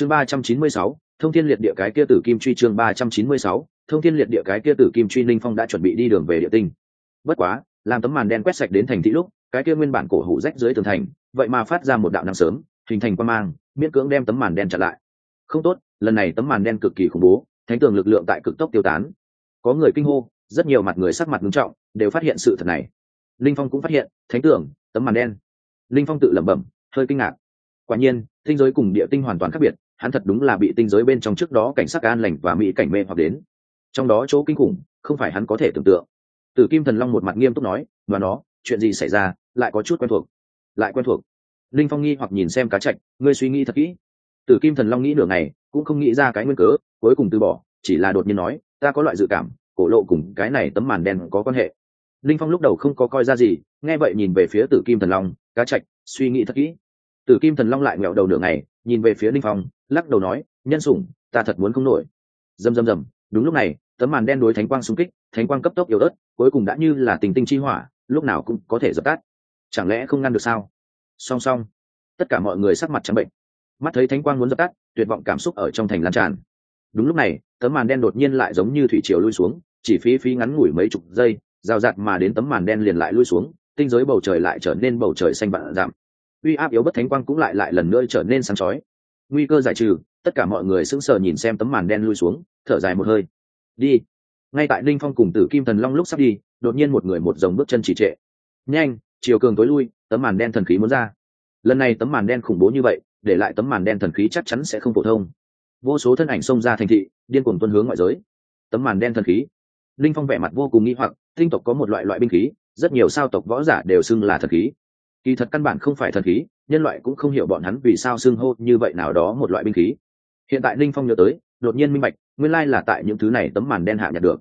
chương ba trăm chín mươi sáu, thông thiên liệt địa cái kia tử kim truy chương ba trăm chín mươi sáu, thông thiên liệt địa cái kia tử kim truy linh phong đã chuẩn bị đi đường về địa tinh. Bất quá, làm tấm màn đen quét sạch đến thành thị lúc, cái kia nguyên bản cổ hủ rách dưới tường thành, vậy mà phát ra một đạo năng sớm, hình thành quan mang, miễn cưỡng đem tấm màn đen chặn lại. Không tốt, lần này tấm màn đen cực kỳ khủng bố, thánh tường lực lượng tại cực tốc tiêu tán. Có người kinh hô, rất nhiều mặt người sắc mặt nghiêm trọng, đều phát hiện sự thật này. Linh phong cũng phát hiện, thánh tường, tấm màn đen. Linh phong tự lẩm bẩm, hơi kinh ngạc. Quả nhiên, tinh giới cùng địa tinh hoàn toàn khác biệt hắn thật đúng là bị tinh giới bên trong trước đó cảnh sát an lành và mỹ cảnh mê hoặc đến. Trong đó chỗ kinh khủng, không phải hắn có thể tưởng tượng. Tử kim thần long một mặt nghiêm túc nói và nó, chuyện gì xảy ra, lại có chút quen thuộc. Lại quen thuộc? Linh phong nghi hoặc nhìn xem cá chạch, ngươi suy nghĩ thật kỹ. Tử kim thần long nghĩ nửa ngày, cũng không nghĩ ra cái nguyên cớ, cuối cùng từ bỏ, chỉ là đột nhiên nói, ta có loại dự cảm, cổ lộ cùng cái này tấm màn đen có quan hệ. Linh phong lúc đầu không có coi ra gì, nghe vậy nhìn về phía tử kim thần long, cá chạch, suy nghĩ thật kỹ. Tử kim thần long lại nghẹo đầu nửa ngày nhìn về phía linh phong, lắc đầu nói, nhân sủng, ta thật muốn không nổi. Dầm dầm dầm, đúng lúc này, tấm màn đen đối thánh quang xung kích, thánh quang cấp tốc yếu ớt, cuối cùng đã như là tình tinh chi hỏa, lúc nào cũng có thể dập tắt. Chẳng lẽ không ngăn được sao? Song song, tất cả mọi người sắc mặt trắng bệnh. Mắt thấy thánh quang muốn dập tắt, tuyệt vọng cảm xúc ở trong thành lan tràn. Đúng lúc này, tấm màn đen đột nhiên lại giống như thủy triều lui xuống, chỉ phí phí ngắn ngủi mấy chục giây, rào rạt mà đến tấm màn đen liền lại lui xuống, tinh giới bầu trời lại trở nên bầu trời xanh vạn giảm uy áp yếu bất thánh quang cũng lại lại lần nữa trở nên sáng chói. Nguy cơ giải trừ, tất cả mọi người sững sờ nhìn xem tấm màn đen lui xuống, thở dài một hơi. Đi. Ngay tại linh phong cùng tử kim thần long lúc sắp đi, đột nhiên một người một dòng bước chân chỉ trệ. Nhanh, chiều cường tối lui, tấm màn đen thần khí muốn ra. Lần này tấm màn đen khủng bố như vậy, để lại tấm màn đen thần khí chắc chắn sẽ không phổ thông. Vô số thân ảnh xông ra thành thị, điên cuồng tuân hướng ngoại giới. Tấm màn đen thần khí. Linh phong vẻ mặt vô cùng nghi hoặc, tinh tộc có một loại loại binh khí, rất nhiều sao tộc võ giả đều xưng là thần khí kỳ thật căn bản không phải thần khí, nhân loại cũng không hiểu bọn hắn vì sao xưng hô như vậy nào đó một loại binh khí. Hiện tại linh phong nhớ tới, đột nhiên minh bạch, nguyên lai là tại những thứ này tấm màn đen hạ nhặt được.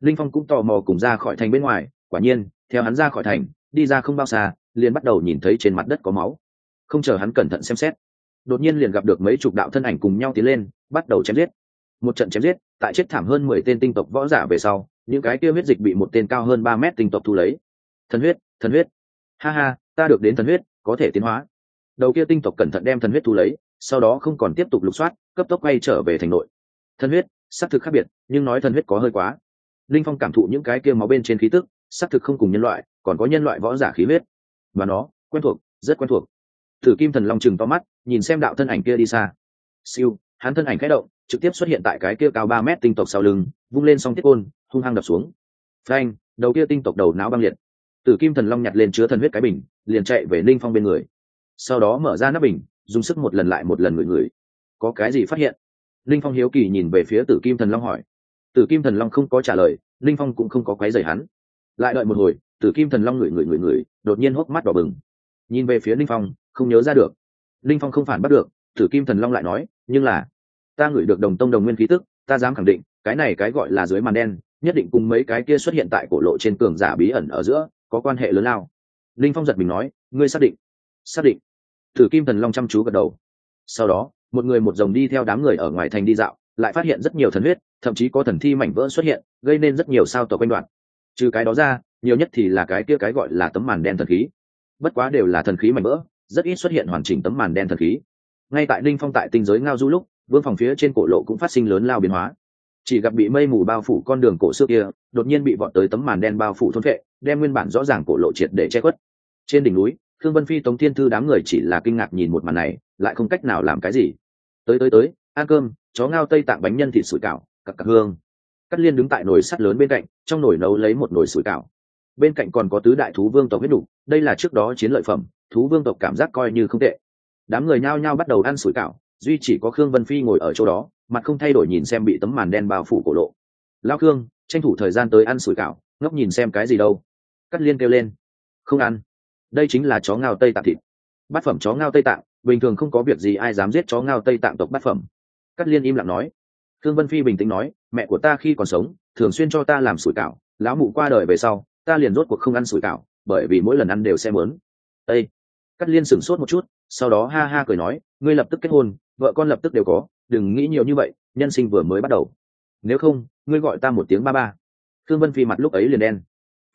Linh phong cũng tò mò cùng ra khỏi thành bên ngoài, quả nhiên, theo hắn ra khỏi thành, đi ra không bao xa, liền bắt đầu nhìn thấy trên mặt đất có máu. Không chờ hắn cẩn thận xem xét, đột nhiên liền gặp được mấy chục đạo thân ảnh cùng nhau tiến lên, bắt đầu chém giết. Một trận chém giết, tại chết thảm hơn mười tên tinh tộc võ giả về sau, những cái kia huyết dịch bị một tên cao hơn ba mét tinh tộc thu lấy. Thần huyết thần huyết. Ha ha ta được đến thần huyết, có thể tiến hóa. Đầu kia tinh tộc cẩn thận đem thần huyết thu lấy, sau đó không còn tiếp tục lục soát, cấp tốc quay trở về thành nội. Thần huyết xác thực khác biệt, nhưng nói thần huyết có hơi quá. Linh phong cảm thụ những cái kia máu bên trên khí tức xác thực không cùng nhân loại, còn có nhân loại võ giả khí huyết. Và nó, quen thuộc, rất quen thuộc. Thử kim thần long chừng to mắt, nhìn xem đạo thân ảnh kia đi xa. Siêu, hắn thân ảnh khẽ động, trực tiếp xuất hiện tại cái kia cao ba mét tinh tộc sau lưng, vung lên xong tiết côn, hung hăng đập xuống. Phanh, đầu kia tinh tộc đầu não băng liệt. Tử kim thần long nhặt lên chứa thần huyết cái bình liền chạy về Ninh phong bên người. Sau đó mở ra nắp bình, dùng sức một lần lại một lần ngửi ngửi. Có cái gì phát hiện? Ninh phong hiếu kỳ nhìn về phía tử kim thần long hỏi. Tử kim thần long không có trả lời, Ninh phong cũng không có quấy rầy hắn. Lại đợi một hồi, tử kim thần long ngửi ngửi ngửi ngửi, đột nhiên hốc mắt đỏ bừng. Nhìn về phía Ninh phong, không nhớ ra được. Ninh phong không phản bắt được, tử kim thần long lại nói, nhưng là, ta ngửi được đồng tông đồng nguyên khí tức, ta dám khẳng định, cái này cái gọi là dưới màn đen, nhất định cùng mấy cái kia xuất hiện tại cổ lộ trên tường giả bí ẩn ở giữa, có quan hệ lớn lao linh phong giật mình nói, ngươi xác định xác định. Thử kim thần long chăm chú gật đầu. Sau đó, một người một dòng đi theo đám người ở ngoài thành đi dạo, lại phát hiện rất nhiều thần huyết, thậm chí có thần thi mảnh vỡ xuất hiện, gây nên rất nhiều sao tộc quanh đoạn. Trừ cái đó ra, nhiều nhất thì là cái kia cái gọi là tấm màn đen thần khí. Bất quá đều là thần khí mảnh vỡ, rất ít xuất hiện hoàn chỉnh tấm màn đen thần khí. Ngay tại linh phong tại tinh giới ngao du lúc, vương phòng phía trên cổ lộ cũng phát sinh lớn lao biến hóa. Chỉ gặp bị mây mù bao phủ con đường cổ xưa kia, đột nhiên bị vọt tới tấm màn đen bao phủ thôn vệ đem nguyên bản rõ ràng cổ lộ triệt để che khuất trên đỉnh núi thương vân phi, tống thiên thư đám người chỉ là kinh ngạc nhìn một màn này, lại không cách nào làm cái gì. Tới tới tới, ăn cơm, chó ngao tây tạng bánh nhân thịt sủi cảo, cặp cặp hương. Cắt liên đứng tại nồi sắt lớn bên cạnh, trong nồi nấu lấy một nồi sủi cảo. Bên cạnh còn có tứ đại thú vương tộc huyết đủ, đây là trước đó chiến lợi phẩm, thú vương tộc cảm giác coi như không tệ. Đám người nhao nhao bắt đầu ăn sủi cảo, duy chỉ có khương vân phi ngồi ở chỗ đó, mặt không thay đổi nhìn xem bị tấm màn đen bao phủ cổ lộ. Lao khương, tranh thủ thời gian tới ăn sủi cảo, ngốc nhìn xem cái gì đâu. Cắt liên kêu lên. Không ăn đây chính là chó ngao tây tạng thịt. Bát phẩm chó ngao tây tạng, bình thường không có việc gì ai dám giết chó ngao tây tạng tộc bát phẩm. Cắt liên im lặng nói. Thương vân phi bình tĩnh nói, mẹ của ta khi còn sống, thường xuyên cho ta làm sủi cảo, lão mụ qua đời về sau, ta liền rốt cuộc không ăn sủi cảo, bởi vì mỗi lần ăn đều xem lớn ây cắt liên sửng sốt một chút, sau đó ha ha cười nói, ngươi lập tức kết hôn, vợ con lập tức đều có, đừng nghĩ nhiều như vậy, nhân sinh vừa mới bắt đầu. Nếu không, ngươi gọi ta một tiếng ba ba. Thương vân phi mặt lúc ấy liền đen.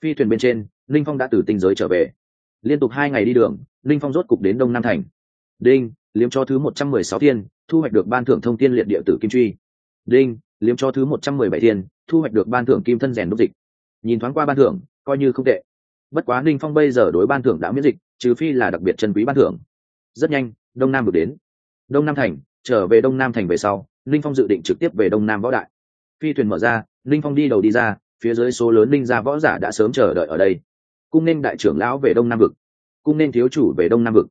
Phi thuyền bên trên, linh phong đã từ tinh giới trở về liên tục hai ngày đi đường, linh phong rốt cục đến đông nam thành. Đinh, liếm cho thứ một trăm mười sáu thiên, thu hoạch được ban thưởng thông tiên liệt địa tử kim truy. Đinh, liếm cho thứ một trăm mười bảy thiên, thu hoạch được ban thưởng kim thân rèn đúc dịch. Nhìn thoáng qua ban thưởng, coi như không tệ. Bất quá ninh phong bây giờ đối ban thưởng đã miễn dịch, trừ phi là đặc biệt chân quý ban thưởng. Rất nhanh, đông nam được đến. Đông nam thành, trở về đông nam thành về sau ninh phong dự định trực tiếp về đông nam võ đại. Phi thuyền mở ra ninh phong đi đầu đi ra, phía dưới số lớn ninh gia võ giả đã sớm chờ đợi ở đây cung nên đại trưởng lão về đông nam vực. Cung nên thiếu chủ về đông nam vực.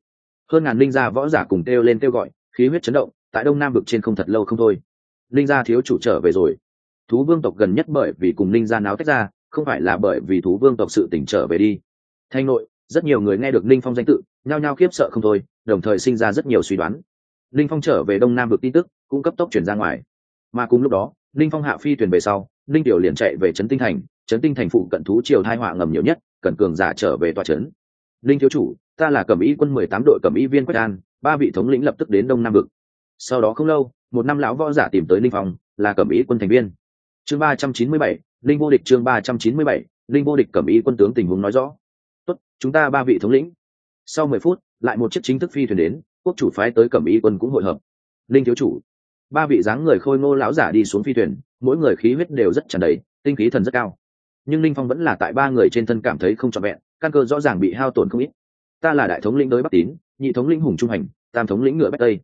Hơn ngàn linh gia võ giả cùng kêu lên kêu gọi, khí huyết chấn động, tại đông nam vực trên không thật lâu không thôi. Linh gia thiếu chủ trở về rồi. Thú vương tộc gần nhất bởi vì cùng linh gia náo tách ra, không phải là bởi vì thú vương tộc sự tỉnh trở về đi. Thanh nội, rất nhiều người nghe được linh phong danh tự, nhao nhao khiếp sợ không thôi, đồng thời sinh ra rất nhiều suy đoán. Linh phong trở về đông nam vực tin tức, cũng cấp tốc chuyển ra ngoài. Mà cùng lúc đó, linh phong hạ phi thuyền về sau, linh tiểu liền chạy về trấn tinh thành. Trấn tinh thành phụ cận thú triều thai họa ngầm nhiều nhất cần cường giả trở về tòa trấn. Linh thiếu chủ ta là cẩm y quân mười tám đội cẩm y viên quách an ba vị thống lĩnh lập tức đến đông nam vực. Sau đó không lâu một năm lão võ giả tìm tới linh phòng, là cẩm y quân thành viên. Chương ba trăm chín mươi bảy linh vô địch chương ba trăm chín mươi bảy linh vô địch cẩm y quân tướng tình huống nói rõ. Tốt chúng ta ba vị thống lĩnh. Sau mười phút lại một chiếc chính thức phi thuyền đến quốc chủ phái tới cẩm y quân cũng hội hợp. Linh thiếu chủ ba vị dáng người khôi ngô lão giả đi xuống phi thuyền mỗi người khí huyết đều rất tràn đầy tinh khí thần rất cao nhưng linh phong vẫn là tại ba người trên thân cảm thấy không trọn vẹn, căn cơ rõ ràng bị hao tổn không ít. Ta là đại thống lĩnh đới bắc tín, nhị thống lĩnh hùng trung hành, tam thống lĩnh ngựa bách tây.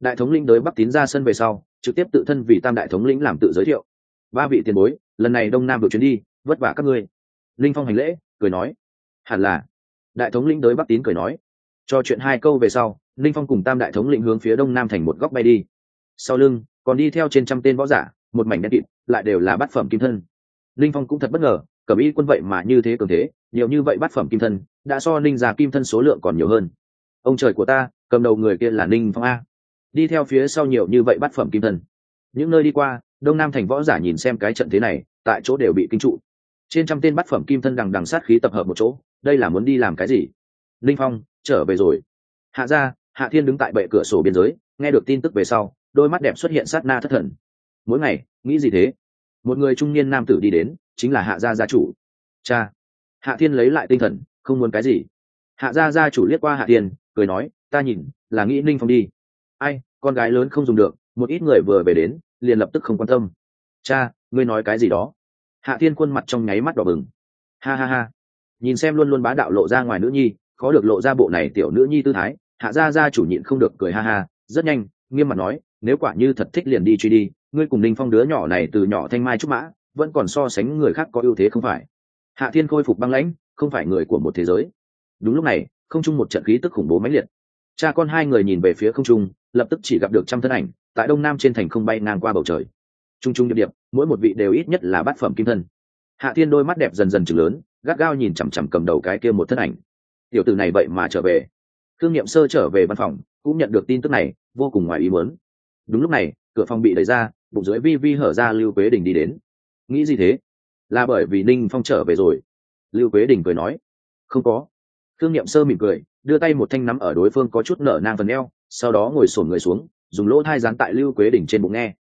Đại thống lĩnh đới bắc tín ra sân về sau, trực tiếp tự thân vì tam đại thống lĩnh làm tự giới thiệu. Ba vị tiền bối, lần này đông nam được chuyến đi, vất vả các ngươi. Linh phong hành lễ, cười nói. Hẳn là. Đại thống lĩnh đới bắc tín cười nói. Cho chuyện hai câu về sau, linh phong cùng tam đại thống lĩnh hướng phía đông nam thành một góc bay đi. Sau lưng, còn đi theo trên trăm tên võ giả, một mảnh đen kịt, lại đều là bát phẩm kim thân linh phong cũng thật bất ngờ, cẩm y quân vậy mà như thế cường thế, nhiều như vậy bát phẩm kim thân, đã so ninh già kim thân số lượng còn nhiều hơn. Ông trời của ta, cầm đầu người kia là ninh phong a. Đi theo phía sau nhiều như vậy bát phẩm kim thân. Những nơi đi qua, đông nam thành võ giả nhìn xem cái trận thế này, tại chỗ đều bị kinh trụ. Trên trăm tên bát phẩm kim thân đằng đằng sát khí tập hợp một chỗ, đây là muốn đi làm cái gì? Linh phong, trở về rồi. Hạ gia, hạ thiên đứng tại bệ cửa sổ biên giới, nghe được tin tức về sau, đôi mắt đẹp xuất hiện sát na thất thần. Mỗi ngày, nghĩ gì thế? Một người trung niên nam tử đi đến, chính là hạ gia gia chủ. Cha. Hạ thiên lấy lại tinh thần, không muốn cái gì. Hạ gia gia chủ liếc qua hạ thiên, cười nói, ta nhìn, là nghĩ ninh phong đi. Ai, con gái lớn không dùng được, một ít người vừa về đến, liền lập tức không quan tâm. Cha, ngươi nói cái gì đó? Hạ thiên khuôn mặt trong nháy mắt đỏ bừng. Ha ha ha. Nhìn xem luôn luôn bá đạo lộ ra ngoài nữ nhi có được lộ ra bộ này tiểu nữ nhi tư thái, hạ gia gia chủ nhịn không được cười ha ha, rất nhanh, nghiêm mặt nói, nếu quả như thật thích liền đi truy đi ngươi cùng Linh phong đứa nhỏ này từ nhỏ thanh mai trúc mã, vẫn còn so sánh người khác có ưu thế không phải. Hạ thiên khôi phục băng lãnh, không phải người của một thế giới. Đúng lúc này, không chung một trận khí tức khủng bố mãnh liệt. Cha con hai người nhìn về phía không trung, lập tức chỉ gặp được trăm thân ảnh, tại đông nam trên thành không bay ngang qua bầu trời. T r u n g t r u n g điệp điệp mỗi một vị đều ít nhất là bát phẩm kim thân. Hạ thiên đôi mắt đẹp dần dần chừng lớn, gắt gao nhìn chằm chằm cầm đầu cái kia một thân ảnh. Tiểu từ này vậy mà trở về. Thương nghiệm sơ trở về văn phòng, cũng nhận được tin tức này, vô cùng ngoài ý muốn. Đúng lúc này, cửa phòng bị đẩy ra bụng dưới vi vi hở ra lưu quế đình đi đến. Nghĩ gì thế? Là bởi vì ninh phong trở về rồi. Lưu quế đình cười nói. Không có. Thương n i ệ m sơ mỉm cười, đưa tay một thanh nắm ở đối phương có chút nở nang phần eo, sau đó ngồi sổn người xuống, dùng lỗ thai dán tại lưu quế Đình trên bụng nghe.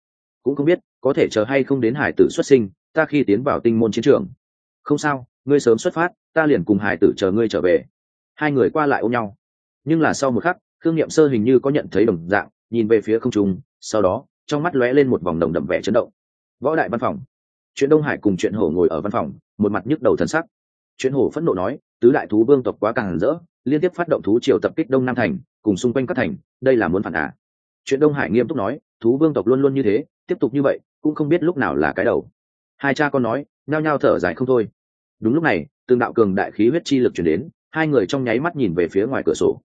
Cũng không biết, có thể chờ hay không đến hải tử xuất sinh, ta khi tiến vào tinh môn chiến trường. Không sao, ngươi sớm xuất phát, ta liền cùng hải tử chờ ngươi trở về. Hai người qua lại ôm nhau. Nhưng là sau một khắc thương nghiệm sơ hình như có nhận thấy đồng dạng, nhìn về phía không trung, sau đó trong mắt lóe lên một vòng đồng đậm vẻ chấn động. Võ đại văn phòng. Chuyện đông hải cùng chuyện hổ ngồi ở văn phòng, một mặt nhức đầu thần sắc. Chuyện hổ phẫn nộ nói, tứ đại thú vương tộc quá càng rỡ, liên tiếp phát động thú triều tập kích đông nam thành, cùng xung quanh các thành, đây là muốn phản à. Chuyện đông hải nghiêm túc nói, thú vương tộc luôn luôn như thế, tiếp tục như vậy, cũng không biết lúc nào là cái đầu. Hai cha con nói, nhao nhao thở dài không thôi. Đúng lúc này, từng đạo cường đại khí huyết chi lực chuyển đến, hai người trong nháy mắt nhìn về phía ngoài cửa sổ.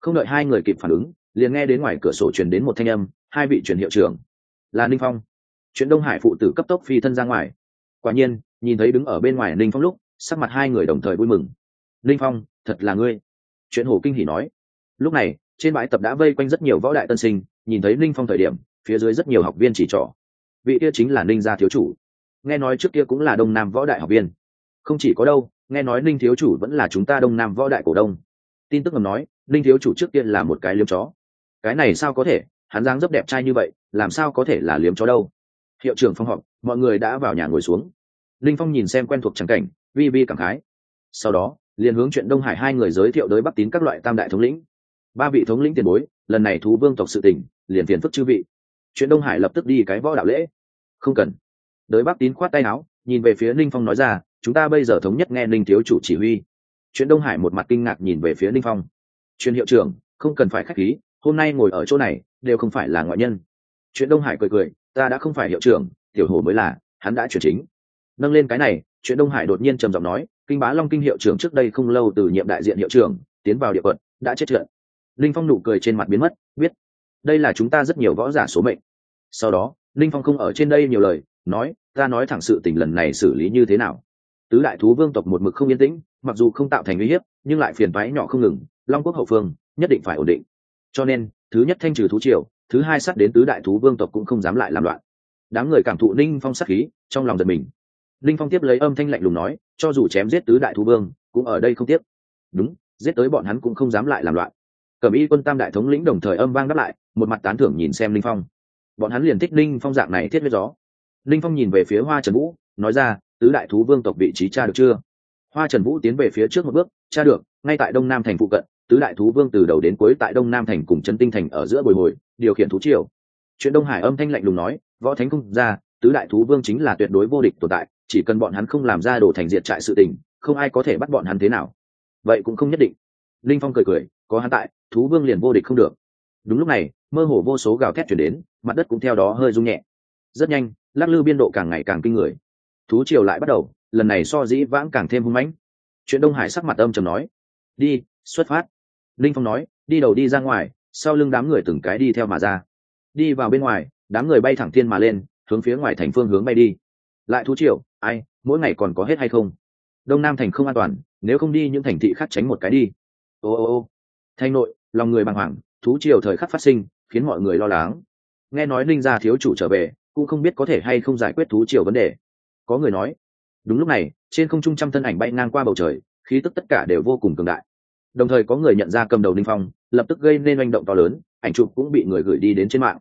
Không đợi hai người kịp phản ứng liền nghe đến ngoài cửa sổ truyền đến một thanh âm, hai vị truyền hiệu trưởng. Là ninh phong. Chuyện đông hải phụ tử cấp tốc phi thân ra ngoài. Quả nhiên, nhìn thấy đứng ở bên ngoài ninh phong lúc, sắc mặt hai người đồng thời vui mừng. Ninh phong, thật là ngươi. Chuyện hồ kinh hỉ nói. Lúc này, trên bãi tập đã vây quanh rất nhiều võ đại tân sinh, nhìn thấy ninh phong thời điểm, phía dưới rất nhiều học viên chỉ trỏ. Vị kia chính là ninh gia thiếu chủ. Nghe nói trước kia cũng là đông nam võ đại học viên. Không chỉ có đâu, nghe nói ninh thiếu chủ vẫn là chúng ta đông nam võ đại cổ đông. Tin tức ngầm nói, ninh thiếu chủ trước kia là một cái liếm chó cái này sao có thể? Hắn dáng dấp đẹp trai như vậy, làm sao có thể là liếm chó đâu? Hiệu trưởng phong họp, mọi người đã vào nhà ngồi xuống. Linh phong nhìn xem quen thuộc trắng cảnh, vi vi cảm khái. Sau đó, liền hướng chuyện đông hải hai người giới thiệu tới bắc tín các loại tam đại thống lĩnh. Ba vị thống lĩnh tiền bối, lần này thú vương tộc sự tình, liền phiền phức chư vị. Chuyện đông hải lập tức đi cái võ đạo lễ. Không cần. Đới bắc tín khoát tay áo, nhìn về phía ninh phong nói ra, chúng ta bây giờ thống nhất nghe ninh thiếu chủ chỉ huy. Chuyện đông hải một mặt kinh ngạc nhìn về phía ninh phong. Chuyện hiệu trưởng, không cần phải k h á c h khí hôm nay ngồi ở chỗ này, đều không phải là ngoại nhân. Chuyện đông hải cười cười, ta đã không phải hiệu trưởng, tiểu hồ mới là, hắn đã chuyển chính. Nâng lên cái này, chuyện đông hải đột nhiên trầm giọng nói, kinh bá long kinh hiệu trưởng trước đây không lâu từ nhiệm đại diện hiệu trưởng, tiến vào địa quận, đã chết trận. Linh phong nụ cười trên mặt biến mất, biết, đây là chúng ta rất nhiều võ giả số mệnh. Sau đó, linh phong không ở trên đây nhiều lời, nói, ta nói thẳng sự tình lần này xử lý như thế nào. Tứ đại thú vương tộc một mực không yên tĩnh, mặc dù không tạo thành uy hiếp, nhưng lại phiền toái nhỏ không ngừng, long quốc hậu phương, nhất định phải ổn định cho nên, thứ nhất thanh trừ thú triều, thứ hai sát đến tứ đại thú vương tộc cũng không dám lại làm loạn. Đám người cảm thụ ninh phong sắc khí, trong lòng giật mình. Ninh phong tiếp lấy âm thanh lạnh lùng nói, cho dù chém giết tứ đại thú vương, cũng ở đây không tiếc đúng, giết tới bọn hắn cũng không dám lại làm loạn. Cẩm y quân tam đại thống lĩnh đồng thời âm vang đáp lại, một mặt tán thưởng nhìn xem ninh phong. Bọn hắn liền thích ninh phong dạng này thiết huyết gió. Ninh phong nhìn về phía hoa trần vũ, nói ra, tứ đại thú vương tộc vị trí cha được chưa? Hoa trần vũ tiến về phía trước một bước, cha được, ngay tại đông nam thành phụ cận tứ đại thú vương từ đầu đến cuối tại đông nam thành cùng chân tinh thành ở giữa bồi hồi, điều khiển thú triều. Chuyện đông hải âm thanh lạnh lùng nói, võ thánh không ra, tứ đại thú vương chính là tuyệt đối vô địch tồn tại, chỉ cần bọn hắn không làm ra đổ thành diệt trại sự tình, không ai có thể bắt bọn hắn thế nào. Vậy cũng không nhất định. Linh phong cười cười, có hắn tại, thú vương liền vô địch không được. Đúng lúc này, mơ hồ vô số gào thét chuyển đến, mặt đất cũng theo đó hơi rung nhẹ. Rất nhanh, lắc lư biên độ càng ngày càng kinh người. Thú triều lại bắt đầu, lần này so dĩ vãng càng thêm hung mãnh. Chuyện đông hải sắc mặt âm trầm nói, đi, xuất phát linh phong nói, đi đầu đi ra ngoài, sau lưng đám người từng cái đi theo mà ra. Đi vào bên ngoài, đám người bay thẳng thiên mà lên, hướng phía ngoài thành phương hướng bay đi. Lại thú triệu ai, mỗi ngày còn có hết hay không? Đông nam thành không an toàn, nếu không đi những thành thị khác tránh một cái đi. Ô ô ô. Thanh nội, lòng người bàng hoàng, thú triều thời khắc phát sinh, khiến mọi người lo lắng. Nghe nói ninh gia thiếu chủ trở về, cũng không biết có thể hay không giải quyết thú triều vấn đề. Có người nói, đúng lúc này, trên không trung trăm thân ảnh bay ngang qua bầu trời, khí tức tất cả đều vô cùng cường đại đồng thời có người nhận ra cầm đầu ninh phong, lập tức gây nên manh động to lớn, ảnh chụp cũng bị người gửi đi đến trên mạng.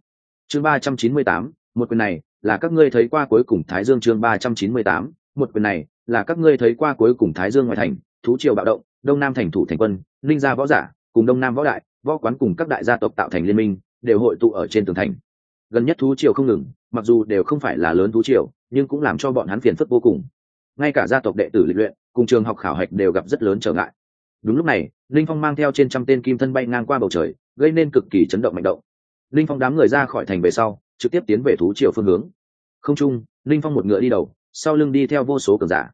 Chương ba trăm chín mươi tám, một quyền này là các ngươi thấy qua cuối cùng thái dương chương ba trăm chín mươi tám, một quyền này là các ngươi thấy qua cuối cùng thái dương ngoại thành, thú triều bạo động, đông nam thành thủ thành quân, ninh gia võ giả, cùng đông nam võ đại, võ quán cùng các đại gia tộc tạo thành liên minh, đều hội tụ ở trên tường thành. Gần nhất thú triều không ngừng, mặc dù đều không phải là lớn thú triều, nhưng cũng làm cho bọn hắn phiền phức vô cùng. Ngay cả gia tộc đệ tử lịch luyện, cùng trường học khảo hạch đều gặp rất lớn trở ngại. Đúng lúc này linh phong mang theo trên trăm tên kim thân bay ngang qua bầu trời, gây nên cực kỳ chấn động mạnh động. Linh phong đám người ra khỏi thành về sau, trực tiếp tiến về thú triều phương hướng. Không trung, linh phong một ngựa đi đầu, sau lưng đi theo vô số cường giả.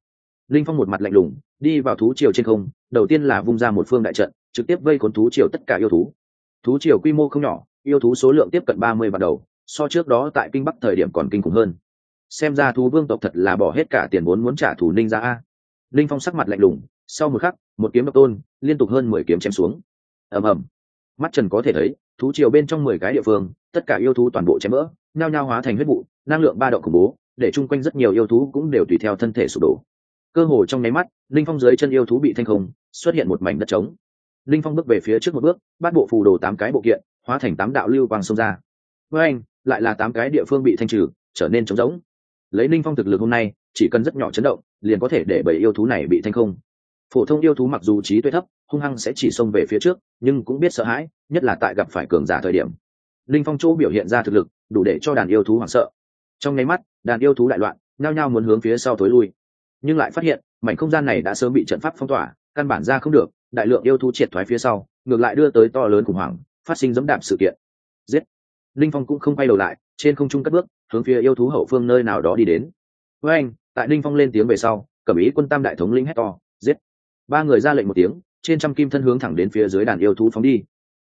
Linh phong một mặt lạnh lùng, đi vào thú triều trên không, đầu tiên là vung ra một phương đại trận, trực tiếp vây khốn thú triều tất cả yêu thú. Thú triều quy mô không nhỏ, yêu thú số lượng tiếp cận ba mươi ban đầu, so trước đó tại kinh bắc thời điểm còn kinh khủng hơn. Xem ra thú vương tộc thật là bỏ hết cả tiền vốn muốn trả thù ninh ra a. Linh phong sắc mặt lạnh lùng, sau một khắc một kiếm độc tôn, liên tục hơn mười kiếm chém xuống. Ầm ầm. Mắt trần có thể thấy, thú triều bên trong mười cái địa phương, tất cả yêu thú toàn bộ chém vỡ nhao nhao hóa thành huyết vụ, năng lượng ba động khủng bố, để chung quanh rất nhiều yêu thú cũng đều tùy theo thân thể sụp đổ. Cơ hồ trong nháy mắt, linh phong dưới chân yêu thú bị thanh không, xuất hiện một mảnh đất trống. Linh phong bước về phía trước một bước, bắt bộ phù đồ tám cái bộ kiện, hóa thành tám đạo lưu quang xông ra. Với anh, lại là tám cái địa phương bị thanh trừ, trở nên trống rỗng. Lấy linh phong thực lực hôm nay, chỉ cần rất nhỏ chấn động, liền có thể để bảy yêu thú này bị thanh không phổ thông yêu thú mặc dù trí tuệ thấp, hung hăng sẽ chỉ xông về phía trước, nhưng cũng biết sợ hãi, nhất là tại gặp phải cường giả thời điểm. Linh phong chỗ biểu hiện ra thực lực, đủ để cho đàn yêu thú hoảng sợ. Trong nháy mắt, đàn yêu thú đại loạn, nhao nhao muốn hướng phía sau tối lui. Nhưng lại phát hiện, mảnh không gian này đã sớm bị trận pháp phong tỏa, căn bản ra không được, đại lượng yêu thú triệt thoái phía sau, ngược lại đưa tới to lớn khủng hoảng, phát sinh dẫm đạp sự kiện. Giết! Linh phong cũng không quay đầu lại, trên không trung cất bước, hướng phía yêu thú hậu phương nơi nào đó đi đến. Với anh tại linh phong lên tiếng về sau, cẩm ý quân tam đại thống linh hét to ba người ra lệnh một tiếng, trên trăm kim thân hướng thẳng đến phía dưới đàn yêu thú phóng đi.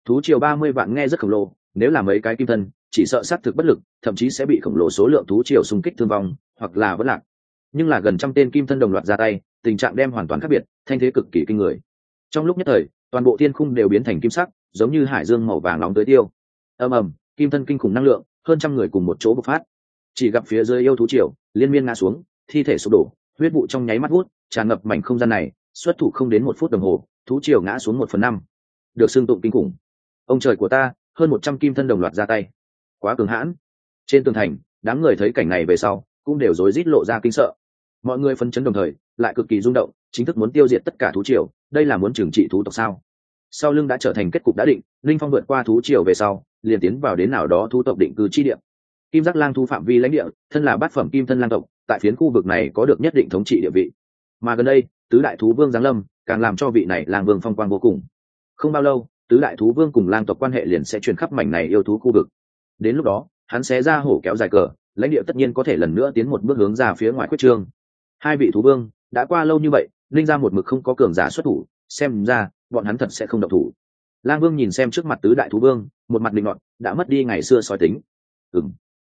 Thú chiều ba mươi vạn nghe rất khổng lồ, nếu là mấy cái kim thân, chỉ sợ xác thực bất lực, thậm chí sẽ bị khổng lồ số lượng thú triều xung kích thương vong, hoặc là vẫn lạc. Nhưng là gần trăm tên kim thân đồng loạt ra tay, tình trạng đem hoàn toàn khác biệt, thanh thế cực kỳ kinh người. Trong lúc nhất thời, toàn bộ thiên khung đều biến thành kim sắc, giống như hải dương màu vàng nóng tới tiêu. Ầm ầm, kim thân kinh khủng năng lượng, hơn trăm người cùng một chỗ bộc phát. Chỉ gặp phía dưới yêu thú triều, liên miên ngã xuống, thi thể sụp đổ, huyết vụ trong nháy mắt hút, tràn ngập mảnh không gian này xuất thủ không đến một phút đồng hồ, thú triều ngã xuống một phần năm. Được xưng tụng kinh khủng. Ông trời của ta, hơn một trăm kim thân đồng loạt ra tay. Quá cường hãn. Trên tường thành, đám người thấy cảnh này về sau, cũng đều rối rít lộ ra kinh sợ. Mọi người phấn chấn đồng thời, lại cực kỳ rung động, chính thức muốn tiêu diệt tất cả thú triều, đây là muốn trừng trị thú tộc sao? Sau lưng đã trở thành kết cục đã định, linh phong vượt qua thú triều về sau, liền tiến vào đến nào đó thú tộc định cư chi địa. Kim giác lang thu phạm vi lãnh địa, thân là bát phẩm kim thân lang tộc, tại phiến khu vực này có được nhất định thống trị địa vị. Mà gần đây tứ đại thú vương giáng lâm, càng làm cho vị này lang vương phong quang vô cùng. Không bao lâu, tứ đại thú vương cùng lang tộc quan hệ liền sẽ truyền khắp mảnh này yêu thú khu vực. Đến lúc đó, hắn sẽ ra hổ kéo dài cờ, lãnh địa tất nhiên có thể lần nữa tiến một bước hướng ra phía ngoài quyết trương. Hai vị thú vương, đã qua lâu như vậy, linh ra một mực không có cường giả xuất thủ, xem ra, bọn hắn thật sẽ không động thủ. Lang vương nhìn xem trước mặt tứ đại thú vương, một mặt định ngọn đã mất đi ngày xưa soi tính. Ừng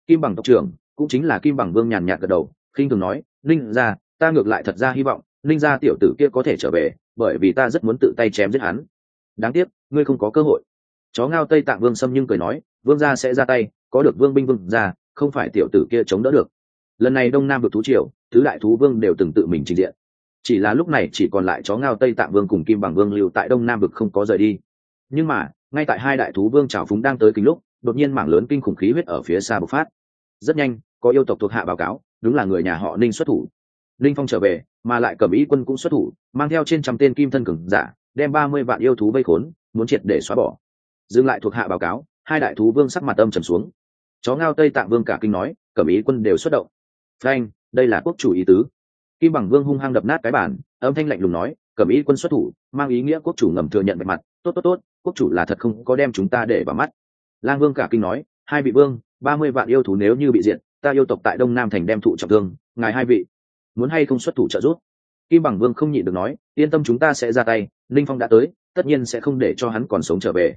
kim bằng tộc trưởng, cũng chính là kim bằng vương nhàn nhạt gật đầu, khinh thường nói, linh ra ta ngược lại thật ra hy vọng linh gia tiểu tử kia có thể trở về bởi vì ta rất muốn tự tay chém giết hắn. Đáng tiếc ngươi không có cơ hội. Chó ngao tây tạng vương sâm nhưng cười nói vương gia sẽ ra tay có được vương binh vương gia, không phải tiểu tử kia chống đỡ được. Lần này đông nam được thú triều tứ đại thú vương đều từng tự mình trình diện. Chỉ là lúc này chỉ còn lại chó ngao tây tạng vương cùng kim bằng vương lưu tại đông nam vực không có rời đi. Nhưng mà ngay tại hai đại thú vương trào phúng đang tới kính lúc đột nhiên mảng lớn kinh khủng khí huyết ở phía xa bộc phát. Rất nhanh có yêu tộc thuộc hạ báo cáo đúng là người nhà họ ninh xuất thủ Linh phong trở về, mà lại cầm ý quân cũng xuất thủ, mang theo trên trăm tên kim thân cường giả, đem ba mươi vạn yêu thú vây khốn, muốn triệt để xóa bỏ. Dừng lại thuộc hạ báo cáo, hai đại thú vương sắc mặt âm trầm xuống. Chó ngao tây tạng vương cả kinh nói, cẩm ý quân đều xuất động. Frank đây là quốc chủ ý tứ. Kim bằng vương hung hăng đập nát cái bản âm thanh lạnh lùng nói, cẩm ý quân xuất thủ, mang ý nghĩa quốc chủ ngầm thừa nhận về mặt. Tốt tốt tốt, quốc chủ là thật không có đem chúng ta để vào mắt. Lang vương cả kinh nói, hai vị vương, ba mươi vạn yêu thú nếu như bị diện ta yêu tộc tại đông nam thành đem thụ trọng thương, ngài hai vị muốn hay không xuất thủ trợ giúp. Kim bằng vương không nhịn được nói, yên tâm chúng ta sẽ ra tay, linh phong đã tới, tất nhiên sẽ không để cho hắn còn sống trở về.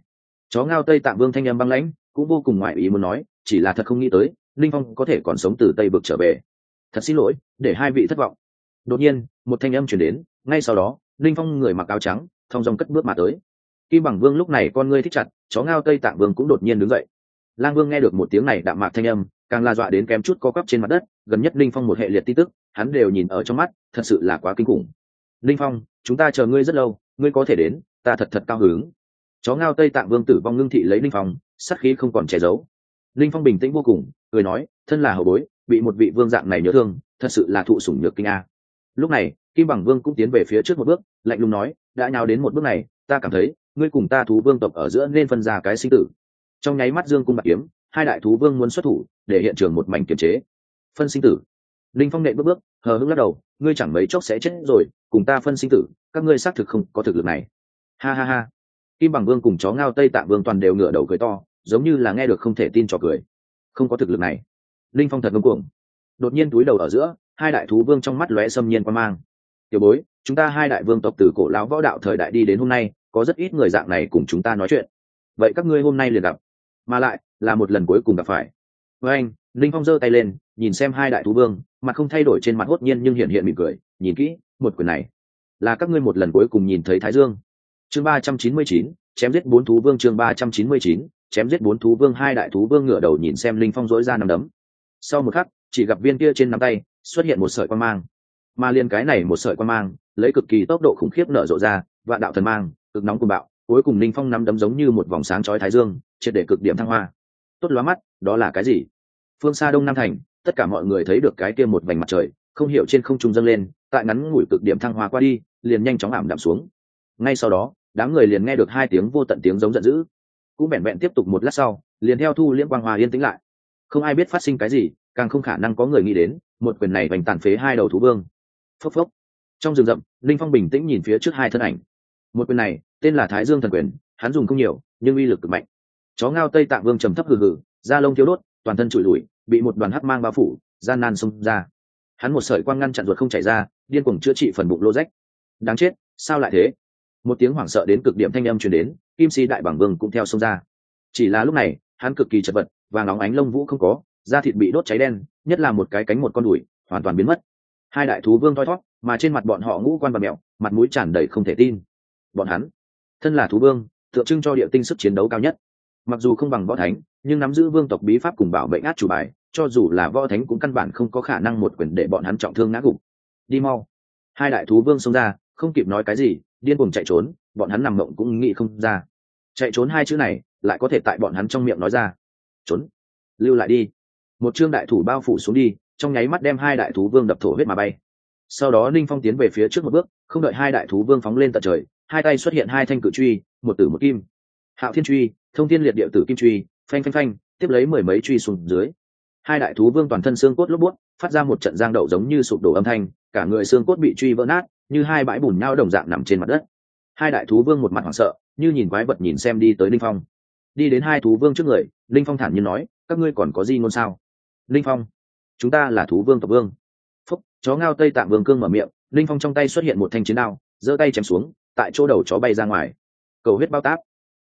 Chó ngao tây tạng vương thanh em băng lãnh, cũng vô cùng ngoại ý muốn nói, chỉ là thật không nghĩ tới, linh phong có thể còn sống từ tây vực trở về. Thật xin lỗi, để hai vị thất vọng. Đột nhiên, một thanh âm chuyển đến, ngay sau đó, linh phong người mặc áo trắng, thong dong cất bước mà tới. Kim bằng vương lúc này con ngươi thích chặt, chó ngao tây tạng vương cũng đột nhiên đứng dậy. Lang vương nghe được một tiếng này đạm mạc thanh âm, càng la dọa đến kém chút co quắp trên mặt đất, gần nhất linh phong một hệ liệt tin tức hắn đều nhìn ở trong mắt, thật sự là quá kinh khủng. Linh phong, chúng ta chờ ngươi rất lâu, ngươi có thể đến, ta thật thật cao hứng. Chó ngao tây tạng vương tử vong ngưng thị lấy linh phong sắc khí không còn che giấu. Linh phong bình tĩnh vô cùng, cười nói, thân là hậu bối, bị một vị vương dạng này nhớ thương, thật sự là thụ sủng nhược kinh a. Lúc này, kim bằng vương cũng tiến về phía trước một bước, lạnh lùng nói, đã nhào đến một bước này, ta cảm thấy, ngươi cùng ta thú vương tộc ở giữa nên phân ra cái sinh tử. Trong nháy mắt dương cung bạc kiếm, hai đại thú vương muốn xuất thủ, để hiện trường một mảnh kiềm chế. Phân sinh tử linh phong nệ bước bước, hờ hững lắc đầu, ngươi chẳng mấy chốc sẽ chết rồi, cùng ta phân sinh tử, các ngươi xác thực không có thực lực này. Ha ha ha. Kim bằng vương cùng chó ngao tây tạng vương toàn đều ngửa đầu cười to, giống như là nghe được không thể tin cho cười. Không có thực lực này. Linh phong thật ngông cuồng. Đột nhiên túi đầu ở giữa, hai đại thú vương trong mắt lóe xâm nhiên quan mang. Tiểu bối, chúng ta hai đại vương tộc từ cổ lão võ đạo thời đại đi đến hôm nay, có rất ít người dạng này cùng chúng ta nói chuyện. Vậy các ngươi hôm nay liền gặp. Mà lại, là một lần cuối cùng gặp phải. Với anh, linh phong giơ tay lên nhìn xem hai đại thú vương, mặt không thay đổi trên mặt hốt nhiên nhưng hiện hiện mỉm cười, nhìn kỹ, một quyền này, là các ngươi một lần cuối cùng nhìn thấy thái dương. Chương ba trăm chín mươi chín, chém giết bốn thú vương, chương ba trăm chín mươi chín, chém giết bốn thú vương, hai đại thú vương ngửa đầu nhìn xem linh phong dối ra nằm đấm. Sau một khắc, chỉ gặp viên kia trên nắm tay, xuất hiện một sợi quan mang. Mà liên cái này một sợi quan mang, lấy cực kỳ tốc độ khủng khiếp nở rộ ra, vạn đạo thần mang, cực nóng cùng bạo, cuối cùng linh phong nắm đấm giống như một vòng sáng chói thái dương, triệt để cực điểm thăng hoa. Tốt lóa mắt, đó là cái gì? Phương xa đông nam thành tất cả mọi người thấy được cái kia một vành mặt trời, không hiểu trên không trung dâng lên, tại ngắn ngủi cực điểm thăng hoa qua đi, liền nhanh chóng ảm đạm xuống. Ngay sau đó, đám người liền nghe được hai tiếng vô tận tiếng giống giận dữ. Cũng vẹn vẹn tiếp tục một lát sau, liền theo thu liễm quang hòa yên tĩnh lại. Không ai biết phát sinh cái gì, càng không khả năng có người nghĩ đến, một quyền này vành tàn phế hai đầu thú vương. Phốc phốc. Trong rừng rậm, linh phong bình tĩnh nhìn phía trước hai thân ảnh. Một quyền này, tên là thái dương thần quyền, hắn dùng không nhiều, nhưng uy lực cực mạnh. Chó ngao tây tạng vương trầm thấp hừ hừ, da lông thiếu đốt, toàn thân trụi lùi bị một đoàn hắc mang bao phủ, gian nan xông ra. Hắn một sợi quang ngăn chặn ruột không chảy ra, điên cuồng chữa trị phần bụng lô rách. Đáng chết, sao lại thế? Một tiếng hoảng sợ đến cực điểm thanh âm truyền đến, kim si đại bảng vương cũng theo xông ra. Chỉ là lúc này, hắn cực kỳ chật vật và nóng ánh lông vũ không có, da thịt bị đốt cháy đen, nhất là một cái cánh một con đùi, hoàn toàn biến mất. Hai đại thú vương thoi thót, mà trên mặt bọn họ ngũ quan và mẹo, mặt mũi tràn đầy không thể tin. Bọn hắn, thân là thú vương, tượng trưng cho địa tinh sức chiến đấu cao nhất. Mặc dù không bằng võ thánh nhưng nắm giữ vương tộc bí pháp cùng bảo vệ át chủ bài, cho dù là võ thánh cũng căn bản không có khả năng một quyền để bọn hắn trọng thương ngã gục. Đi mau. Hai đại thú vương xông ra, không kịp nói cái gì, điên cuồng chạy trốn, bọn hắn nằm mộng cũng nghĩ không ra. Chạy trốn hai chữ này, lại có thể tại bọn hắn trong miệng nói ra. Trốn. Lưu lại đi. Một trương đại thủ bao phủ xuống đi, trong nháy mắt đem hai đại thú vương đập thổ huyết mà bay. Sau đó ninh phong tiến về phía trước một bước, không đợi hai đại thú vương phóng lên tận trời, hai tay xuất hiện hai thanh cự truy, một tử một kim. Hạo thiên truy, thông thiên liệt địa tử kim truy phanh phanh phanh, tiếp lấy mười mấy truy sùng dưới. Hai đại thú vương toàn thân xương cốt lốp bút, phát ra một trận giang đậu giống như sụp đổ âm thanh, cả người xương cốt bị truy vỡ nát, như hai bãi bùn nhau đồng dạng nằm trên mặt đất. Hai đại thú vương một mặt hoảng sợ, như nhìn quái vật nhìn xem đi tới linh phong. Đi đến hai thú vương trước người, linh phong thản nhiên nói, các ngươi còn có gì ngôn sao? Linh phong, chúng ta là thú vương tộc vương. Phúc, chó ngao tây tạng vương cương mở miệng, linh phong trong tay xuất hiện một thanh chiến đao, giơ tay chém xuống, tại chỗ đầu chó bay ra ngoài. Cầu huyết bao táp.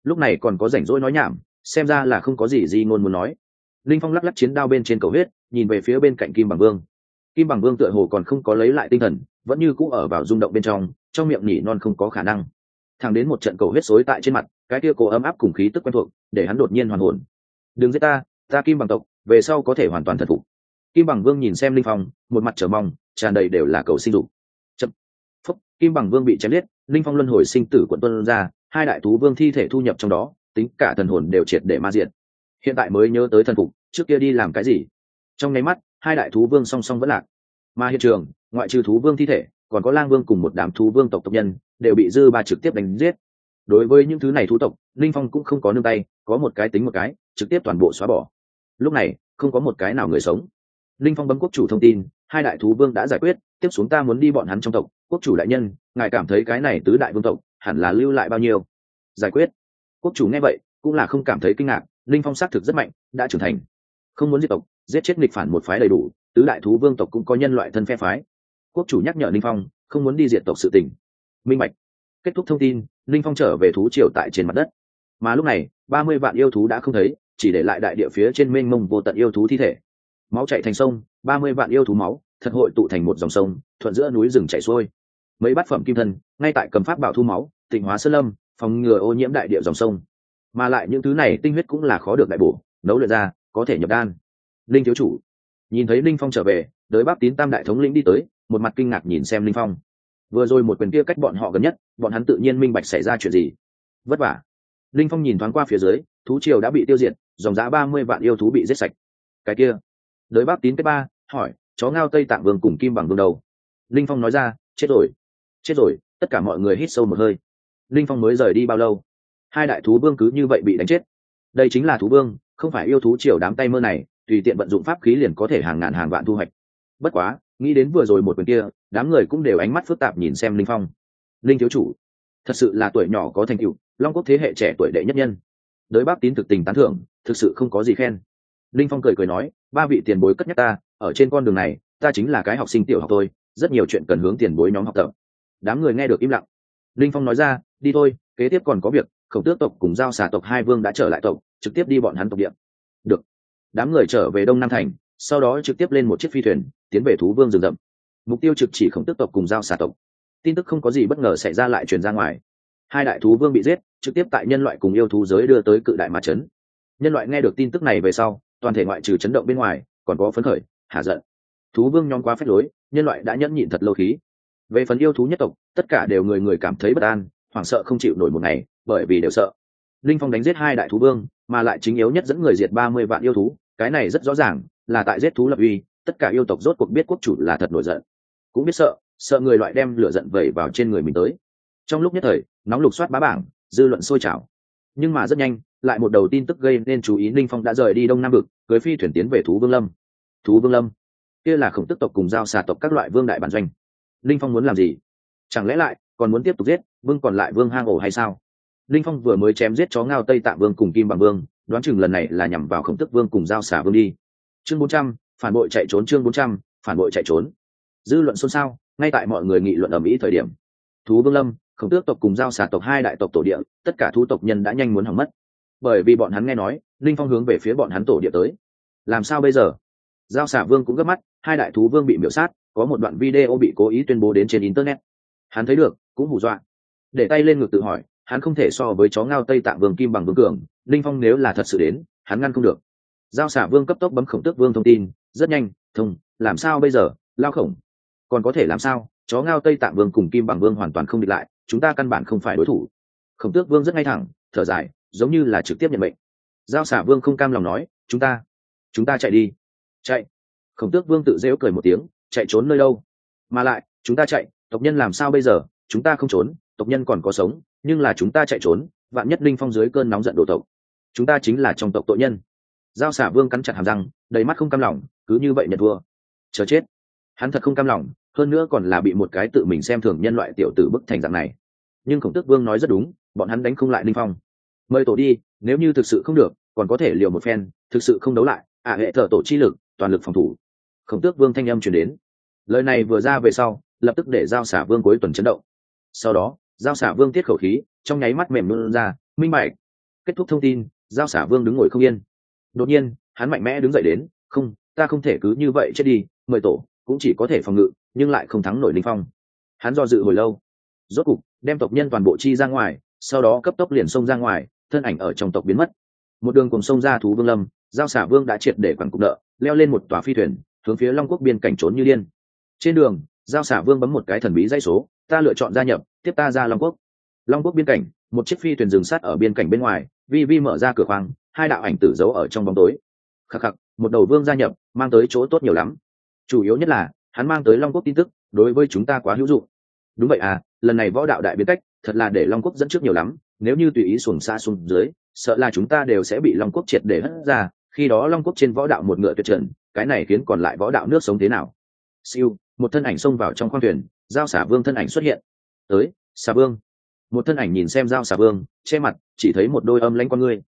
Lúc này còn có rảnh rỗi nói nhảm xem ra là không có gì di ngôn muốn nói. Linh phong lắc lắc chiến đao bên trên cầu huyết, nhìn về phía bên cạnh kim bằng vương. Kim bằng vương tựa hồ còn không có lấy lại tinh thần, vẫn như cũ ở vào rung động bên trong trong miệng nhỉ non không có khả năng. Thẳng đến một trận cầu huyết xối tại trên mặt, cái kia cổ ấm áp cùng khí tức quen thuộc, để hắn đột nhiên hoàn hồn. Đừng giết ta ta kim bằng tộc, về sau có thể hoàn toàn thần phục. Kim bằng vương nhìn xem linh phong, một mặt trở mong, tràn đầy đều là cầu sinh dục. Chậm. Phúc, kim bằng vương bị chém liết linh phong luân hồi sinh tử quận tuân ra, hai đại thú vương thi thể thu nhập trong đó tính cả thần hồn đều triệt để ma diện hiện tại mới nhớ tới thần phục, trước kia đi làm cái gì? Trong nháy mắt, hai đại thú vương song song vẫn lạc. Mà hiện trường, ngoại trừ thú vương thi thể, còn có lang vương cùng một đám thú vương tộc tộc nhân, đều bị dư ba trực tiếp đánh giết. Đối với những thứ này thú tộc, linh phong cũng không có nương tay, có một cái tính một cái, trực tiếp toàn bộ xóa bỏ. Lúc này, không có một cái nào người sống. Linh phong bấm quốc chủ thông tin, hai đại thú vương đã giải quyết, tiếp xuống ta muốn đi bọn hắn trong tộc. Quốc chủ đại nhân, ngài cảm thấy cái này tứ đại vương tộc, hẳn là lưu lại bao nhiêu? Giải quyết quốc chủ nghe vậy, cũng là không cảm thấy kinh ngạc, linh phong xác thực rất mạnh, đã trưởng thành. Không muốn diệt tộc, giết chết nghịch phản một phái đầy đủ, tứ đại thú vương tộc cũng có nhân loại thân phe phái. Quốc chủ nhắc nhở linh phong, không muốn đi diệt tộc sự tình. Minh bạch. Kết thúc thông tin, linh phong trở về thú triều tại trên mặt đất. Mà lúc này, ba mươi vạn yêu thú đã không thấy, chỉ để lại đại địa phía trên mênh mông vô tận yêu thú thi thể. Máu chạy thành sông, ba mươi vạn yêu thú máu, thật hội tụ thành một dòng sông, thuận giữa núi rừng chảy xuôi. Mấy bát phẩm kim thân, ngay tại cầm pháp bảo thu máu, tịnh hóa sơn lâm phòng ngừa ô nhiễm đại địa dòng sông. Mà lại những thứ này tinh huyết cũng là khó được đại bổ, nấu luyện ra, có thể nhập đan. Linh thiếu chủ. Nhìn thấy linh phong trở về, đới bác tín tam đại thống lĩnh đi tới, một mặt kinh ngạc nhìn xem linh phong. Vừa rồi một quyền kia cách bọn họ gần nhất, bọn hắn tự nhiên minh bạch xảy ra chuyện gì. Vất vả. Linh phong nhìn thoáng qua phía dưới, thú triều đã bị tiêu diệt, dòng giá ba mươi vạn yêu thú bị giết sạch. Cái kia. Đới bác tín cái ba, hỏi, chó ngao tây tạng vương cùng kim bằng vương đầu linh phong nói ra, chết rồi. Chết rồi. Tất cả mọi người hít sâu một hơi linh phong mới rời đi bao lâu? Hai đại thú vương cứ như vậy bị đánh chết. Đây chính là thú vương, không phải yêu thú triều đám tay mơ này, tùy tiện vận dụng pháp khí liền có thể hàng ngàn hàng vạn thu hoạch. Bất quá, nghĩ đến vừa rồi một quyền kia, đám người cũng đều ánh mắt phức tạp nhìn xem linh phong. Linh thiếu chủ, thật sự là tuổi nhỏ có thành tựu, long quốc thế hệ trẻ tuổi đệ nhất nhân. Đới bác tín thực tình tán thưởng, thực sự không có gì khen. Linh phong cười cười nói, ba vị tiền bối cất nhắc ta, ở trên con đường này, ta chính là cái học sinh tiểu học thôi, rất nhiều chuyện cần hướng tiền bối nhóm học tập. Đám người nghe được im lặng. Linh phong nói ra đi thôi, kế tiếp còn có việc, khổng tước tộc cùng giao xà tộc hai vương đã trở lại tộc, trực tiếp đi bọn hắn tộc điện được. Đám người trở về đông nam thành, sau đó trực tiếp lên một chiếc phi thuyền, tiến về thú vương rừng rậm. Mục tiêu trực chỉ khổng tước tộc cùng giao xà tộc. Tin tức không có gì bất ngờ xảy ra lại truyền ra ngoài. Hai đại thú vương bị giết, trực tiếp tại nhân loại cùng yêu thú giới đưa tới cự đại mà chấn. Nhân loại nghe được tin tức này về sau, toàn thể ngoại trừ chấn động bên ngoài, còn có phấn khởi hạ giận. Thú vương nhóm quá phép lối, nhân loại đã nhẫn nhịn thật lâu khí. Về phần yêu thú nhất tộc, tất cả đều người người cảm thấy bất an hoảng sợ không chịu nổi một ngày, bởi vì đều sợ. Linh phong đánh giết hai đại thú vương, mà lại chính yếu nhất dẫn người diệt ba mươi vạn yêu thú, cái này rất rõ ràng, là tại giết thú lập uy, tất cả yêu tộc rốt cuộc biết quốc chủ là thật nổi giận. Cũng biết sợ sợ người loại đem lửa giận vẩy vào trên người mình tới. Trong lúc nhất thời, nóng lục soát bá bảng, dư luận sôi trào. Nhưng mà rất nhanh, lại một đầu tin tức gây nên chú ý linh phong đã rời đi đông nam vực, cưới phi thuyền tiến về thú vương lâm. Thú vương lâm? Kia là khổng tức tộc cùng giao xà tộc các loại vương đại bản doanh. Linh phong muốn làm gì? Chẳng lẽ lại còn muốn tiếp tục giết, vương còn lại vương hang ổ hay sao? Linh phong vừa mới chém giết chó ngao tây tạ vương cùng kim bằng vương, đoán chừng lần này là nhằm vào khổng tức vương cùng giao xả vương đi. Chương bốn trăm, phản bội chạy trốn chương bốn trăm, phản bội chạy trốn. Dư luận xôn xao, ngay tại mọi người nghị luận ở mỹ thời điểm. Thú vương lâm, khổng tước tộc cùng giao xả tộc hai đại tộc tổ địa, tất cả thú tộc nhân đã nhanh muốn hỏng mất. Bởi vì bọn hắn nghe nói, linh phong hướng về phía bọn hắn tổ địa tới. Làm sao bây giờ? Giao xả vương cũng gấp mắt, hai đại thú vương bị miễu sát, có một đoạn video bị cố ý tuyên bố đến trên internet. Hắn thấy được cũng hù dọa. Để tay lên ngực tự hỏi, hắn không thể so với chó ngao tây tạng vương kim bằng vương cường, linh phong nếu là thật sự đến, hắn ngăn không được. Giao xả vương cấp tốc bấm khổng tước vương thông tin, rất nhanh, thông, làm sao bây giờ, lao khổng. Còn có thể làm sao, chó ngao tây tạng vương cùng kim bằng vương hoàn toàn không địch lại, chúng ta căn bản không phải đối thủ. Khổng tước vương rất ngay thẳng, thở dài, giống như là trực tiếp nhận bệnh giao xả vương không cam lòng nói, chúng ta chúng ta chạy đi. Chạy. Khổng tước vương tự dễu cười một tiếng, chạy trốn nơi đâu? Mà lại, chúng ta chạy, tộc nhân làm sao bây giờ? Chúng ta không trốn tộc nhân còn có sống nhưng là chúng ta chạy trốn vạn nhất linh phong dưới cơn nóng giận đổ tộc. Chúng ta chính là trong tộc tội nhân. Giao xả vương cắn chặt hàm răng đầy mắt không cam lòng cứ như vậy nhận thua. Chờ chết. Hắn thật không cam lòng hơn nữa còn là bị một cái tự mình xem thường nhân loại tiểu tử bức thành dạng này. Nhưng khổng tước vương nói rất đúng bọn hắn đánh không lại linh phong. Mời tổ đi nếu như thực sự không được còn có thể liều một phen thực sự không đấu lại ả à, hệ thợ tổ chi lực toàn lực phòng thủ. Khổng tước vương thanh âm chuyển đến. Lời này vừa ra về sau lập tức để giao xả vương cuối tuần chấn động sau đó, giao xả vương tiết khẩu khí, trong nháy mắt mềm luôn ra, minh bạch. Kết thúc thông tin, giao xả vương đứng ngồi không yên. Đột nhiên, hắn mạnh mẽ đứng dậy đến, không, ta không thể cứ như vậy chết đi, mời tổ, cũng chỉ có thể phòng ngự, nhưng lại không thắng nổi linh phong. Hắn do dự hồi lâu. Rốt cục, đem tộc nhân toàn bộ chi ra ngoài, sau đó cấp tốc liền xông ra ngoài, thân ảnh ở trong tộc biến mất. Một đường cùng sông ra thú vương lâm, giao xả vương đã triệt để quản cục nợ, leo lên một tòa phi thuyền, hướng phía long quốc biên cảnh trốn như điên. Trên đường, giao xả vương bấm một cái thần bí dây số ta lựa chọn gia nhập, tiếp ta ra long quốc. Long quốc biên cảnh, một chiếc phi thuyền dừng sát ở biên cảnh bên ngoài, vi vi mở ra cửa khoang, hai đạo ảnh tử giấu ở trong bóng tối. Khắc khắc, một đầu vương gia nhập, mang tới chỗ tốt nhiều lắm. Chủ yếu nhất là, hắn mang tới long quốc tin tức, đối với chúng ta quá hữu dụng. Đúng vậy à lần này võ đạo đại biến cách, thật là để long quốc dẫn trước nhiều lắm, nếu như tùy ý xuồng xa xuống dưới, sợ là chúng ta đều sẽ bị long quốc triệt để hất ra, khi đó long quốc trên võ đạo một ngựa tuyệt trần, cái này khiến còn lại võ đạo nước sống thế nào? Siêu một thân ảnh xông vào trong khoang thuyền, giao xả vương thân ảnh xuất hiện. Tới xà vương. Một thân ảnh nhìn xem giao xà vương, che mặt, chỉ thấy một đôi âm lanh con ngươi.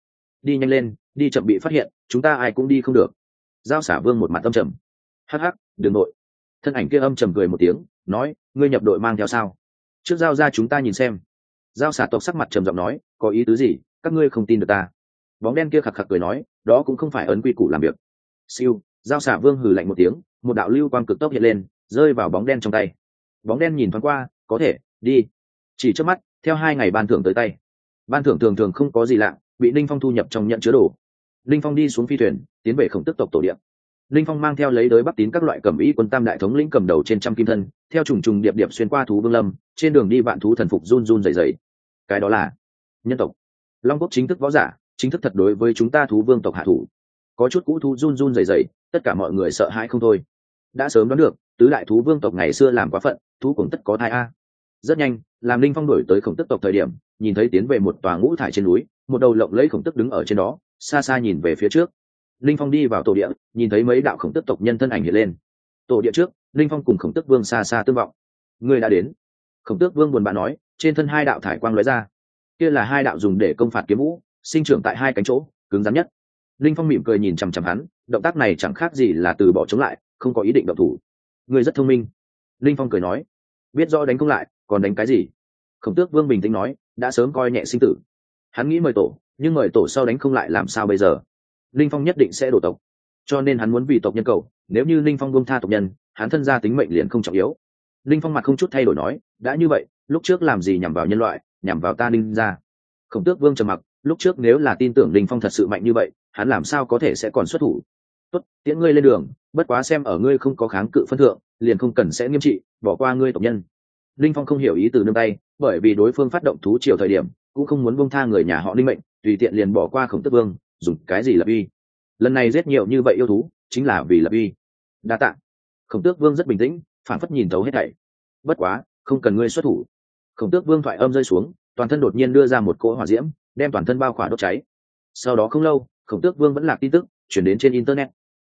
Đi nhanh lên, đi chậm bị phát hiện, chúng ta ai cũng đi không được. Giao xả vương một mặt âm trầm. Hắc hắc đường nội. Thân ảnh kia âm trầm cười một tiếng, nói, ngươi nhập đội mang theo sao? Trước giao ra chúng ta nhìn xem. Giao xả tộc sắc mặt trầm giọng nói, có ý tứ gì? Các ngươi không tin được ta. Bóng đen kia khạc khạc cười nói, đó cũng không phải ấn quy củ làm việc. Siêu, giao xả vương hừ lạnh một tiếng, một đạo lưu quang cực tốc hiện lên rơi vào bóng đen trong tay. Bóng đen nhìn thoáng qua, có thể, đi. Chỉ trước mắt, theo hai ngày ban thưởng tới tay. Ban thưởng thường thường không có gì lạ, bị ninh phong thu nhập trong nhận chứa đồ. Ninh phong đi xuống phi thuyền, tiến về khổng tức tộc tổ điện ninh phong mang theo lấy đới bắc tín các loại cầm ý quân tam đại thống lĩnh cầm đầu trên trăm kim thân, theo trùng trùng điệp điệp xuyên qua thú vương lâm, trên đường đi vạn thú thần phục run run dày dày cái đó là nhân tộc. Long quốc chính thức võ giả, chính thức thật đối với chúng ta thú vương tộc hạ thủ. Có chút cũ thú run run dày dày tất cả mọi người sợ hãi không thôi. Đã sớm đoán được tứ đại thú vương tộc ngày xưa làm quá phận, thú cũng tất có thai a. Rất nhanh, làm linh phong đổi tới khổng tức tộc thời điểm, nhìn thấy tiến về một tòa ngũ thải trên núi, một đầu lộng lấy khổng tức đứng ở trên đó, xa xa nhìn về phía trước. Linh phong đi vào tổ địa, nhìn thấy mấy đạo khổng tức tộc nhân thân ảnh hiện lên. Tổ địa trước, linh phong cùng khổng tức vương xa xa tương vọng. Người đã đến. Khổng tước vương buồn bã nói, trên thân hai đạo thải quang lóe ra. Kia là hai đạo dùng để công phạt kiếm vũ, sinh trưởng tại hai cánh chỗ, cứng rắn nhất. Linh phong mỉm cười nhìn chằm chằm hắn, động tác này chẳng khác gì là từ bỏ chống lại, không có ý định động thủ. Ngươi rất thông minh. Linh phong cười nói, biết rõ đánh không lại, còn đánh cái gì? Khổng tước vương bình tĩnh nói, đã sớm coi nhẹ sinh tử. Hắn nghĩ mời tổ, nhưng mời tổ sau đánh không lại làm sao bây giờ? Linh phong nhất định sẽ đổ tộc. Cho nên hắn muốn vì tộc nhân cầu, nếu như linh phong buông tha tộc nhân, hắn thân ra tính mệnh liền không trọng yếu. Linh phong mặt không chút thay đổi nói, đã như vậy, lúc trước làm gì nhằm vào nhân loại, nhằm vào ta linh ra khổng tước vương trầm mặc, lúc trước nếu là tin tưởng linh phong thật sự mạnh như vậy, hắn làm sao có thể sẽ còn xuất thủ? Tốt, tiễn ngươi lên đường, bất quá xem ở ngươi không có kháng cự phân thượng, liền không cần sẽ nghiêm trị, bỏ qua ngươi tộc nhân. Linh phong không hiểu ý từ nương tay, bởi vì đối phương phát động thú triều thời điểm, cũng không muốn bông tha người nhà họ linh mệnh, tùy tiện liền bỏ qua khổng tức vương, dùng cái gì lập uy. Lần này giết nhiều như vậy yêu thú, chính là vì lập uy. Đa t ạ khổng tước vương rất bình tĩnh phản phất nhìn thấu hết thảy. Bất quá, không cần ngươi xuất thủ. Khổng tước vương thoại âm rơi xuống, toàn thân đột nhiên đưa ra một cỗ hỏa diễm, đem toàn thân bao khỏa đốt cháy. Sau đó không lâu, khổng tước vương vẫn lạc tin tức, chuyển đến trên internet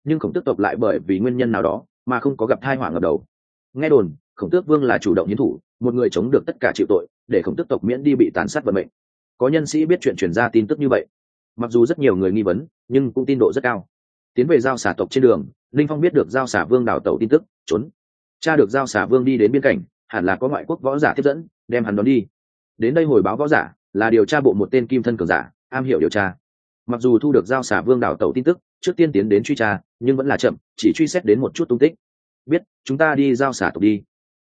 nhưng khổng tước tộc lại bởi vì nguyên nhân nào đó mà không có gặp thai hỏa ngập đầu. Nghe đồn, khổng tước vương là chủ động hiến thủ, một người chống được tất cả chịu tội, để khổng tước tộc miễn đi bị tàn sát vận mệnh. Có nhân sĩ biết chuyện truyền ra tin tức như vậy. Mặc dù rất nhiều người nghi vấn, nhưng cũng tin độ rất cao. Tiến về giao xả tộc trên đường, linh phong biết được giao xả vương đào tẩu tin tức, trốn. Cha được giao xả vương đi đến biên cảnh, hẳn là có ngoại quốc võ giả tiếp dẫn, đem hắn đón đi. Đến đây hồi báo võ giả, là điều tra bộ một tên kim thân cường giả, am hiểu điều tra. Mặc dù thu được giao xả vương đào tẩu tin tức trước tiên tiến đến truy tra, nhưng vẫn là chậm, chỉ truy xét đến một chút tung tích. Biết, chúng ta đi giao xả tộc đi.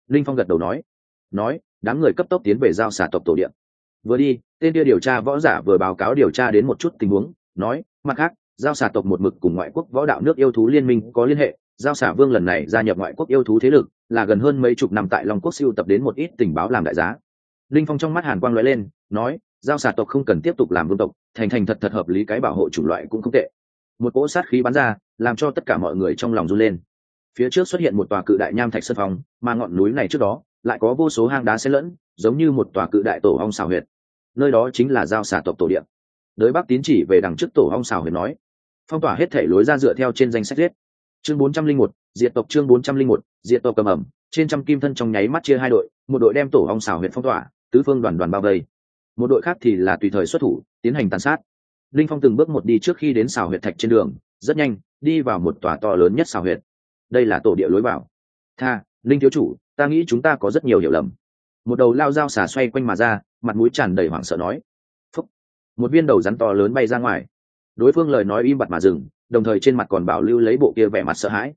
Linh phong gật đầu nói. Nói, đám người cấp tốc tiến về giao xả tộc tổ điện. Vừa đi, tên kia điều tra võ giả vừa báo cáo điều tra đến một chút tình huống, nói, mặt khác, giao xả tộc một mực cùng ngoại quốc võ đạo nước yêu thú liên minh có liên hệ. Giao xả vương lần này gia nhập ngoại quốc yêu thú thế lực, là gần hơn mấy chục năm tại long quốc siêu tập đến một ít tình báo làm đại giá. Linh phong trong mắt hàn quang l lên, nói, giao xả tộc không cần tiếp tục làm vương tộc, thành thành thật thật hợp lý cái bảo hộ chủng loại cũng không tệ một cỗ sát khí bắn ra, làm cho tất cả mọi người trong lòng run lên. Phía trước xuất hiện một tòa cự đại nham thạch sơn phòng mà ngọn núi này trước đó lại có vô số hang đá xen lẫn, giống như một tòa cự đại tổ ong xào huyệt. Nơi đó chính là giao xả tộc tổ điện đới bắc tín chỉ về đằng trước tổ ong xào huyệt nói, phong tỏa hết thể lối ra dựa theo trên danh sách giết. Chương bốn trăm linh một diện tộc chương bốn trăm linh một diện tộc cầm ẩm. Trên trăm kim thân trong nháy mắt chia hai đội, một đội đem tổ ong xào huyệt phong tỏa, tứ phương đoàn đoàn bao vây. Một đội khác thì là tùy thời xuất thủ, tiến hành tàn sát linh phong từng bước một đi trước khi đến xào Huyệt thạch trên đường, rất nhanh, đi vào một tòa to lớn nhất xào Huyệt. đây là tổ địa lối vào. Tha, linh thiếu chủ, ta nghĩ chúng ta có rất nhiều hiểu lầm. Một đầu lao dao xà xoay quanh mà ra, mặt mũi tràn đầy hoảng sợ nói. Phúc. một viên đầu rắn to lớn bay ra ngoài. Đối phương lời nói im bặt mà dừng, đồng thời trên mặt còn bảo lưu lấy bộ kia vẻ mặt sợ hãi.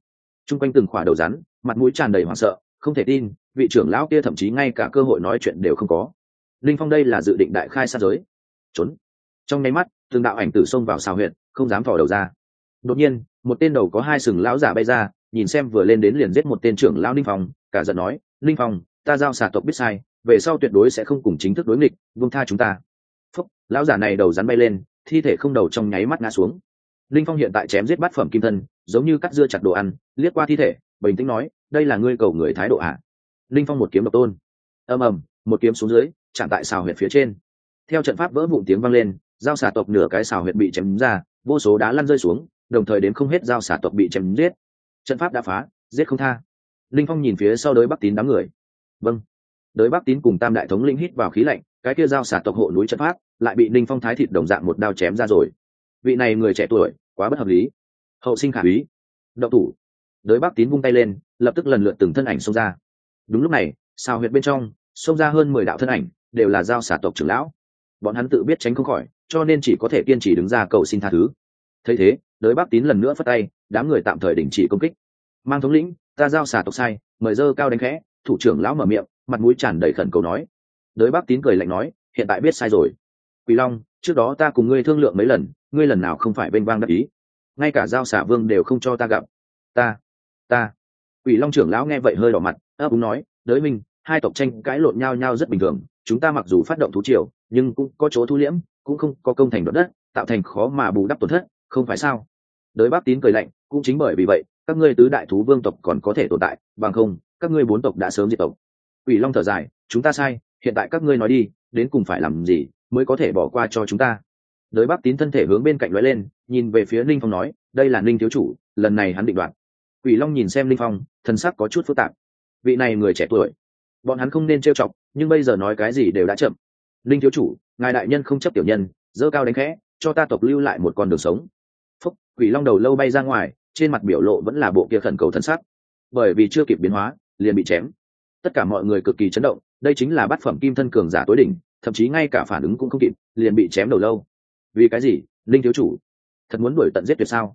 T r u n g quanh từng khỏa đầu rắn, mặt mũi tràn đầy hoảng sợ, không thể tin, vị trưởng lão kia thậm chí ngay cả cơ hội nói chuyện đều không có. Linh phong đây là dự định đại khai sát giới. Trốn trong nháy mắt, từng đạo ảnh tử xông vào xào huyện không dám thò đầu ra. Đột nhiên, một tên đầu có hai sừng lão giả bay ra, nhìn xem vừa lên đến liền giết một tên trưởng lão linh phong, cả giận nói linh phong, ta giao xà tộc biết sai, về sau tuyệt đối sẽ không cùng chính thức đối nghịch vương tha chúng ta. Phúc, lão giả này đầu rắn bay lên, thi thể không đầu trong nháy mắt ngã xuống. Linh phong hiện tại chém giết bát phẩm kim thân, giống như cắt dưa chặt đồ ăn, liếc qua thi thể, bình tĩnh nói, đây là ngươi cầu người thái độ à? ạ linh phong một kiếm độc tôn. Ầm ầm, một kiếm xuống dưới, chạm tại xào huyệt phía trên. Theo trận pháp vỡ vụn tiếng vang lên giao xà tộc nửa cái xào huyệt bị chém ra, vô số đá lăn rơi xuống, đồng thời đến không hết giao xà tộc bị chém giết. Trận pháp đã phá, giết không tha. Linh phong nhìn phía sau đới bắc tín đám người. Vâng. Đới bắc tín cùng tam đại thống linh hít vào khí lạnh, cái kia giao xà tộc hộ núi trận pháp lại bị Linh phong thái thịt đồng dạng một đao chém ra rồi. Vị này người trẻ tuổi, quá bất hợp lý. Hậu sinh khả úy. Đậu thủ. Đới bắc tín vung tay lên, lập tức lần lượt từng thân ảnh xông ra. Đúng lúc này, xào huyệt bên trong, xông ra hơn mười đạo thân ảnh, đều là giao xà tộc trưởng lão. Bọn hắn tự biết tránh không khỏi cho nên chỉ có thể kiên trì đứng ra cầu xin tha thứ. Thấy thế, đới bác tín lần nữa phất tay, đám người tạm thời đình chỉ công kích. Mang thống lĩnh, ta giao xả tộc sai, mời dơ cao đánh khẽ, thủ trưởng lão mở miệng, mặt mũi tràn đầy khẩn cầu nói. Đới bác tín cười lạnh nói, hiện tại biết sai rồi. Quỷ long, trước đó ta cùng ngươi thương lượng mấy lần, ngươi lần nào không phải bênh vang đắc ý. Ngay cả giao xả vương đều không cho ta gặp. Ta ta. Quỷ long trưởng lão nghe vậy hơi đỏ mặt, ấp úng nói, đới minh, hai tộc tranh cãi lộn nhau nhau rất bình thường, chúng ta mặc dù phát động thú triều, nhưng cũng có chỗ thu liễm cũng không có công thành đoạt đất, tạo thành khó mà bù đắp tổn thất, không phải sao? Đới bác tín cười lạnh, cũng chính bởi vì vậy, các ngươi tứ đại thú vương tộc còn có thể tồn tại, bằng không, các ngươi bốn tộc đã sớm diệt tộc. Quỷ long thở dài, chúng ta sai, hiện tại các ngươi nói đi, đến cùng phải làm gì mới có thể bỏ qua cho chúng ta? Đới bác tín thân thể hướng bên cạnh lóe lên, nhìn về phía ninh phong nói, đây là ninh thiếu chủ, lần này hắn định đoạt. Quỷ long nhìn xem ninh phong thân sắc có chút phức tạp. Vị này người trẻ tuổi, bọn hắn không nên trêu chọc, nhưng bây giờ nói cái gì đều đã chậm. Ninh thiếu chủ ngài đại nhân không chấp tiểu nhân, dơ cao đánh khẽ, cho ta tộc lưu lại một con đường sống. Phúc, quỷ long đầu lâu bay ra ngoài, trên mặt biểu lộ vẫn là bộ kia khẩn cầu thân sắc. Bởi vì chưa kịp biến hóa, liền bị chém. Tất cả mọi người cực kỳ chấn động, đây chính là bát phẩm kim thân cường giả tối đỉnh, thậm chí ngay cả phản ứng cũng không kịp, liền bị chém đầu lâu. Vì cái gì, linh thiếu chủ? Thật muốn đuổi tận giết tuyệt sao?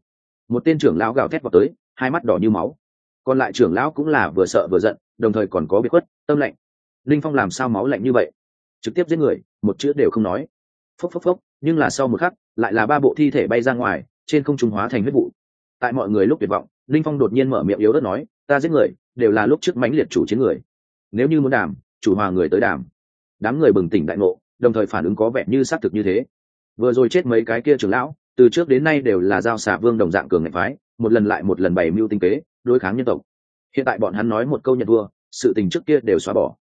Một tên trưởng lão gào thét vào tới, hai mắt đỏ như máu. Còn lại trưởng lão cũng là vừa sợ vừa giận, đồng thời còn có bị khuất, tâm lạnh. Linh phong làm sao máu lạnh như vậy? Trực tiếp giết người, một chữ đều không nói. Phốc phốc phốc, nhưng là sau một khắc, lại là ba bộ thi thể bay ra ngoài, trên không trung hóa thành huyết vụ. Tại mọi người lúc tuyệt vọng, linh phong đột nhiên mở miệng yếu đất nói, ta giết người, đều là lúc trước mãnh liệt chủ chiến người. Nếu như muốn đàm chủ hòa người tới đàm đám người bừng tỉnh đại ngộ, đồng thời phản ứng có vẻ như xác thực như thế. Vừa rồi chết mấy cái kia trưởng lão, từ trước đến nay đều là giao xả vương đồng dạng cường ngạch phái, một lần lại một lần bày mưu tinh kế, đối kháng nhân tộc. Hiện tại bọn hắn nói một câu nhận vua sự tình trước kia đều xóa bỏ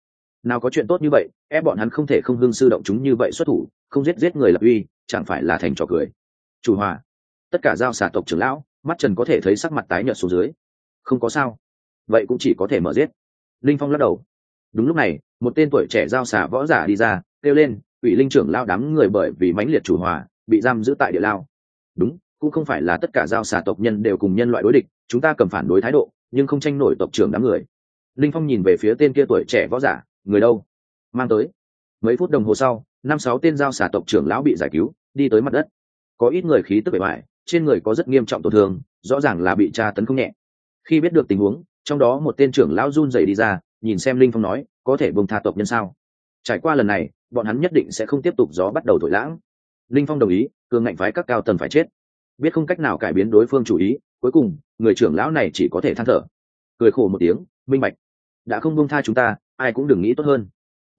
nào có chuyện tốt như vậy ép bọn hắn không thể không hưng sư động chúng như vậy xuất thủ, không giết giết người lập uy, chẳng phải là thành trò cười. Chủ hòa, tất cả giao xà tộc trưởng lão, mắt trần có thể thấy sắc mặt tái nhợt xuống dưới. Không có sao. Vậy cũng chỉ có thể mở giết. Linh phong lắc đầu. Đúng lúc này, một tên tuổi trẻ giao xà võ giả đi ra, kêu lên ủy linh trưởng lao đám người bởi vì mãnh liệt chủ hòa, bị giam giữ tại địa lao. Đúng, cũng không phải là tất cả giao xà tộc nhân đều cùng nhân loại đối địch, chúng ta cầm phản đối thái độ, nhưng không tranh nổi tộc trưởng đám người. Linh phong nhìn về phía tên kia tuổi trẻ võ giả người đâu? Mang tới. Mấy phút đồng hồ sau, năm sáu tên giao xà tộc trưởng lão bị giải cứu, đi tới mặt đất. Có ít người khí tức bề bại trên người có rất nghiêm trọng tổn thương, rõ ràng là bị tra tấn không nhẹ. Khi biết được tình huống, trong đó một tên trưởng lão run rẩy đi ra, nhìn xem linh phong nói, có thể bông tha tộc nhân sao? Trải qua lần này, bọn hắn nhất định sẽ không tiếp tục gió bắt đầu thổi lãng. Linh phong đồng ý, cường ngạnh phái các cao tầng phải chết. Biết không cách nào cải biến đối phương chủ ý, cuối cùng, người trưởng lão này chỉ có thể than thở. Cười khổ một tiếng, minh bạch, đã không bông tha chúng ta ai cũng đừng nghĩ tốt hơn.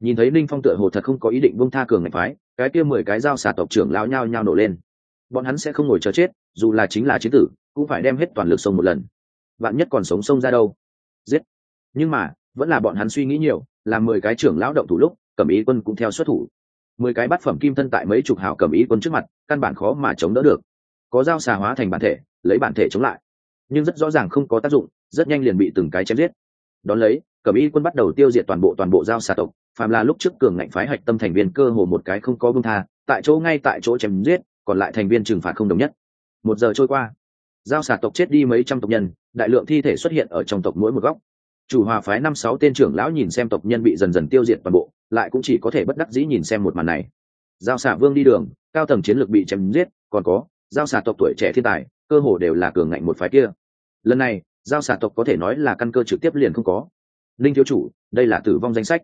Nhìn thấy Ninh phong tựa hồ thật không có ý định bông tha cường ngạch phái, cái kia mười cái dao xà tộc trưởng lão nhao nhao nổ lên. Bọn hắn sẽ không ngồi chờ chết, dù là chính là chiến tử, cũng phải đem hết toàn lực sông một lần. Bạn nhất còn sống sông ra đâu? Giết. Nhưng mà, vẫn là bọn hắn suy nghĩ nhiều, làm mười cái trưởng lão động thủ lúc, cẩm ý quân cũng theo xuất thủ. Mười cái bát phẩm kim thân tại mấy chục hào cẩm ý quân trước mặt, căn bản khó mà chống đỡ được. Có dao xà hóa thành bản thể, lấy bản thể chống lại. Nhưng rất rõ ràng không có tác dụng, rất nhanh liền bị từng cái chém giết. Đón lấy cẩm y quân bắt đầu tiêu diệt toàn bộ toàn bộ giao xà tộc, phàm là lúc trước cường ngạnh phái hạch tâm thành viên cơ hồ một cái không có bưng tha, tại chỗ ngay tại chỗ chém giết, còn lại thành viên trừng phạt không đồng nhất. Một giờ trôi qua, giao xà tộc chết đi mấy trăm tộc nhân, đại lượng thi thể xuất hiện ở trong tộc mỗi một góc. Chủ hòa phái năm sáu tên trưởng lão nhìn xem tộc nhân bị dần dần tiêu diệt toàn bộ, lại cũng chỉ có thể bất đắc dĩ nhìn xem một màn này. Giao xà vương đi đường, cao tầng chiến lược bị chém giết, còn có, giao xà tộc tuổi trẻ thiên tài, cơ hồ đều là cường ngạnh một phái kia. Lần này, giao xà tộc có thể nói là căn cơ trực tiếp liền không có linh thiếu chủ, đây là tử vong danh sách.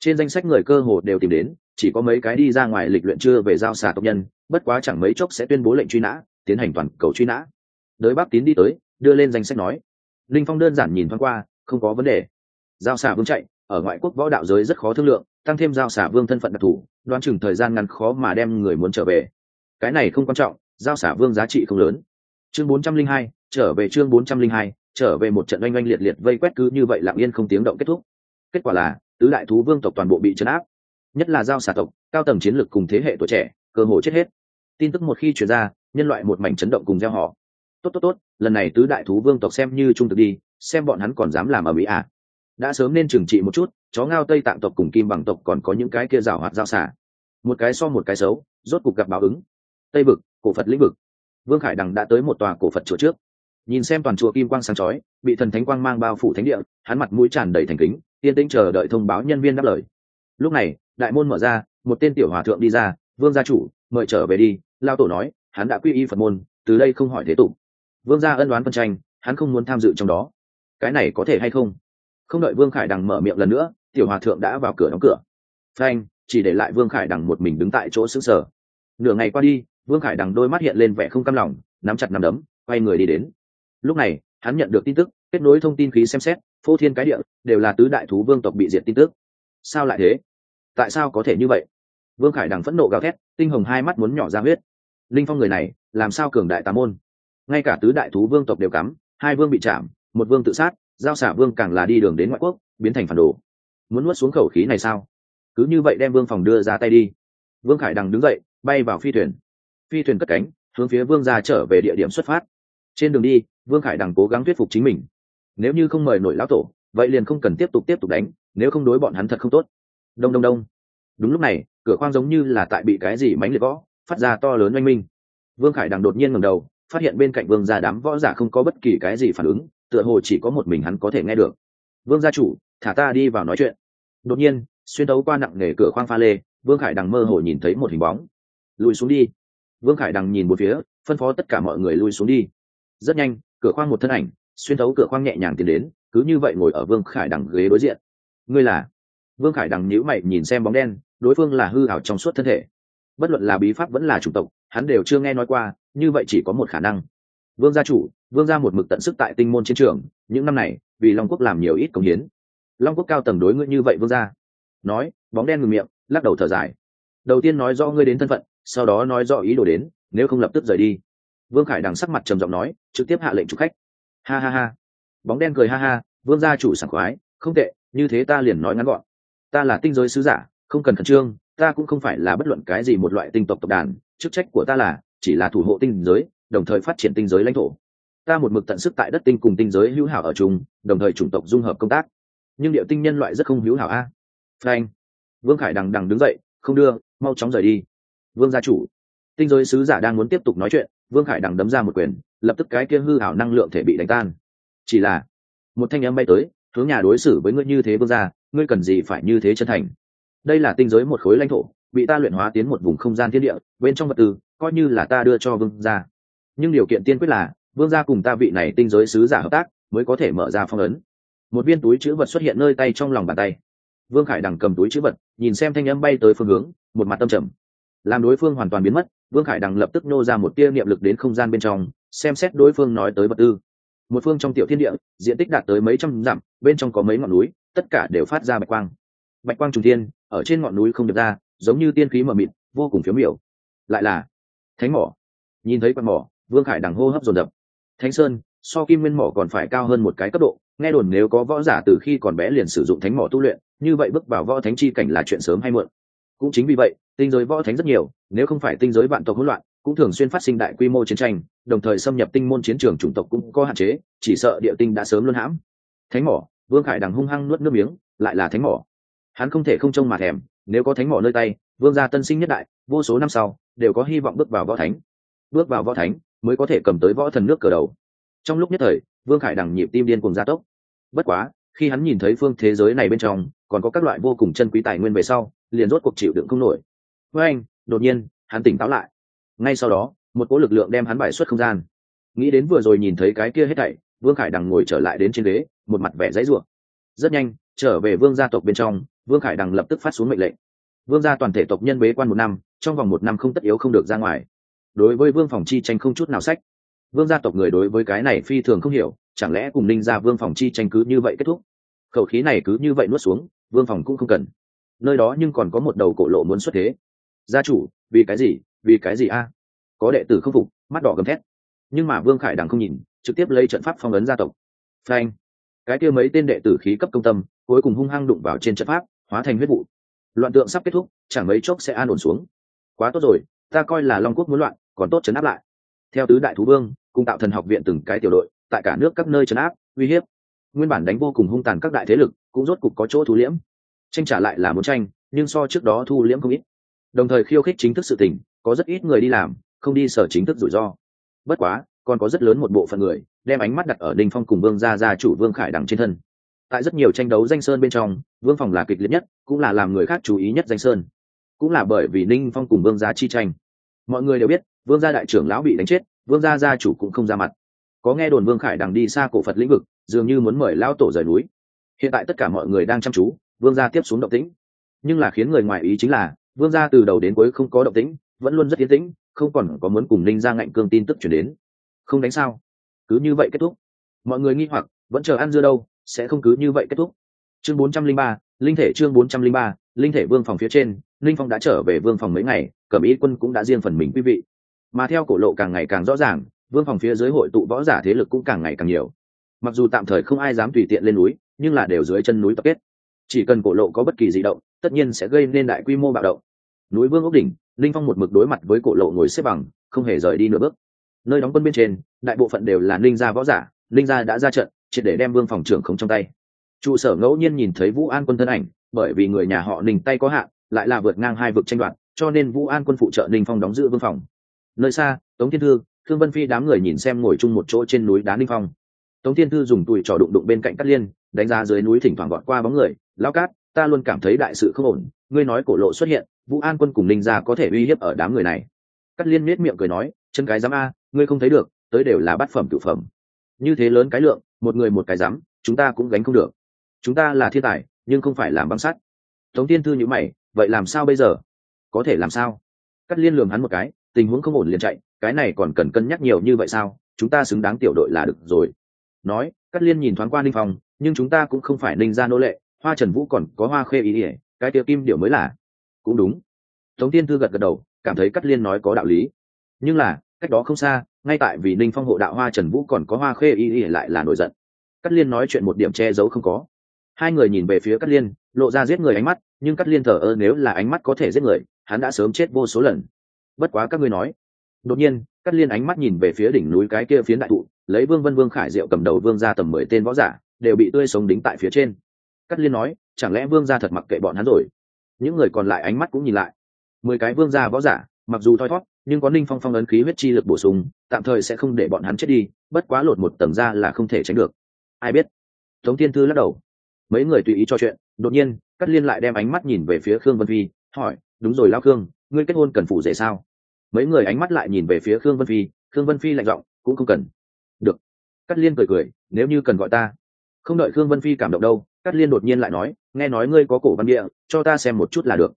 Trên danh sách người cơ hồ đều tìm đến, chỉ có mấy cái đi ra ngoài lịch luyện chưa về giao xà tộc nhân, bất quá chẳng mấy chốc sẽ tuyên bố lệnh truy nã, tiến hành toàn cầu truy nã. Đới bác tín đi tới, đưa lên danh sách nói. Linh phong đơn giản nhìn thoáng qua, không có vấn đề. Giao xà vương chạy, ở ngoại quốc võ đạo giới rất khó thương lượng, tăng thêm giao xà vương thân phận đặc thù, đoán chừng thời gian ngắn khó mà đem người muốn trở về. Cái này không quan trọng, giao xả vương giá trị không lớn. Chương bốn trăm linh hai, trở về chương bốn trăm linh hai trở về một trận oanh oanh liệt liệt vây quét cứ như vậy lặng yên không tiếng động kết thúc. Kết quả là, tứ đại thú vương tộc toàn bộ bị chấn áp. Nhất là giao xà tộc, cao tầng chiến lược cùng thế hệ tuổi trẻ, cơ hồ chết hết. Tin tức một khi chuyển ra, nhân loại một mảnh chấn động cùng gieo họ. Tốt tốt tốt, lần này tứ đại thú vương tộc xem như trung thực đi, xem bọn hắn còn dám làm ở mỹ à. đã sớm nên trừng trị một chút, chó ngao tây tạng tộc cùng kim bằng tộc còn có những cái kia rào hoạt giao xả một cái so một cái xấu, rốt cục gặp báo ứng. Tây vực, cổ phật lĩnh vực. Vương khải đằng đã tới một tòa cổ phật chùa trước nhìn xem toàn chùa kim quang sáng chói, bị thần thánh quang mang bao phủ thánh địa, hắn mặt mũi tràn đầy thành kính, yên tĩnh chờ đợi thông báo nhân viên đáp lời. Lúc này, đại môn mở ra, một tên tiểu hòa thượng đi ra, vương gia chủ, mời trở về đi. Lao tổ nói, hắn đã quy y phật môn, từ đây không hỏi thế tục. Vương gia ân đoán phân tranh, hắn không muốn tham dự trong đó. Cái này có thể hay không? Không đợi vương khải đằng mở miệng lần nữa, tiểu hòa thượng đã vào cửa đóng cửa. Phanh, chỉ để lại vương khải đằng một mình đứng tại chỗ xứng sở nửa ngày qua đi, vương khải đằng đôi mắt hiện lên vẻ không cam lòng, nắm chặt nắm đấm, quay người đi đến lúc này, hắn nhận được tin tức, kết nối thông tin khí xem xét, phô thiên cái địa, đều là tứ đại thú vương tộc bị diệt tin tức. Sao lại thế? Tại sao có thể như vậy? Vương khải đằng phẫn nộ gào thét, tinh hồng hai mắt muốn nhỏ ra huyết. Linh phong người này, làm sao cường đại tà môn? Ngay cả tứ đại thú vương tộc đều cắm, hai vương bị chạm, một vương tự sát, giao xả vương càng là đi đường đến ngoại quốc, biến thành phản đồ. Muốn nuốt xuống khẩu khí này sao? Cứ như vậy đem vương phòng đưa ra tay đi. Vương khải đằng đứng dậy, bay vào phi thuyền. Phi thuyền cất cánh, hướng phía vương ra trở về địa điểm xuất phát trên đường đi, vương khải đằng cố gắng thuyết phục chính mình. Nếu như không mời nổi lão tổ, vậy liền không cần tiếp tục tiếp tục đánh, nếu không đối bọn hắn thật không tốt. Đông đông đông. Đúng lúc này, cửa khoang giống như là tại bị cái gì mánh liệt võ phát ra to lớn oanh minh. Vương khải đằng đột nhiên ngầm đầu, phát hiện bên cạnh vương gia đám võ giả không có bất kỳ cái gì phản ứng, tựa hồ chỉ có một mình hắn có thể nghe được. Vương gia chủ, thả ta đi vào nói chuyện. Đột nhiên, xuyên tấu qua nặng nề cửa khoang pha lê, vương khải đằng mơ hồ nhìn thấy một hình bóng. Lùi xuống đi. Vương khải đằng nhìn một phía, phân phó tất cả mọi người lùi xuống đi rất nhanh, cửa khoang một thân ảnh, xuyên thấu cửa khoang nhẹ nhàng tiến đến, cứ như vậy ngồi ở vương khải đằng ghế đối diện. Ngươi là? Vương khải đằng nhữ mày nhìn xem bóng đen, đối phương là hư hảo trong suốt thân thể. Bất luận là bí pháp vẫn là chủng tộc, hắn đều chưa nghe nói qua, như vậy chỉ có một khả năng. Vương gia chủ, vương gia một mực tận sức tại tinh môn chiến trường, những năm này, vì long quốc làm nhiều ít công hiến. Long quốc cao tầng đối ngươi như vậy vương gia. Nói, bóng đen ngừng miệng, lắc đầu thở dài. Đầu tiên nói rõ ngươi đến thân phận, sau đó nói rõ ý đồ đến, nếu không lập tức rời đi vương khải đằng sắc mặt trầm giọng nói, trực tiếp hạ lệnh chủ khách. Ha ha ha. Bóng đen cười ha ha, vương gia chủ sảng khoái, không tệ, như thế ta liền nói ngắn gọn. Ta là tinh giới sứ giả, không cần khẩn trương, ta cũng không phải là bất luận cái gì một loại tinh tộc tộc đàn, chức trách của ta là, chỉ là thủ hộ tinh giới, đồng thời phát triển tinh giới lãnh thổ. Ta một mực tận sức tại đất tinh cùng tinh giới hữu hảo ở chung, đồng thời chủng tộc dung hợp công tác. Nhưng điệu tinh nhân loại rất không hữu hảo a. Frank vương khải đằng đằng đứng dậy, không đưa, mau chóng rời đi. Vương gia chủ. Tinh giới sứ giả đang muốn tiếp tục nói chuyện vương khải đằng đấm ra một quyền, lập tức cái kia hư hảo năng lượng thể bị đánh tan. Chỉ là, một thanh âm bay tới, hướng nhà đối xử với ngươi như thế vương gia, ngươi cần gì phải như thế chân thành? Đây là tinh giới một khối lãnh thổ, bị ta luyện hóa tiến một vùng không gian thiên địa, bên trong vật tư, coi như là ta đưa cho vương gia. Nhưng điều kiện tiên quyết là, vương gia cùng ta vị này tinh giới sứ giả hợp tác, mới có thể mở ra phong ấn. Một viên túi chữ vật xuất hiện nơi tay trong lòng bàn tay. Vương khải đằng cầm túi chữ vật, nhìn xem thanh âm bay tới phương hướng, một mặt tâm trầm. Làm đối phương hoàn toàn biến mất vương khải đằng lập tức nô ra một tia niệm lực đến không gian bên trong, xem xét đối phương nói tới vật tư. Một phương trong tiểu thiên địa, diện tích đạt tới mấy trăm dặm, bên trong có mấy ngọn núi, tất cả đều phát ra bạch quang. Bạch quang trùng thiên, ở trên ngọn núi không được ra, giống như tiên khí mờ mịt, vô cùng phiếu miểu. Lại là thánh mỏ. Nhìn thấy quạt mỏ, vương khải đằng hô hấp dồn dập. Thánh sơn, so kim nguyên mỏ còn phải cao hơn một cái cấp độ, nghe đồn nếu có võ giả từ khi còn bé liền sử dụng thánh mỏ tu luyện, như vậy bước vào võ thánh chi cảnh là chuyện sớm hay muộn. Cũng chính vì vậy tinh giới võ thánh rất nhiều, nếu không phải tinh giới vạn tộc hỗn loạn, cũng thường xuyên phát sinh đại quy mô chiến tranh, đồng thời xâm nhập tinh môn chiến trường chủng tộc cũng có hạn chế, chỉ sợ địa tinh đã sớm luôn hãm. Thánh mỏ, vương khải đằng hung hăng nuốt nước miếng, lại là thánh mỏ. Hắn không thể không trông mà thèm, nếu có thánh mỏ nơi tay, vương gia tân sinh nhất đại, vô số năm sau, đều có hy vọng bước vào võ thánh. Bước vào võ thánh, mới có thể cầm tới võ thần nước cờ đầu. Trong lúc nhất thời, vương khải đằng nhịp tim điên cùng gia tốc. Bất quá, khi hắn nhìn thấy phương thế giới này bên trong, còn có các loại vô cùng chân quý tài nguyên về sau, liền rốt cuộc chịu đựng không nổi với anh, đột nhiên, hắn tỉnh táo lại. Ngay sau đó, một cỗ lực lượng đem hắn bài xuất không gian. Nghĩ đến vừa rồi nhìn thấy cái kia hết thảy, vương khải đằng ngồi trở lại đến trên ghế, một mặt vẻ dãy ruộng rất nhanh, trở về vương gia tộc bên trong, vương khải đằng lập tức phát xuống mệnh lệnh. Vương gia toàn thể tộc nhân bế quan một năm, trong vòng một năm không tất yếu không được ra ngoài. Đối với vương phòng chi tranh không chút nào sách. Vương gia tộc người đối với cái này phi thường không hiểu, chẳng lẽ cùng ninh gia vương phòng chi tranh cứ như vậy kết thúc? Khẩu khí này cứ như vậy nuốt xuống, vương phòng cũng không cần. Nơi đó nhưng còn có một đầu cổ lộ muốn xuất thế gia chủ, vì cái gì? Vì cái gì a? Có đệ tử không phục, mắt đỏ gầm thét. Nhưng mà vương khải đằng không nhìn, trực tiếp lấy trận pháp phong ấn gia tộc. Frank cái kia mấy tên đệ tử khí cấp công tâm, cuối cùng hung hăng đụng vào trên trận pháp, hóa thành huyết vụ. Loạn tượng sắp kết thúc, chẳng mấy chốc sẽ an ổn xuống. Quá tốt rồi, ta coi là long quốc muốn loạn, còn tốt chấn áp lại. Theo tứ đại thú vương, cùng tạo thần học viện từng cái tiểu đội, tại cả nước các nơi chấn áp, uy hiếp. Nguyên bản đánh vô cùng hung tàn các đại thế lực, cũng rốt cục có chỗ thu liễm. Tranh trả lại là muốn tranh, nhưng so trước đó thu liễm không ít đồng thời khiêu khích chính thức sự tình, có rất ít người đi làm, không đi sở chính thức rủi ro. Bất quá, còn có rất lớn một bộ phận người, đem ánh mắt đặt ở đinh phong cùng vương gia gia chủ vương khải đằng trên thân. Tại rất nhiều tranh đấu danh sơn bên trong, vương phòng là kịch liệt nhất, cũng là làm người khác chú ý nhất danh sơn. Cũng là bởi vì ninh phong cùng vương gia chi tranh. Mọi người đều biết, vương gia đại trưởng lão bị đánh chết, vương gia gia chủ cũng không ra mặt. Có nghe đồn vương khải đằng đi xa cổ phật lĩnh vực, dường như muốn mời lão tổ rời núi. Hiện tại tất cả mọi người đang chăm chú, vương gia tiếp xuống động tĩnh. Nhưng là khiến người ngoài ý chính là vương gia từ đầu đến cuối không có động tĩnh, vẫn luôn rất yên tĩnh, không còn có muốn cùng ninh ra ngạnh cương tin tức chuyển đến. Không đánh sao? Cứ như vậy kết thúc. Mọi người nghi hoặc, vẫn chờ ăn dưa đâu, sẽ không cứ như vậy kết thúc. Chương bốn trăm linh ba, linh thể chương bốn trăm linh ba, linh thể vương phòng phía trên linh phong đã trở về vương phòng mấy ngày, cẩm ý quân cũng đã riêng phần mình quý vị. Mà theo cổ lộ càng ngày càng rõ ràng, vương phòng phía dưới hội tụ võ giả thế lực cũng càng ngày càng nhiều. Mặc dù tạm thời không ai dám tùy tiện lên núi, nhưng là đều dưới chân núi tập kết. Chỉ cần cổ lộ có bất kỳ di động tất nhiên sẽ gây nên đại quy mô bạo động. Núi vương ốc đỉnh, linh phong một mực đối mặt với cổ lộ ngồi xếp bằng, không hề rời đi nửa bước. Nơi đóng quân bên trên, đại bộ phận đều là linh gia võ giả linh gia đã ra trận, triệt để đem vương phòng trưởng khống trong tay. Trụ sở ngẫu nhiên nhìn thấy vũ an quân thân ảnh, bởi vì người nhà họ ninh tay có hạn, lại là vượt ngang hai vực tranh đoạt, cho nên vũ an quân phụ trợ ninh phong đóng giữ vương phòng. Nơi xa, tống thiên thư, thương vân phi đám người nhìn xem ngồi chung một chỗ trên núi đá ninh phong. Tống thiên thư dùng tùi trò đụng đụng bên cạnh cát liên, đánh ra dưới núi thỉnh thoảng gọn qua bóng người, lao cát ta luôn cảm thấy đại sự không ổn, ngươi nói cổ lộ xuất hiện, vũ an quân cùng ninh gia có thể uy hiếp ở đám người này. Cát liên miết miệng cười nói, chân cái dám a, ngươi không thấy được, tới đều là bát phẩm cựu phẩm. Như thế lớn cái lượng, một người một cái dám chúng ta cũng gánh không được. Chúng ta là thiên tài, nhưng không phải làm băng sắt. Tống tiên thư nhữ mày, vậy làm sao bây giờ? Có thể làm sao? Cắt liên lường hắn một cái, tình huống không ổn liền chạy, cái này còn cần cân nhắc nhiều như vậy sao? Chúng ta xứng đáng tiểu đội là được rồi. Nói cắt liên nhìn thoáng qua ninh phong, nhưng chúng ta cũng không phải ninh ra nô lệ hoa trần vũ còn có hoa khê ý ỉa cái tiệc kim điệu mới là. Cũng đúng. Tống tiên thư gật gật đầu, cảm thấy cắt liên nói có đạo lý. Nhưng là, cách đó không xa, ngay tại vì ninh phong hộ đạo hoa trần vũ còn có hoa khê y y lại là nổi giận. Cắt liên nói chuyện một điểm che giấu không có. Hai người nhìn về phía cắt liên, lộ ra giết người ánh mắt, nhưng cắt liên thờ ơ nếu là ánh mắt có thể giết người, hắn đã sớm chết vô số lần. Bất quá các ngươi nói. Đột nhiên cắt liên ánh mắt nhìn về phía đỉnh núi cái kia phiến đại thụ, lấy vương vân vương khải diệu cầm đầu vương ra tầm mười tên võ giả, đều bị tươi sống đính tại phía trên cắt liên nói, chẳng lẽ vương gia thật mặc kệ bọn hắn rồi? Những người còn lại ánh mắt cũng nhìn lại. Mười cái vương gia võ giả, mặc dù thoi thót nhưng có ninh phong phong ấn khí huyết chi lực bổ sung, tạm thời sẽ không để bọn hắn chết đi, bất quá lột một tầng ra là không thể tránh được. Ai biết? Tống tiên thư lắc đầu. Mấy người tùy ý cho chuyện, đột nhiên cắt liên lại đem ánh mắt nhìn về phía khương vân phi, hỏi, đúng rồi lao khương, ngươi kết hôn cần phụ rể sao? Mấy người ánh mắt lại nhìn về phía khương vân phi, khương vân phi lạnh giọng, cũng không cần. Được. Cắt liên cười cười, nếu như cần gọi ta không đợi khương vân phi cảm động đâu, Cát liên đột nhiên lại nói, nghe nói ngươi có cổ văn địa, cho ta xem một chút là được.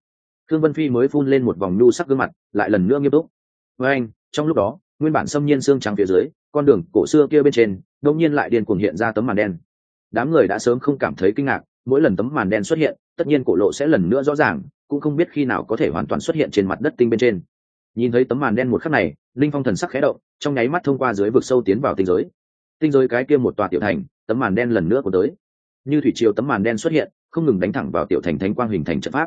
Khương vân phi mới phun lên một vòng nhu sắc gương mặt, lại lần nữa nghiêm túc. Với anh, trong lúc đó, nguyên bản xâm nhiên xương trắng phía dưới, con đường cổ xưa kia bên trên đông nhiên lại điên cuồng hiện ra tấm màn đen. Đám người đã sớm không cảm thấy kinh ngạc, mỗi lần tấm màn đen xuất hiện, tất nhiên cổ lộ sẽ lần nữa rõ ràng, cũng không biết khi nào có thể hoàn toàn xuất hiện trên mặt đất tinh bên trên. Nhìn thấy tấm màn đen một khắc này, linh phong thần sắc khẽ động, trong nháy mắt thông qua dưới vực sâu tiến vào tinh giới. Tinh giới cái kia một tòa tiểu thành tấm màn đen lần nữa của tới. Như thủy triều tấm màn đen xuất hiện, không ngừng đánh thẳng vào tiểu thành thánh quang hình thành trận pháp.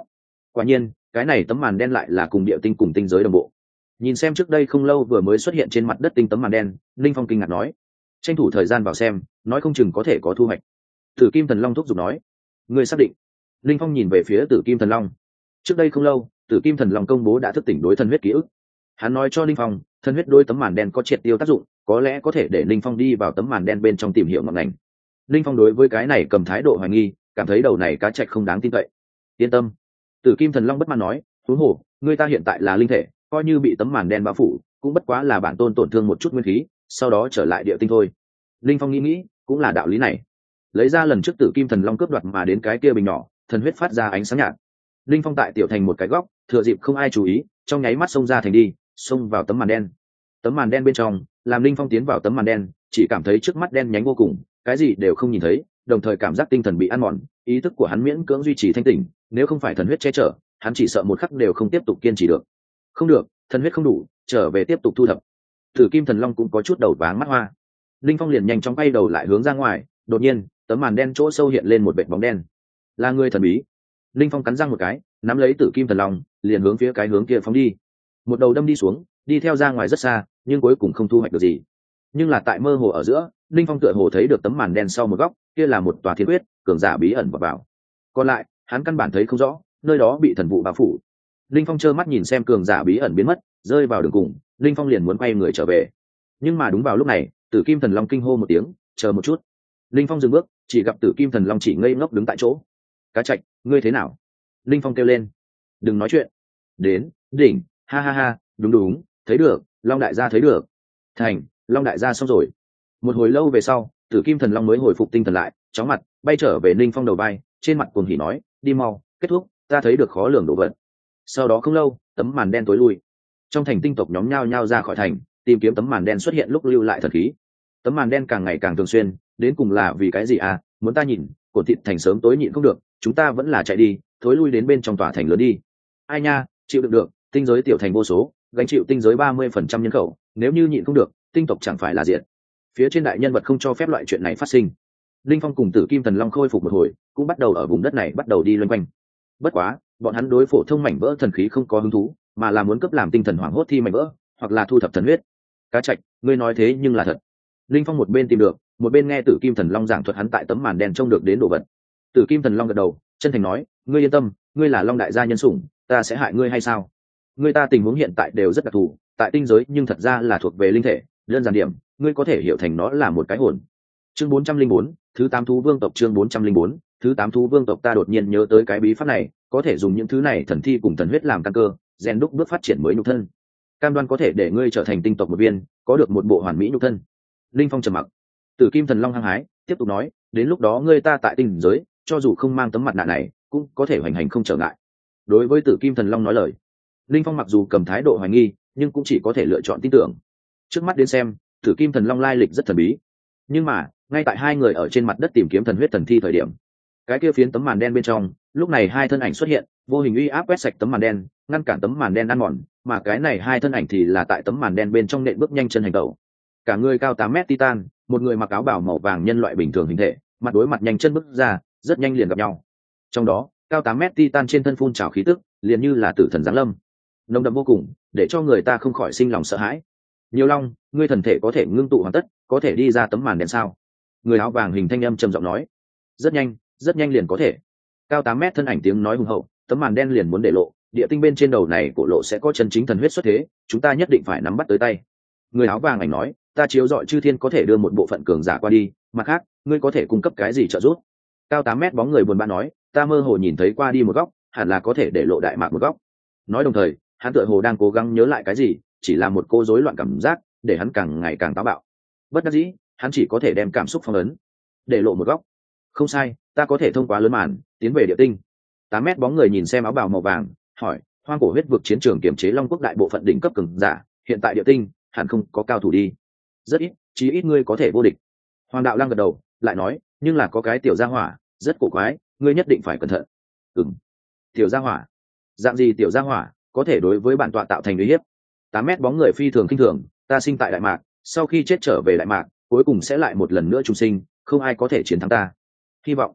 Quả nhiên, cái này tấm màn đen lại là cùng địa tinh cùng tinh giới đồng bộ. Nhìn xem trước đây không lâu vừa mới xuất hiện trên mặt đất tinh tấm màn đen, linh phong kinh ngạc nói, tranh thủ thời gian vào xem, nói không chừng có thể có thu hoạch. Tử kim thần long thúc giục nói người xác định? Linh phong nhìn về phía tử kim thần long. Trước đây không lâu, tử kim thần long công bố đã thức tỉnh đối thân huyết ký ức. Hắn nói cho linh phong thân huyết đôi tấm màn đen có triệt tiêu tác dụng, có lẽ có thể để linh phong đi vào tấm màn đen bên trong tìm hiểu ngọn ngành linh phong đối với cái này cầm thái độ hoài nghi, cảm thấy đầu này cá chạch không đáng tin cậy. Yên tâm. Tử kim thần long bất mãn nói, thú hồ người ta hiện tại là linh thể, coi như bị tấm màn đen bao phủ, cũng bất quá là bản tôn tổn thương một chút nguyên khí, sau đó trở lại địa tinh thôi. Linh phong nghĩ nghĩ, cũng là đạo lý này. Lấy ra lần trước tử kim thần long cướp đoạt mà đến cái kia bình nhỏ, thần huyết phát ra ánh sáng nhạt. Linh phong tại tiểu thành một cái góc, thừa dịp không ai chú ý, trong nháy mắt xông ra thành đi, xông vào tấm màn đen. Tấm màn đen bên trong, làm linh phong tiến vào tấm màn đen, chỉ cảm thấy trước mắt đen nhánh vô cùng cái gì đều không nhìn thấy, đồng thời cảm giác tinh thần bị ăn mòn, ý thức của hắn miễn cưỡng duy trì thanh tỉnh, nếu không phải thần huyết che chở, hắn chỉ sợ một khắc đều không tiếp tục kiên trì được. Không được, thần huyết không đủ, trở về tiếp tục thu thập. Thử kim thần long cũng có chút đầu váng mắt hoa. Linh phong liền nhanh chóng bay đầu lại hướng ra ngoài, đột nhiên, tấm màn đen chỗ sâu hiện lên một vệt bóng đen. Là người thần bí. Linh phong cắn răng một cái, nắm lấy tử kim thần long, liền hướng phía cái hướng kia phóng đi. Một đầu đâm đi xuống, đi theo ra ngoài rất xa, nhưng cuối cùng không thu hoạch được gì. Nhưng là tại mơ hồ ở giữa linh phong tựa hồ thấy được tấm màn đen sau một góc, kia là một tòa thiên huyết cường giả bí ẩn vào vào. Còn lại, hắn căn bản thấy không rõ, nơi đó bị thần vụ bao phủ. Linh phong trơ mắt nhìn xem cường giả bí ẩn biến mất, rơi vào đường cùng, linh phong liền muốn quay người trở về. Nhưng mà đúng vào lúc này, tử kim thần long kinh hô một tiếng, chờ một chút. Linh phong dừng bước, chỉ gặp tử kim thần long chỉ ngây ngốc đứng tại chỗ. Cá chạch, ngươi thế nào? Linh phong kêu lên. Đừng nói chuyện. Đến, đỉnh, ha ha ha, đúng đúng, thấy được, long đại gia thấy được. Thành, long đại gia xong rồi một hồi lâu về sau, tử kim thần long mới hồi phục tinh thần lại, chóng mặt, bay trở về ninh phong đầu bay trên mặt cuồng hỉ nói, đi mau, kết thúc, ta thấy được khó lường đồ vật. Sau đó không lâu, tấm màn đen tối lui. Trong thành tinh tộc nhóm nhao nhao ra khỏi thành, tìm kiếm tấm màn đen xuất hiện lúc lưu lại thần khí. Tấm màn đen càng ngày càng thường xuyên, đến cùng là vì cái gì à? Muốn ta nhìn cổn thịt thành sớm tối nhịn không được, chúng ta vẫn là chạy đi, thối lui đến bên trong tòa thành lớn đi. Ai nha, chịu được được, tinh giới tiểu thành vô số, gánh chịu tinh giới ba mươi phần trăm nhân khẩu, nếu như nhịn không được, tinh tộc chẳng phải là diện phía trên đại nhân vật không cho phép loại chuyện này phát sinh. Linh phong cùng tử kim thần long khôi phục một hồi, cũng bắt đầu ở vùng đất này bắt đầu đi loanh quanh. Bất quá, bọn hắn đối phổ thông mảnh vỡ thần khí không có hứng thú, mà là muốn cấp làm tinh thần hoảng hốt thi mảnh vỡ, hoặc là thu thập thần huyết. Cá trạch ngươi nói thế nhưng là thật. Linh phong một bên tìm được, một bên nghe tử kim thần long giảng thuật hắn tại tấm màn đen trông được đến đồ vật. Tử kim thần long gật đầu, chân thành nói, ngươi yên tâm, ngươi là long đại gia nhân sủng, ta sẽ hại ngươi hay sao? Ngươi ta tình huống hiện tại đều rất đặc thù, tại tinh giới nhưng thật ra là thuộc về linh thể, đơn giản điểm ngươi có thể hiểu thành nó là một cái hồn. Chương bốn trăm linh bốn, thứ tám thú vương tộc chương bốn trăm linh bốn, thứ tám thú vương tộc ta đột nhiên nhớ tới cái bí pháp này, có thể dùng những thứ này thần thi cùng thần huyết làm căn cơ, rèn đúc bước phát triển mới nhục thân. Cam đoan có thể để ngươi trở thành tinh tộc một viên, có được một bộ hoàn mỹ nhục thân. Linh phong trầm mặc. Tử kim thần long hăng hái, tiếp tục nói, đến lúc đó ngươi ta tại tinh giới, cho dù không mang tấm mặt nạ này, cũng có thể hoành hành không trở ngại. Đối với tử kim thần long nói lời, linh phong mặc dù cầm thái độ hoài nghi, nhưng cũng chỉ có thể lựa chọn tin tưởng. Trước mắt đến xem tử kim thần long lai lịch rất thần bí. Nhưng mà, ngay tại hai người ở trên mặt đất tìm kiếm thần huyết thần thi thời điểm, cái kia phiến tấm màn đen bên trong, lúc này hai thân ảnh xuất hiện, vô hình uy áp quét sạch tấm màn đen, ngăn cản tấm màn đen ăn mòn, mà cái này hai thân ảnh thì là tại tấm màn đen bên trong nện bước nhanh chân hành tẩu. Cả người cao tám mét titan, một người mặc áo bảo màu vàng nhân loại bình thường hình thể, mặt đối mặt nhanh chân bước ra, rất nhanh liền gặp nhau. Trong đó, cao tám mét titan trên thân phun trào khí tức, liền như là tử thần giáng lâm. Nồng đậm vô cùng, để cho người ta không khỏi sinh lòng sợ hãi. Nhiều long ngươi thần thể có thể ngưng tụ hoàn tất, có thể đi ra tấm màn đen sao? Người áo vàng hình thanh âm trầm giọng nói. Rất nhanh rất nhanh liền có thể. Cao tám mét thân ảnh tiếng nói hùng hậu, tấm màn đen liền muốn để lộ, địa tinh bên trên đầu này cổ lộ sẽ có chân chính thần huyết xuất thế, chúng ta nhất định phải nắm bắt tới tay. Người áo vàng ảnh nói, ta chiếu dọi chư thiên có thể đưa một bộ phận cường giả qua đi, mặt khác, ngươi có thể cung cấp cái gì trợ giúp? Cao tám mét bóng người buồn bã nói, ta mơ hồ nhìn thấy qua đi một góc, hẳn là có thể để lộ đại mạc một góc. Nói đồng thời, hắn tựa hồ đang cố gắng nhớ lại cái gì, chỉ là một cô rối loạn cảm giác để hắn càng ngày càng táo bạo. Bất đắc dĩ, hắn chỉ có thể đem cảm xúc phong ấn, để lộ một góc. Không sai, ta có thể thông qua lớn màn, tiến về địa tinh. Tám mét bóng người nhìn xem áo bào màu vàng, hỏi, hoang cổ huyết vực chiến trường kiểm chế long quốc đại bộ phận đỉnh cấp cường giả, hiện tại địa tinh, hẳn không có cao thủ đi. Rất ít, chí ít ngươi có thể vô địch. Hoàng đạo lăng gật đầu, lại nói, nhưng là có cái tiểu gia hỏa, rất cổ quái, ngươi nhất định phải cẩn thận. Ừng tiểu gia hỏa. Dạng gì tiểu gia hỏa, có thể đối với bản tọa tạo thành uy hiếp? Tám mét bóng người phi thường kinh thường ta sinh tại đại mạc, sau khi chết trở về đại mạc, cuối cùng sẽ lại một lần nữa trung sinh, không ai có thể chiến thắng ta. Hy vọng.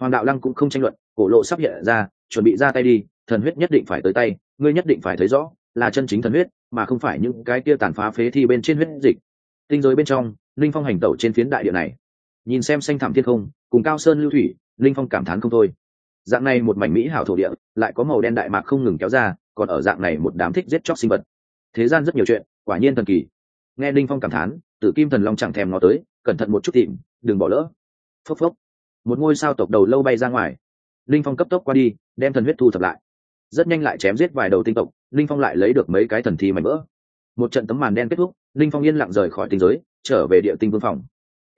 Hoàng đạo lăng cũng không tranh luận, cổ lộ sắp hiện ra, chuẩn bị ra tay đi, thần huyết nhất định phải tới tay, ngươi nhất định phải thấy rõ, là chân chính thần huyết, mà không phải những cái kia tàn phá phế thi bên trên huyết dịch. Tinh giới bên trong, linh phong hành tẩu trên phiến đại địa này. Nhìn xem xanh thẳm thiên không, cùng cao sơn lưu thủy, linh phong cảm thán không thôi. Dạng này một mảnh mỹ hảo thổ địa, lại có màu đen đại mạc không ngừng kéo ra, còn ở dạng này một đám thích giết chóc sinh vật. Thế gian rất nhiều chuyện quả nhiên thần kỳ. Nghe linh phong cảm thán, tử kim thần long chẳng thèm ngó tới, cẩn thận một chút tìm, đừng bỏ lỡ. Phốc phốc. Một ngôi sao tộc đầu lâu bay ra ngoài. Linh phong cấp tốc qua đi, đem thần huyết thu thập lại. Rất nhanh lại chém giết vài đầu tinh tộc linh phong lại lấy được mấy cái thần thi mảnh vỡ. Một trận tấm màn đen kết thúc linh phong yên lặng rời khỏi tinh giới, trở về địa tinh vương phòng.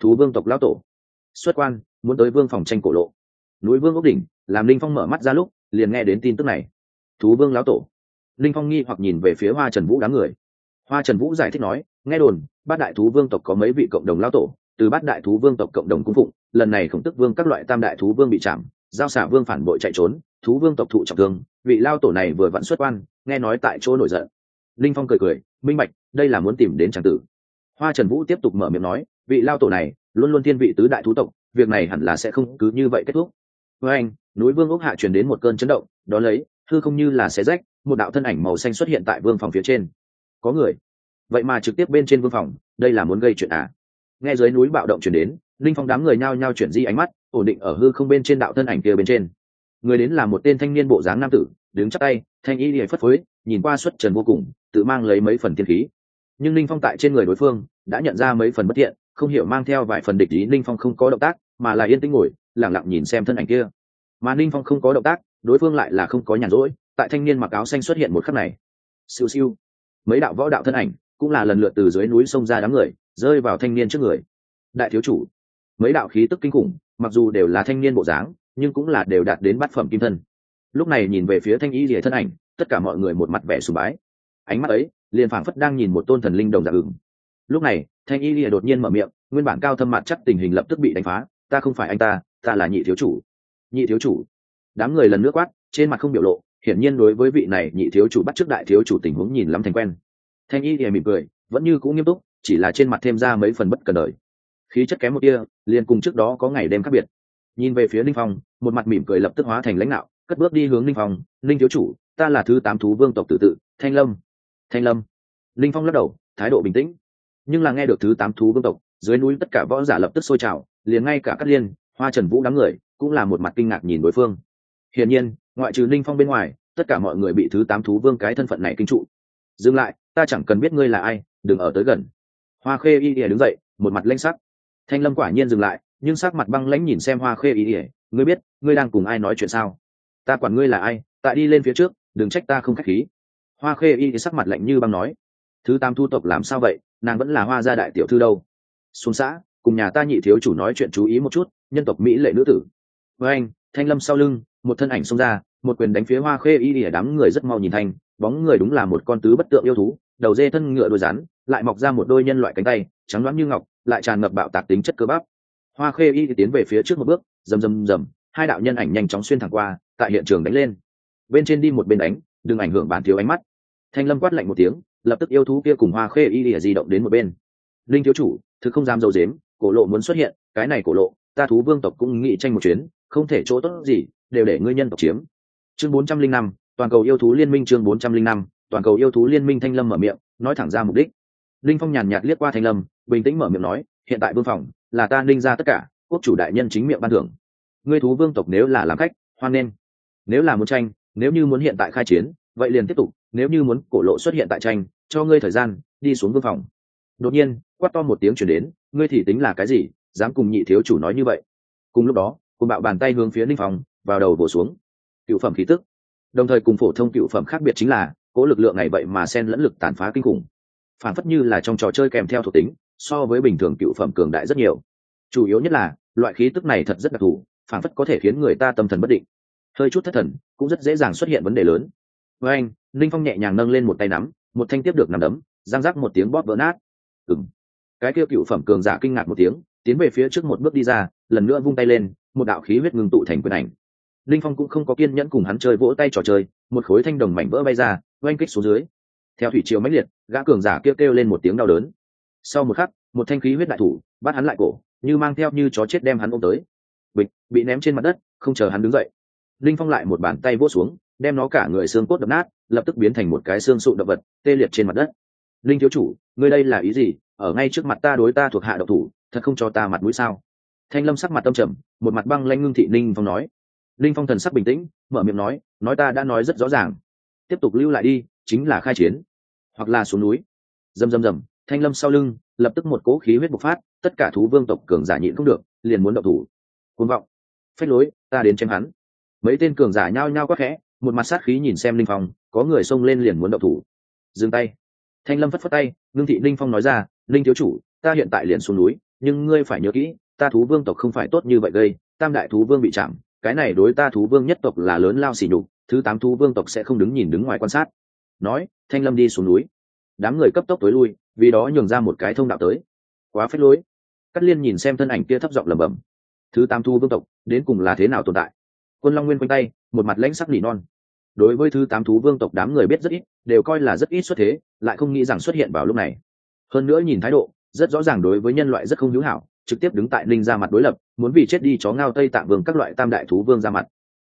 Thú vương tộc lão tổ. Xuất quan, muốn tới vương phòng tranh cổ lộ. Núi vương ốc đỉnh, làm linh phong mở mắt ra lúc, liền nghe đến tin tức này. Thú vương lão tổ. Linh phong nghi hoặc nhìn về phía hoa trần vũ đám người hoa trần vũ giải thích nói, nghe đồn, bát đại thú vương tộc có mấy vị cộng đồng lão tổ, từ bát đại thú vương tộc cộng đồng cung phụng, lần này khổng tức vương các loại tam đại thú vương bị chạm, giao xả vương phản bội chạy trốn, thú vương tộc thụ trọng thương, vị lao tổ này vừa vặn xuất quan nghe nói tại chỗ nổi giận. Linh phong cười cười, minh bạch, đây là muốn tìm đến tràng tử. Hoa trần vũ tiếp tục mở miệng nói, vị lao tổ này, luôn luôn thiên vị tứ đại thú tộc, việc này hẳn là sẽ không cứ như vậy kết thúc. Với anh, núi vương ốc hạ truyền đến một cơn chấn động, đó lấy thư không như là xé rách, một đạo thân ảnh màu xanh xuất hiện tại vương phòng phía trên có người. Vậy mà trực tiếp bên trên vương phòng, đây là muốn gây chuyện à? Nghe dưới núi bạo động chuyển đến, linh phong đám người nhao nhao chuyển di ánh mắt, ổn định ở hư không bên trên đạo thân ảnh kia bên trên. Người đến là một tên thanh niên bộ dáng nam tử, đứng chắc tay, thanh y lìa phất phới, nhìn qua xuất trần vô cùng, tự mang lấy mấy phần thiên khí. Nhưng linh phong tại trên người đối phương, đã nhận ra mấy phần bất thiện, không hiểu mang theo vài phần địch ý linh phong không có động tác, mà là yên tĩnh ngồi lẳng lặng nhìn xem thân ảnh kia. Mà linh phong không có động tác, đối phương lại là không có nhàn rỗi, tại thanh niên mặc áo xanh xuất hiện một khắc này. Siêu siêu mấy đạo võ đạo thân ảnh cũng là lần lượt từ dưới núi sông ra đám người, rơi vào thanh niên trước người. Đại thiếu chủ, mấy đạo khí tức kinh khủng, mặc dù đều là thanh niên bộ dáng, nhưng cũng là đều đạt đến bát phẩm kim thân. Lúc này nhìn về phía thanh y rìa thân ảnh, tất cả mọi người một mặt vẻ sùng bái. Ánh mắt ấy, liền phảng phất đang nhìn một tôn thần linh đồng giả ứng lúc này, thanh y rìa đột nhiên mở miệng, nguyên bản cao thâm mặt chắc tình hình lập tức bị đánh phá, ta không phải anh ta ta là nhị thiếu chủ. Nhị thiếu chủ? Đám người lần nước quát, trên mặt không biểu lộ hiển nhiên đối với vị này nhị thiếu chủ bắt trước đại thiếu chủ tình huống nhìn lắm thành quen. Thanh y thì mỉm cười, vẫn như cũng nghiêm túc, chỉ là trên mặt thêm ra mấy phần bất cần đời. Khí chất kém một kia, liền cùng trước đó có ngày đêm khác biệt. Nhìn về phía ninh phong, một mặt mỉm cười lập tức hóa thành lãnh đạo, cất bước đi hướng ninh phong, ninh thiếu chủ, ta là thứ tám thú vương tộc tự tự, thanh lâm. Thanh lâm. Ninh phong lắc đầu, thái độ bình tĩnh. Nhưng là nghe được thứ tám thú vương tộc, dưới núi tất cả võ giả lập tức sôi trào, liền ngay cả cát liên, hoa trần vũ đám người, cũng là một mặt kinh ngạc nhìn đối phương. Hiển nhiên ngoại trừ ninh phong bên ngoài, tất cả mọi người bị thứ tám thú vương cái thân phận này kinh trụ. Dừng lại, ta chẳng cần biết ngươi là ai, đừng ở tới gần. Hoa khê y ỉa đứng dậy, một mặt lanh sắc. Thanh lâm quả nhiên dừng lại, nhưng sắc mặt băng lãnh nhìn xem hoa khê y ỉa ngươi biết, ngươi đang cùng ai nói chuyện sao? Ta quản ngươi là ai, tại đi lên phía trước, đừng trách ta không k h á c h khí. Hoa khê y sắc mặt lạnh như băng nói. Thứ tam thu tộc làm sao vậy, nàng vẫn là hoa gia đại tiểu thư đâu? Xuống xã, cùng nhà ta nhị thiếu chủ nói chuyện chú ý một chút, nhân tộc mỹ lệ nữ tử. Với anh, thanh lâm sau lưng một thân ảnh xông ra, một quyền đánh phía hoa khê y ỉa đám người rất mau nhìn thanh bóng người đúng là một con tứ bất tượng yêu thú, đầu dê thân ngựa đôi rắn, lại mọc ra một đôi nhân loại cánh tay, trắng loáng như ngọc, lại tràn ngập bạo tạc tính chất cơ bắp. Hoa khê y tiến về phía trước một bước, rầm rầm rầm, hai đạo nhân ảnh nhanh chóng xuyên thẳng qua, tại hiện trường đánh lên. Bên trên đi một bên đánh, đừng ảnh hưởng bản thiếu ánh mắt. Thanh lâm quát lạnh một tiếng, lập tức yêu thú kia cùng hoa khê y lìa di động đến một bên. Linh thiếu chủ, thứ không dám dầu dếm cổ lộ muốn xuất hiện, cái này cổ lộ, ta thú vương tộc cũng nghĩ tranh một chuyến, không thể chỗ tốt gì đều để ngươi nhân tộc chiếm. Chương bốn trăm linh năm, toàn cầu yêu thú liên minh chương bốn trăm linh năm, toàn cầu yêu thú liên minh thanh lâm mở miệng, nói thẳng ra mục đích. Linh phong nhàn nhạt liếc qua thanh lâm, bình tĩnh mở miệng nói, hiện tại vương phòng, là ta ninh ra tất cả, quốc chủ đại nhân chính miệng ban thưởng. Ngươi thú vương tộc nếu là làm khách, hoan nghênh. Nếu là muốn tranh, nếu như muốn hiện tại khai chiến, vậy liền tiếp tục, nếu như muốn cổ lộ xuất hiện tại tranh, cho ngươi thời gian, đi xuống vương phòng. Đột nhiên, quát to một tiếng chuyển đến, ngươi thì tính là cái gì, dám cùng nhị thiếu chủ nói như vậy. Cùng lúc đó, cùng bạo bàn tay hướng phía ninh phòng vào đầu bổ xuống. Cựu phẩm khí tức. Đồng thời cùng phổ thông cựu phẩm khác biệt chính là cố lực lượng này vậy mà sen lẫn lực tàn phá kinh khủng. Phản phất như là trong trò chơi kèm theo thuộc tính, so với bình thường cựu phẩm cường đại rất nhiều. Chủ yếu nhất là, loại khí tức này thật rất đặc thù, phản phất có thể khiến người ta tâm thần bất định. Hơi chút thất thần, cũng rất dễ dàng xuất hiện vấn đề lớn. Với anh, linh phong nhẹ nhàng nâng lên một tay nắm, một thanh tiếp được nằm đấm, giang rắc một tiếng bóp vỡ nát. Ừng cái kia cựu phẩm cường giả kinh ngạc một tiếng, tiến về phía trước một bước đi ra, lần nữa vung tay lên, một đạo khí huyết ngưng tụ thành quyền ảnh linh phong cũng không có kiên nhẫn cùng hắn chơi vỗ tay trò chơi, một khối thanh đồng mảnh vỡ bay ra, oanh kích xuống dưới. Theo thủy chiều mãnh liệt, gã cường giả kêu kêu lên một tiếng đau đớn. Sau một khắc, một thanh khí huyết đại thủ bắt hắn lại cổ, như mang theo như chó chết đem hắn ôm tới. Bịch, bị ném trên mặt đất, không chờ hắn đứng dậy. Linh phong lại một bàn tay vỗ xuống, đem nó cả người xương cốt đập nát, lập tức biến thành một cái xương sụn động vật, tê liệt trên mặt đất. Linh thiếu chủ, ngươi đây là ý gì? Ở ngay trước mặt ta đối ta thuộc hạ độc thủ, thật không cho ta mặt mũi sao? Thanh lâm sắc mặt tâm trầm, một mặt băng lanh ngưng thị ninh phong nói linh phong thần sắc bình tĩnh, mở miệng nói nói ta đã nói rất rõ ràng. Tiếp tục lưu lại đi, chính là khai chiến. Hoặc là xuống núi. Rầm rầm rầm, thanh lâm sau lưng, lập tức một cỗ khí huyết bộc phát, tất cả thú vương tộc cường giả nhịn không được, liền muốn động thủ. Côn vọng. Phách lối, ta đến chém hắn. Mấy tên cường giả nhao nhao quắc khẽ, một mặt sát khí nhìn xem linh phong, có người xông lên liền muốn động thủ. Dừng tay. Thanh lâm phất phất tay, ngưng thị linh phong nói ra, linh thiếu chủ, ta hiện tại liền xuống núi, nhưng ngươi phải nhớ kỹ, ta thú vương tộc không phải tốt như vậy gây, tam đại thú vương bị chạm cái này đối ta thú vương nhất tộc là lớn lao xỉ nhục, thứ tám thú vương tộc sẽ không đứng nhìn đứng ngoài quan sát. Nói, thanh lâm đi xuống núi. Đám người cấp tốc tối lui, vì đó nhường ra một cái thông đạo tới. Quá phết lối. Cắt liên nhìn xem thân ảnh kia thấp giọng lẩm bẩm. Thứ tám thú vương tộc, đến cùng là thế nào tồn tại? Quân long nguyên quanh tay, một mặt lãnh sắc nỉ non. Đối với thứ tám thú vương tộc đám người biết rất ít, đều coi là rất ít xuất thế, lại không nghĩ rằng xuất hiện vào lúc này. Hơn nữa nhìn thái độ, rất rõ ràng đối với nhân loại rất không hữu hảo trực tiếp đứng tại ninh ra mặt đối lập, muốn vì chết đi chó ngao tây tạng vương các loại tam đại thú vương ra mặt.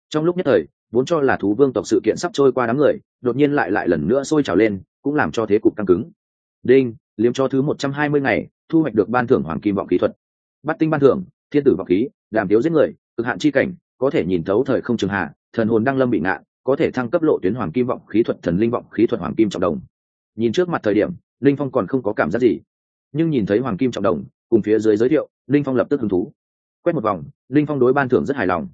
Trong lúc nhất thời, vốn cho là thú vương tộc sự kiện sắp trôi qua đám người, đột nhiên lại lại lần nữa sôi trào lên, cũng làm cho thế cục căng cứng. Đinh, liếm cho thứ một trăm hai mươi ngày, thu hoạch được ban thưởng hoàng kim vọng kỹ thuật. Bắt tinh ban thưởng, thiên tử vọng khí, đàm tiếu giết người, cực hạn chi cảnh, có thể nhìn thấu thời không trường hạ, thần hồn đăng lâm bị ngạn, có thể thăng cấp lộ tuyến hoàng kim vọng khí thuật, thần linh vọng khí thuật hoàng kim trọng đồng. Nhìn trước mặt thời điểm, linh phong còn không có cảm giác gì. Nhưng nhìn thấy hoàng kim trọng đồng cùng phía dưới giới thiệu linh phong lập tức hứng thú. Quét một vòng linh phong đối ban thưởng rất hài lòng.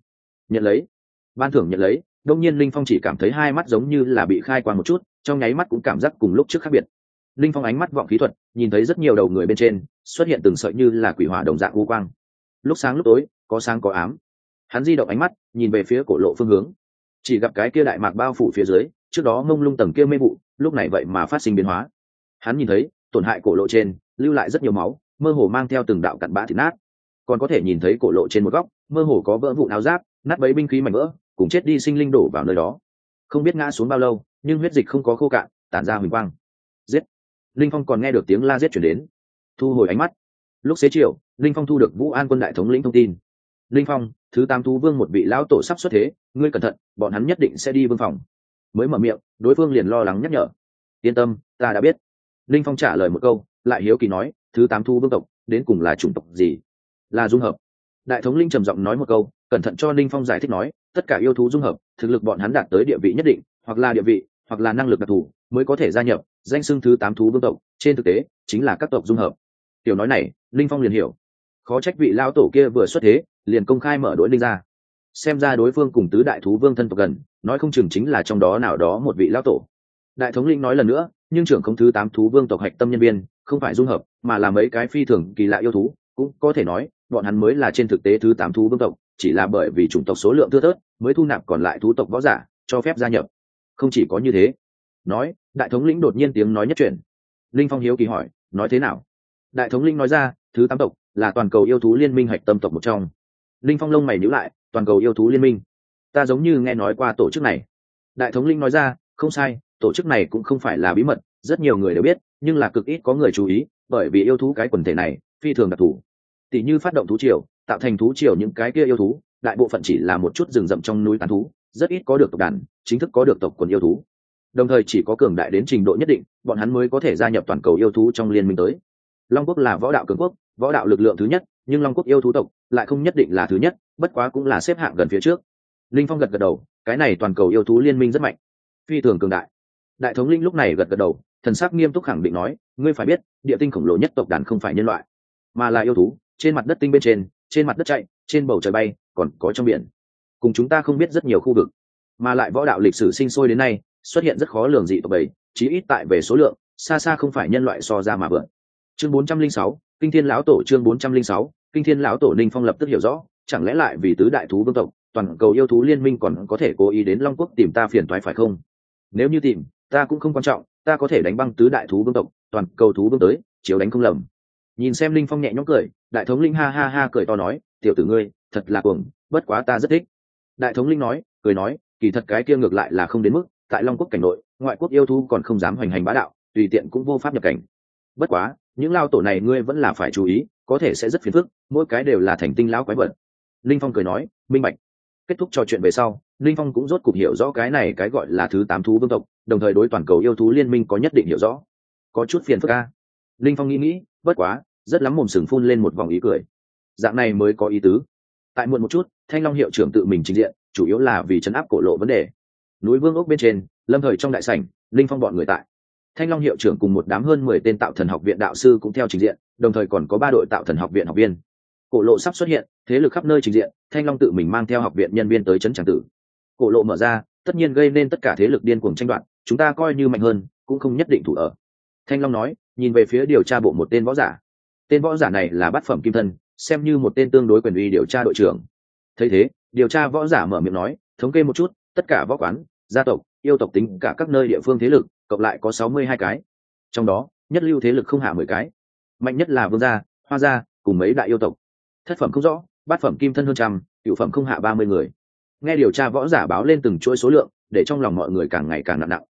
Nhận lấy. Ban thưởng nhận lấy đông nhiên linh phong chỉ cảm thấy hai mắt giống như là bị khai quang một chút, trong nháy mắt cũng cảm giác cùng lúc trước khác biệt. Linh phong ánh mắt vọng khí thuật, nhìn thấy rất nhiều đầu người bên trên, xuất hiện từng sợi như là quỷ hỏa đồng dạng u quang. Lúc sáng lúc tối, có sáng có ám. Hắn di động ánh mắt, nhìn về phía cổ lộ phương hướng. Chỉ gặp cái kia đại mạc bao phủ phía dưới, trước đó mông lung tầng kia mê vụ, lúc này vậy mà phát sinh biến hóa. Hắn nhìn thấy, tổn hại cổ lộ trên, lưu lại rất nhiều máu mơ hồ mang theo từng đạo cặn bã thịt nát. Còn có thể nhìn thấy cổ lộ trên một góc, mơ hồ có vỡ vụ áo giáp, nát bấy binh khí mảnh vỡ, cùng chết đi sinh linh đổ vào nơi đó. Không biết ngã xuống bao lâu, nhưng huyết dịch không có khô cạn, tản ra huỳnh quang. Giết! Linh phong còn nghe được tiếng la giết chuyển đến. Thu hồi ánh mắt. Lúc xế chiều, linh phong thu được vũ an quân đại thống lĩnh thông tin. Linh phong, thứ tám thú vương một vị lão tổ sắp xuất thế, ngươi cẩn thận, bọn hắn nhất định sẽ đi vương phòng. Mới mở miệng, đối phương liền lo lắng nhắc nhở. Yên tâm, ta đã biết. Linh phong trả lời một câu, lại hiếu kỳ nói thứ tám thu vương tộc, đến cùng là chủng tộc gì? Là dung hợp. Đại thống linh trầm giọng nói một câu, cẩn thận cho ninh phong giải thích nói, tất cả yêu thú dung hợp, thực lực bọn hắn đạt tới địa vị nhất định, hoặc là địa vị, hoặc là năng lực đặc thù, mới có thể gia nhập danh xưng thứ tám thú vương tộc. Trên thực tế, chính là các tộc dung hợp. Tiểu nói này linh phong liền hiểu. Khó trách vị lao tổ kia vừa xuất thế, liền công khai mở đối linh ra. Xem ra đối phương cùng tứ đại thú vương thân tộc gần, nói không chừng chính là trong đó nào đó một vị lao tổ. Đại thống linh nói lần nữa, nhưng trưởng không thứ tám thú vương tộc hạch tâm nhân viên không phải dung hợp, mà là mấy cái phi thường kỳ lạ yêu thú, cũng có thể nói, bọn hắn mới là trên thực tế thứ tám thú vương tộc, chỉ là bởi vì chủng tộc số lượng thưa thớt, mới thu nạp còn lại thú tộc võ giả, cho phép gia nhập. Không chỉ có như thế. Nói, đại thống lĩnh đột nhiên tiếng nói nhất truyền. Linh phong hiếu kỳ hỏi, nói thế nào? Đại thống lĩnh nói ra, thứ tám tộc là toàn cầu yêu thú liên minh hạch tâm tộc một trong. Linh phong lông mày nhữ lại, toàn cầu yêu thú liên minh. Ta giống như nghe nói qua tổ chức này. Đại thống linh nói ra, không sai, tổ chức này cũng không phải là bí mật, rất nhiều người đều biết nhưng là cực ít có người chú ý, bởi vì yêu thú cái quần thể này, phi thường đặc thù. Tỷ như phát động thú triều, tạo thành thú triều những cái kia yêu thú, đại bộ phận chỉ là một chút rừng rậm trong núi tán thú, rất ít có được tộc đàn, chính thức có được tộc quần yêu thú. Đồng thời chỉ có cường đại đến trình độ nhất định, bọn hắn mới có thể gia nhập toàn cầu yêu thú trong liên minh tới. Long quốc là võ đạo cường quốc, võ đạo lực lượng thứ nhất, nhưng long quốc yêu thú tộc lại không nhất định là thứ nhất, bất quá cũng là xếp hạng gần phía trước. Linh phong gật gật đầu, cái này toàn cầu yêu thú liên minh rất mạnh, phi thường cường đại. Đại thống linh lúc này gật gật đầu thần sắc nghiêm túc khẳng định nói ngươi phải biết địa tinh khổng lồ nhất tộc đàn không phải nhân loại mà là yêu thú trên mặt đất tinh bên trên trên mặt đất chạy trên bầu trời bay còn có trong biển. Cùng chúng ta không biết rất nhiều khu vực mà lại võ đạo lịch sử sinh sôi đến nay xuất hiện rất khó lường dị tộc bầy chí ít tại về số lượng xa xa không phải nhân loại so ra mà vượn. Chương 406, kinh thiên lão tổ chương 406, kinh thiên lão tổ ninh phong lập tức hiểu rõ chẳng lẽ lại vì tứ đại thú vương tộc toàn cầu yêu thú liên minh còn có thể cố ý đến long quốc tìm ta phiền toái phải không? Nếu như tìm ta cũng không quan trọng, ta có thể đánh băng tứ đại thú vương tộc, toàn cầu thú vương tới, chiếu đánh không lầm. Nhìn xem linh phong nhẹ nhõm cười, đại thống linh ha ha ha cười to nói, tiểu tử ngươi, thật là cuồng, bất quá ta rất thích. Đại thống linh nói, cười nói, kỳ thật cái kia ngược lại là không đến mức, tại long quốc cảnh nội, ngoại quốc yêu thú còn không dám hoành hành bá đạo, tùy tiện cũng vô pháp nhập cảnh. Bất quá, những lao tổ này ngươi vẫn là phải chú ý, có thể sẽ rất phiền phức, mỗi cái đều là thành tinh lão quái vật. Linh phong cười nói, minh bạch kết thúc trò chuyện về sau, linh phong cũng rốt cục hiểu rõ cái này cái gọi là thứ tám thú vương tộc, đồng thời đối toàn cầu yêu thú liên minh có nhất định hiểu rõ. Có chút phiền phức ca linh phong nghĩ nghĩ, bất quá, rất lắm mồm sừng phun lên một vòng ý cười. Dạng này mới có ý tứ. Tại muộn một chút, thanh long hiệu trưởng tự mình trình diện, chủ yếu là vì chấn áp cổ lộ vấn đề. Núi vương ốc bên trên, lâm thời trong đại sảnh, linh phong bọn người tại. Thanh long hiệu trưởng cùng một đám hơn mười tên tạo thần học viện đạo sư cũng theo trình diện, đồng thời còn có ba đội tạo thần học viện học viên cổ lộ sắp xuất hiện, thế lực khắp nơi trình diện, thanh long tự mình mang theo học viện nhân viên tới trấn tràng tử. Cổ lộ mở ra, tất nhiên gây nên tất cả thế lực điên cuồng tranh đoạt, chúng ta coi như mạnh hơn, cũng không nhất định thủ ở. Thanh long nói, nhìn về phía điều tra bộ một tên võ giả. Tên võ giả này là bát phẩm kim thân, xem như một tên tương đối quyền uy điều tra đội trưởng. Thấy thế, điều tra võ giả mở miệng nói, thống kê một chút, tất cả võ quán, gia tộc, yêu tộc tính cả các nơi địa phương thế lực, cộng lại có sáu mươi hai cái. Trong đó, nhất lưu thế lực không hạ mười cái. Mạnh nhất là vương gia, hoa gia, cùng mấy đại yêu tộc thất phẩm không rõ, bát phẩm kim thân hơn trăm cựu phẩm không hạ ba mươi người. Nghe điều tra võ giả báo lên từng chuỗi số lượng, để trong lòng mọi người càng ngày càng nặng nặng.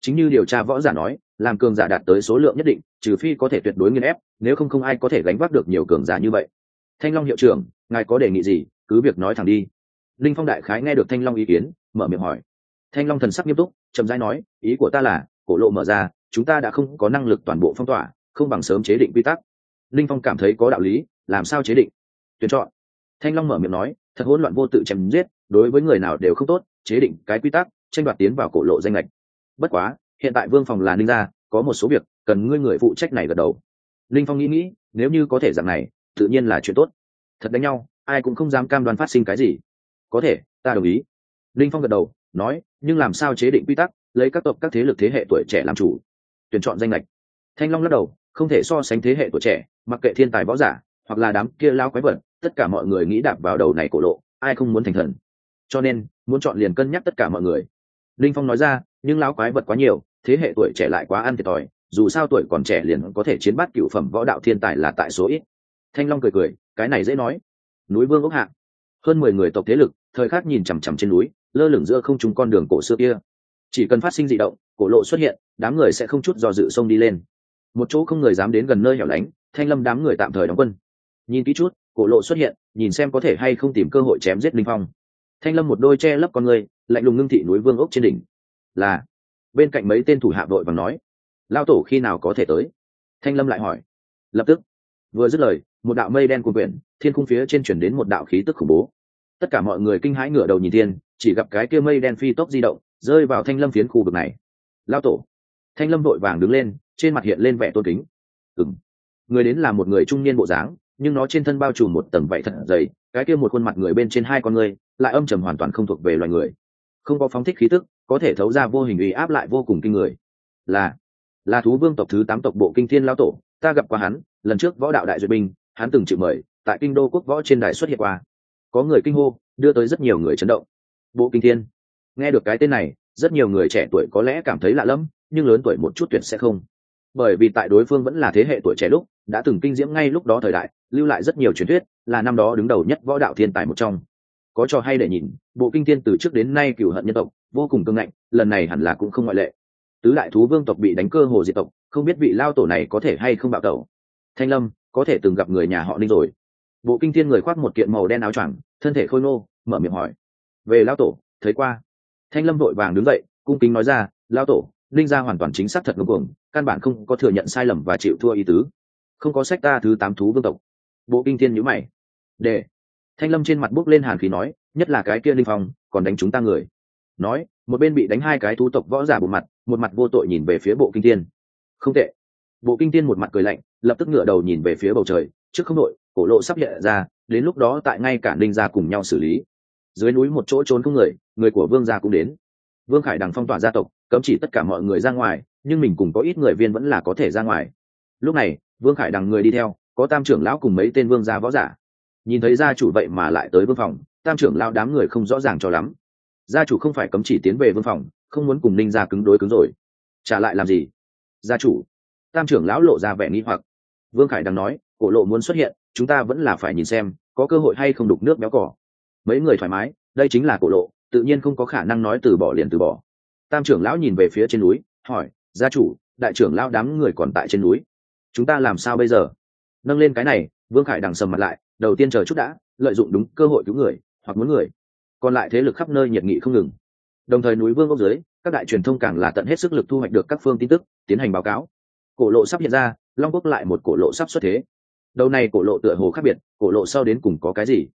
Chính như điều tra võ giả nói, làm cường giả đạt tới số lượng nhất định, trừ phi có thể tuyệt đối nghiên ép, nếu không không ai có thể gánh vác được nhiều cường giả như vậy. Thanh long hiệu trưởng, ngài có đề nghị gì, cứ việc nói thẳng đi. Linh phong đại khái nghe được thanh long ý kiến, mở miệng hỏi. Thanh long thần sắc nghiêm túc, chậm rãi nói, ý của ta là, cổ lộ mở ra, chúng ta đã không có năng lực toàn bộ phong tỏa, không bằng sớm chế định quy tắc. Linh phong cảm thấy có đạo lý, làm sao chế định? Tuyển chọn. Thanh long mở miệng nói, thật hỗn loạn vô tự chém giết, đối với người nào đều không tốt, chế định cái quy tắc, tranh đoạt tiến vào cổ lộ danh lệch bất quá, hiện tại vương phòng là ninh gia, có một số việc, cần ngươi người phụ trách này gật đầu. Linh phong nghĩ nghĩ, nếu như có thể dạng này, tự nhiên là chuyện tốt. Thật đánh nhau, ai cũng không dám cam đoan phát sinh cái gì. Có thể, ta đồng ý. Linh phong gật đầu, nói, nhưng làm sao chế định quy tắc, lấy các tộc các thế lực thế hệ tuổi trẻ làm chủ, tuyển chọn danh lệch thanh long lắc đầu, không thể so sánh thế hệ tuổi trẻ, mặc kệ thiên tài võ giả hoặc là đám kia lao quái vật, tất cả mọi người nghĩ đạp vào đầu này cổ lộ, ai không muốn thành thần. Cho nên, muốn chọn liền cân nhắc tất cả mọi người. Linh phong nói ra, nhưng lao quái vật quá nhiều, thế hệ tuổi trẻ lại quá ăn thiệt thòi, dù sao tuổi còn trẻ liền có thể chiến bắt cựu phẩm võ đạo thiên tài là tại số ít. Thanh long cười cười, cái này dễ nói. Núi vương ốc hạ. Hơn mười người tộc thế lực, thời khắc nhìn chằm chằm trên núi, lơ lửng giữa không trung con đường cổ xưa kia. Chỉ cần phát sinh dị động, cổ lộ xuất hiện, đám người sẽ không chút do dự sông đi lên. Một chỗ không người dám đến gần nơi hẻo lánh, thanh lâm đám người tạm thời đóng quân nhìn kỹ chút, cổ lộ xuất hiện, nhìn xem có thể hay không tìm cơ hội chém giết linh phong. Thanh lâm một đôi che lấp con người, lạnh lùng ngưng thị núi vương ốc trên đỉnh. Là, bên cạnh mấy tên thủ hạ đội và nói, lao tổ khi nào có thể tới? Thanh lâm lại hỏi. Lập tức, vừa dứt lời, một đạo mây đen cuồn quyển thiên khung phía trên chuyển đến một đạo khí tức khủng bố. Tất cả mọi người kinh hãi ngửa đầu nhìn thiên, chỉ gặp cái kia mây đen phi tốc di động, rơi vào thanh lâm phiến khu vực này. Lao tổ. Thanh lâm vội vàng đứng lên, trên mặt hiện lên vẻ tôn kính. Ừng người đến là một người trung niên bộ dáng nhưng nó trên thân bao trùm một tầng vảy thật dày, cái kia một khuôn mặt người bên trên hai con người lại âm trầm hoàn toàn không thuộc về loài người. Không có phóng thích khí tức, có thể thấu ra vô hình uy áp lại vô cùng kinh người. Là là thú vương tộc thứ tám tộc bộ kinh thiên lão tổ, ta gặp qua hắn, lần trước võ đạo đại duyệt binh, hắn từng chịu mời, tại kinh đô quốc võ trên đài xuất hiện qua. Có người kinh hô, đưa tới rất nhiều người chấn động. Bộ kinh thiên, nghe được cái tên này, rất nhiều người trẻ tuổi có lẽ cảm thấy lạ lẫm, nhưng lớn tuổi một chút tuyệt sẽ không. Bởi vì tại đối phương vẫn là thế hệ tuổi trẻ lúc, đã từng kinh diễm ngay lúc đó thời đại lưu lại rất nhiều truyền thuyết, là năm đó đứng đầu nhất võ đạo thiên tài một trong. Có trò hay để nhìn, bộ kinh thiên từ trước đến nay cửu hận nhân tộc, vô cùng cương ngạnh, lần này hẳn là cũng không ngoại lệ. Tứ đại thú vương tộc bị đánh cơ hồ diệt tộc, không biết vị lao tổ này có thể hay không bạo tẩu. Thanh lâm, có thể từng gặp người nhà họ ninh rồi. Bộ kinh thiên người khoác một kiện màu đen áo choàng, thân thể khôi nô mở miệng hỏi. Về lao tổ, thấy qua. Thanh lâm vội vàng đứng dậy, cung kính nói ra, lao tổ, ninh gia hoàn toàn chính xác thật ngưng cuồng, căn bản không có thừa nhận sai lầm và chịu thua ý tứ. Không có sách ta thứ tám thú vương tộc bộ kinh thiên nhữ mày. Để thanh lâm trên mặt bốc lên hàn khí nói, nhất là cái kia linh phong, còn đánh chúng ta người. Nói, một bên bị đánh hai cái thú tộc võ giả bộ mặt, một mặt vô tội nhìn về phía bộ kinh thiên. Không tệ. Bộ kinh thiên một mặt cười lạnh, lập tức ngửa đầu nhìn về phía bầu trời, trước không đội, cổ lộ sắp hiện ra, đến lúc đó tại ngay cả ninh gia cùng nhau xử lý. Dưới núi một chỗ trốn không người người của vương gia cũng đến. Vương khải đằng phong tỏa gia tộc, cấm chỉ tất cả mọi người ra ngoài, nhưng mình cùng có ít người viên vẫn là có thể ra ngoài. Lúc này, vương khải đằng người đi theo có tam trưởng lão cùng mấy tên vương gia võ giả. Nhìn thấy gia chủ vậy mà lại tới vương phòng, tam trưởng lão đám người không rõ ràng cho lắm. Gia chủ không phải cấm chỉ tiến về vương phòng, không muốn cùng ninh gia cứng đối cứng rồi. Trả lại làm gì? Gia chủ. Tam trưởng lão lộ ra vẻ nghi hoặc. Vương khải đang nói, cổ lộ muốn xuất hiện, chúng ta vẫn là phải nhìn xem, có cơ hội hay không đục nước béo cỏ. Mấy người thoải mái, đây chính là cổ lộ, tự nhiên không có khả năng nói từ bỏ liền từ bỏ. Tam trưởng lão nhìn về phía trên núi, hỏi, gia chủ, đại trưởng lão đám người còn tại trên núi. Chúng ta làm sao bây giờ? Nâng lên cái này vương khải đằng sầm mặt lại đầu tiên chờ chút đã lợi dụng đúng cơ hội cứu người hoặc muốn người. Còn lại thế lực khắp nơi nhiệt nghị không ngừng. Đồng thời núi vương ốc dưới các đại truyền thông càng là tận hết sức lực thu hoạch được các phương tin tức tiến hành báo cáo. Cổ lộ sắp hiện ra long quốc lại một cổ lộ sắp xuất thế. Đầu này cổ lộ tựa hồ khác biệt cổ lộ sau đến cùng có cái gì?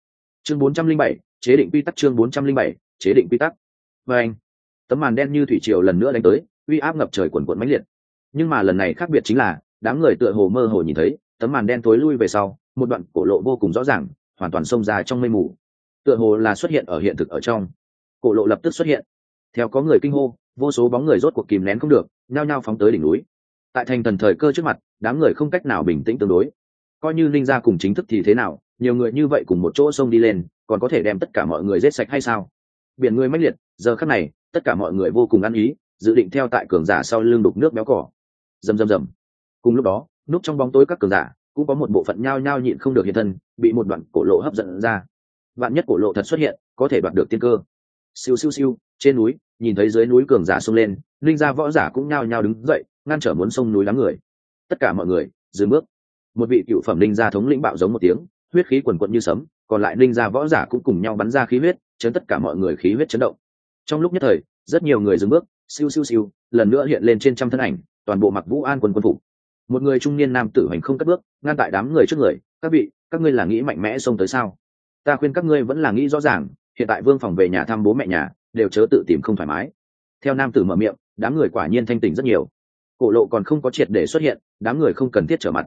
Chương 407, chế định quy tắc chương 407, chế định quy tắc. Và anh tấm màn đen như thủy triều lần nữa đánh tới uy áp ngập trời quần quận mãnh liệt. Nhưng mà lần này khác biệt chính là đám người tựa hồ mơ hồ nhìn thấy tấm màn đen tối lui về sau, một đoạn cổ lộ vô cùng rõ ràng, hoàn toàn xông ra trong mây mù. Tựa hồ là xuất hiện ở hiện thực ở trong. Cổ lộ lập tức xuất hiện. Theo có người kinh hô, vô số bóng người rốt cuộc kìm nén không được, nhao nhao phóng tới đỉnh núi. Tại thành thần thời cơ trước mặt, đám người không cách nào bình tĩnh tương đối. Coi như linh gia cùng chính thức thì thế nào, nhiều người như vậy cùng một chỗ sông đi lên, còn có thể đem tất cả mọi người giết sạch hay sao? Biển người mãnh liệt, giờ khắc này, tất cả mọi người vô cùng ăn ý, dự định theo tại cường giả sau lưng đục nước béo cỏ. Rầm rầm rầm. Cùng lúc đó núp trong bóng tối các cường giả, cũng có một bộ phận nhao nhao nhịn không được hiện thân, bị một đoạn cổ lộ hấp dẫn ra. Vạn nhất cổ lộ thật xuất hiện, có thể đoạt được tiên cơ. Siêu siêu siêu, trên núi, nhìn thấy dưới núi cường giả xông lên, linh gia võ giả cũng nhao nhao đứng dậy, ngăn trở muốn sông núi đám người. Tất cả mọi người, dừng bước. Một vị cựu phẩm linh gia thống lĩnh bạo giống một tiếng, huyết khí quần quận như sấm, còn lại linh gia võ giả cũng cùng nhau bắn ra khí huyết, chấn tất cả mọi người khí huyết chấn động. Trong lúc nhất thời, rất nhiều người dừng bước, siêu siêu siêu, lần nữa hiện lên trên trăm thân ảnh, toàn bộ mặc vũ an quân quân phục một người trung niên nam tử hành không cất bước, ngăn tại đám người trước người, các vị, các ngươi là nghĩ mạnh mẽ xông tới sao? Ta khuyên các ngươi vẫn là nghĩ rõ ràng, hiện tại vương phòng về nhà thăm bố mẹ nhà, đều chớ tự tìm không thoải mái. Theo nam tử mở miệng, đám người quả nhiên thanh tỉnh rất nhiều. Cổ lộ còn không có triệt để xuất hiện, đám người không cần thiết trở mặt.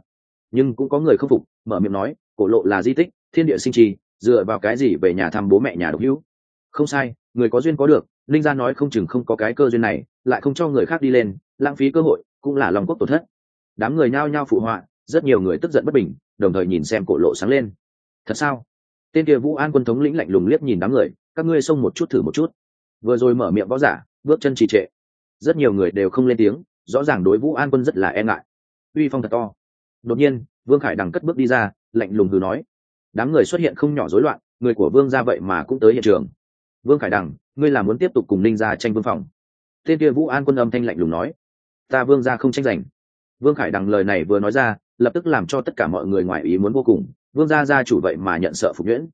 Nhưng cũng có người không phục, mở miệng nói, cổ lộ là di tích, thiên địa sinh trì, dựa vào cái gì về nhà thăm bố mẹ nhà độc hữu? Không sai, người có duyên có được. Linh gia nói không chừng không có cái cơ duyên này, lại không cho người khác đi lên, lãng phí cơ hội, cũng là lòng quốc tổn thất đám người nhao nhao phụ họa, rất nhiều người tức giận bất bình, đồng thời nhìn xem cổ lộ sáng lên. Thật sao? Tên kia vũ an quân thống lĩnh lạnh lùng liếc nhìn đám người, các ngươi xông một chút thử một chút. Vừa rồi mở miệng võ giả, bước chân trì trệ. Rất nhiều người đều không lên tiếng, rõ ràng đối vũ an quân rất là e ngại. Uy phong thật to. Đột nhiên, vương khải đằng cất bước đi ra, lạnh lùng hừ nói. Đám người xuất hiện không nhỏ rối loạn, người của vương ra vậy mà cũng tới hiện trường. Vương khải đằng, ngươi là muốn tiếp tục cùng ninh ra tranh vương phòng. Tên kia vũ an quân âm thanh lạnh lùng nói. Ta vương ra không tranh giành vương khải đằng lời này vừa nói ra lập tức làm cho tất cả mọi người ngoài ý muốn vô cùng. Vương gia gia chủ vậy mà nhận sợ phục nhuyễn.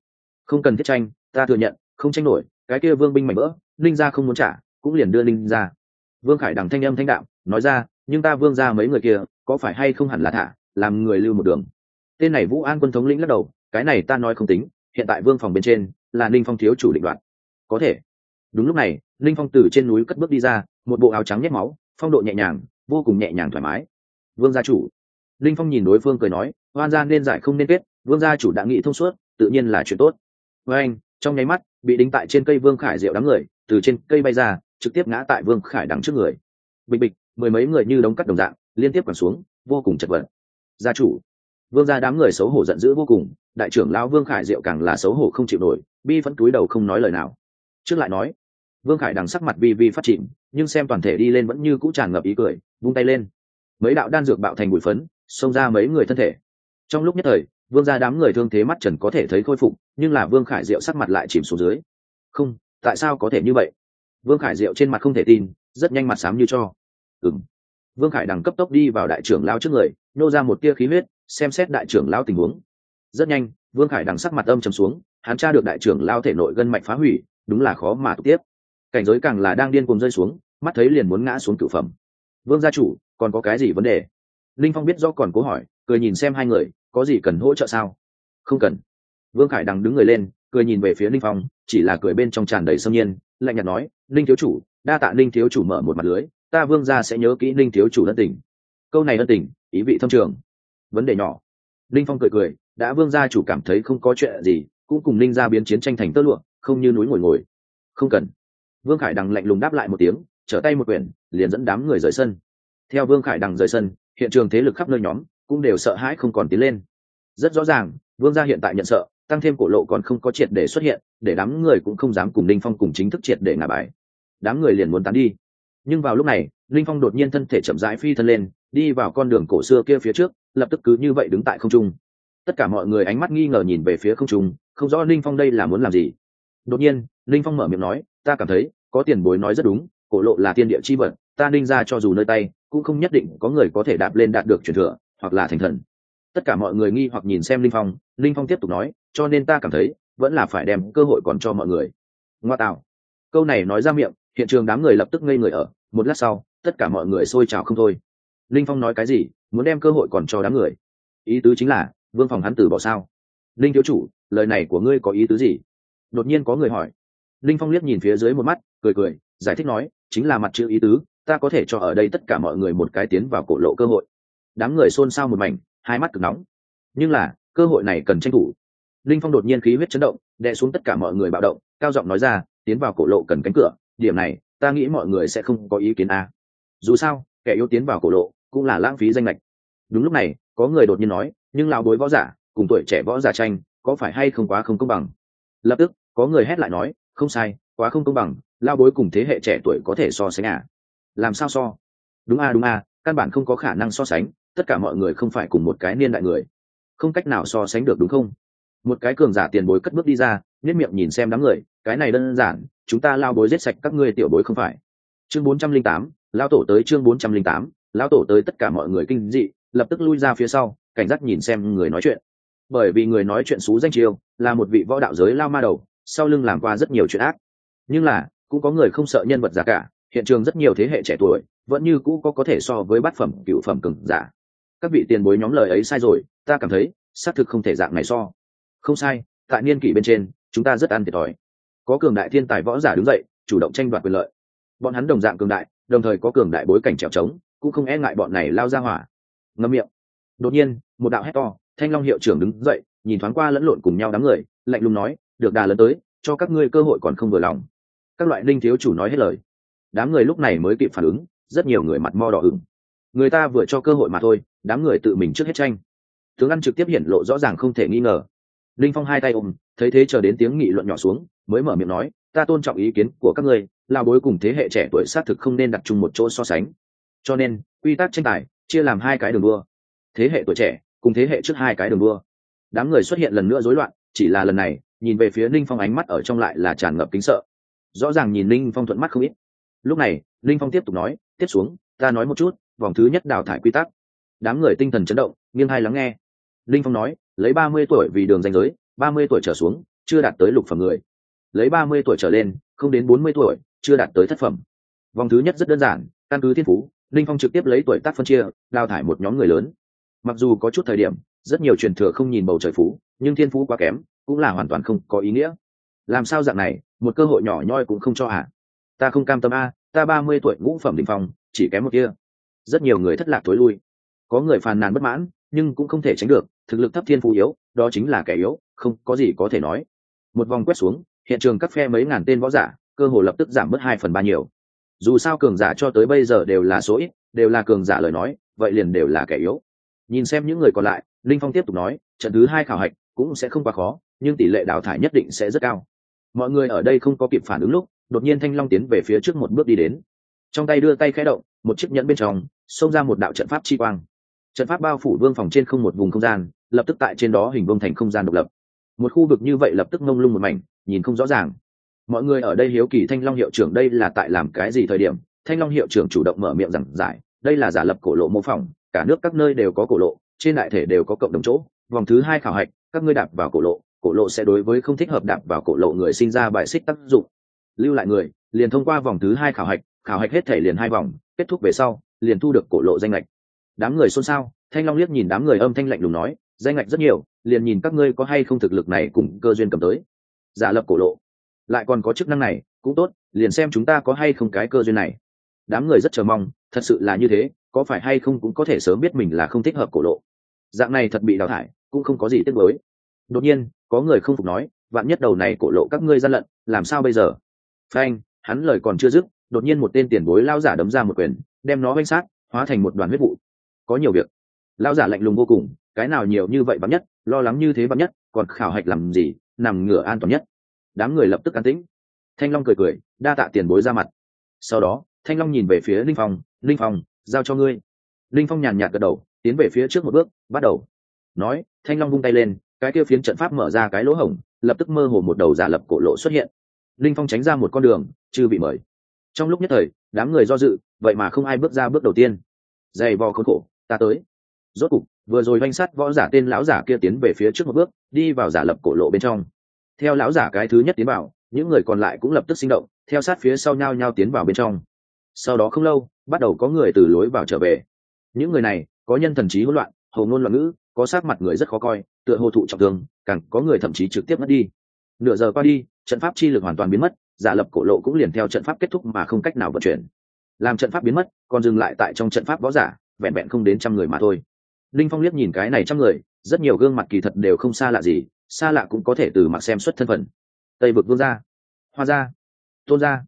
Không cần thiết tranh ta thừa nhận không tranh nổi cái kia vương binh mảnh vỡ Linh gia không muốn trả cũng liền đưa Linh ra vương khải đằng thanh âm thanh đạo, nói ra nhưng ta vương ra mấy người kia có phải hay không hẳn là thả làm người lưu một đường. Tên này vũ an quân thống lĩnh lắc đầu cái này ta nói không tính hiện tại vương phòng bên trên là ninh phong thiếu chủ định đoạt. Có thể. Đúng lúc này ninh phong từ trên núi cất bước đi ra một bộ áo trắng nhét máu phong độ nhẹ nhàng vô cùng nhẹ nhàng thoải mái vương gia chủ. Linh phong nhìn đối phương cười nói hoan gia nên giải không nên kết, vương gia chủ đã nghĩ thông suốt, tự nhiên là chuyện tốt. Với anh, trong nháy mắt, bị đính tại trên cây vương khải diệu đám người, từ trên cây bay ra, trực tiếp ngã tại vương khải đằng trước người. Bịch bịch, mười mấy người như đống cắt đồng dạng, liên tiếp quẳng xuống, vô cùng chật vật. Gia chủ. Vương gia đám người xấu hổ giận dữ vô cùng, đại trưởng lão vương khải diệu càng là xấu hổ không chịu nổi, bi vẫn túi đầu không nói lời nào. Trước lại nói, vương khải đằng sắc mặt vi vi phát triển nhưng xem toàn thể đi lên vẫn như cũ tràn ngập ý cười, vung tay lên mấy đạo đan dược bạo thành bụi phấn, xông ra mấy người thân thể. Trong lúc nhất thời, vương gia đám người thương thế mắt trần có thể thấy khôi phục, nhưng là vương khải diệu sắc mặt lại chìm xuống dưới. Không, tại sao có thể như vậy? Vương khải diệu trên mặt không thể tin, rất nhanh mặt xám như cho. Ừng vương khải đằng cấp tốc đi vào đại trưởng lao trước người, nô ra một tia khí huyết, xem xét đại trưởng lao tình huống. Rất nhanh, vương khải đằng sắc mặt âm trầm xuống, hắn tra được đại trưởng lao thể nội gân mạch phá hủy, đúng là khó mà tục tiếp. Cảnh giới càng là đang điên cuồng rơi xuống, mắt thấy liền muốn ngã xuống cửu phẩm. Vương gia chủ còn có cái gì vấn đề? Linh phong biết do còn cố hỏi, cười nhìn xem hai người, có gì cần hỗ trợ sao? Không cần. Vương khải đằng đứng người lên, cười nhìn về phía linh phong, chỉ là cười bên trong tràn đầy sâm nhiên, lạnh nhạt nói, linh thiếu chủ, đa tạ linh thiếu chủ mở một mặt lưới, ta vương gia sẽ nhớ kỹ linh thiếu chủ ân tình. Câu này ân tình, ý vị thâm trường. Vấn đề nhỏ. Linh phong cười cười, đã vương gia chủ cảm thấy không có chuyện gì, cũng cùng linh gia biến chiến tranh thành tơ lụa, không như núi ngồi ngồi. Không cần. Vương khải đằng lạnh lùng đáp lại một tiếng, trở tay một quyển, liền dẫn đám người rời sân theo vương khải đằng rời sân, hiện trường thế lực khắp nơi nhóm cũng đều sợ hãi không còn tiến lên. Rất rõ ràng, vương gia hiện tại nhận sợ, tăng thêm cổ lộ còn không có triệt để xuất hiện, để đám người cũng không dám cùng Linh phong cùng chính thức triệt để ngả bài. Đám người liền muốn tán đi. Nhưng vào lúc này, linh phong đột nhiên thân thể chậm rãi phi thân lên, đi vào con đường cổ xưa kia phía trước, lập tức cứ như vậy đứng tại không trung. Tất cả mọi người ánh mắt nghi ngờ nhìn về phía không trung, không rõ linh phong đây là muốn làm gì. Đột nhiên, linh phong mở miệng nói, ta cảm thấy, có tiền bối nói rất đúng, cổ lộ là thiên địa chi vật ta ninh ra cho dù nơi tay, cũng không nhất định có người có thể đạp lên đạt được truyền thừa, hoặc là thành thần. Tất cả mọi người nghi hoặc nhìn xem linh phong linh phong tiếp tục nói, cho nên ta cảm thấy, vẫn là phải đem cơ hội còn cho mọi người. Ngoa tạo. Câu này nói ra miệng, hiện trường đám người lập tức ngây người ở, một lát sau, tất cả mọi người xôi trào không thôi. Linh phong nói cái gì, muốn đem cơ hội còn cho đám người. Ý tứ chính là, vương phòng hắn tử bỏ sao? Linh thiếu chủ, lời này của ngươi có ý tứ gì? Đột nhiên có người hỏi. Linh phong liếc nhìn phía dưới một mắt, cười cười, giải thích nói, chính là mặt chữ ý tứ ta có thể cho ở đây tất cả mọi người một cái tiến vào cổ lộ cơ hội. Đám người xôn xao một mảnh, hai mắt cực nóng. Nhưng là, cơ hội này cần tranh thủ. Linh phong đột nhiên khí huyết chấn động, đè xuống tất cả mọi người bạo động, cao giọng nói ra, tiến vào cổ lộ cần cánh cửa, điểm này, ta nghĩ mọi người sẽ không có ý kiến a. Dù sao, kẻ yếu tiến vào cổ lộ cũng là lãng phí danh lệch đúng lúc này, có người đột nhiên nói, nhưng lão bối võ giả, cùng tuổi trẻ võ giả tranh, có phải hay không quá không công bằng? Lập tức, có người hét lại nói, không sai, quá không công bằng lao bối cùng thế hệ trẻ tuổi có thể so sánh à? Làm sao so? Đúng a đúng a, căn bản không có khả năng so sánh, tất cả mọi người không phải cùng một cái niên đại người. Không cách nào so sánh được đúng không? Một cái cường giả tiền bối cất bước đi ra nhất miệng nhìn xem đám người, cái này đơn giản, chúng ta lao bối giết sạch các ngươi tiểu bối không phải. Chương bốn trăm linh tám lao tổ tới chương bốn trăm linh tám lao tổ tới tất cả mọi người kinh dị, lập tức lui ra phía sau, cảnh giác nhìn xem người nói chuyện. Bởi vì người nói chuyện xú danh chiêu, là một vị võ đạo giới lao ma đầu, sau lưng làm qua rất nhiều chuyện ác. Nhưng là, cũng có người không sợ nhân vật giả cả hiện trường rất nhiều thế hệ trẻ tuổi vẫn như cũ có có thể so với bát phẩm, cựu phẩm cừng giả. Các vị tiền bối nhóm lời ấy sai rồi, ta cảm thấy, xác thực không thể dạng này so. Không sai, tại niên kỷ bên trên, chúng ta rất ăn thiệt thòi. Có cường đại thiên tài võ giả đứng dậy, chủ động tranh đoạt quyền lợi. Bọn hắn đồng dạng cường đại, đồng thời có cường đại bối cảnh trèo trống, cũng không e ngại bọn này lao ra hỏa. Ngâm miệng. Đột nhiên, một đạo hét to, thanh long hiệu trưởng đứng dậy, nhìn thoáng qua lẫn lộn cùng nhau đám người, lạnh lùng nói, được đà lớn tới, cho các ngươi cơ hội còn không vừa lòng. Các loại linh thiếu chủ nói hết lời đám người lúc này mới kịp phản ứng, rất nhiều người mặt mo đỏ ửng. Người ta vừa cho cơ hội mà thôi, đám người tự mình trước hết tranh. Tướng ăn trực tiếp hiện lộ rõ ràng không thể nghi ngờ. Linh phong hai tay ôm, thấy thế chờ đến tiếng nghị luận nhỏ xuống, mới mở miệng nói, ta tôn trọng ý kiến của các ngươi, là bối cùng thế hệ trẻ tuổi xác thực không nên đặt chung một chỗ so sánh. Cho nên, quy tắc tranh tài, chia làm hai cái đường đua. Thế hệ tuổi trẻ, cùng thế hệ trước hai cái đường đua. Đám người xuất hiện lần nữa rối loạn, chỉ là lần này, nhìn về phía ninh phong ánh mắt ở trong lại là tràn ngập kính sợ. Rõ ràng nhìn ninh phong thuận mắt không ít lúc này, linh phong tiếp tục nói, tiếp xuống, ta nói một chút, vòng thứ nhất đào thải quy tắc. Đám người tinh thần chấn động, nghiêng hai lắng nghe. Linh phong nói, lấy ba mươi tuổi vì đường danh giới, ba mươi tuổi trở xuống, chưa đạt tới lục phẩm người. Lấy ba mươi tuổi trở lên, không đến bốn mươi tuổi, chưa đạt tới thất phẩm. Vòng thứ nhất rất đơn giản, căn cứ thiên phú, linh phong trực tiếp lấy tuổi tác phân chia, đào thải một nhóm người lớn. Mặc dù có chút thời điểm, rất nhiều truyền thừa không nhìn bầu trời phú, nhưng thiên phú quá kém, cũng là hoàn toàn không có ý nghĩa. Làm sao dạng này, một cơ hội nhỏ nhoi cũng không cho hả ta không cam tâm a, ta ba mươi tuổi ngũ phẩm đ ỉ n h phòng chỉ kém một kia. Rất nhiều người thất lạc thối lui. Có người phàn nàn bất mãn, nhưng cũng không thể tránh được, thực lực thấp thiên phú yếu, đó chính là kẻ yếu, không có gì có thể nói. Một vòng quét xuống, hiện trường các phe mấy ngàn tên võ giả, cơ hồ lập tức giảm mất hai phần ba nhiều. Dù sao cường giả cho tới bây giờ đều là số ít, đều là cường giả lời nói, vậy liền đều là kẻ yếu. Nhìn xem những người còn lại, linh phong tiếp tục nói, trận thứ hai khảo hạch cũng sẽ không quá khó, nhưng tỷ lệ đào thải nhất định sẽ rất cao. Mọi người ở đây không có kịp phản ứng lúc đột nhiên thanh long tiến về phía trước một bước đi đến. Trong tay đưa tay khẽ động, một chiếc nhẫn bên trong, xông ra một đạo trận pháp chi quang. Trận pháp bao phủ vương phòng trên không một vùng không gian, lập tức tại trên đó hình vương thành không gian độc lập. Một khu vực như vậy lập tức ngông lung một mảnh, nhìn không rõ ràng. Mọi người ở đây hiếu kỳ thanh long hiệu trưởng đây là tại làm cái gì thời điểm? Thanh long hiệu trưởng chủ động mở miệng rằng giải, đây là giả lập cổ lộ mô phỏng, cả nước các nơi đều có cổ lộ, trên đại thể đều có cộng đồng chỗ. Vòng thứ hai khảo hạch, các ngươi đạp vào cổ lộ cổ lộ sẽ đối với không thích hợp đạp vào cổ lộ người sinh ra bài xích tác dụng lưu lại người, liền thông qua vòng thứ hai khảo hạch khảo hạch hết thể liền hai vòng, kết thúc về sau, liền thu được cổ lộ danh lệch đám người xôn xao, thanh long liếc nhìn đám người âm thanh lạnh lùng nói, danh lệch rất nhiều, liền nhìn các ngươi có hay không thực lực này cùng cơ duyên cầm tới. Giả lập cổ lộ. Lại còn có chức năng này, cũng tốt, liền xem chúng ta có hay không cái cơ duyên này. Đám người rất chờ mong, thật sự là như thế, có phải hay không cũng có thể sớm biết mình là không thích hợp cổ lộ. Dạng này thật bị đào thải, cũng không có gì tiếc với đột nhiên, có người không phục nói, vạn nhất đầu này cổ lộ các ngươi gian lận, làm sao bây giờ? Phanh, hắn lời còn chưa dứt, đột nhiên một tên tiền bối lao giả đấm ra một quyền, đem nó oanh sát, hóa thành một đoàn huyết vụ. Có nhiều việc. Lao giả lạnh lùng vô cùng, cái nào nhiều như vậy bắn nhất, lo lắng như thế bắn nhất, còn khảo hạch làm gì, nằm ngửa an toàn nhất. Đám người lập tức an tĩnh. Thanh long cười cười, đa tạ tiền bối ra mặt. Sau đó, thanh long nhìn về phía linh phong linh phong, giao cho ngươi. Linh phong nhàn nhạt gật đầu, tiến về phía trước một bước, bắt đầu. Nói, thanh long vung tay lên, cái kia phiến trận pháp mở ra cái lỗ hổng, lập tức mơ hồ một đầu giả lập cổ lộ xuất hiện linh phong tránh ra một con đường chưa bị mời. Trong lúc nhất thời, đám người do dự, vậy mà không ai bước ra bước đầu tiên. Dày vò khốn khổ, ta tới. Rốt cục, vừa rồi oanh sát võ giả tên lão giả kia tiến về phía trước một bước, đi vào giả lập cổ lộ bên trong. Theo lão giả cái thứ nhất tiến vào, những người còn lại cũng lập tức sinh động, theo sát phía sau nhau nhau tiến vào bên trong. Sau đó không lâu, bắt đầu có người từ lối vào trở về. Những người này, có nhân thần trí hỗn loạn, hầu ngôn loạn ngữ, có sát mặt người rất khó coi, tựa hồ thụ trọng thương, càng có người thậm chí trực tiếp mất đi. Nửa giờ qua đi trận pháp chi lực hoàn toàn biến mất, giả lập cổ lộ cũng liền theo trận pháp kết thúc mà không cách nào vận chuyển. Làm trận pháp biến mất, còn dừng lại tại trong trận pháp võ giả, vẹn vẹn không đến trăm người mà thôi. Linh phong liếc nhìn cái này trăm người, rất nhiều gương mặt kỳ thật đều không xa lạ gì, xa lạ cũng có thể từ mặt xem xuất thân phận. Tây vực vương gia, hoa gia, tôn gia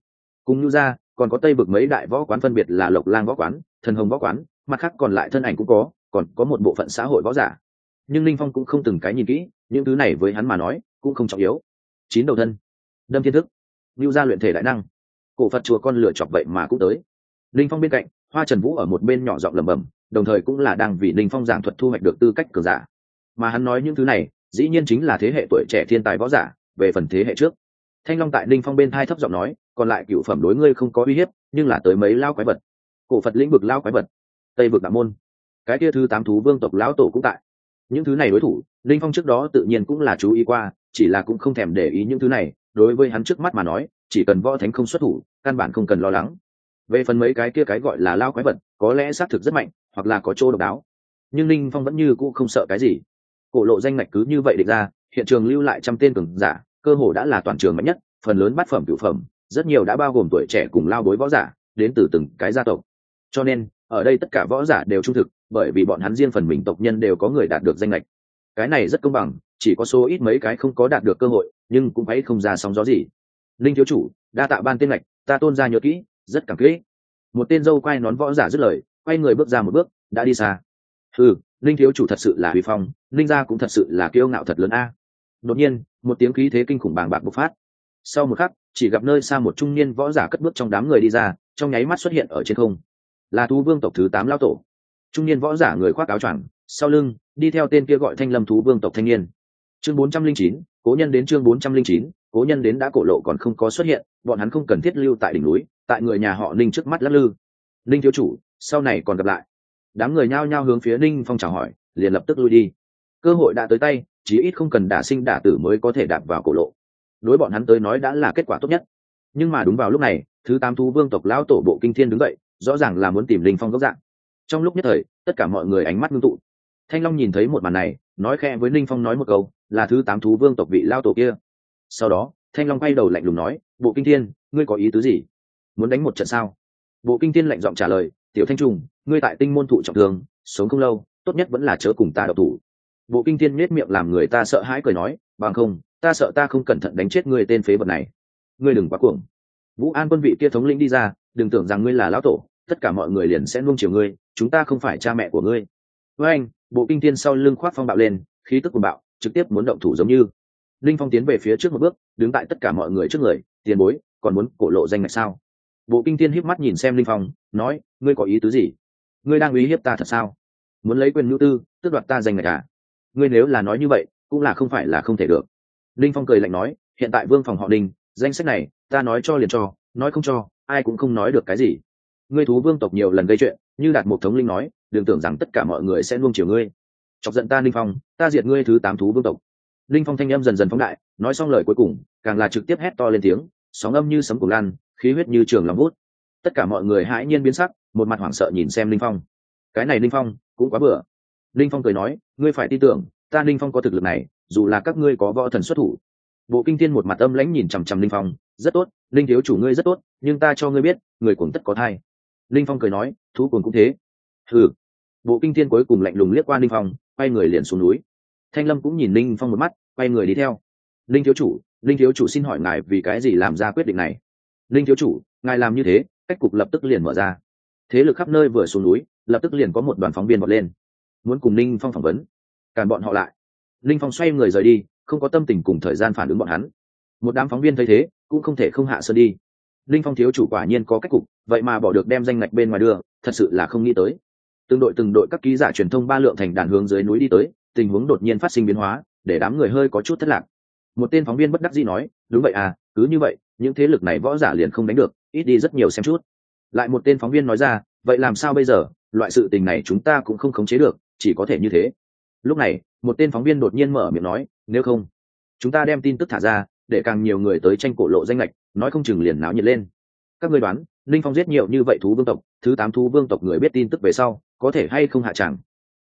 cùng nhu gia, còn có tây vực mấy đại võ quán phân biệt là lộc lang võ quán, thần hồng võ quán, mặt khác còn lại thân ảnh cũng có, còn có một bộ phận xã hội võ giả. Nhưng linh phong cũng không từng cái nhìn kỹ, những thứ này với hắn mà nói, cũng không trọng yếu. Chín đầu thân đâm thiên thức. Lưu gia luyện thể đại năng. Cổ phật chùa con lửa chọc vậy mà cũng tới. Linh phong bên cạnh, hoa trần vũ ở một bên nhỏ giọng lẩm bẩm, đồng thời cũng là đang vì linh phong giảng thuật thu hoạch được tư cách cường giả. Mà hắn nói những thứ này, dĩ nhiên chính là thế hệ tuổi trẻ thiên tài võ giả, về phần thế hệ trước. Thanh long tại linh phong bên thai thấp giọng nói, còn lại cựu phẩm đối ngươi không có uy hiếp, nhưng là tới mấy lao quái vật. Cổ phật lĩnh vực lao quái vật. Tây vực đạo môn. Cái kia thứ tám thú vương tộc lão tổ cũng tại. Những thứ này đối thủ, linh phong trước đó tự nhiên cũng là chú ý qua, chỉ là cũng không thèm để ý những thứ này đối với hắn trước mắt mà nói, chỉ cần võ thánh không xuất thủ, căn bản không cần lo lắng. Về phần mấy cái kia cái gọi là lao quái vật, có lẽ xác thực rất mạnh, hoặc là có chỗ độc đáo. Nhưng linh phong vẫn như cũ không sợ cái gì. Cổ lộ danh ngạch cứ như vậy định ra, hiện trường lưu lại trăm tên cường giả, cơ hồ đã là toàn trường mạnh nhất, phần lớn bát phẩm cửu phẩm, rất nhiều đã bao gồm tuổi trẻ cùng lao bối võ giả, đến từ từng cái gia tộc. Cho nên, ở đây tất cả võ giả đều trung thực, bởi vì bọn hắn riêng phần mình tộc nhân đều có người đạt được danh lệch cái này rất công bằng chỉ có số ít mấy cái không có đạt được cơ hội, nhưng cũng thấy không ra sóng gió gì. Linh thiếu chủ, đa tạ ban tên lệch ta tôn ra nhớ kỹ, rất cảm kỹ một tên dâu quay nón võ giả dứt lời, quay người bước ra một bước, đã đi xa. Ừ linh thiếu chủ thật sự là huy phong, linh gia cũng thật sự là kiêu ngạo thật lớn a. Đột nhiên, một tiếng khí thế kinh khủng bàng bạc bộc phát. Sau một khắc, chỉ gặp nơi xa một trung niên võ giả cất bước trong đám người đi ra, trong nháy mắt xuất hiện ở trên không. Là thú vương tộc thứ tám lao tổ. Trung niên võ giả người khoác áo choàng, sau lưng, đi theo tên kia gọi thanh lâm thú vương tộc thanh niên chương bốn trăm linh chín, cố nhân đến chương bốn trăm linh chín, cố nhân đến đã cổ lộ còn không có xuất hiện, bọn hắn không cần thiết lưu tại đỉnh núi, tại người nhà họ ninh trước mắt lắc lư. Ninh thiếu chủ, sau này còn gặp lại. Đám người nhao nhao hướng phía ninh phong chào hỏi, liền lập tức lui đi. Cơ hội đã tới tay, chí ít không cần đả sinh đả tử mới có thể đạp vào cổ lộ. Đối bọn hắn tới nói đã là kết quả tốt nhất. Nhưng mà đúng vào lúc này, thứ tám thú vương tộc lão tổ bộ kinh thiên đứng dậy, rõ ràng là muốn tìm linh phong gốc dạng. Trong lúc nhất thời, tất cả mọi người ánh mắt ngưng tụ. Thanh long nhìn thấy một màn này, nói khe với linh phong nói một câu là thứ tám thú vương tộc vị lao tổ kia. Sau đó, thanh long quay đầu lạnh lùng nói, bộ kinh thiên, ngươi có ý tứ gì? Muốn đánh một trận sao? Bộ kinh thiên lạnh giọng trả lời, tiểu thanh trùng, ngươi tại tinh môn thụ trọng thương, sống không lâu, tốt nhất vẫn là chớ cùng ta độc thủ. Bộ kinh thiên nết miệng làm người ta sợ hãi cười nói, bằng không, ta sợ ta không cẩn thận đánh chết ngươi tên phế vật này. Ngươi đừng quá cuồng. Vũ an quân vị kia thống lĩnh đi ra, đừng tưởng rằng ngươi là lão tổ, tất cả mọi người liền sẽ nuông chiều ngươi, chúng ta không phải cha mẹ của ngươi. Với anh bộ kinh thiên sau lưng khoác phong bạo lên, khí tức của bạo trực tiếp muốn động thủ giống như. Linh phong tiến về phía trước một bước, đứng tại tất cả mọi người trước người, tiền bối, còn muốn cổ lộ danh ngạch sao? Bộ kinh thiên híp mắt nhìn xem linh phong, nói, ngươi có ý tứ gì? Ngươi đang uy hiếp ta thật sao? Muốn lấy quyền nhu tư, tước đoạt ta danh ngạch à? Ngươi nếu là nói như vậy, cũng là không phải là không thể được. Linh phong cười lạnh nói, hiện tại vương phòng họ đinh danh sách này, ta nói cho liền cho, nói không cho, ai cũng không nói được cái gì. Ngươi thú vương tộc nhiều lần gây chuyện, như đạt một thống linh nói, đừng tưởng rằng tất cả mọi người sẽ nuông chiều ngươi chọc giận ta linh phong, ta diệt ngươi thứ tám thú vương tộc. Linh phong thanh â m dần dần phóng đại, nói xong lời cuối cùng, càng là trực tiếp hét to lên tiếng, sóng âm như sấm cổ lan, khí huyết như trường lòng hút tất cả mọi người hãi nhiên biến sắc, một mặt hoảng sợ nhìn xem linh phong. Cái này linh phong, cũng quá bừa. Linh phong cười nói, ngươi phải tin tưởng, ta linh phong có thực lực này, dù là các ngươi có võ thần xuất thủ. Bộ kinh thiên một mặt âm lãnh nhìn chằm chằm linh phong, rất tốt linh thiếu chủ ngươi rất tốt, nhưng ta cho ngươi biết, người cuồng tất có thai. Linh phong cười nói, thú cuồng cũng thế. Ừ bộ kinh thiên cuối cùng lạnh lùng liếc qua linh phong quay người liền xuống núi. Thanh lâm cũng nhìn linh phong một mắt, quay người đi theo. Linh thiếu chủ linh thiếu chủ xin hỏi ngài vì cái gì làm ra quyết định này? Linh thiếu chủ, ngài làm như thế, cách cục lập tức liền mở ra. Thế lực khắp nơi vừa xuống núi, lập tức liền có một đoàn phóng viên bật lên. Muốn cùng linh phong phỏng vấn. Cản bọn họ lại. Linh phong xoay người rời đi, không có tâm tình cùng thời gian phản ứng bọn hắn. Một đám phóng viên thấy thế, cũng không thể không hạ sơn đi. Linh phong thiếu chủ quả nhiên có cách cục, vậy mà bỏ được đem danh ngạch bên ngoài đưa, thật sự là không nghĩ tới từng đội từng đội các ký giả truyền thông ba lượng thành đàn hướng dưới núi đi tới, tình huống đột nhiên phát sinh biến hóa, để đám người hơi có chút thất lạc. Một tên phóng viên bất đắc dĩ nói, đúng vậy à cứ như vậy, những thế lực này võ giả liền không đánh được, ít đi rất nhiều xem chút. Lại một tên phóng viên nói ra, vậy làm sao bây giờ? Loại sự tình này chúng ta cũng không khống chế được, chỉ có thể như thế. Lúc này, một tên phóng viên đột nhiên mở miệng nói, nếu không, chúng ta đem tin tức thả ra, để càng nhiều người tới tranh cổ lộ danh lệch, nói không chừng liền náo nhiệt lên. Các ngươi đoán, linh phong giết nhiều như vậy thú vương tộc, thứ tám thú vương tộc người biết tin tức về sau có thể hay không hạ tràng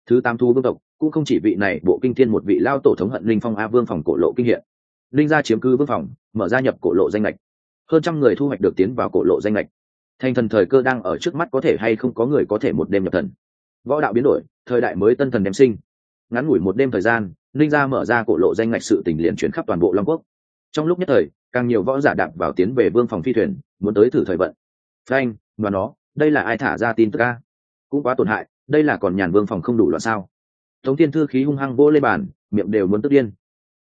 thứ tám thu vương tộc, cũng không chỉ vị này, bộ kinh thiên một vị lao tổ thống hận linh phong a vương phòng cổ lộ kinh hiện. Linh gia chiếm cư vương phòng, mở ra nhập cổ lộ danh lệch hơn trăm người thu hoạch được tiến vào cổ lộ danh lệch thành thần thời cơ đang ở trước mắt có thể hay không có người có thể một đêm nhập thần. Võ đạo biến đổi, thời đại mới tân thần đem sinh. Ngắn ngủi một đêm thời gian, linh gia mở ra cổ lộ danh ngạch sự tình liền chuyển khắp toàn bộ long quốc. Trong lúc nhất thời, càng nhiều võ giả đạp vào tiến về vương phòng phi thuyền, muốn tới thử thời vận. Phanh và nó, đây là ai thả ra tin tức ca cũng quá tổn hại, đây là còn nhàn vương phòng không đủ loạn sao. Tống tiên thư khí hung hăng vô lên bàn, miệng đều muốn tức điên.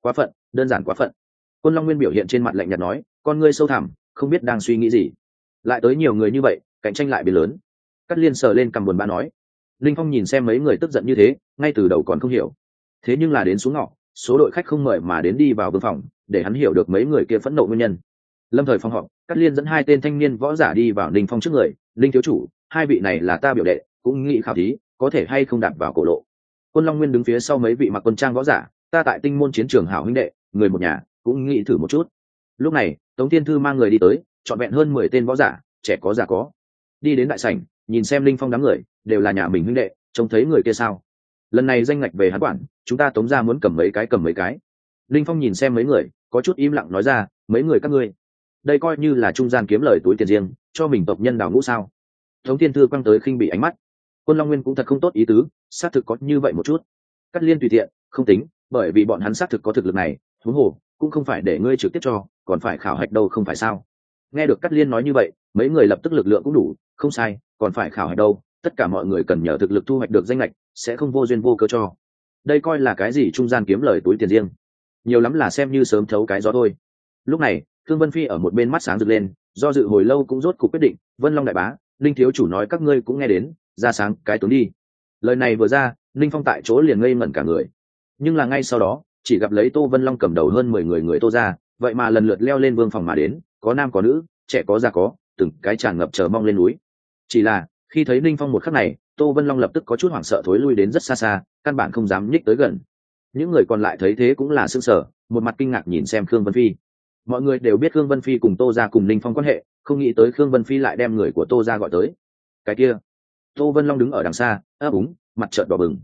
Quá phận, đơn giản quá phận. Quân long nguyên biểu hiện trên mặt lạnh nhạt nói, con ngươi sâu thẳm, không biết đang suy nghĩ gì. Lại tới nhiều người như vậy, cạnh tranh lại biến lớn. Cắt liên sờ lên cầm buồn bã nói, linh phong nhìn xem mấy người tức giận như thế, ngay từ đầu còn không hiểu. Thế nhưng là đến xuống ngõ số đội khách không mời mà đến đi vào vương phòng, để hắn hiểu được mấy người kia phẫn nộ nguyên nhân. Lâm thời phong họp cắt liên dẫn hai tên thanh niên võ giả đi vào ninh phong trước người, linh thiếu chủ, hai vị này là ta biểu đệ cũng nghĩ khảo thí, có thể hay không đạp vào cổ lộ. Quân long nguyên đứng phía sau mấy vị mặc quân trang võ giả, ta tại tinh môn chiến trường hảo huynh đệ, người một nhà, cũng nghĩ thử một chút. Lúc này, tống thiên thư mang người đi tới, trọn vẹn hơn mười tên võ giả, trẻ có già có. Đi đến đại sảnh, nhìn xem linh phong đám người, đều là nhà mình huynh đệ, trông thấy người kia sao? Lần này danh ngạch về hắn quản, chúng ta tống ra muốn cầm mấy cái, cầm mấy cái. Linh phong nhìn xem mấy người, có chút im lặng nói ra, mấy người các ngươi, đây coi như là trung gian kiếm lời túi tiền riêng, cho mình tộc nhân đào ngũ sao? Tống thiên thư quăng tới khinh bị ánh mắt quân long nguyên cũng thật không tốt ý tứ, xác thực có như vậy một chút. Cắt liên tùy tiện, không tính, bởi vì bọn hắn xác thực có thực lực này thú hồ, cũng không phải để ngươi trực tiếp cho, còn phải khảo hạch đâu không phải sao? Nghe được cắt liên nói như vậy, mấy người lập tức lực lượng cũng đủ, không sai, còn phải khảo hạch đâu, tất cả mọi người cần nhờ thực lực thu hoạch được danh lệch sẽ không vô duyên vô cớ cho. Đây coi là cái gì trung gian kiếm lời túi tiền riêng? Nhiều lắm là xem như sớm thấu cái gió thôi. Lúc này, thương vân phi ở một bên mắt sáng rực lên, do dự hồi lâu cũng rốt cuộc quyết định, vân long đại bá, linh thiếu chủ nói các ngươi cũng nghe đến ra sáng, cái tướng đi. Lời này vừa ra, Ninh phong tại chỗ liền ngây ngẩn cả người. Nhưng là ngay sau đó, chỉ gặp lấy tô vân long cầm đầu hơn mười người người tô ra, vậy mà lần lượt leo lên vương phòng mà đến, có nam có nữ, trẻ có già có, từng cái tràn ngập chờ mong lên núi. Chỉ là, khi thấy Ninh phong một khắc này, tô vân long lập tức có chút hoảng sợ thối lui đến rất xa xa, căn bản không dám nhích tới gần. Những người còn lại thấy thế cũng là s ư ơ n g sở một mặt kinh ngạc nhìn xem khương vân phi. Mọi người đều biết khương vân phi cùng tô ra cùng Ninh phong quan hệ, không nghĩ tới khương vân phi lại đem người của tô ra gọi tới. Cái kia tô vân long đứng ở đằng xa ấp úng mặt trợn đỏ bừng.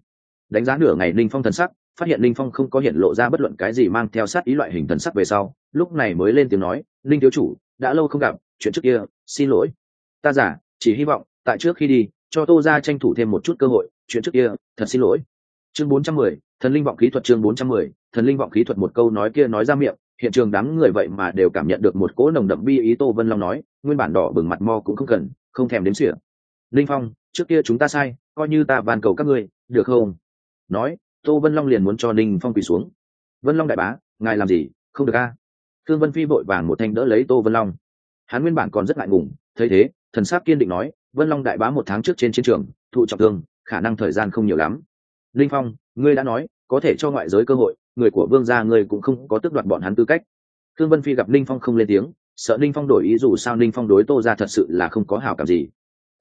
Đánh giá nửa ngày linh phong thần sắc phát hiện linh phong không có hiện lộ ra bất luận cái gì mang theo sát ý loại hình thần sắc về sau lúc này mới lên tiếng nói linh thiếu chủ đã lâu không gặp chuyện trước kia xin lỗi. Ta giả chỉ hy vọng tại trước khi đi cho tô ra tranh thủ thêm một chút cơ hội chuyện trước kia thật xin lỗi. Chương 410, thần linh vọng khí thuật chương 410, thần linh vọng khí thuật một câu nói kia nói ra miệng hiện trường đám người vậy mà đều cảm nhận được một cỗ nồng đậm bi ý tô vân long nói nguyên bản đỏ bừng mặt mo cũng không cần không thèm đếm xỉa linh phong, trước kia chúng ta sai, coi như ta van cầu các ngươi, được không? Nói, tô vân long liền muốn cho Ninh phong quỳ xuống. Vân long đại bá, ngài làm gì? Không được a. Thương vân phi vội vàng một thanh đỡ lấy tô vân long. Hắn nguyên bản còn rất ngại ngùng, thấy thế, thần sắc kiên định nói, vân long đại bá một tháng trước trên chiến trường, thụ trọng thương, khả năng thời gian không nhiều lắm. Linh phong, ngươi đã nói, có thể cho ngoại giới cơ hội, người của vương gia ngươi cũng không có tước đoạt bọn hắn tư cách. Thương vân phi gặp linh phong không lên tiếng, sợ linh phong đổi ý dù sao linh phong đối tô ra thật sự là không có hảo cảm gì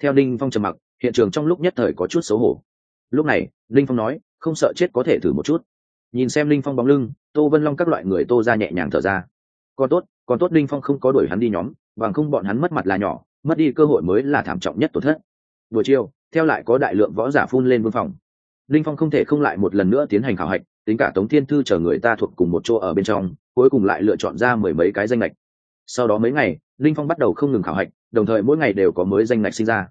theo ninh phong trầm mặc, hiện trường trong lúc nhất thời có chút xấu hổ. Lúc này ninh phong nói, không sợ chết có thể thử một chút. Nhìn xem ninh phong bóng lưng, tô vân long các loại người tô ra nhẹ nhàng thở ra. Còn tốt còn tốt ninh phong không có đuổi hắn đi nhóm, bằng không bọn hắn mất mặt là nhỏ, mất đi cơ hội mới là thảm trọng nhất tổn thất. Buổi chiều, theo lại có đại lượng võ giả phun lên vương phòng. Linh phong không thể không lại một lần nữa tiến hành khảo hạch, tính cả tống thiên thư chờ người ta thuộc cùng một chỗ ở bên trong, cuối cùng lại lựa chọn ra mười mấy cái danh lệch sau đó mấy ngày linh phong bắt đầu không ngừng khảo hạch, đồng thời mỗi ngày đều có mới danh ngạch sinh ra.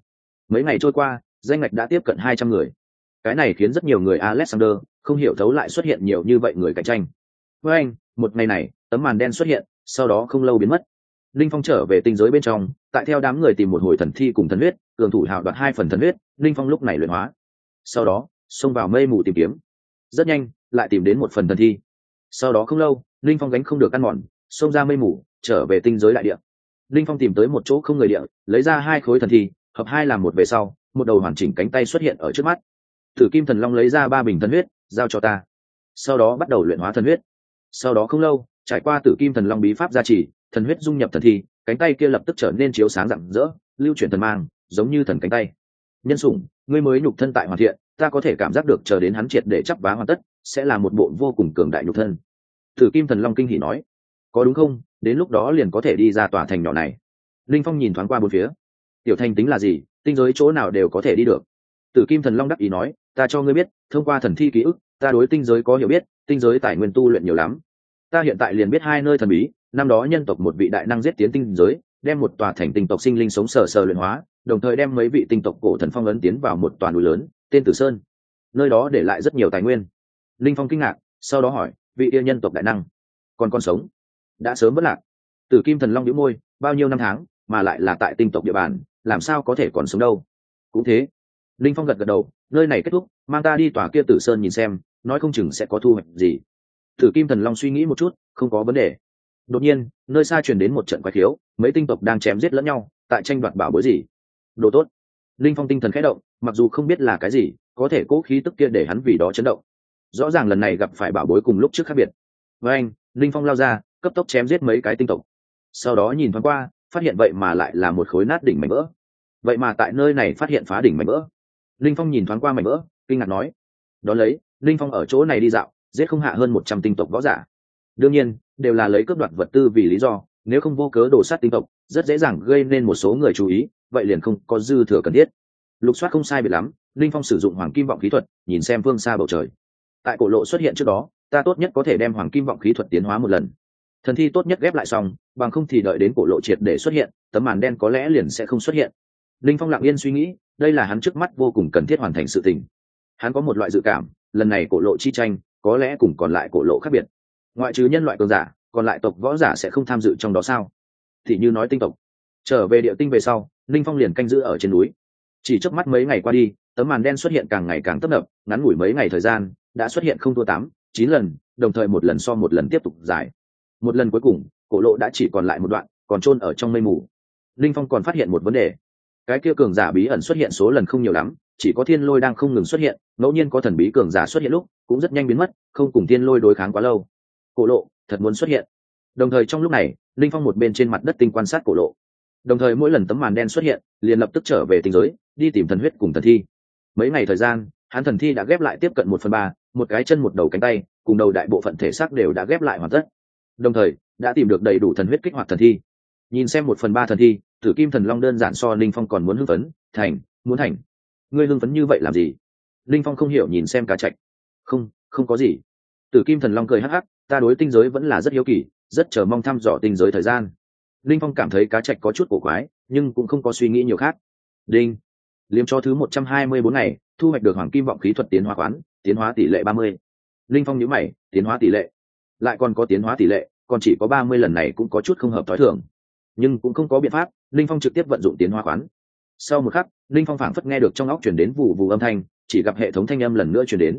Mấy ngày trôi qua, danh ngạch đã tiếp cận hai trăm người. Cái này khiến rất nhiều người alexander không hiểu thấu lại xuất hiện nhiều như vậy người cạnh tranh. Với anh, một ngày này, tấm màn đen xuất hiện, sau đó không lâu biến mất. Linh phong trở về tinh giới bên trong, tại theo đám người tìm một hồi thần thi cùng thần huyết, cường thủ hào đoạt hai phần thần huyết, linh phong lúc này luyện hóa. Sau đó, xông vào mây mù tìm kiếm. Rất nhanh, lại tìm đến một phần thần thi. Sau đó không lâu, linh phong gánh không được ăn mòn, xông ra mây mù, trở về tinh giới đại địa linh phong tìm tới một chỗ không người địa, lấy ra hai khối thần thi, hợp hai làm một về sau, một đầu hoàn chỉnh cánh tay xuất hiện ở trước mắt. Thử kim thần long lấy ra ba bình thần huyết, giao cho ta. Sau đó bắt đầu luyện hóa thần huyết. Sau đó không lâu, trải qua tử kim thần long bí pháp gia trì, thần huyết dung nhập thần thi, cánh tay kia lập tức trở nên chiếu sáng rạng rỡ, lưu chuyển thần mang, giống như thần cánh tay. Nhân sủng, ngươi mới nhục thân tại hoàn thiện, ta có thể cảm giác được chờ đến hắn triệt để chấp vá hoàn tất, sẽ là một bộ vô cùng cường đại nhục thân. Thử kim thần long kinh hỉ nói có đúng không? Đến lúc đó liền có thể đi ra tòa thành nhỏ này. Linh phong nhìn thoáng qua bốn phía. Tiểu thành tính là gì? Tinh giới chỗ nào đều có thể đi được. Tử kim thần long đắc ý nói, ta cho ngươi biết, thông qua thần thi ký ức, ta đối tinh giới có hiểu biết, tinh giới tài nguyên tu luyện nhiều lắm. Ta hiện tại liền biết hai nơi thần bí, năm đó nhân tộc một vị đại năng giết tiến tinh giới, đem một tòa thành tinh tộc sinh linh sống sờ sờ luyện hóa, đồng thời đem mấy vị tinh tộc cổ thần phong ấn tiến vào một tòa núi lớn, tên tử sơn. Nơi đó để lại rất nhiều tài nguyên. Linh phong kinh ngạc, sau đó hỏi, vị yêu nhân tộc đại năng, còn con sống? Đã sớm vất lạc. Tử kim thần long đĩu môi bao nhiêu năm tháng mà lại là tại tinh tộc địa bàn làm sao có thể còn sống đâu? Cũng thế linh phong gật gật đầu nơi này kết thúc mang ta đi tòa kia tử sơn nhìn xem nói không chừng sẽ có thu hoạch gì. Tử kim thần long suy nghĩ một chút không có vấn đề. Đột nhiên nơi xa truyền đến một trận quái thiếu, mấy tinh tộc đang chém giết lẫn nhau tại tranh đoạt bảo bối gì? Đồ tốt. Linh phong tinh thần khẽ động mặc dù không biết là cái gì có thể cố khí tức kia để hắn vì đó chấn động. Rõ ràng lần này gặp phải bảo bối cùng lúc trước khác biệt. Với anh linh phong lao ra cấp tốc chém giết mấy cái tinh tộc. Sau đó nhìn thoáng qua, phát hiện vậy mà lại là một khối nát đỉnh mảnh vỡ. Vậy mà tại nơi này phát hiện phá đỉnh mảnh vỡ. Linh phong nhìn thoáng qua mảnh vỡ, kinh ngạc nói, đó lấy, linh phong ở chỗ này đi dạo, giết không hạ hơn một trăm tinh tộc võ giả. Đương nhiên, đều là lấy cướp đoạt vật tư vì lý do, nếu không vô cớ đổ sát tinh tộc, rất dễ dàng gây nên một số người chú ý, vậy liền không có dư thừa cần thiết. Lục soát không sai biệt lắm, linh phong sử dụng hoàng kim vọng khí thuật, nhìn xem phương xa bầu trời. Tại cổ lộ xuất hiện trước đó, ta tốt nhất có thể đem hoàng kim vọng khí thuật tiến hóa một lần thần thi tốt nhất ghép lại xong, bằng không thì đợi đến cổ lộ triệt để xuất hiện, tấm màn đen có lẽ liền sẽ không xuất hiện. Linh phong lặng yên suy nghĩ, đây là hắn trước mắt vô cùng cần thiết hoàn thành sự tình. Hắn có một loại dự cảm, lần này cổ lộ chi tranh, có lẽ cùng còn lại cổ lộ khác biệt. Ngoại trừ nhân loại cường giả, còn lại tộc võ giả sẽ không tham dự trong đó sao? Thì như nói tinh tộc. Trở về địa tinh về sau, linh phong liền canh giữ ở trên núi. Chỉ trước mắt mấy ngày qua đi, tấm màn đen xuất hiện càng ngày càng tấp nập, ngắn ngủi mấy ngày thời gian, đã xuất hiện không thua tám, chín lần, đồng thời một lần so một lần tiếp tục dài một lần cuối cùng, cổ lộ đã chỉ còn lại một đoạn, còn trôn ở trong mây mù. Linh phong còn phát hiện một vấn đề. Cái kia cường giả bí ẩn xuất hiện số lần không nhiều lắm, chỉ có thiên lôi đang không ngừng xuất hiện, ngẫu nhiên có thần bí cường giả xuất hiện lúc, cũng rất nhanh biến mất, không cùng thiên lôi đối kháng quá lâu. Cổ lộ, thật muốn xuất hiện. Đồng thời trong lúc này, linh phong một bên trên mặt đất tinh quan sát cổ lộ. Đồng thời mỗi lần tấm màn đen xuất hiện, liền lập tức trở về tinh giới, đi tìm thần huyết cùng thần thi. Mấy ngày thời gian, hắn thần thi đã ghép lại tiếp cận một phần ba, một cái chân một đầu cánh tay, cùng đầu đại bộ phận thể xác đều đã ghép lại hoàn tất đồng thời, đã tìm được đầy đủ thần huyết kích hoạt thần thi. Nhìn xem một phần ba thần thi, tử kim thần long đơn giản so linh phong còn muốn hưng phấn, thành, muốn thành. Ngươi hưng phấn như vậy làm gì? Linh phong không hiểu nhìn xem cá chạch không không có gì. Tử kim thần long cười hắc hắc, ta đối tinh giới vẫn là rất hiếu kỳ, rất chờ mong thăm dò tinh giới thời gian. Linh phong cảm thấy cá chạch có chút cổ quái, nhưng cũng không có suy nghĩ nhiều khác. Đinh, liếm cho thứ một trăm hai mươi bốn ngày, thu hoạch được hoàng kim vọng khí thuật tiến hóa khoán, tiến hóa tỷ lệ ba mươi. Linh phong nhữ mày, tiến hóa tỷ lệ lại còn có tiến hóa tỷ lệ, còn chỉ có ba mươi lần này cũng có chút không hợp t h ó i thường. Nhưng cũng không có biện pháp, linh phong trực tiếp vận dụng tiến hóa khoán. Sau một khắc, linh phong phảng phất nghe được trong óc chuyển đến vụ vụ âm thanh, chỉ gặp hệ thống thanh âm lần nữa chuyển đến.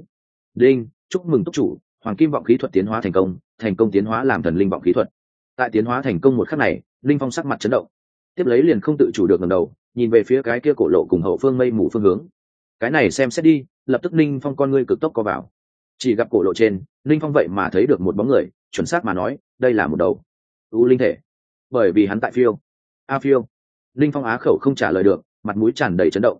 Đinh, chúc mừng túc chủ, hoàng kim vọng khí thuật tiến hóa thành công thành công tiến hóa làm thần linh vọng khí thuật. Tại tiến hóa thành công một khắc này, linh phong sắc mặt chấn động. Tiếp lấy liền không tự chủ được ngầm đầu, nhìn về phía cái kia cổ lộ cùng hậu phương mây mù phương hướng. Cái này xem xét đi, lập tức linh phong con ngươi cực tốc co vào chỉ gặp cổ lộ trên linh phong vậy mà thấy được một bóng người chuẩn xác mà nói đây là một đầu u linh thể. Bởi vì hắn tại phiêu. A phiêu. Linh phong á khẩu không trả lời được mặt mũi tràn đầy chấn động.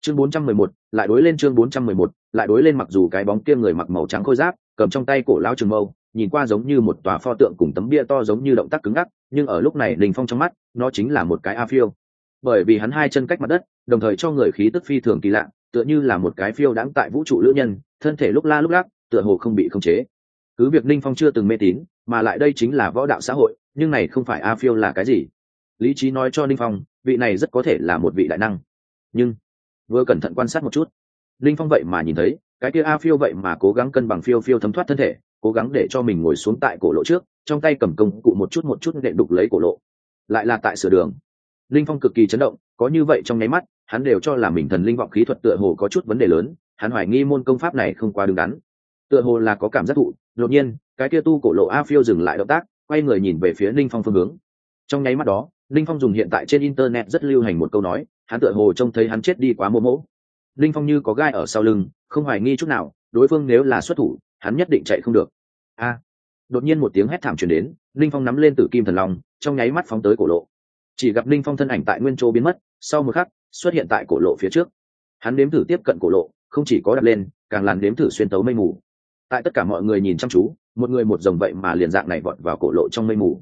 Chương 411, lại đối lên chương 411, lại đối lên mặc dù cái bóng kia người mặc màu trắng khôi giáp cầm trong tay cổ lao trường mâu nhìn qua giống như một tòa pho tượng cùng tấm bia to giống như động tác cứng ngắc nhưng ở lúc này linh phong trong mắt nó chính là một cái a phiêu. Bởi vì hắn hai chân cách mặt đất đồng thời cho người khí tức phi thường kỳ lạ tựa như là một cái phiêu đãng tại vũ trụ lữ nhân thân thể lúc la lúc lắc tựa hồ không bị khống chế. Cứ việc ninh phong chưa từng mê tín, mà lại đây chính là võ đạo xã hội, nhưng này không phải a phiêu là cái gì? Lý trí nói cho ninh phong, vị này rất có thể là một vị đại năng. Nhưng, vừa cẩn thận quan sát một chút. Ninh phong vậy mà nhìn thấy, cái kia a phiêu vậy mà cố gắng cân bằng phiêu phiêu thấm thoát thân thể, cố gắng để cho mình ngồi xuống tại cổ lộ trước, trong tay cầm công cụ một chút một chút để đục lấy cổ lộ. Lại là tại sửa đường. Linh phong cực kỳ chấn động, có như vậy trong nháy mắt, hắn đều cho là mình thần linh vọng khí thuật tựa hồ có chút vấn đề lớn, hắn hoài nghi môn công pháp này không quá đứng đắn tựa hồ là có cảm giác thụ. Đột nhiên, cái kia tu cổ lộ a phiêu dừng lại động tác, quay người nhìn về phía linh phong phương hướng. Trong nháy mắt đó linh phong dùng hiện tại trên internet rất lưu hành một câu nói, hắn tựa hồ trông thấy hắn chết đi quá mô mỗ. Linh phong như có gai ở sau lưng, không hoài nghi chút nào, đối phương nếu là xuất thủ, hắn nhất định chạy không được. A! Đột nhiên một tiếng hét thảm truyền đến linh phong nắm lên tử kim thần long, trong nháy mắt phóng tới cổ lộ. Chỉ gặp linh phong thân ảnh tại nguyên chỗ biến mất, sau một khắc, xuất hiện tại cổ lộ phía trước. Hắn nếm thử tiếp cận cổ lộ, không chỉ có đặt lên, càng làn nếm thử xuyên tấu mây mù tại tất cả mọi người nhìn chăm chú, một người một dòng vậy mà liền dạng này vọt vào cổ lộ trong mây mù.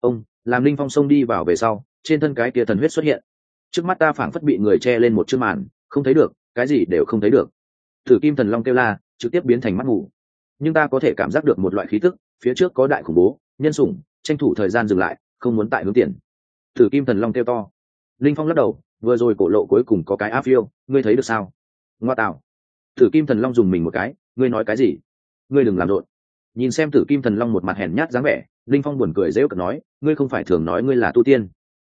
Ông, làm linh phong sông đi vào về sau, trên thân cái kia thần huyết xuất hiện. Trước mắt ta phảng phất bị người che lên một chiếc màn, không thấy được, cái gì đều không thấy được. Thử kim thần long kêu la, trực tiếp biến thành mắt ngủ nhưng ta có thể cảm giác được một loại khí tức, phía trước có đại khủng bố, nhân sủng, tranh thủ thời gian dừng lại, không muốn tại hướng tiền. Thử kim thần long kêu to. Linh phong lắc đầu, vừa rồi cổ lộ cuối cùng có cái áp phiêu, ngươi thấy được sao? Ngoa tạo. Thử kim thần long dùng mình một cái, ngươi nói cái gì? Ngươi đừng làm rộn. Nhìn xem tử kim thần long một mặt hèn nhát dáng vẻ, linh phong buồn cười dễ cợt nói, ngươi không phải thường nói ngươi là tu tiên.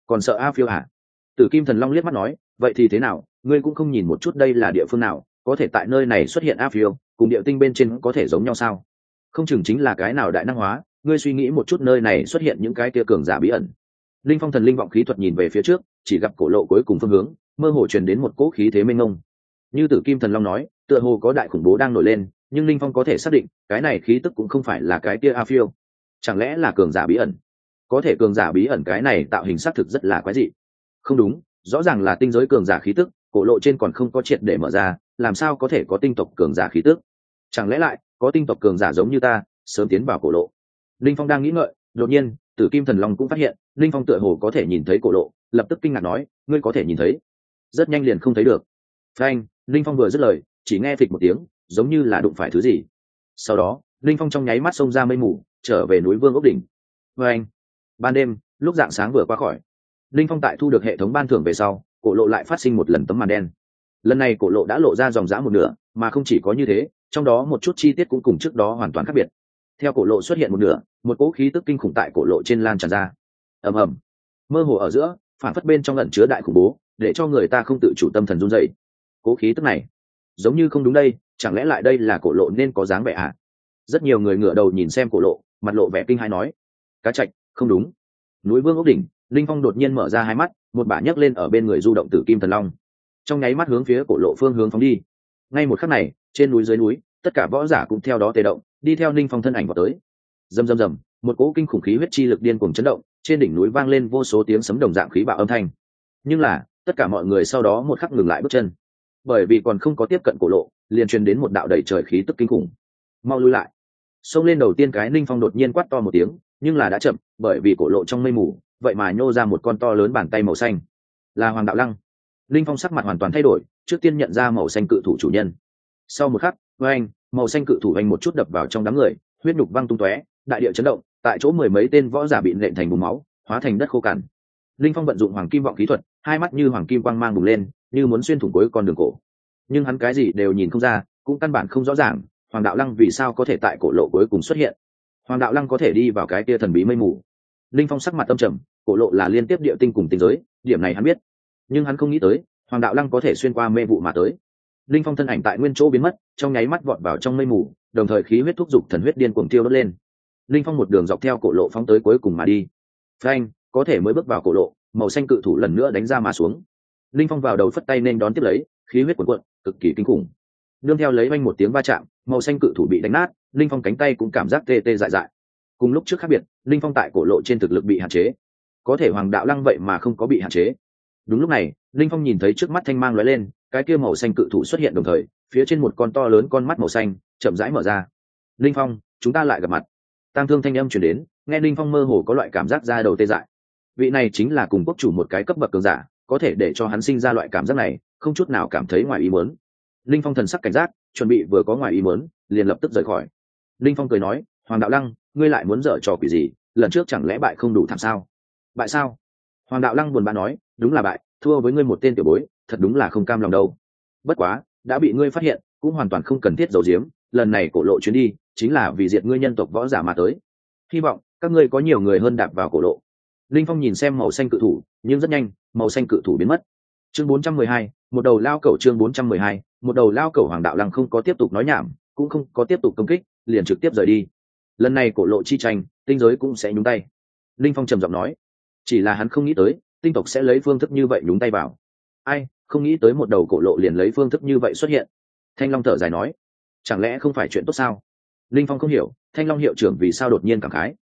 Còn sợ a phiêu hả? Tử kim thần long liếc mắt nói, vậy thì thế nào, ngươi cũng không nhìn một chút đây là địa phương nào, có thể tại nơi này xuất hiện a phiêu, cùng địa tinh bên trên có thể giống nhau sao? Không chừng chính là cái nào đại năng hóa, ngươi suy nghĩ một chút nơi này xuất hiện những cái tia cường giả bí ẩn. Linh phong thần linh vọng khí thuật nhìn về phía trước, chỉ gặp cổ lộ cuối cùng phương hướng, mơ hồ truyền đến một cỗ khí thế mênh mông. Như tử kim thần long nói, tựa hồ có đại khủng bố đang nổi lên nhưng linh phong có thể xác định, cái này khí tức cũng không phải là cái kia a phiêu. Chẳng lẽ là cường giả bí ẩn? Có thể cường giả bí ẩn cái này tạo hình xác thực rất là quái dị. Không đúng, rõ ràng là tinh giới cường giả khí tức, cổ lộ trên còn không có triệt để mở ra, làm sao có thể có tinh tộc cường giả khí tức? Chẳng lẽ lại, có tinh tộc cường giả giống như ta, sớm tiến vào cổ lộ? Linh phong đang nghĩ ngợi, đột nhiên, tử kim thần long cũng phát hiện, linh phong tựa hồ có thể nhìn thấy cổ lộ, lập tức kinh ngạc nói, ngươi có thể nhìn thấy? Rất nhanh liền không thấy được. Phanh, linh phong vừa dứt lời, chỉ nghe phịch một tiếng giống như là đụng phải thứ gì. Sau đó linh phong trong nháy mắt xông ra mây mù trở về núi vương ốc đỉnh. Anh, ban đêm lúc dạng sáng vừa qua khỏi linh phong tại thu được hệ thống ban thưởng về sau cổ lộ lại phát sinh một lần tấm màn đen. Lần này cổ lộ đã lộ ra dòng dã một nửa mà không chỉ có như thế trong đó một chút chi tiết cũng cùng trước đó hoàn toàn khác biệt. Theo cổ lộ xuất hiện một nửa một cỗ khí tức kinh khủng tại cổ lộ trên lan tràn ra. Ầm ầm. Mơ hồ ở giữa phản phất bên trong lẩn chứa đại khủng bố để cho người ta không tự chủ tâm thần run dậy cố khí tức này giống như không đúng đây, chẳng lẽ lại đây là cổ lộ nên có dáng vẻ à? Rất nhiều người ngửa đầu nhìn xem cổ lộ, mặt lộ vẻ kinh hãi nói, cá chạch, không đúng. Núi vương ốc đỉnh, linh phong đột nhiên mở ra hai mắt, một bả nhấc lên ở bên người du động tử kim thần long. Trong nháy mắt hướng phía cổ lộ phương hướng phóng đi. Ngay một khắc này, trên núi dưới núi, tất cả võ giả cũng theo đó tê động, đi theo ninh phong thân ảnh vào tới. Rầm rầm rầm, một cỗ kinh khủng khí huyết chi lực điên cuồng chấn động, trên đỉnh núi vang lên vô số tiếng sấm đồng dạng khí bạo âm thanh. Nhưng là, tất cả mọi người sau đó một khắc ngừng lại bước chân bởi vì còn không có tiếp cận cổ lộ, liền truyền đến một đạo đầy trời khí tức kinh khủng. Mau lui lại. Xông lên đầu tiên cái ninh phong đột nhiên quát to một tiếng, nhưng là đã chậm, bởi vì cổ lộ trong mây mù, vậy mà nhô ra một con to lớn bàn tay màu xanh. Là hoàng đạo lăng. Linh phong sắc mặt hoàn toàn thay đổi, trước tiên nhận ra màu xanh cự thủ chủ nhân. Sau một khắc với anh màu xanh cự thủ anh một chút đập vào trong đám người, huyết nhục văng tung tóe, đại địa chấn động, tại chỗ mười mấy tên võ giả bị nện thành bùn máu, hóa thành đất khô cằn. Linh phong vận dụng hoàng kim vọng kỹ thuật, hai mắt như hoàng kim quang mang bùng lên như muốn xuyên thủng cuối con đường cổ. Nhưng hắn cái gì đều nhìn không ra, cũng căn bản không rõ ràng, hoàng đạo lăng vì sao có thể tại cổ lộ cuối cùng xuất hiện. Hoàng đạo lăng có thể đi vào cái kia thần bí mây mù. Linh phong sắc mặt tâm trầm, cổ lộ là liên tiếp địa tinh cùng tình giới, điểm này hắn biết. Nhưng hắn không nghĩ tới, hoàng đạo lăng có thể xuyên qua mê vụ mà tới. Linh phong thân ảnh tại nguyên chỗ biến mất, trong nháy mắt vọt vào trong mây mù, đồng thời khí huyết thúc giục thần huyết điên cuồng tiêu đốt lên. Linh phong một đường dọc theo cổ lộ phóng tới cuối cùng mà đi. Frank có thể mới bước vào cổ lộ, màu xanh cự thủ lần nữa đánh ra mà xuống linh phong vào đầu phất tay nên đón tiếp lấy, khí huyết cuộn cuộn, cực kỳ kinh khủng. Nương theo lấy oanh một tiếng va chạm, màu xanh cự thủ bị đánh nát, linh phong cánh tay cũng cảm giác tê tê dại dại. Cùng lúc trước khác biệt, linh phong tại cổ lộ trên thực lực bị hạn chế. Có thể hoàng đạo lăng vậy mà không có bị hạn chế. Đúng lúc này, linh phong nhìn thấy trước mắt thanh mang lóe lên, cái kia màu xanh cự thủ xuất hiện đồng thời, phía trên một con to lớn con mắt màu xanh chậm rãi mở ra. Linh phong, chúng ta lại gặp mặt. Tăng thương thanh âm chuyển đến, nghe linh phong mơ hồ có loại cảm giác ra đầu tê dại. Vị này chính là cùng quốc chủ một cái cấp bậc cường giả có thể để cho hắn sinh ra loại cảm giác này, không chút nào cảm thấy ngoài ý muốn. Linh phong thần sắc cảnh giác, chuẩn bị vừa có ngoài ý muốn, liền lập tức rời khỏi. Linh phong cười nói, hoàng đạo lăng, ngươi lại muốn dở trò quỷ gì? Lần trước chẳng lẽ bại không đủ thảm sao? Bại sao? Hoàng đạo lăng buồn bã nói, đúng là bại, thua với ngươi một tên tiểu bối, thật đúng là không cam lòng đâu. Bất quá, đã bị ngươi phát hiện, cũng hoàn toàn không cần thiết giấu giếm, lần này cổ lộ chuyến đi, chính là vì diệt ngươi nhân tộc võ giả mà tới. Hy vọng các ngươi có nhiều người hơn đạp vào cổ lộ linh phong nhìn xem màu xanh cự thủ nhưng rất nhanh màu xanh cự thủ biến mất. Chương 412, một đầu lao cầu chương 412, một đầu lao cầu hoàng đạo lăng không có tiếp tục nói nhảm cũng không có tiếp tục công kích liền trực tiếp rời đi. Lần này cổ lộ chi tranh tinh giới cũng sẽ nhúng tay. Linh phong trầm giọng nói chỉ là hắn không nghĩ tới tinh tộc sẽ lấy phương thức như vậy nhúng tay vào. Ai không nghĩ tới một đầu cổ lộ liền lấy phương thức như vậy xuất hiện. Thanh long thở dài nói chẳng lẽ không phải chuyện tốt sao? Linh phong không hiểu thanh long hiệu trưởng vì sao đột nhiên cảm khái.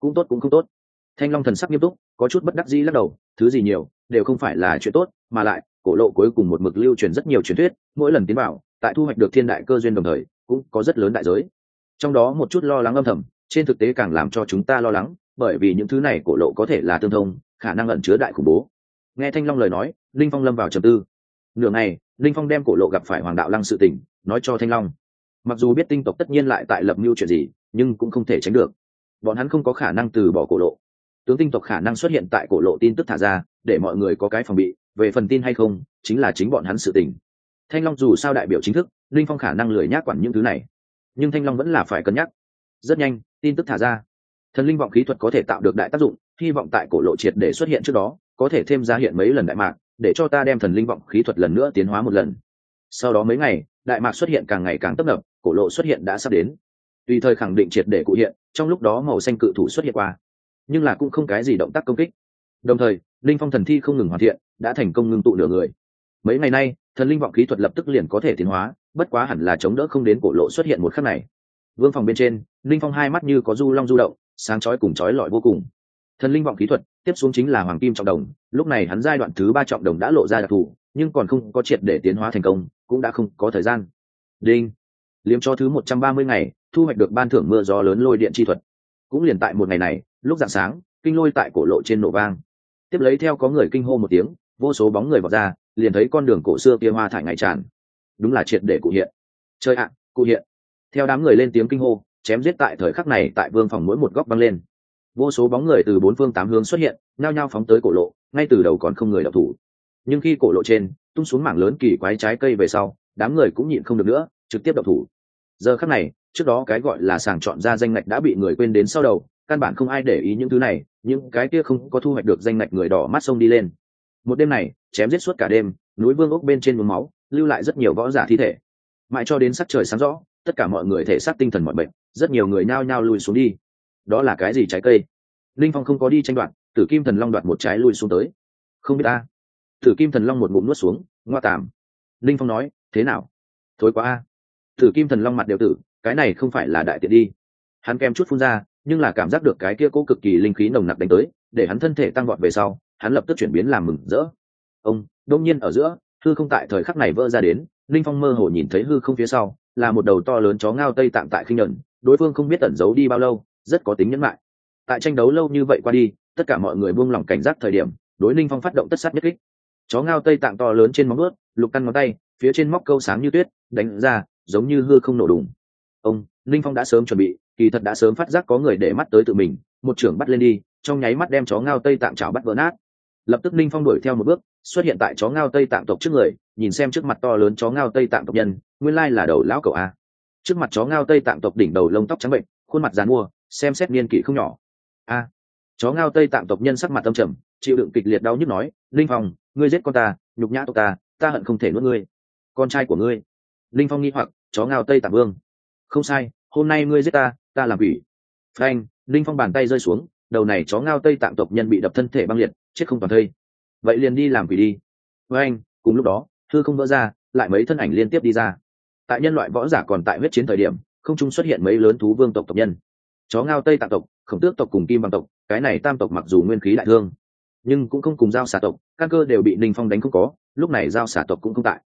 Cũng tốt cũng không tốt thanh long thần sắc nghiêm túc, có chút bất đắc dĩ lắc đầu, thứ gì nhiều, đều không phải là chuyện tốt, mà lại, cổ lộ cuối cùng một mực lưu truyền rất nhiều truyền thuyết, mỗi lần tiến vào, tại thu hoạch được thiên đại cơ duyên đồng thời, cũng có rất lớn đại giới. Trong đó một chút lo lắng âm thầm, trên thực tế càng làm cho chúng ta lo lắng, bởi vì những thứ này cổ lộ có thể là tương thông, khả năng ẩn chứa đại khủng bố. Nghe thanh long lời nói, linh phong lâm vào trầm tư. Nửa ngày, linh phong đem cổ lộ gặp phải hoàng đạo lăng sự tình, nói cho thanh long. Mặc dù biết tinh tộc tất nhiên lại tại lập mưu chuyện gì, nhưng cũng không thể tránh được. Bọn hắn không có khả năng từ bỏ cổ lộ tướng tinh tộc khả năng xuất hiện tại cổ lộ tin tức thả ra, để mọi người có cái phòng bị, về phần tin hay không, chính là chính bọn hắn sự tình. Thanh long dù sao đại biểu chính thức, linh phong khả năng lười nhác quản những thứ này. Nhưng thanh long vẫn là phải cân nhắc. Rất nhanh, tin tức thả ra. Thần linh vọng khí thuật có thể tạo được đại tác dụng, hy vọng tại cổ lộ triệt để xuất hiện trước đó, có thể thêm ra hiện mấy lần đại mạc, để cho ta đem thần linh vọng khí thuật lần nữa tiến hóa một lần. Sau đó mấy ngày, đại mạc xuất hiện càng ngày càng tấp nập, cổ lộ xuất hiện đã sắp đến. Tùy thời khẳng định triệt để cụ hiện, trong lúc đó màu xanh cự thủ xuất hiện qua nhưng là cũng không cái gì động tác công kích. Đồng thời, linh phong thần thi không ngừng hoàn thiện, đã thành công ngưng tụ nửa người. Mấy ngày nay, thần linh vọng khí thuật lập tức liền có thể tiến hóa, bất quá hẳn là chống đỡ không đến cổ lộ xuất hiện một khắc này. Vương phòng bên trên, linh phong hai mắt như có du long du động, sáng chói cùng chói lọi vô cùng. Thần linh vọng khí thuật tiếp xuống chính là hoàng kim trọng đồng, lúc này hắn giai đoạn thứ ba trọng đồng đã lộ ra đặc thù, nhưng còn không có triệt để tiến hóa thành công, cũng đã không có thời gian. Đinh! Liếm cho thứ một trăm ba mươi ngày, thu hoạch được ban thưởng mưa gió lớn lôi điện chi thuật. Cũng liền tại một ngày này lúc dạng sáng, kinh lôi tại cổ lộ trên nổ vang. Tiếp lấy theo có người kinh hô một tiếng, vô số bóng người vào ra, liền thấy con đường cổ xưa kia hoa thải ngày tràn. Đúng là triệt để cụ hiện. Chơi ạ, cụ hiện. Theo đám người lên tiếng kinh hô, chém giết tại thời khắc này tại vương phòng mỗi một góc băng lên. Vô số bóng người từ bốn phương tám hướng xuất hiện nao nhao phóng tới cổ lộ, ngay từ đầu còn không người đọc thủ. Nhưng khi cổ lộ trên, tung xuống mảng lớn kỳ quái trái cây về sau, đám người cũng nhịn không được nữa, trực tiếp đọc thủ. Giờ khắc này, trước đó cái gọi là sàng chọn ra danh ngạch đã bị người quên đến sau đầu căn bản không ai để ý những thứ này, những cái kia không có thu hoạch được danh ngạch người đỏ mắt sông đi lên. Một đêm này, chém giết suốt cả đêm, núi vương ốc bên trên mướm máu, lưu lại rất nhiều võ giả thi thể. Mãi cho đến sắc trời sáng rõ, tất cả mọi người thể xác tinh thần mọi bệnh rất nhiều người nhao nhao lùi xuống đi. Đó là cái gì trái cây? Linh phong không có đi tranh đoạt, tử kim thần long đoạt một trái lùi xuống tới. Không biết ta. Tử kim thần long một ngụm nuốt xuống, ngoa tàm. Linh phong nói, thế nào? Thối quá a. Tử kim thần long mặt đều tử, cái này không phải là đại tiện đi. Hắn kem chút phun ra nhưng là cảm giác được cái kia cố cực kỳ linh khí nồng nặc đánh tới, để hắn thân thể tăng vọt về sau, hắn lập tức chuyển biến làm mừng rỡ. Ông, đông nhiên ở giữa, hư không tại thời khắc này vỡ ra đến, linh phong mơ hồ nhìn thấy hư không phía sau, là một đầu to lớn chó ngao tây tạm tại khinh nhuận, đối phương không biết tẩn giấu đi bao lâu, rất có tính nhẫn lại tại tranh đấu lâu như vậy qua đi, tất cả mọi người buông lỏng cảnh giác thời điểm, đối linh phong phát động tất sát nhất kích. Chó ngao tây tạng to lớn trên móng ướt lục căn ngón tay, phía trên móc câu sáng như tuyết, đánh ra, giống như hư không nổ đùng. Ông, linh phong đã sớm chuẩn bị kỳ thật đã sớm phát giác có người để mắt tới tự mình, một trưởng bắt lên đi, trong nháy mắt đem chó ngao tây tạng chảo bắt vỡ nát. Lập tức linh phong đuổi theo một bước, xuất hiện tại chó ngao tây tạng tộc trước người, nhìn xem trước mặt to lớn chó ngao tây tạng tộc nhân, nguyên lai là đầu lão cậu a. Trước mặt chó ngao tây tạng tộc đỉnh đầu lông tóc trắng bệnh, khuôn mặt dàn mua xem xét niên kỷ không nhỏ. A. Chó ngao tây tạng tộc nhân sắc mặt tâm trầm, chịu đựng kịch liệt đau nhức nói linh phong, ngươi giết con ta, nhục nhã tộc ta ta hận không thể nuốt ngươi. Con trai của ngươi. Linh phong nghi hoặc, chó ngao tây tạng vương. Không sai, hôm nay ngươi giết ta ta làm quỷ. Frank linh phong bàn tay rơi xuống, đầu này chó ngao tây tạng tộc nhân bị đập thân thể băng liệt, chết không toàn thây. Vậy liền đi làm quỷ đi. Frank cùng lúc đó, thư không vỡ ra, lại mấy thân ảnh liên tiếp đi ra. Tại nhân loại võ giả còn tại huyết chiến thời điểm, không trung xuất hiện mấy lớn thú vương tộc tộc nhân. Chó ngao tây tạng tộc, khổng tước tộc cùng kim bằng tộc, cái này tam tộc mặc dù nguyên khí đại thương, nhưng cũng không cùng giao xả tộc, căn cơ đều bị ninh phong đánh không có, lúc này giao xả tộc cũng không tại.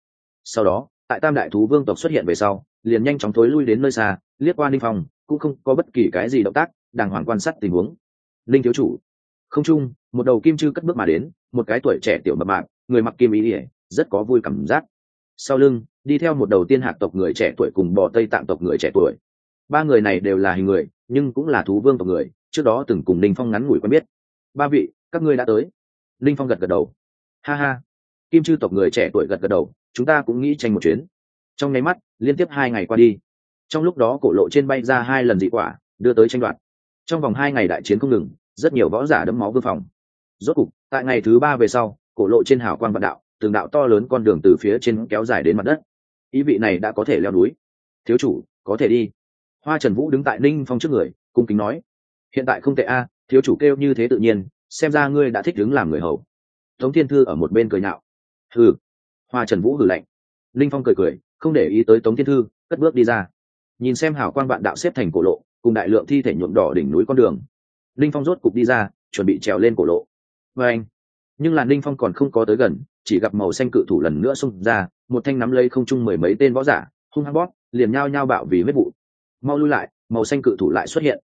Sau đó, tại tam đại thú vương tộc xuất hiện về sau, liền nhanh chóng thối lui đến nơi xa, liếc qua ninh phong cũng không có bất kỳ cái gì động tác đàng hoàng quan sát tình huống. Linh thiếu chủ, không chung, một đầu kim chư cất bước mà đến, một cái tuổi trẻ tiểu mập mạp, người mặc kim ý ỉa rất có vui cảm giác. Sau lưng, đi theo một đầu tiên hạc tộc người trẻ tuổi cùng bò tây tạng tộc người trẻ tuổi. Ba người này đều là hình người, nhưng cũng là thú vương tộc người, trước đó từng cùng Linh phong ngắn ngủi quen biết. Ba vị, các ngươi đã tới. Linh phong gật gật đầu. Ha ha. Kim chư tộc người trẻ tuổi gật gật đầu, chúng ta cũng nghĩ tranh một chuyến. Trong nháy mắt, liên tiếp hai ngày qua đi trong lúc đó cổ lộ trên bay ra hai lần dị quả, đưa tới tranh đoạt. Trong vòng hai ngày đại chiến không ngừng, rất nhiều võ giả đấm máu vương phòng. Rốt cục, tại ngày thứ ba về sau, cổ lộ trên hào quang vạn đạo, từng đạo to lớn con đường từ phía trên kéo dài đến mặt đất. Ý vị này đã có thể leo núi. Thiếu chủ, có thể đi. Hoa trần vũ đứng tại ninh phong trước người, cung kính nói. Hiện tại không tệ a, thiếu chủ kêu như thế tự nhiên, xem ra ngươi đã thích đứng làm người hầu. Tống thiên thư ở một bên cười nhạo. Hừ. Hoa trần vũ hử lạnh. Ninh phong cười cười, không để ý tới tống thiên thư, cất bước đi ra nhìn xem hảo quan bạn đạo xếp thành cổ lộ cùng đại lượng thi thể nhuộm đỏ đỉnh núi con đường. Linh phong rốt cục đi ra chuẩn bị trèo lên cổ lộ. Và anh nhưng là linh phong còn không có tới gần chỉ gặp màu xanh cự thủ lần nữa xông ra một thanh nắm lây không chung mười mấy tên võ giả hung hăng bóp liền nhao nhao bạo vì huyết vụ. Mau lui lại màu xanh cự thủ lại xuất hiện.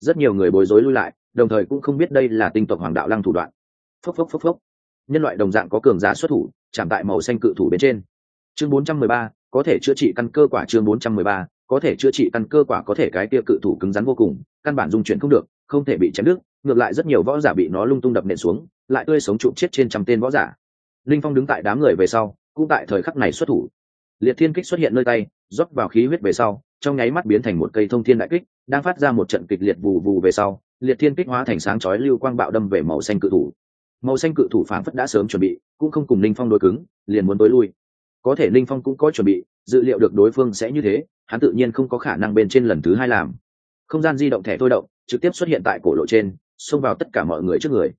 Rất nhiều người bối rối lui lại đồng thời cũng không biết đây là tinh tộc hoàng đạo lăng thủ đoạn. Phốc phốc phốc phốc. Nhân loại đồng dạng có cường giả xuất thủ chạm tại màu xanh cự thủ bên trên. Chương 413, có thể chữa trị căn cơ quả chương 413, có thể chữa trị căn cơ quả có thể cái kia cự thủ cứng rắn vô cùng, căn bản dung chuyển không được, không thể bị chém đứt, ngược lại rất nhiều võ giả bị nó lung tung đập nện xuống, lại tươi sống trụ chết trên trăm tên võ giả. Linh phong đứng tại đám người về sau, cũng tại thời khắc này xuất thủ. Liệt thiên kích xuất hiện nơi tay, rót vào khí huyết về sau, trong nháy mắt biến thành một cây thông thiên đại kích, đang phát ra một trận kịch liệt vù vù về sau, liệt thiên kích hóa thành sáng chói lưu quang bạo đâm về màu xanh cự thủ. Màu xanh cự thủ phảng phất đã sớm chuẩn bị, cũng không cùng linh phong đối cứng, liền muốn tối lui có thể linh phong cũng có chuẩn bị, dự liệu được đối phương sẽ như thế, hắn tự nhiên không có khả năng bên trên lần thứ hai làm. Không gian di động thẻ thôi động, trực tiếp xuất hiện tại cổ lộ trên, xông vào tất cả mọi người trước người.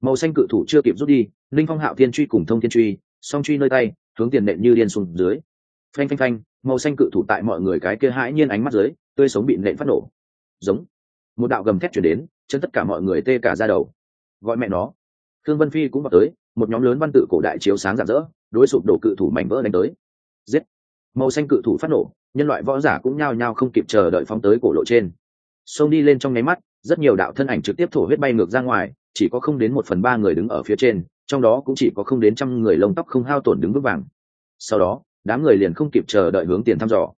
Màu xanh cự thủ chưa kịp rút đi, linh phong hạo thiên truy cùng thông thiên truy, song truy nơi tay, hướng tiền nện như điên xuống dưới. Phanh phanh phanh, màu xanh cự thủ tại mọi người cái kia hãi nhiên ánh mắt dưới, tươi sống bị nện phát nổ. Giống. Một đạo gầm thép chuyển đến, chân tất cả mọi người tê cả ra đầu. Gọi mẹ nó. Thương vân phi cũng vào tới, một nhóm lớn văn tự cổ đại chiếu sáng rạng rỡ đối sụp đổ cự thủ mảnh vỡ đánh tới. Giết. Màu xanh cự thủ phát nổ, nhân loại võ giả cũng nhao nhao không kịp chờ đợi phóng tới cổ lộ trên. Xông đi lên trong nháy mắt, rất nhiều đạo thân ảnh trực tiếp thổ huyết bay ngược ra ngoài, chỉ có không đến một phần ba người đứng ở phía trên, trong đó cũng chỉ có không đến trăm người lông tóc không hao tổn đứng vững vàng. Sau đó, đám người liền không kịp chờ đợi hướng tiền thăm dò.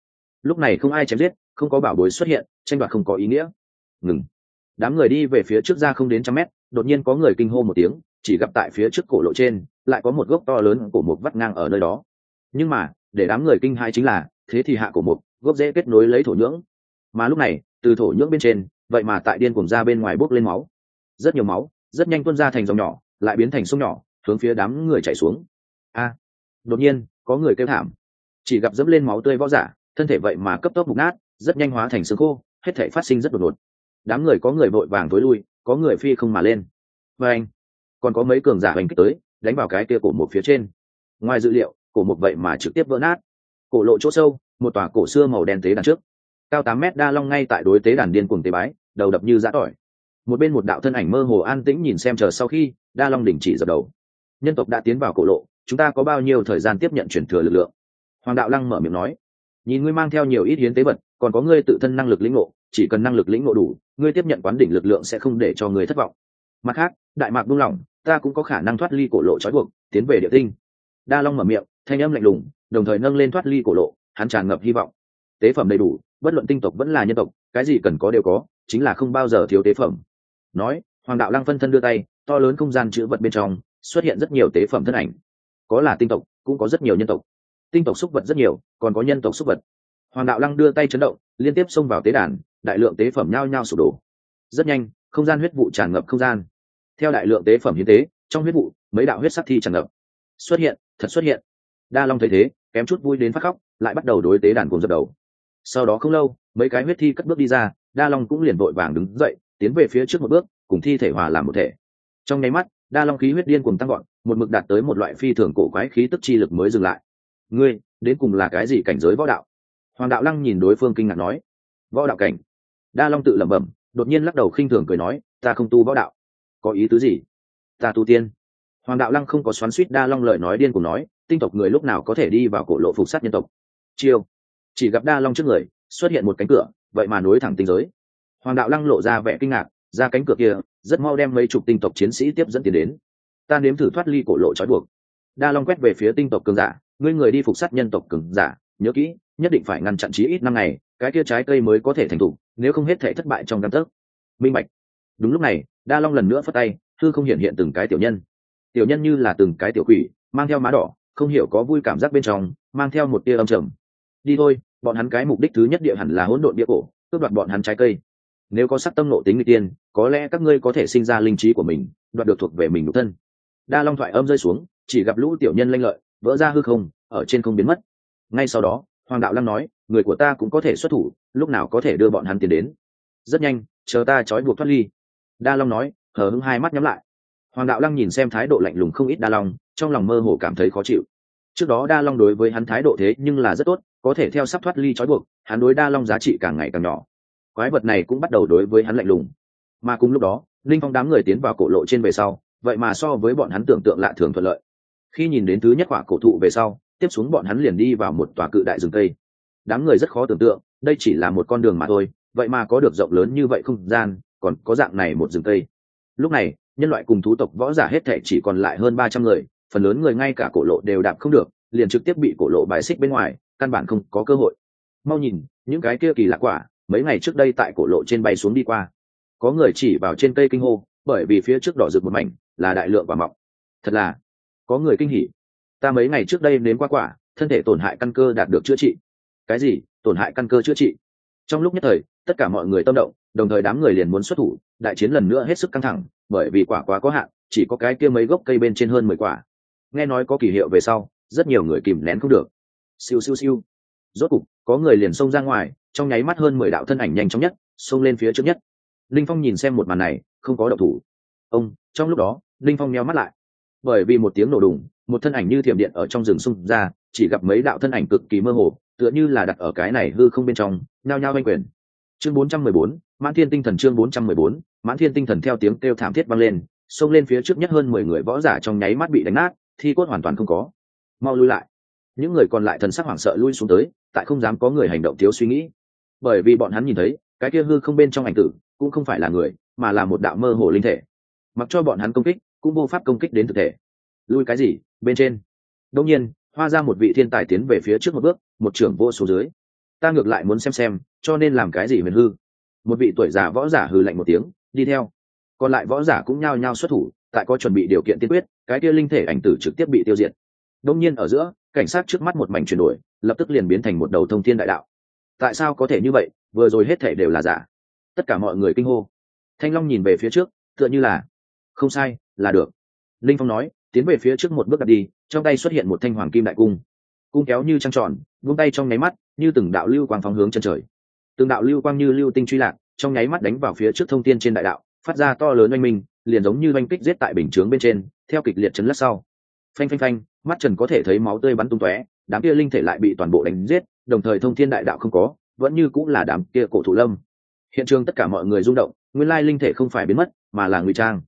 Lúc này không ai chém giết, không có bảo bối xuất hiện, tranh đoạt không có ý nghĩa. Ngừng. Đám người đi về phía trước ra không đến trăm mét, đột nhiên có người kinh hô một tiếng, chỉ gặp tại phía trước cổ lộ trên lại có một gốc to lớn cổ mục vắt ngang ở nơi đó. Nhưng mà, để đám người kinh hãi chính là, thế thì hạ cổ mục gốc dễ kết nối lấy thổ nhưỡng. Mà lúc này, từ thổ nhưỡng bên trên, vậy mà tại điên cùng ra bên ngoài bốc lên máu. Rất nhiều máu, rất nhanh tuôn ra thành dòng nhỏ, lại biến thành sông nhỏ, hướng phía đám người chảy xuống. A! Đột nhiên, có người kêu thảm. Chỉ gặp dẫm lên máu tươi võ giả, thân thể vậy mà cấp tốc mục nát, rất nhanh hóa thành xương khô, hết thể phát sinh rất đột ngột. Đám người có người vội vàng tối lui, có người phi không mà lên. Và anh, còn có mấy cường giả hành kích tới đánh vào cái kia cổ một phía trên. Ngoài dự liệu, cổ một vậy mà trực tiếp vỡ nát. Cổ lộ chỗ sâu, một tòa cổ xưa màu đen tế đàn trước. Cao tám mét đa long ngay tại đối tế đàn điên cuồng tế bái, đầu đập như giã tỏi. Một bên một đạo thân ảnh mơ hồ an tĩnh nhìn xem chờ sau khi, đa long đình chỉ dập đầu. Nhân tộc đã tiến vào cổ lộ, chúng ta có bao nhiêu thời gian tiếp nhận chuyển thừa lực lượng? Hoàng đạo lăng mở miệng nói. Nhìn ngươi mang theo nhiều ít hiến tế vật, còn có ngươi tự thân năng lực lĩnh ngộ, chỉ cần năng lực lĩnh ngộ đủ, ngươi tiếp nhận quán đỉnh lực lượng sẽ không để cho ngươi thất vọng. Mặt khác, đại mạc buông lỏng ta cũng có khả năng thoát ly cổ lộ trói buộc, tiến về địa tinh. Đa long mở miệng, thanh âm lạnh lùng, đồng thời nâng lên thoát ly cổ lộ, hắn tràn ngập hy vọng. Tế phẩm đầy đủ, bất luận tinh tộc vẫn là nhân tộc, cái gì cần có đều có, chính là không bao giờ thiếu tế phẩm. Nói, hoàng đạo lăng phân thân đưa tay, to lớn không gian chữ vật bên trong, xuất hiện rất nhiều tế phẩm thân ảnh. Có là tinh tộc, cũng có rất nhiều nhân tộc. Tinh tộc xúc vật rất nhiều, còn có nhân tộc xúc vật. Hoàng đạo lăng đưa tay chấn động, liên tiếp xông vào tế đàn, đại lượng tế phẩm nhao nhao sụp đổ. Rất nhanh, không gian huyết vụ tràn ngập không gian theo đại lượng tế phẩm hiến tế, trong huyết vụ, mấy đạo huyết sắc thi tràn ngập. Xuất hiện, thật xuất hiện. Đa long thấy thế, kém chút vui đến phát khóc, lại bắt đầu đối tế đàn cùng dập đầu. Sau đó không lâu, mấy cái huyết thi cất bước đi ra, đa long cũng liền vội vàng đứng dậy, tiến về phía trước một bước, cùng thi thể hòa làm một thể. Trong nháy mắt, đa long khí huyết điên cùng tăng gọn một mực đạt tới một loại phi thường cổ quái khí tức chi lực mới dừng lại. Ngươi, đến cùng là cái gì cảnh giới võ đạo? Hoàng đạo lăng nhìn đối phương kinh ngạc nói. Võ đạo cảnh? Đa long tự lẩm bẩm, đột nhiên lắc đầu khinh thường cười nói, ta không tu võ đạo có ý tứ gì? Ta tu tiên. Hoàng đạo lăng không có xoắn suýt đa long lợi nói điên cùng nói, tinh tộc người lúc nào có thể đi vào cổ lộ phục sát nhân tộc? Chiêu. Chỉ gặp đa long trước người, xuất hiện một cánh cửa, vậy mà nối thẳng tinh giới. Hoàng đạo lăng lộ ra vẻ kinh ngạc, ra cánh cửa kia, rất mau đem mấy chục tinh tộc chiến sĩ tiếp dẫn tiền đến. Ta nếm thử thoát ly cổ lộ trói buộc. Đa long quét về phía tinh tộc cường giả, ngươi người đi phục sát nhân tộc cường giả, nhớ kỹ, nhất định phải ngăn chặn chí ít năm ngày, cái kia trái cây mới có thể thành thủ, nếu không hết thể thất bại trong căn tấc. Minh bạch. Đúng lúc này đa long lần nữa phất tay, thư không hiện hiện từng cái tiểu nhân. Tiểu nhân như là từng cái tiểu quỷ, mang theo má đỏ, không hiểu có vui cảm giác bên trong, mang theo một tia âm trầm. Đi thôi, bọn hắn cái mục đích thứ nhất địa hẳn là hỗn độn địa cổ, cướp đoạt bọn hắn trái cây. Nếu có sắc tâm nộ tính người tiên, có lẽ các ngươi có thể sinh ra linh trí của mình, đoạt được thuộc về mình độc thân. Đa long thoại âm rơi xuống, chỉ gặp lũ tiểu nhân lanh lợi, vỡ ra hư không, ở trên không biến mất. Ngay sau đó, hoàng đạo lăng nói, người của ta cũng có thể xuất thủ, lúc nào có thể đưa bọn hắn tiền đến. Rất nhanh, chờ ta trói buộc thoát ly đa long nói, hờ hững hai mắt nhắm lại. Hoàng đạo lăng nhìn xem thái độ lạnh lùng không ít đa long, trong lòng mơ hồ cảm thấy khó chịu. Trước đó đa long đối với hắn thái độ thế nhưng là rất tốt, có thể theo sắp thoát ly trói buộc, hắn đối đa long giá trị càng ngày càng nhỏ. Quái vật này cũng bắt đầu đối với hắn lạnh lùng. Mà cùng lúc đó, linh phong đám người tiến vào cổ lộ trên về sau, vậy mà so với bọn hắn tưởng tượng lạ thường thuận lợi. Khi nhìn đến thứ nhất quả cổ thụ về sau, tiếp xuống bọn hắn liền đi vào một tòa cự đại rừng cây. Đám người rất khó tưởng tượng, đây chỉ là một con đường mà thôi, vậy mà có được rộng lớn như vậy không gian còn có dạng này một rừng cây. Lúc này, nhân loại cùng thú tộc võ giả hết thể chỉ còn lại hơn ba trăm người, phần lớn người ngay cả cổ lộ đều đạp không được, liền trực tiếp bị cổ lộ bài xích bên ngoài, căn bản không có cơ hội. Mau nhìn, những cái kia kỳ lạ quả, mấy ngày trước đây tại cổ lộ trên bay xuống đi qua. Có người chỉ vào trên cây kinh hô, bởi vì phía trước đỏ rực một mảnh, là đại lượng quả mọng thật là, có người kinh hỉ. Ta mấy ngày trước đây nếm qua quả, thân thể tổn hại căn cơ đạt được chữa trị. Cái gì? Tổn hại căn cơ chữa trị. Trong lúc nhất thời, tất cả mọi người tâm động đồng thời đám người liền muốn xuất thủ đại chiến lần nữa hết sức căng thẳng bởi vì quả quá có hạn chỉ có cái kia mấy gốc cây bên trên hơn mười quả. Nghe nói có kỳ hiệu về sau rất nhiều người kìm nén không được. Siêu siêu siêu. Rốt cục có người liền xông ra ngoài trong nháy mắt hơn mười đạo thân ảnh nhanh chóng nhất xông lên phía trước nhất. Linh phong nhìn xem một màn này không có động thủ. Ông trong lúc đó linh phong nheo mắt lại. Bởi vì một tiếng nổ đùng một thân ảnh như thiểm điện ở trong rừng xung ra chỉ gặp mấy đạo thân ảnh cực kỳ mơ hồ tựa như là đặt ở cái này hư không bên trong nhao nhao oanh quyền chương 414, mãn thiên tinh thần chương 414, mãn thiên tinh thần theo tiếng kêu thảm thiết vang lên xông lên phía trước nhất hơn mười người võ giả trong nháy mắt bị đánh nát thi cốt hoàn toàn không có. Mau lui lại. Những người còn lại thần sắc hoảng sợ lui xuống tới tại không dám có người hành động thiếu suy nghĩ. Bởi vì bọn hắn nhìn thấy cái kia hư không bên trong ảnh tử cũng không phải là người mà là một đạo mơ hồ linh thể. Mặc cho bọn hắn công kích cũng vô pháp công kích đến thực thể. Lui cái gì? Bên trên. Đông nhiên hoa ra một vị thiên tài tiến về phía trước một bước một trưởng vô số dưới. Ta ngược lại muốn xem xem cho nên làm cái gì huyền hư? Một vị tuổi già võ giả hừ lạnh một tiếng, đi theo. Còn lại võ giả cũng nhao nhao xuất thủ, tại có chuẩn bị điều kiện tiên quyết, cái kia linh thể ảnh tử trực tiếp bị tiêu diệt. Đông nhiên ở giữa, cảnh sát trước mắt một mảnh chuyển đổi, lập tức liền biến thành một đầu thông thiên đại đạo. Tại sao có thể như vậy? Vừa rồi hết thể đều là giả. Tất cả mọi người kinh hô. Thanh long nhìn về phía trước, tựa như là, không sai, là được. Linh phong nói, tiến về phía trước một bước đặt đi, trong tay xuất hiện một thanh hoàng kim đại cung. Cung kéo như trăng tròn, vung tay trong nháy mắt, như từng đạo lưu quang phóng hướng chân trời từng đạo lưu quang như lưu tinh truy lạc, trong nháy mắt đánh vào phía trước thông thiên trên đại đạo, phát ra to lớn oanh minh, liền giống như oanh kích giết tại bình chướng bên trên, theo kịch liệt chấn lắc sau. Phanh phanh phanh, mắt trần có thể thấy máu tươi bắn tung tóe, đám kia linh thể lại bị toàn bộ đánh giết, đồng thời thông thiên đại đạo không có, vẫn như cũng là đám kia cổ thủ lâm. Hiện trường tất cả mọi người rung động, nguyên lai linh thể không phải biến mất, mà là ngụy trang.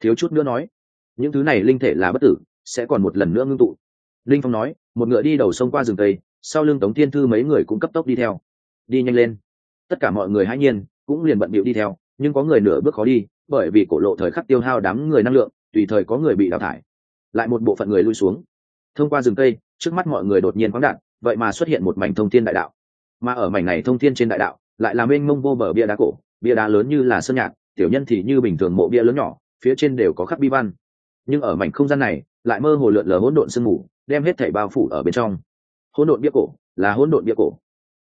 Thiếu chút nữa nói, những thứ này linh thể là bất tử, sẽ còn một lần nữa ngưng tụ. Linh phong nói, một ngựa đi đầu sông qua rừng tây, sau lưng tống thiên thư mấy người cũng cấp tốc đi theo. Đi nhanh lên tất cả mọi người hãy nhiên, cũng liền bận bịu đi theo, nhưng có người nửa bước khó đi, bởi vì cổ lộ thời khắc tiêu hao đám người năng lượng, tùy thời có người bị đào thải. Lại một bộ phận người lui xuống. Thông qua rừng cây, trước mắt mọi người đột nhiên khoáng đạn vậy mà xuất hiện một mảnh thông thiên đại đạo. Mà ở mảnh này thông thiên trên đại đạo, lại làm mênh mông vô bờ bia đá cổ, bia đá lớn như là sơn nhạc, tiểu nhân thì như bình thường mộ bia lớn nhỏ, phía trên đều có khắc bi văn. Nhưng ở mảnh không gian này, lại mơ hồ lượn lờ hỗn độn sương mù, đem hết thảy bao phủ ở bên trong. Hỗn độn bia cổ, là hỗn độn bia cổ.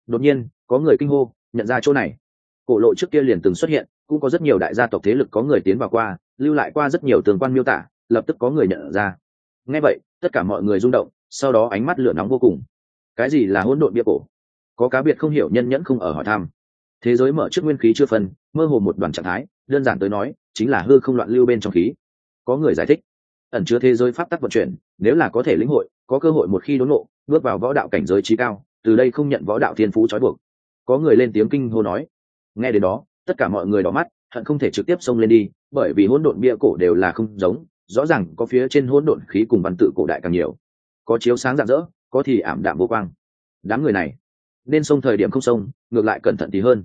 Đột nhiên, có người kinh hô nhận ra chỗ này. Cổ lộ trước kia liền từng xuất hiện, cũng có rất nhiều đại gia tộc thế lực có người tiến vào qua, lưu lại qua rất nhiều tường quan miêu tả, lập tức có người nhận ra. Ngay vậy, tất cả mọi người rung động, sau đó ánh mắt lửa nóng vô cùng. Cái gì là hỗn độn bia cổ? Có cá biệt không hiểu nhân nhẫn không ở hỏi thăm. Thế giới mở trước nguyên khí chưa phân, mơ hồ một đoàn trạng thái, đơn giản tới nói, chính là hư không loạn lưu bên trong khí. Có người giải thích, ẩn chứa thế giới pháp tắc vận chuyển, nếu là có thể lĩnh hội, có cơ hội một khi đốn nộ bước vào võ đạo cảnh giới trí cao, từ đây không nhận võ đạo thiên phú trói buộc có người lên tiếng kinh hô nói. Nghe đến đó, tất cả mọi người đỏ mắt, hận không thể trực tiếp xông lên đi, bởi vì hỗn độn bia cổ đều là không giống, rõ ràng có phía trên hỗn độn khí cùng văn tự cổ đại càng nhiều. Có chiếu sáng rạng rỡ, có thì ảm đạm vô quang. Đám người này, nên xông thời điểm không xông, ngược lại cẩn thận tí hơn.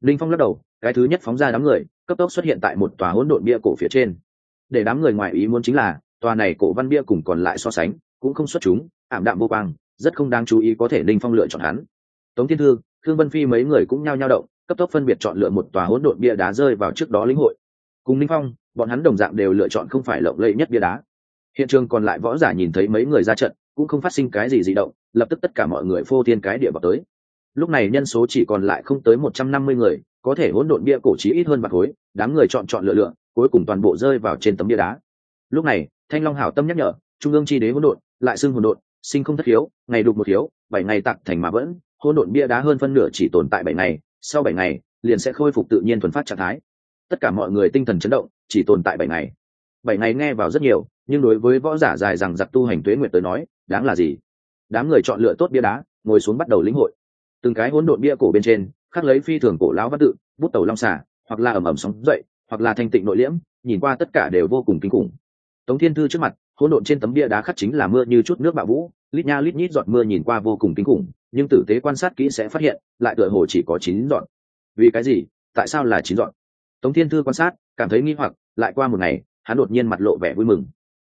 Linh phong lắc đầu, cái thứ nhất phóng ra đám người, cấp tốc xuất hiện tại một tòa hỗn độn bia cổ phía trên. Để đám người ngoài ý muốn chính là, tòa này cổ văn bia cùng còn lại so sánh, cũng không xuất chúng, ảm đạm vô quang, rất không đáng chú ý có thể linh phong lựa chọn hắn. Tống thiên thư thương vân phi mấy người cũng nhao nhao động, cấp tốc phân biệt chọn lựa một tòa hỗn độn bia đá rơi vào trước đó lĩnh hội. Cùng linh phong, bọn hắn đồng dạng đều lựa chọn không phải lộng lẫy nhất bia đá. Hiện trường còn lại võ giả nhìn thấy mấy người ra trận, cũng không phát sinh cái gì dị động, lập tức tất cả mọi người phô thiên cái địa vào tới. Lúc này nhân số chỉ còn lại không tới một trăm năm mươi người, có thể hỗn độn bia cổ chí ít hơn bạc khối, đám người chọn chọn lựa lựa, cuối cùng toàn bộ rơi vào trên tấm bia đá. Lúc này, thanh long hảo tâm nhắc nhở, trung ương chi đế hỗn độn, lại xưng hỗn độn, sinh không thất hiếu, ngày đục một hiếu, bảy ngày tặng thành mà vẫn hỗn độn bia đá hơn phân nửa chỉ tồn tại bảy ngày, sau bảy ngày, liền sẽ khôi phục tự nhiên thuần phát trạng thái. Tất cả mọi người tinh thần chấn động, chỉ tồn tại bảy ngày. Bảy ngày nghe vào rất nhiều, nhưng đối với võ giả dài rằng giặc tu hành tuế nguyệt tới nói, đáng là gì? Đám người chọn lựa tốt bia đá, ngồi xuống bắt đầu lĩnh hội. Từng cái hỗn độn bia cổ bên trên, khắc lấy phi thường cổ lão văn tự, bút tàu long xả hoặc là ẩm ẩm sóng dậy, hoặc là thanh tịnh nội liễm, nhìn qua tất cả đều vô cùng kinh khủng. Tống thiên thư trước mặt, hỗn độn trên tấm bia đá khắc chính là mưa như chút nước bạo vũ, lít nha lít nhít giọt mưa nhìn qua vô cùng kinh khủng nhưng tử tế quan sát kỹ sẽ phát hiện, lại tựa hồ chỉ có chín dọn. Vì cái gì? Tại sao là chín dọn? Tống thiên thư quan sát, cảm thấy nghi hoặc, lại qua một ngày, hắn đột nhiên mặt lộ vẻ vui mừng.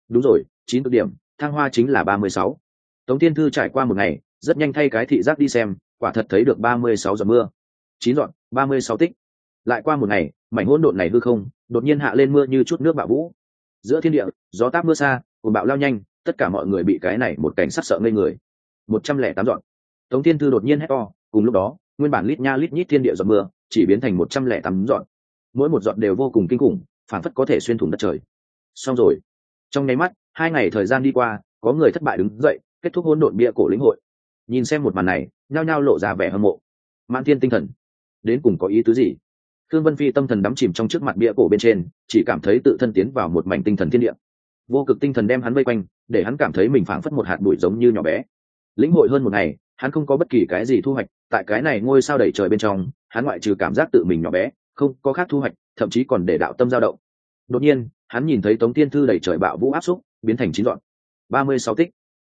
Đúng rồi, chín cực điểm thang hoa chính là ba mươi sáu. Tống thiên thư trải qua một ngày, rất nhanh thay cái thị giác đi xem, quả thật thấy được ba mươi sáu giọt mưa. Chín dọn, ba mươi sáu tích. Lại qua một ngày, mảnh hỗn độn này hư không, đột nhiên hạ lên mưa như chút nước bạo vũ. Giữa thiên địa, gió táp mưa xa cùng bạo lao nhanh, tất cả mọi người bị cái này một cảnh sắc sợ ngây người. Một trăm lẻ tám dọn tống thiên thư đột nhiên hét to, cùng lúc đó, nguyên bản lít nha lít nhít thiên địa giọt mưa chỉ biến thành một trăm lẻ tám dọn mỗi một dọn đều vô cùng kinh khủng, phản phất có thể xuyên thủng đất trời. Xong rồi. Trong nháy mắt, hai ngày thời gian đi qua, có người thất bại đứng dậy, kết thúc hỗn độn bia cổ lĩnh hội. Nhìn xem một màn này, nhao nhao lộ ra vẻ hâm mộ. Mãn thiên tinh thần. Đến cùng có ý tứ gì? Thương vân phi tâm thần đắm chìm trong trước mặt bia cổ bên trên, chỉ cảm thấy tự thân tiến vào một mảnh tinh thần thiên địa. Vô cực tinh thần đem hắn vây quanh, để hắn cảm thấy mình phảng phất một hạt bụi giống như nhỏ bé. Lĩnh hội hơn một ngày hắn không có bất kỳ cái gì thu hoạch, tại cái này ngôi sao đầy trời bên trong, hắn ngoại trừ cảm giác tự mình nhỏ bé, không có khác thu hoạch, thậm chí còn để đạo tâm dao động. Đột nhiên, hắn nhìn thấy tống tiên thư đầy trời bạo vũ áp xúc, biến thành chín dọn. Ba mươi sáu tích,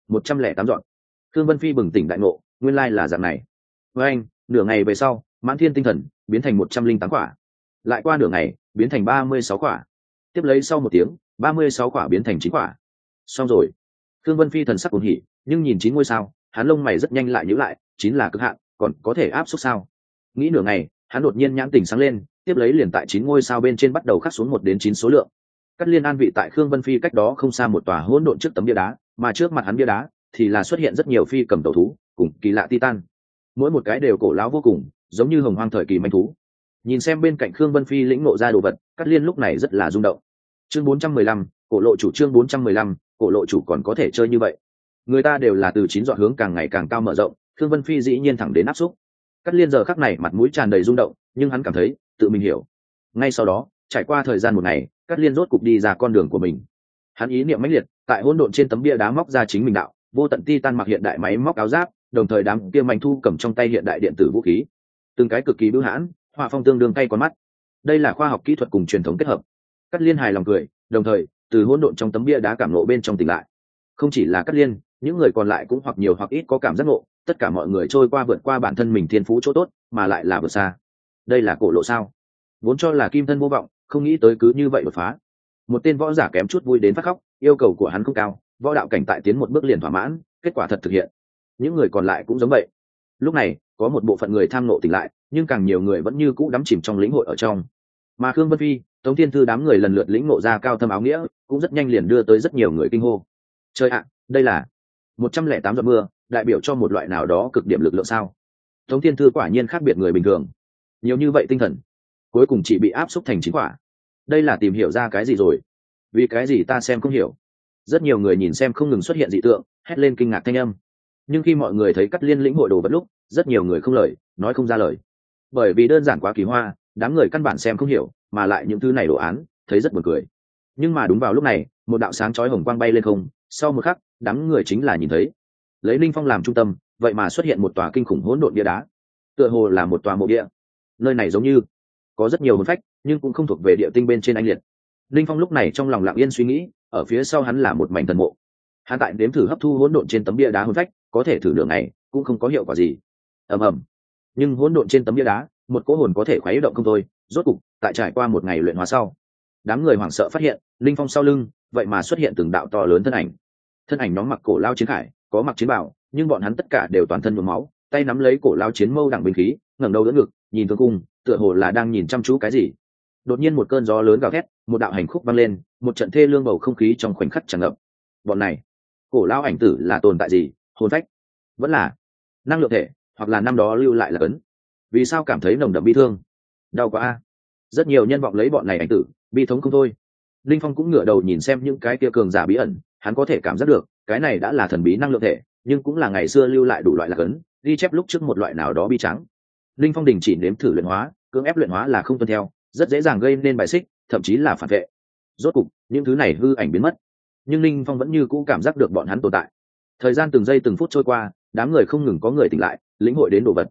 một trăm lẻ tám dọn. Thương vân phi bừng tỉnh đại ngộ, nguyên lai là dạng này. Với anh, nửa ngày về sau, mãn thiên tinh thần, biến thành một trăm linh tám quả. Lại qua nửa ngày, biến thành ba mươi sáu quả. Tiếp lấy sau một tiếng, ba mươi sáu quả biến thành chín quả. Xong rồi. Thương vân phi thần sắc cuồng hỉ, nhưng nhìn chín ngôi sao hắn lông mày rất nhanh lại nhữ lại chín là cực hạn còn có thể áp suất sao? Nghĩ nửa ngày hắn đột nhiên nhãn tình sáng lên tiếp lấy liền tại chín ngôi sao bên trên bắt đầu khắc xuống một đến chín số lượng. Cắt liên an vị tại khương vân phi cách đó không xa một tòa hỗn độn trước tấm bia đá mà trước mặt hắn bia đá thì là xuất hiện rất nhiều phi cầm tẩu thú cùng kỳ lạ titan. Mỗi một cái đều cổ láo vô cùng giống như hồng hoang thời kỳ manh thú. Nhìn xem bên cạnh khương vân phi lĩnh ngộ ra đồ vật cắt liên lúc này rất là rung động. Chương 415, cổ lộ chủ chương 415, cổ lộ chủ còn có thể chơi như vậy người ta đều là từ chín dọn hướng càng ngày càng cao mở rộng Thương vân phi dĩ nhiên thẳng đến áp xúc. Cắt liên giờ khắc này mặt mũi tràn đầy rung động, nhưng hắn cảm thấy, tự mình hiểu. Ngay sau đó, trải qua thời gian một ngày cắt liên rốt cục đi ra con đường của mình. Hắn ý niệm mãnh liệt, tại hỗn độn trên tấm bia đá móc ra chính mình đạo, vô tận ti tan mặc hiện đại máy móc áo giáp, đồng thời đám kia mạnh thu cầm trong tay hiện đại điện tử vũ khí. Từng cái cực kỳ bưu hãn, họa phong tương đương tay con mắt. Đây là khoa học kỹ thuật cùng truyền thống kết hợp. Cắt liên hài lòng cười, đồng thời, từ hỗn độn trong tấm bia đá cảm lộ bên trong tỉnh lại. Không chỉ là cắt liên những người còn lại cũng hoặc nhiều hoặc ít có cảm giác ngộ, tất cả mọi người trôi qua vượt qua bản thân mình thiên phú chỗ tốt, mà lại là vượt xa. Đây là cổ lộ sao? Vốn cho là kim thân vô vọng, không nghĩ tới cứ như vậy đột phá. Một tên võ giả kém chút vui đến phát khóc, yêu cầu của hắn không cao, võ đạo cảnh tại tiến một bước liền thỏa mãn, kết quả thật thực hiện. Những người còn lại cũng giống vậy. Lúc này, có một bộ phận người tham nộ tỉnh lại, nhưng càng nhiều người vẫn như cũ đắm chìm trong lĩnh hội ở trong. Mà khương vân phi, tống thiên thư đám người lần lượt lĩnh ngộ ra cao thâm áo nghĩa, cũng rất nhanh liền đưa tới rất nhiều người kinh hô. Chơi ạ, đây là một trăm lẻ tám giọt mưa, đại biểu cho một loại nào đó cực điểm lực lượng sao? Tống thiên thư quả nhiên khác biệt người bình thường. Nhiều như vậy tinh thần, cuối cùng chỉ bị áp xúc thành chính quả. Đây là tìm hiểu ra cái gì rồi? Vì cái gì ta xem không hiểu? Rất nhiều người nhìn xem không ngừng xuất hiện dị tượng, hét lên kinh ngạc thanh âm. Nhưng khi mọi người thấy cắt liên lĩnh hội đồ vật lúc, rất nhiều người không lời, nói không ra lời. Bởi vì đơn giản quá kỳ hoa, đám người căn bản xem không hiểu, mà lại những thứ này đồ án, thấy rất buồn cười. Nhưng mà đúng vào lúc này, một đạo sáng chói hồng quang bay lên không, sau một khắc đám người chính là nhìn thấy. Lấy linh phong làm trung tâm, vậy mà xuất hiện một tòa kinh khủng hỗn độn bia đá. Tựa hồ là một tòa mộ địa. Nơi này giống như có rất nhiều hồn phách, nhưng cũng không thuộc về địa tinh bên trên anh liệt. Linh phong lúc này trong lòng lặng yên suy nghĩ, ở phía sau hắn là một mảnh thần mộ. Hắn tại đếm thử hấp thu hỗn độn trên tấm bia đá hồn phách, có thể thử lượng này cũng không có hiệu quả gì. Ầm ầm. Nhưng hỗn độn trên tấm bia đá, một cỗ hồn có thể khuấy động không thôi, rốt cục, tại trải qua một ngày luyện hóa sau, đám người hoảng sợ phát hiện, linh phong sau lưng, vậy mà xuất hiện từng đạo to lớn thân ảnh thân ảnh nó mặc cổ lao chiến khải, có mặc chiến bảo nhưng bọn hắn tất cả đều toàn thân nhuốm máu, tay nắm lấy cổ lao chiến mâu đẳng binh khí, ngẩng đầu đỡ ngực, nhìn thương cung, tựa hồ là đang nhìn chăm chú cái gì. Đột nhiên một cơn gió lớn gào thét, một đạo hành khúc vang lên, một trận thê lương bầu không khí trong khoảnh khắc tràn ngập. Bọn này, cổ lao ảnh tử là tồn tại gì? Hồn phách? Vẫn là năng lượng thể, hoặc là năm đó lưu lại là ấn? Vì sao cảm thấy nồng đậm bi thương? Đau quá a. Rất nhiều nhân vọng lấy bọn này ảnh tử, bi thống không thôi. Linh phong cũng ngửa đầu nhìn xem những cái kia cường giả bí ẩn hắn có thể cảm giác được, cái này đã là thần bí năng lượng thể, nhưng cũng là ngày xưa lưu lại đủ loại lạc ấn, ghi chép lúc trước một loại nào đó bi trắng linh phong đình chỉ nếm thử luyện hóa, cưỡng ép luyện hóa là không tuân theo, rất dễ dàng gây nên bài xích, thậm chí là phản vệ. Rốt cục, những thứ này hư ảnh biến mất. Nhưng linh phong vẫn như cũ cảm giác được bọn hắn tồn tại. Thời gian từng giây từng phút trôi qua, đám người không ngừng có người tỉnh lại, lĩnh hội đến đồ vật.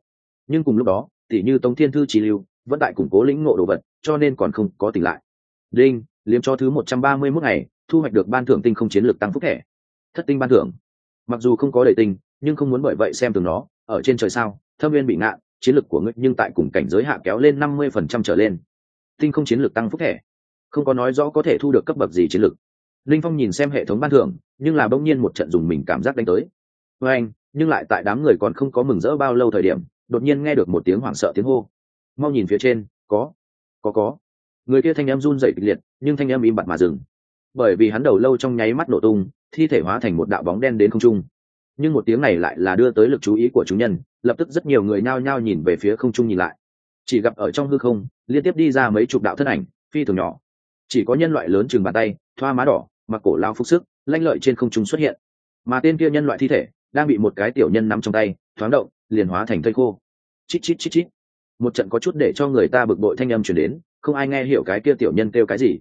Nhưng cùng lúc đó, tỉ như tống thiên thư trí lưu, vẫn tại củng cố lĩnh ngộ đồ vật, cho nên còn không có tỉnh lại. Đinh liếm cho thứ một trăm ba mươi mốt ngày thu hoạch được ban thưởng tinh không chiến lược tăng phúc thẻ. Thất tinh ban thưởng. Mặc dù không có đầy tinh, nhưng không muốn bởi vậy xem từng nó, ở trên trời sao, thâm viên bị ngạn, chiến lược của ngươi nhưng tại cùng cảnh giới hạ kéo lên năm mươi phần trăm trở lên. Tinh không chiến lược tăng phúc thẻ. Không có nói rõ có thể thu được cấp bậc gì chiến lược. Linh phong nhìn xem hệ thống ban thưởng, nhưng là bỗng nhiên một trận dùng mình cảm giác đánh tới. Với anh, nhưng lại tại đám người còn không có mừng rỡ bao lâu thời điểm, đột nhiên nghe được một tiếng hoảng sợ tiếng hô. Mau nhìn phía trên, có có có. Người kia thanh em run dậy kịch liệt, nhưng thanh em im bặt mà dừng bởi vì hắn đầu lâu trong nháy mắt nổ tung, thi thể hóa thành một đạo bóng đen đến không trung. Nhưng một tiếng này lại là đưa tới lực chú ý của chúng nhân, lập tức rất nhiều người nhao nhao nhìn về phía không trung nhìn lại. Chỉ gặp ở trong hư không, liên tiếp đi ra mấy chục đạo thân ảnh, phi thường nhỏ. Chỉ có nhân loại lớn chừng bàn tay, thoa má đỏ, mặc cổ lao phúc sức, lanh lợi trên không trung xuất hiện. Mà tên kia nhân loại thi thể, đang bị một cái tiểu nhân nắm trong tay, thoáng động, liền hóa thành thây khô. Chít chít chít chít. Một trận có chút để cho người ta bực bội thanh âm chuyển đến, không ai nghe hiểu cái kia tiểu nhân kêu cái gì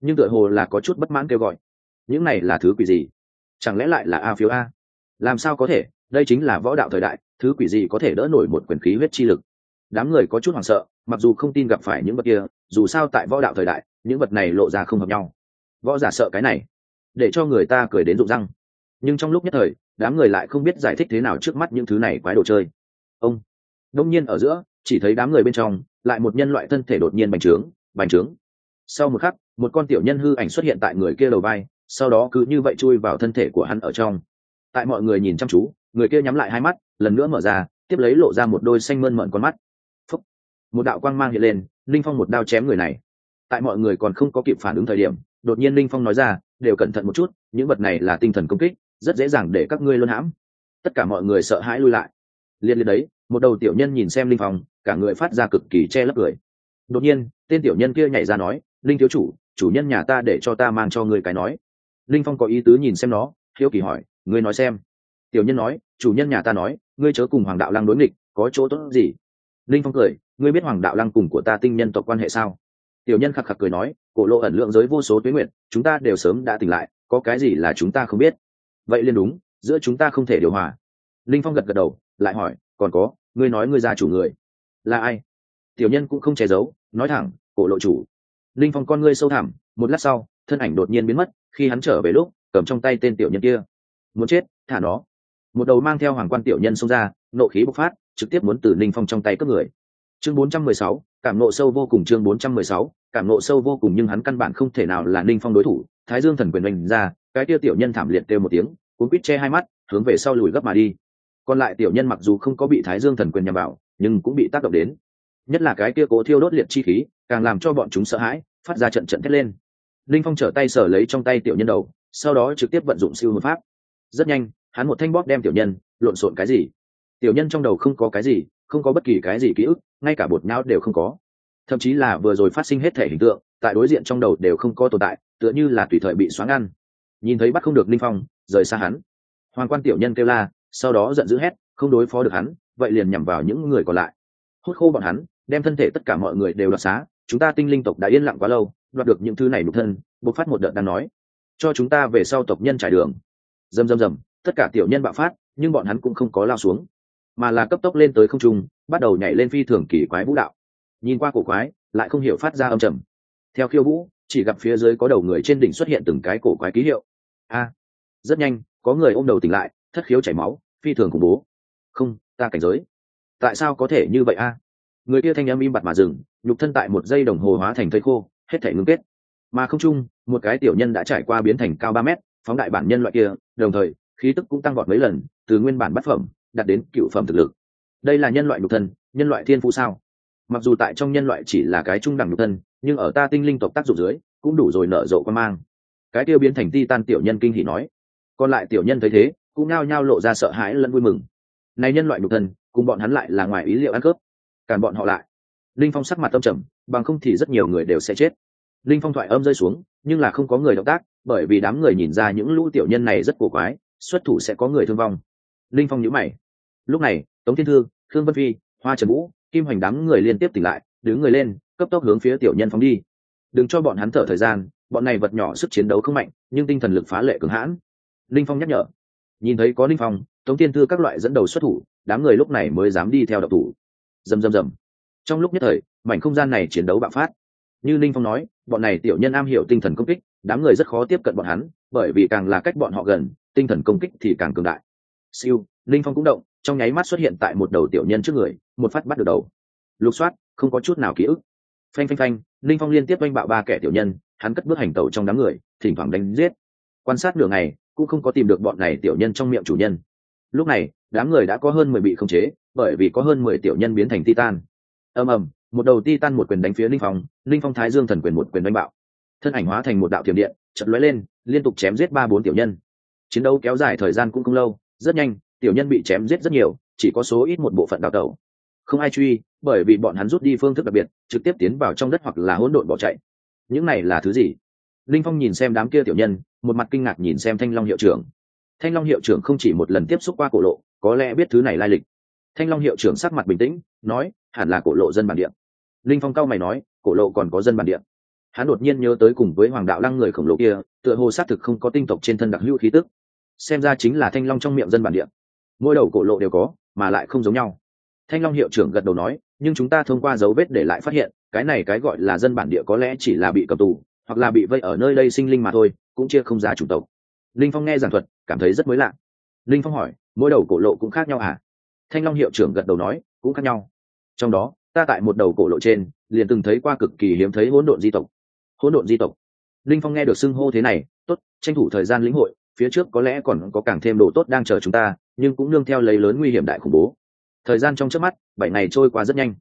nhưng tựa hồ là có chút bất mãn kêu gọi. Những này là thứ quỷ gì? Chẳng lẽ lại là a phiếu a? Làm sao có thể? Đây chính là võ đạo thời đại, thứ quỷ gì có thể đỡ nổi một quyền khí huyết chi lực? Đám người có chút hoảng sợ, mặc dù không tin gặp phải những vật kia, dù sao tại võ đạo thời đại, những vật này lộ ra không hợp nhau. Võ giả sợ cái này, để cho người ta cười đến rụng răng. Nhưng trong lúc nhất thời, đám người lại không biết giải thích thế nào trước mắt những thứ này quái đồ chơi. Ông, đông nhiên ở giữa, chỉ thấy đám người bên trong, lại một nhân loại thân thể đột nhiên bành trướng bành trướng sau một khắc, một con tiểu nhân hư ảnh xuất hiện tại người kia đầu vai, sau đó cứ như vậy chui vào thân thể của hắn ở trong. Tại mọi người nhìn chăm chú, người kia nhắm lại hai mắt, lần nữa mở ra, tiếp lấy lộ ra một đôi xanh mơn mận con mắt. Phúc. một đạo quang mang hiện lên, linh phong một đao chém người này. Tại mọi người còn không có kịp phản ứng thời điểm, đột nhiên linh phong nói ra, đều cẩn thận một chút, những vật này là tinh thần công kích, rất dễ dàng để các ngươi luân hãm. Tất cả mọi người sợ hãi lui lại. Liên liên đấy, một đầu tiểu nhân nhìn xem linh phong, cả người phát ra cực kỳ che lấp cười. Đột nhiên, tên tiểu nhân kia nhảy ra nói linh thiếu chủ chủ nhân nhà ta để cho ta mang cho ngươi cái nói. Linh phong có ý tứ nhìn xem nó, hiếu kỳ hỏi, ngươi nói xem. Tiểu nhân nói, chủ nhân nhà ta nói, ngươi chớ cùng hoàng đạo lăng đối nghịch, có chỗ tốt gì? Linh phong cười, ngươi biết hoàng đạo lăng cùng của ta tinh nhân tộc quan hệ sao? Tiểu nhân khạc khạc cười nói, cổ lộ ẩn lượng giới vô số tuyến nguyện, chúng ta đều sớm đã tỉnh lại, có cái gì là chúng ta không biết? Vậy liền đúng, giữa chúng ta không thể điều hòa. Linh phong gật gật đầu, lại hỏi, còn có, ngươi nói ngươi ra chủ người là ai? Tiểu nhân cũng không che giấu, nói thẳng, cổ lộ chủ linh phong con ngươi sâu thẳm một lát sau thân ảnh đột nhiên biến mất khi hắn trở về lúc cầm trong tay tên tiểu nhân kia. Muốn chết thả nó. Một đầu mang theo hoàng quan tiểu nhân xông ra nộ khí bộc phát trực tiếp muốn từ linh phong trong tay cướp người. Chương 416, cảm nộ sâu vô cùng chương 416, cảm nộ sâu vô cùng nhưng hắn căn bản không thể nào là linh phong đối thủ. Thái dương thần quyền đánh ra cái tiêu tiểu nhân thảm liệt kêu một tiếng cuốn quýt che hai mắt hướng về sau lùi gấp mà đi. Còn lại tiểu nhân mặc dù không có bị thái dương thần quyền nhằm vào nhưng cũng bị tác động đến nhất là cái kia cố thiêu đốt liệt chi khí, càng làm cho bọn chúng sợ hãi, phát ra trận trận thét lên. Linh phong trở tay sở lấy trong tay tiểu nhân đầu, sau đó trực tiếp vận dụng siêu một pháp. Rất nhanh, hắn một thanh bóp đem tiểu nhân, lộn xộn cái gì. Tiểu nhân trong đầu không có cái gì, không có bất kỳ cái gì ký ức, ngay cả bột não đều không có. Thậm chí là vừa rồi phát sinh hết thể hình tượng, tại đối diện trong đầu đều không có tồn tại, tựa như là tùy thời bị xoáng ăn. Nhìn thấy bắt không được linh phong, rời xa hắn. Hoàng quan tiểu nhân kêu la, sau đó giận dữ hét, không đối phó được hắn, vậy liền nhằm vào những người còn lại. Hút khô bọn hắn đem thân thể tất cả mọi người đều đoạt xá, chúng ta tinh linh tộc đã yên lặng quá lâu, đoạt được những thứ này một thân, bộc phát một đợt đang nói. Cho chúng ta về sau tộc nhân trải đường. Dầm dầm dầm tất cả tiểu nhân bạo phát, nhưng bọn hắn cũng không có lao xuống, mà là cấp tốc lên tới không trung, bắt đầu nhảy lên phi thường kỳ quái vũ đạo. Nhìn qua cổ quái, lại không hiểu phát ra âm trầm. Theo khiêu vũ, chỉ gặp phía dưới có đầu người trên đỉnh xuất hiện từng cái cổ quái ký hiệu. A, rất nhanh, có người ôm đầu tỉnh lại, thất khiếu chảy máu, phi thường khủng bố. Không, ta cảnh giới. Tại sao có thể như vậy a? Người kia thanh âm im bặt mà dừng, nhục thân tại một giây đồng hồ hóa thành thây khô, hết thể ngưng kết. Mà không chung, một cái tiểu nhân đã trải qua biến thành cao ba mét, phóng đại bản nhân loại kia, đồng thời, khí tức cũng tăng vọt mấy lần, từ nguyên bản bát phẩm, đạt đến cựu phẩm thực lực. Đây là nhân loại nhục thân, nhân loại thiên phú sao? Mặc dù tại trong nhân loại chỉ là cái trung đẳng nhục thân, nhưng ở ta tinh linh tộc tác dụng dưới, cũng đủ rồi nở rộ quan mang. Cái tiêu biến thành ti tan tiểu nhân kinh hỉ nói. Còn lại tiểu nhân thấy thế, cũng nao nhao lộ ra sợ hãi lẫn vui mừng. Này nhân loại nhục thân, cùng bọn hắn lại là ngoài ý liệu ăn cướp càn bọn họ lại. Linh phong sắc mặt tâm trầm, bằng không thì rất nhiều người đều sẽ chết. Linh phong thoại âm rơi xuống, nhưng là không có người động tác, bởi vì đám người nhìn ra những lũ tiểu nhân này rất cổ quái, xuất thủ sẽ có người thương vong. Linh phong nhíu mày. Lúc này, tống thiên thư, khương vân phi, hoa trần vũ, kim hoành đám người liên tiếp tỉnh lại, đứng người lên, cấp tốc hướng phía tiểu nhân phóng đi. Đừng cho bọn hắn thở thời gian, bọn này vật nhỏ sức chiến đấu không mạnh, nhưng tinh thần lực phá lệ cường hãn. Linh phong nhắc nhở. Nhìn thấy có linh phong, tống thiên thư các loại dẫn đầu xuất thủ, đám người lúc này mới dám đi theo độc thủ dầm dầm dầm trong lúc nhất thời, mảnh không gian này chiến đấu bạo phát. Như linh phong nói, bọn này tiểu nhân am hiểu tinh thần công kích, đám người rất khó tiếp cận bọn hắn, bởi vì càng là cách bọn họ gần, tinh thần công kích thì càng cường đại. Siêu linh phong cũng động, trong nháy mắt xuất hiện tại một đầu tiểu nhân trước người, một phát bắt được đầu. Lục soát, không có chút nào ký ức. Phanh phanh phanh linh phong liên tiếp oanh bạo ba kẻ tiểu nhân, hắn cất bước hành tẩu trong đám người, thỉnh thoảng đánh giết. Quan sát nửa ngày, cũng không có tìm được bọn này tiểu nhân trong miệng chủ nhân. Lúc này, đám người đã có hơn mười bị khống chế bởi vì có hơn mười tiểu nhân biến thành titan. Ầm ầm, một đầu titan một quyền đánh phía linh phong linh phong thái dương thần quyền một quyền đánh bạo. Thân ảnh hóa thành một đạo thiểm điện chật lóe lên, liên tục chém giết ba bốn tiểu nhân. Chiến đấu kéo dài thời gian cũng không lâu, rất nhanh, tiểu nhân bị chém giết rất nhiều, chỉ có số ít một bộ phận đào tẩu. Không ai truy, bởi vì bọn hắn rút đi phương thức đặc biệt, trực tiếp tiến vào trong đất hoặc là hỗn độn bỏ chạy. Những này là thứ gì? Linh phong nhìn xem đám kia tiểu nhân, một mặt kinh ngạc nhìn xem thanh long hiệu trưởng. Thanh long hiệu trưởng không chỉ một lần tiếp xúc qua cổ lộ, có lẽ biết thứ này lai lịch thanh long hiệu trưởng sắc mặt bình tĩnh, nói, hẳn là cổ lộ dân bản địa. Linh phong cao mày nói, cổ lộ còn có dân bản địa. Hắn đột nhiên nhớ tới cùng với hoàng đạo lăng người khổng lồ kia, tựa hồ xác thực không có tinh tộc trên thân đặc hữu khí tức. Xem ra chính là thanh long trong miệng dân bản địa. Mỗi đầu cổ lộ đều có, mà lại không giống nhau. Thanh long hiệu trưởng gật đầu nói, nhưng chúng ta thông qua dấu vết để lại phát hiện, cái này cái gọi là dân bản địa có lẽ chỉ là bị cầm tù, hoặc là bị vây ở nơi đây sinh linh mà thôi, cũng chia không ra chủng tộc. Linh phong nghe giảng thuật, cảm thấy rất mới lạ. Linh phong hỏi, mỗi đầu cổ lộ cũng khác nhau à thanh long hiệu trưởng gật đầu nói, cũng khác nhau. Trong đó, ta tại một đầu cổ lộ trên, liền từng thấy qua cực kỳ hiếm thấy hỗn độn di tộc. Hỗn độn di tộc. Linh phong nghe được xưng hô thế này, tốt, tranh thủ thời gian lĩnh hội, phía trước có lẽ còn có càng thêm đồ tốt đang chờ chúng ta, nhưng cũng nương theo lấy lớn nguy hiểm đại khủng bố. Thời gian trong trước mắt, bảy ngày trôi qua rất nhanh.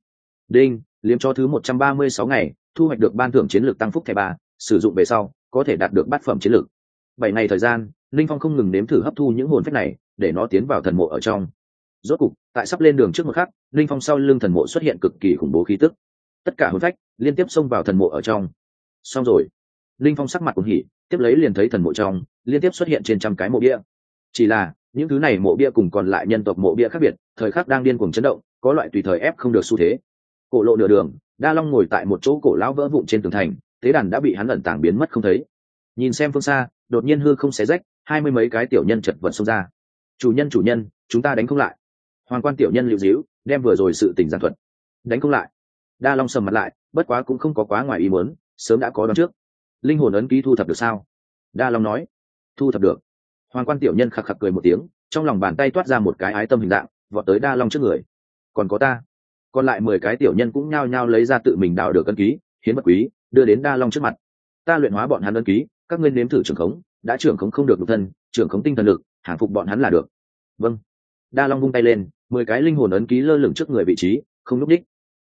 Đinh, liếm cho thứ một trăm ba mươi sáu ngày, thu hoạch được ban thưởng chiến lược tăng phúc thẻ ba, sử dụng về sau, có thể đạt được bát phẩm chiến lược. Bảy ngày thời gian, linh phong không ngừng nếm thử hấp thu những hồn phách này, để nó tiến vào thần mộ ở trong rốt cục, tại sắp lên đường trước một khắc, linh phong sau lưng thần mộ xuất hiện cực kỳ khủng bố khí tức. Tất cả hồn phách liên tiếp xông vào thần mộ ở trong. Xong rồi. Linh phong sắc mặt cũng hỉ, tiếp lấy liền thấy thần mộ trong, liên tiếp xuất hiện trên trăm cái mộ bia. Chỉ là, những thứ này mộ bia cùng còn lại nhân tộc mộ bia khác biệt, thời khắc đang điên cuồng chấn động, có loại tùy thời ép không được xu thế. Cổ lộ nửa đường, đa long ngồi tại một chỗ cổ lão vỡ vụn trên tường thành, tế đàn đã bị hắn ẩn tàng biến mất không thấy. Nhìn xem phương xa, đột nhiên hư không xé rách, hai mươi mấy cái tiểu nhân chật vật xông ra. Chủ nhân chủ nhân, chúng ta đánh không lại hoàng quan tiểu nhân lưu díu, đem vừa rồi sự tình giản thuật đánh không lại. Đa long sầm mặt lại, bất quá cũng không có quá ngoài ý muốn, sớm đã có đón trước. Linh hồn ấn ký thu thập được sao? Đa long nói. Thu thập được. Hoàng quan tiểu nhân khạc khạc cười một tiếng, trong lòng bàn tay toát ra một cái ái tâm hình dạng, vọt tới đa long trước người. Còn có ta. Còn lại mười cái tiểu nhân cũng nhao nhao lấy ra tự mình đào được ấn ký, hiến vật quý, đưa đến đa long trước mặt. Ta luyện hóa bọn hắn ấn ký, các ngươi nếm thử trưởng khống, đã trưởng khống không được độc thân, trưởng khống tinh thần lực, hàng phục bọn hắn là được. Vâng đa long vung tay lên, mười cái linh hồn ấn ký lơ lửng trước người vị trí, không núp đích.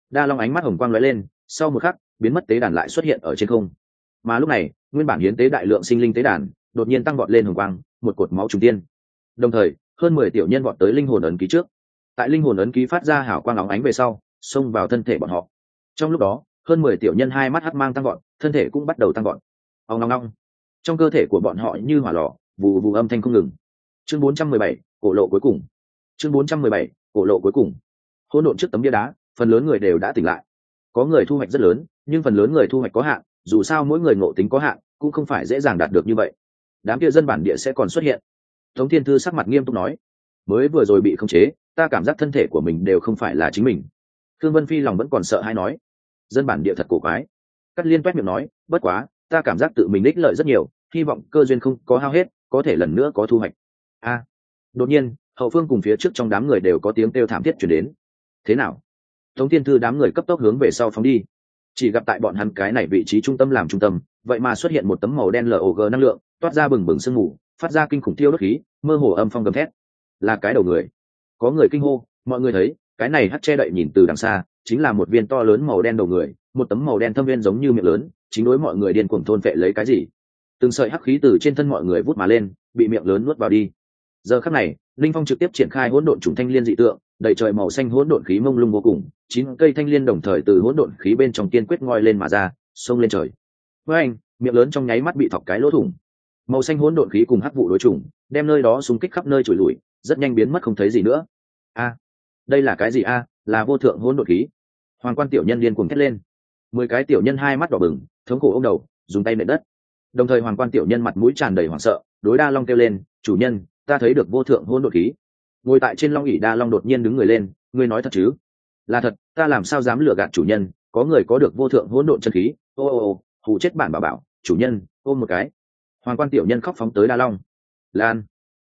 Đa long ánh mắt hồng quang lóe lên, sau một khắc, biến mất tế đàn lại xuất hiện ở trên không. Mà lúc này, nguyên bản hiến tế đại lượng sinh linh tế đàn, đột nhiên tăng vọt lên hồng quang, một cột máu trùng tiên. Đồng thời, hơn mười tiểu nhân vọt tới linh hồn ấn ký trước. Tại linh hồn ấn ký phát ra hảo quang óng ánh về sau, xông vào thân thể bọn họ. Trong lúc đó, hơn mười tiểu nhân hai mắt hắt mang tăng vọt, thân thể cũng bắt đầu tăng vọt. Ông long long trong cơ thể của bọn họ như hỏa lò, vù vù âm thanh không ngừng. Chương bốn trăm mười bảy, cổ lộ cuối cùng chương bốn trăm mười bảy, cổ lộ cuối cùng. Hỗn độn trước tấm bia đá, phần lớn người đều đã tỉnh lại. Có người thu hoạch rất lớn, nhưng phần lớn người thu hoạch có hạn, dù sao mỗi người ngộ tính có hạn, cũng không phải dễ dàng đạt được như vậy. Đám kia dân bản địa sẽ còn xuất hiện. Tống thiên thư sắc mặt nghiêm túc nói, mới vừa rồi bị khống chế, ta cảm giác thân thể của mình đều không phải là chính mình. Thương vân phi lòng vẫn còn sợ hay nói, dân bản địa thật cổ quái. Cắt liên quét miệng nói, bất quá, ta cảm giác tự mình ích lợi rất nhiều, hy vọng cơ duyên không có hao hết, có thể lần nữa có thu hoạch. A, đột nhiên hậu phương cùng phía trước trong đám người đều có tiếng kêu thảm thiết chuyển đến. Thế nào? Tống thiên thư đám người cấp tốc hướng về sau phóng đi. Chỉ gặp tại bọn hắn cái này vị trí trung tâm làm trung tâm, vậy mà xuất hiện một tấm màu đen log năng lượng, toát ra bừng bừng sương mù, phát ra kinh khủng tiêu đốt khí, mơ hồ âm phong gầm thét. Là cái đầu người. Có người kinh hô, mọi người thấy, cái này hắt che đậy nhìn từ đằng xa, chính là một viên to lớn màu đen đầu người, một tấm màu đen thâm viên giống như miệng lớn, chính đối mọi người điên cuồng thôn vệ lấy cái gì. Từng sợi hắc khí từ trên thân mọi người vút mà lên, bị miệng lớn nuốt vào đi giờ khắc này linh phong trực tiếp triển khai hỗn độn trùng thanh liên dị tượng đầy trời màu xanh hỗn độn khí mông lung vô cùng chín cây thanh liên đồng thời từ hỗn độn khí bên trong tiên quyết ngoi lên mà ra xông lên trời. Với anh miệng lớn trong nháy mắt bị thọc cái lỗ thủng. Màu xanh hỗn độn khí cùng hắc vụ đối chủng, đem nơi đó xung kích khắp nơi trùi lùi rất nhanh biến mất không thấy gì nữa. A đây là cái gì a? Là vô thượng hỗn độn khí. Hoàng quan tiểu nhân liên cuồng thét lên. Mười cái tiểu nhân hai mắt đỏ bừng thống khổ ô đầu dùng tay nệ đất. Đồng thời hoàng quan tiểu nhân mặt mũi tràn đầy hoảng sợ đối đa long kêu lên chủ nhân ta thấy được vô thượng hỗn độn khí. Ngồi tại trên long ỉ đa long đột nhiên đứng người lên, ngươi nói thật chứ? Là thật, ta làm sao dám lừa gạt chủ nhân, có người có được vô thượng hỗn độn chân khí? Ô ô ô hù chết bản bà bảo, chủ nhân, ôm một cái. Hoàng quan tiểu nhân khóc phóng tới đa long. Lan.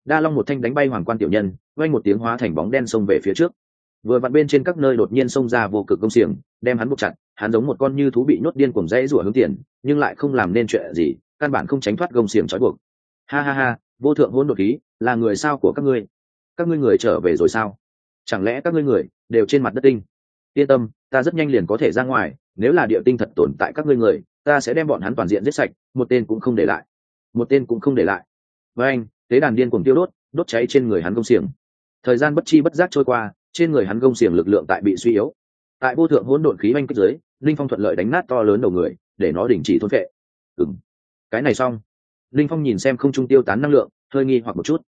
Đa long một thanh đánh bay hoàng quan tiểu nhân, vang một tiếng hóa thành bóng đen xông về phía trước. Vừa vặn bên trên các nơi đột nhiên xông ra vô cực công xiềng, đem hắn buộc chặt, hắn giống một con như thú bị nhốt điên cuồng dãy rủa hướng tiền, nhưng lại không làm nên chuyện gì, căn bản không tránh thoát gông xiềng trói buộc. Ha ha ha vô thượng hôn đột khí, là người sao của các ngươi? Các ngươi người trở về rồi sao? Chẳng lẽ các ngươi người đều trên mặt đất tinh? Yên tâm, ta rất nhanh liền có thể ra ngoài, nếu là địa tinh thật tồn tại các ngươi người, ta sẽ đem bọn hắn toàn diện giết sạch, một tên cũng không để lại. Một tên cũng không để lại. Với anh, tế đàn điên cùng tiêu đốt đốt cháy trên người hắn công xiềng. Thời gian bất chi bất giác trôi qua, trên người hắn công xiềng lực lượng tại bị suy yếu. Tại vô thượng hỗn độn khí oanh kích dưới, linh phong thuận lợi đánh nát to lớn đầu người, để nó đình chỉ thôn vệ ừng cái này xong linh phong nhìn xem không trung tiêu tán năng lượng, hơi nghi hoặc một chút.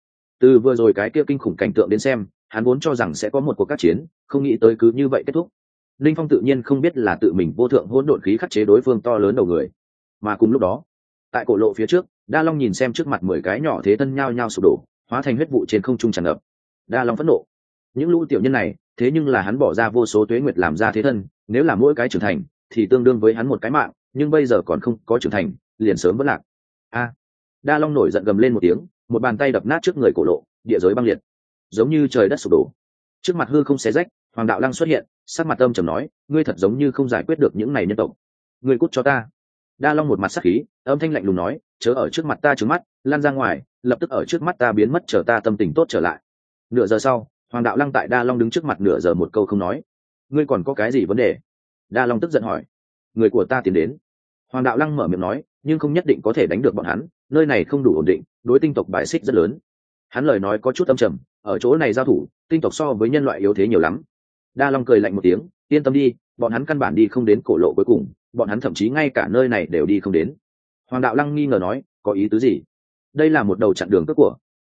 Từ vừa rồi cái kia kinh khủng cảnh tượng đến xem, hắn vốn cho rằng sẽ có một cuộc các chiến, không nghĩ tới cứ như vậy kết thúc. Linh phong tự nhiên không biết là tự mình vô thượng hỗn độn khí khắc chế đối phương to lớn đầu người. Mà cùng lúc đó, tại cổ lộ phía trước, đa long nhìn xem trước mặt mười cái nhỏ thế thân nhao nhao sụp đổ, hóa thành huyết vụ trên không trung tràn ngập. Đa long phẫn nộ. Những lũ tiểu nhân này, thế nhưng là hắn bỏ ra vô số tuế nguyệt làm ra thế thân, nếu là mỗi cái trưởng thành, thì tương đương với hắn một cái mạng, nhưng bây giờ còn không có trưởng thành, liền sớm vẫn lạc. A đa long nổi giận gầm lên một tiếng, một bàn tay đập nát trước người cổ lộ, địa giới băng liệt. Giống như trời đất sụp đổ. Trước mặt hư không xé rách, hoàng đạo lăng xuất hiện, sắc mặt âm trầm nói, ngươi thật giống như không giải quyết được những này nhân tộc. Ngươi cút cho ta. Đa long một mặt sắc khí, âm thanh lạnh lùng nói, chớ ở trước mặt ta trứng mắt, lan ra ngoài, lập tức ở trước mắt ta biến mất, chờ ta tâm tình tốt trở lại. Nửa giờ sau, hoàng đạo lăng tại đa long đứng trước mặt nửa giờ một câu không nói. Ngươi còn có cái gì vấn đề? Đa long tức giận hỏi. Người của ta tiến đến. Hoàng đạo lăng mở miệng nói, nhưng không nhất định có thể đánh được bọn hắn nơi này không đủ ổn định, đối tinh tộc bài xích rất lớn. Hắn lời nói có chút âm trầm, ở chỗ này giao thủ, tinh tộc so với nhân loại yếu thế nhiều lắm. Đa long cười lạnh một tiếng, yên tâm đi, bọn hắn căn bản đi không đến cổ lộ cuối cùng, bọn hắn thậm chí ngay cả nơi này đều đi không đến. Hoàng đạo lăng nghi ngờ nói, có ý tứ gì? Đây là một đầu chặn đường cướp của.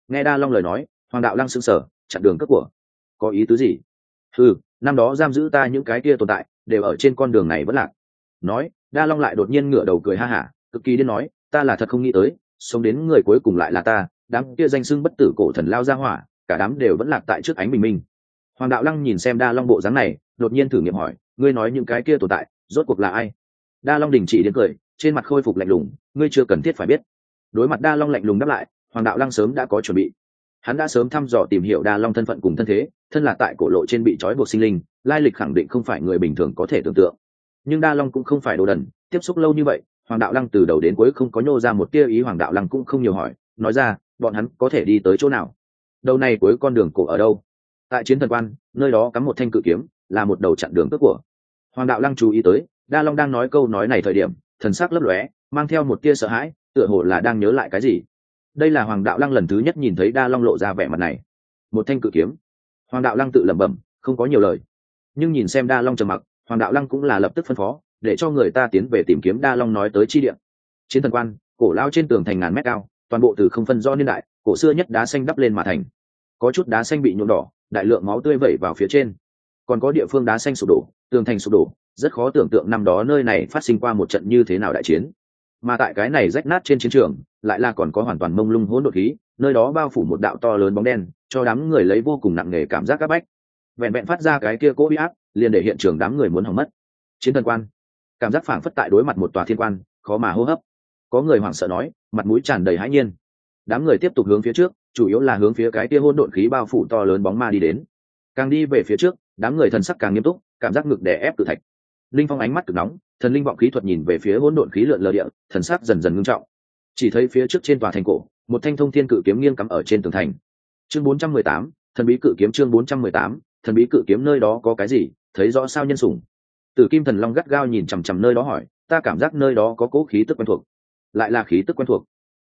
Nghe đa long lời nói, hoàng đạo lăng sững sờ, chặn đường cướp của. Có ý tứ gì? Ừ năm đó giam giữ ta những cái kia tồn tại, đều ở trên con đường này vẫn lạc. Nói, đa long lại đột nhiên ngửa đầu cười ha hả, cực kỳ điên nói, ta là thật không nghĩ tới sống đến người cuối cùng lại là ta, đám kia danh xưng bất tử cổ thần lao ra hỏa, cả đám đều vẫn lạc tại trước ánh bình minh. Hoàng đạo lăng nhìn xem đa long bộ dáng này, đột nhiên thử nghiệm hỏi, ngươi nói những cái kia tồn tại, rốt cuộc là ai? Đa long đình chỉ đến cười, trên mặt khôi phục lạnh lùng, ngươi chưa cần thiết phải biết. Đối mặt đa long lạnh lùng đáp lại, hoàng đạo lăng sớm đã có chuẩn bị. Hắn đã sớm thăm dò tìm hiểu đa long thân phận cùng thân thế, thân là tại cổ lộ trên bị trói buộc sinh linh, lai lịch khẳng định không phải người bình thường có thể tưởng tượng. Nhưng đa long cũng không phải đồ đần, tiếp xúc lâu như vậy hoàng đạo lăng từ đầu đến cuối không có nhô ra một tia ý, hoàng đạo lăng cũng không nhiều hỏi, nói ra, bọn hắn có thể đi tới chỗ nào? Đầu này cuối con đường cổ ở đâu? Tại chiến thần quan, nơi đó cắm một thanh cự kiếm, là một đầu chặn đường cướp của. Hoàng đạo lăng chú ý tới, đa long đang nói câu nói này thời điểm, thần sắc lấp lóe, mang theo một tia sợ hãi, tựa hồ là đang nhớ lại cái gì. Đây là hoàng đạo lăng lần thứ nhất nhìn thấy đa long lộ ra vẻ mặt này. Một thanh cự kiếm. Hoàng đạo lăng tự lẩm bẩm, không có nhiều lời. Nhưng nhìn xem đa long trầm mặc, hoàng đạo lăng cũng là lập tức phân phó để cho người ta tiến về tìm kiếm đa long nói tới chi điện chiến thần quan, cổ lao trên tường thành ngàn mét cao, toàn bộ từ không phân do niên đại, cổ xưa nhất đá xanh đắp lên mà thành. Có chút đá xanh bị nhuộm đỏ, đại lượng máu tươi vẩy vào phía trên. Còn có địa phương đá xanh sụp đổ, tường thành sụp đổ, rất khó tưởng tượng năm đó nơi này phát sinh qua một trận như thế nào đại chiến. Mà tại cái này rách nát trên chiến trường, lại là còn có hoàn toàn mông lung hỗn độn khí, nơi đó bao phủ một đạo to lớn bóng đen, cho đám người lấy vô cùng nặng nề cảm giác c áp bách. Vẹn vẹn phát ra cái kia cố huy áp, liền để hiện trường đám người muốn hỏng mất. Chiến thần quan cảm giác phảng phất tại đối mặt một tòa thiên quan khó mà hô hấp. Có người hoảng sợ nói mặt mũi tràn đầy hãi nhiên. Đám người tiếp tục hướng phía trước chủ yếu là hướng phía cái kia hôn độn khí bao phủ to lớn bóng ma đi đến. Càng đi về phía trước đám người thần sắc càng nghiêm túc cảm giác ngực đè ép cự thạch. Linh phong ánh mắt cực nóng thần linh vọng khí thuật nhìn về phía hỗn độn khí lượn lờ địa thần sắc dần dần ngưng trọng. Chỉ thấy phía trước trên tòa thành cổ một thanh thông thiên cự kiếm nghiêng cắm ở trên tường thành. Chương 418, thần bí cự kiếm chương 418, thần bí cự kiếm nơi đó có cái gì thấy rõ sao nhân sủng tử kim thần long gắt gao nhìn chằm chằm nơi đó hỏi, ta cảm giác nơi đó có cố khí tức quen thuộc. Lại là khí tức quen thuộc?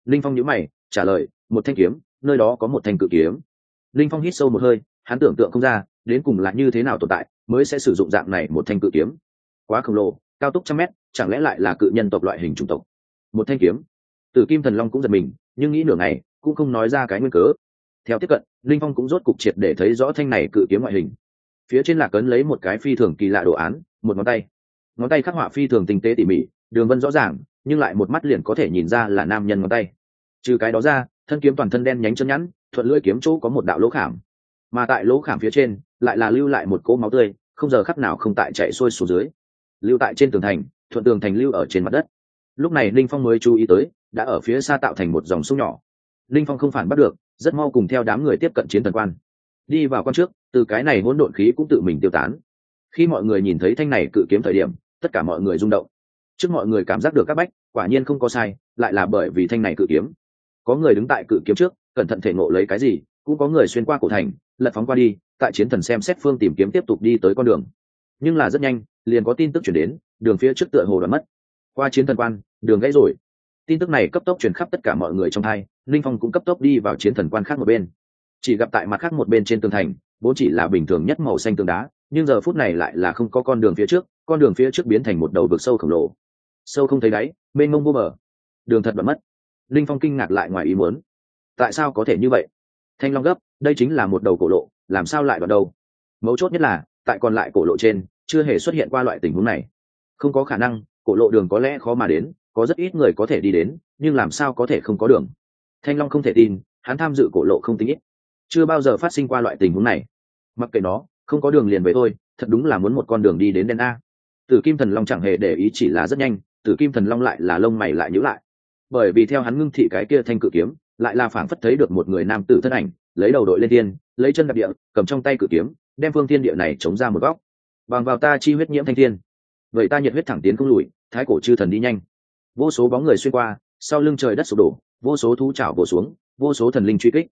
Linh phong nhíu mày, trả lời, một thanh kiếm, nơi đó có một thanh cự kiếm. Linh phong hít sâu một hơi, hắn tưởng tượng không ra, đến cùng là như thế nào tồn tại mới sẽ sử dụng dạng này một thanh cự kiếm. Quá khổng lồ, cao tốc trăm mét, chẳng lẽ lại là cự nhân tộc loại hình chủng tộc? Một thanh kiếm. Tử kim thần long cũng giật mình, nhưng nghĩ nửa ngày, cũng không nói ra cái nguyên cớ. Theo tiếp cận, linh phong cũng rốt cục triệt để thấy rõ thanh này cự kiếm ngoại hình phía trên lạc cấn lấy một cái phi thường kỳ lạ đồ án, một ngón tay. Ngón tay khắc họa phi thường tinh tế tỉ mỉ, đường vân rõ ràng, nhưng lại một mắt liền có thể nhìn ra là nam nhân ngón tay. Trừ cái đó ra, thân kiếm toàn thân đen nhánh chân nhẵn, thuận lưỡi kiếm chỗ có một đạo lỗ khảm. Mà tại lỗ khảm phía trên, lại là lưu lại một cỗ máu tươi, không giờ khắc nào không tại chạy xuôi xuống dưới. Lưu tại trên tường thành, thuận tường thành lưu ở trên mặt đất. Lúc này linh phong mới chú ý tới, đã ở phía xa tạo thành một dòng sông nhỏ. Linh phong không phản bắt được, rất mau cùng theo đám người tiếp cận chiến thần quan đi vào con trước, từ cái này hỗn độn khí cũng tự mình tiêu tán. Khi mọi người nhìn thấy thanh này cự kiếm thời điểm, tất cả mọi người rung động. Trước mọi người cảm giác được các bách, quả nhiên không có sai, lại là bởi vì thanh này cự kiếm. Có người đứng tại cự kiếm trước, cẩn thận thể ngộ lấy cái gì, cũng có người xuyên qua cổ thành, lật phóng qua đi, tại chiến thần xem xét phương tìm kiếm tiếp tục đi tới con đường. Nhưng là rất nhanh, liền có tin tức chuyển đến, đường phía trước tựa hồ đoạn mất. Qua chiến thần quan, đường gãy rồi. Tin tức này cấp tốc truyền khắp tất cả mọi người trong hai linh phong cũng cấp tốc đi vào chiến thần quan khác một bên chỉ gặp tại mặt khác một bên trên tường thành, vốn chỉ là bình thường nhất màu xanh tường đá, nhưng giờ phút này lại là không có con đường phía trước, con đường phía trước biến thành một đầu vực sâu khổng lồ. Sâu không thấy đáy, mênh mông vô bờ. Đường thật bật mất. Linh phong kinh ngạc lại ngoài ý muốn. Tại sao có thể như vậy? Thanh long gấp, đây chính là một đầu cổ lộ, làm sao lại đoạn đâu mấu chốt nhất là, tại còn lại cổ lộ trên, chưa hề xuất hiện qua loại tình huống này. Không có khả năng, cổ lộ đường có lẽ khó mà đến, có rất ít người có thể đi đến, nhưng làm sao có thể không có đường? Thanh long không thể tin, hắn tham dự cổ lộ không tính ít chưa bao giờ phát sinh qua loại tình huống này. Mặc kệ nó, không có đường liền về thôi, thật đúng là muốn một con đường đi đến đen a. Tử kim thần long chẳng hề để ý chỉ là rất nhanh, tử kim thần long lại là lông mày lại nhữ lại. Bởi vì theo hắn ngưng thị cái kia thanh cự kiếm, lại là phảng phất thấy được một người nam tử thân ảnh, lấy đầu đội lên tiên lấy chân đạp địa, cầm trong tay cự kiếm, đem phương thiên địa này chống ra một góc. Bằng vào ta chi huyết nhiễm thanh thiên, vậy ta nhiệt huyết thẳng tiến không lùi, thái cổ chư thần đi nhanh. Vô số bóng người xuyên qua, sau lưng trời đất sụp đổ, vô số thú chảo bổ xuống, vô số thần linh truy kích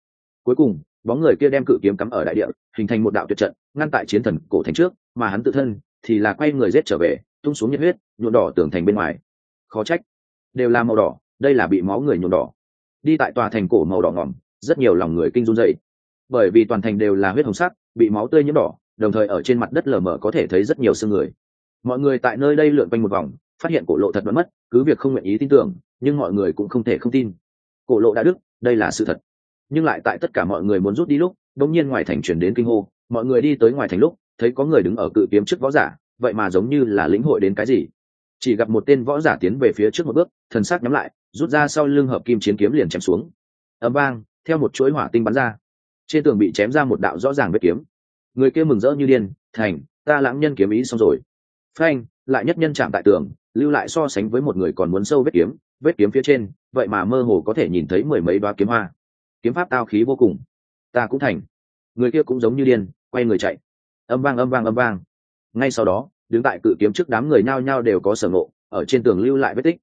cuối cùng, bóng người kia đem cự kiếm cắm ở đại địa, hình thành một đạo tuyệt trận, ngăn tại chiến thần cổ thành trước, mà hắn tự thân thì là quay người rết trở về, tung xuống nhiệt huyết, nhuộm đỏ tường thành bên ngoài. Khó trách, đều là màu đỏ, đây là bị máu người nhuộm đỏ. Đi tại tòa thành cổ màu đỏ ngỏm, rất nhiều lòng người kinh run dậy bởi vì toàn thành đều là huyết hồng sắc, bị máu tươi nhiễm đỏ, đồng thời ở trên mặt đất lở mở có thể thấy rất nhiều xương người. Mọi người tại nơi đây lượn quanh một vòng, phát hiện cổ lộ thật vẫn mất, cứ việc không nguyện ý tin tưởng, nhưng mọi người cũng không thể không tin. Cổ lộ đã đức đây là sự thật nhưng lại tại tất cả mọi người muốn rút đi lúc đống nhiên ngoài thành chuyển đến kinh hô, mọi người đi tới ngoài thành lúc, thấy có người đứng ở cự kiếm trước võ giả, vậy mà giống như là lĩnh hội đến cái gì. Chỉ gặp một tên võ giả tiến về phía trước một bước, thần sắc nhắm lại, rút ra sau lưng hợp kim chiến kiếm liền chém xuống. Âm vang, theo một chuỗi hỏa tinh bắn ra. Trên tường bị chém ra một đạo rõ ràng vết kiếm. Người kia mừng rỡ như điên, thành, ta lãng nhân kiếm ý xong rồi. Phanh, lại nhất nhân chạm tại tường, lưu lại so sánh với một người còn muốn sâu vết kiếm vết kiếm phía trên, vậy mà mơ hồ có thể nhìn thấy mười mấy đoá kiếm hoa kiếm pháp tao khí vô cùng. Ta cũng thành. Người kia cũng giống như điên, quay người chạy. Âm vang âm vang âm vang. Ngay sau đó, đứng tại cự kiếm trước đám người nhao nhao đều có sở ngộ, ở trên tường lưu lại vết tích.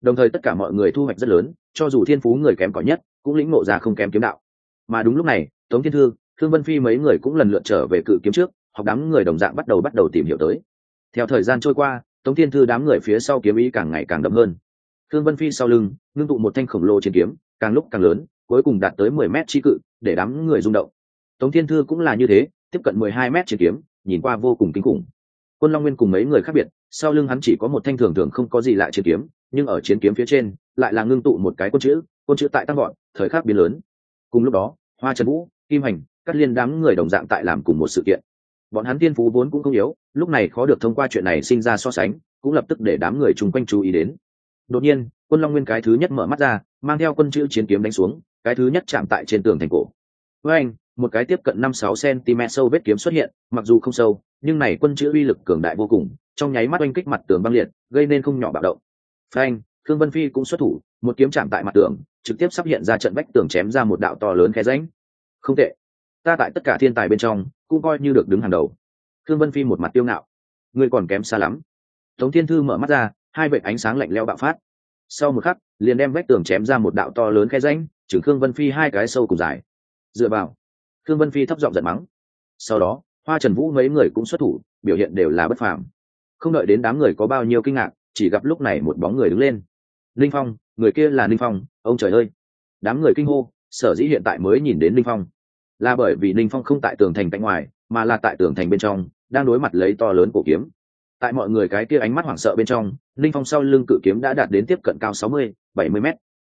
Đồng thời tất cả mọi người thu hoạch rất lớn, cho dù thiên phú người kém cỏi nhất, cũng lĩnh ngộ ra không kém kiếm đạo. Mà đúng lúc này, tống thiên thư thương vân phi mấy người cũng lần lượt trở về cự kiếm trước, học đám người đồng dạng bắt đầu bắt đầu tìm hiểu tới. Theo thời gian trôi qua, tống thiên thư đám người phía sau kiếm ý càng ngày càng đậm hơn. Thương vân phi sau lưng, ngưng tụ một thanh khổng lồ trên kiếm, càng lúc càng lớn cuối cùng đạt tới mười mét chi cự, để đám người rung động. Tống thiên thư cũng là như thế, tiếp cận mười hai mét trên kiếm, nhìn qua vô cùng kinh khủng. Quân long nguyên cùng mấy người khác biệt, sau lưng hắn chỉ có một thanh thường thường không có gì lạ trên kiếm, nhưng ở chiến kiếm phía trên, lại là ngưng tụ một cái quân chữ quân chữ tại tăng gọn thời khắc biến lớn. Cùng lúc đó, hoa trần vũ, kim hành, Cát liên đám người đồng dạng tại làm cùng một sự kiện. Bọn hắn tiên phú vốn cũng không yếu, lúc này khó được thông qua chuyện này sinh ra so sánh, cũng lập tức để đám người chung quanh chú ý đến đột nhiên, quân long nguyên cái thứ nhất mở mắt ra, mang theo quân chữ chiến kiếm đánh xuống, cái thứ nhất chạm tại trên tường thành cổ. Với anh, một cái tiếp cận năm sáu cm sâu vết kiếm xuất hiện, mặc dù không sâu, nhưng này quân chữ uy lực cường đại vô cùng, trong nháy mắt oanh kích mặt tường băng liệt, gây nên không nhỏ bạo động. Phanh Thương vân phi cũng xuất thủ, một kiếm chạm tại mặt tường, trực tiếp sắp hiện ra trận vách tường chém ra một đạo to lớn khe ránh không tệ. Ta tại tất cả thiên tài bên trong, cũng coi như được đứng hàng đầu. Thương vân phi một mặt tiêu ngạo. Ngươi còn kém xa lắm. Tống thiên thư mở mắt ra hai vệt ánh sáng lạnh lẽo bạo phát. Sau một khắc, liền đem vách tường chém ra một đạo to lớn khe ránh chừng khương vân phi hai cái sâu cùng dài. Dựa vào, khương vân phi thấp giọng giận mắng. Sau đó, hoa trần vũ mấy người cũng xuất thủ, biểu hiện đều là bất phàm. Không đợi đến đám người có bao nhiêu kinh ngạc, chỉ gặp lúc này một bóng người đứng lên. Linh phong, người kia là linh phong, ông trời ơi. Đám người kinh hô, sở dĩ hiện tại mới nhìn đến linh phong. Là bởi vì linh phong không tại tường thành cạnh ngoài, mà là tại tường thành bên trong, đang đối mặt lấy to lớn cổ kiếm. Tại mọi người cái kia ánh mắt hoảng sợ bên trong Ninh phong sau lưng cự kiếm đã đạt đến tiếp cận cao sáu mươi bảy mươi m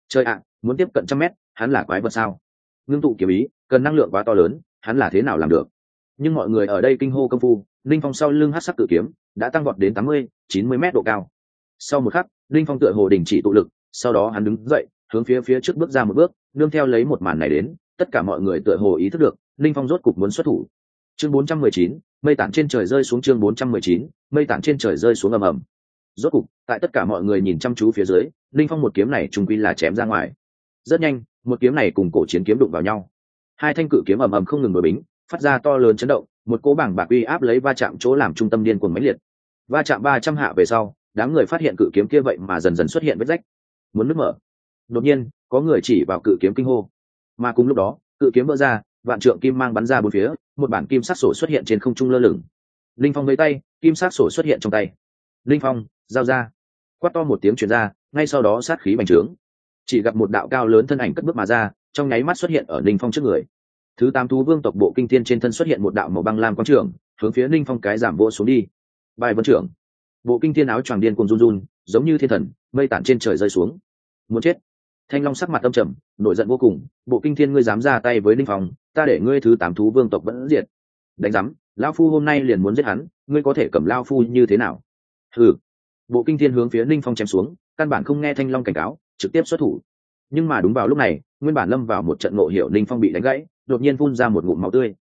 chơi ạ muốn tiếp cận trăm mét hắn là quái vật sao? Ngưng tụ kiếm ý cần năng lượng quá to lớn hắn là thế nào làm được? Nhưng mọi người ở đây kinh hô công phu Ninh phong sau lưng hát sắc cự kiếm đã tăng vọt đến tám mươi chín mươi m độ cao. Sau một khắc Ninh phong tựa hồ đình chỉ tụ lực sau đó hắn đứng dậy hướng phía phía trước bước ra một bước nương theo lấy một màn này đến tất cả mọi người tựa hồ ý thức được Ninh phong rốt cục muốn xuất thủ. Chương 419, mây tản trên trời rơi xuống chương 419, mây tản trên trời rơi xuống ầm ầm rốt cục, tại tất cả mọi người nhìn chăm chú phía dưới, linh phong một kiếm này trùng quy là chém ra ngoài. Rất nhanh, một kiếm này cùng cổ chiến kiếm đụng vào nhau. Hai thanh cự kiếm ầm ầm không ngừng bờ bính, phát ra to lớn chấn động, một cỗ bảng bạc uy áp lấy va chạm chỗ làm trung tâm điên cuồng mãnh liệt. Va chạm ba trăm hạ về sau, đám người phát hiện cự kiếm kia vậy mà dần dần xuất hiện vết rách. Muốn nứt mở. Đột nhiên, có người chỉ vào cự kiếm kinh hô. Mà cùng lúc đó, cự kiếm vỡ ra, vạn trượng kim mang bắn ra bốn phía, một bản kim sát sổ xuất hiện trên không trung lơ lửng. Linh phong lấy tay, kim sát sổ xuất hiện trong tay linh phong, giao ra. Quát to một tiếng chuyển ra, ngay sau đó sát khí bành trướng. Chỉ gặp một đạo cao lớn thân ảnh cất bước mà ra, trong nháy mắt xuất hiện ở linh phong trước người. Thứ tám thú vương tộc bộ kinh thiên trên thân xuất hiện một đạo màu băng lam quang trường hướng phía linh phong cái giảm vô xuống đi. Bài vân trưởng. Bộ kinh thiên áo choàng điên cùng run run, giống như thiên thần, mây tản trên trời rơi xuống. Muốn chết. Thanh long sắc mặt âm trầm, nổi giận vô cùng, bộ kinh thiên ngươi dám ra tay với linh phong, ta để ngươi thứ tám thú vương tộc vẫn diệt. Đánh giám, Lão phu hôm nay liền muốn giết hắn, ngươi có thể cầm lao phu như thế nào? Hừ. Bộ kinh thiên hướng phía ninh phong chém xuống, căn bản không nghe thanh long cảnh cáo, trực tiếp xuất thủ. Nhưng mà đúng vào lúc này, nguyên bản lâm vào một trận ngộ hiểu ninh phong bị đánh gãy, đột nhiên phun ra một ngụm máu tươi.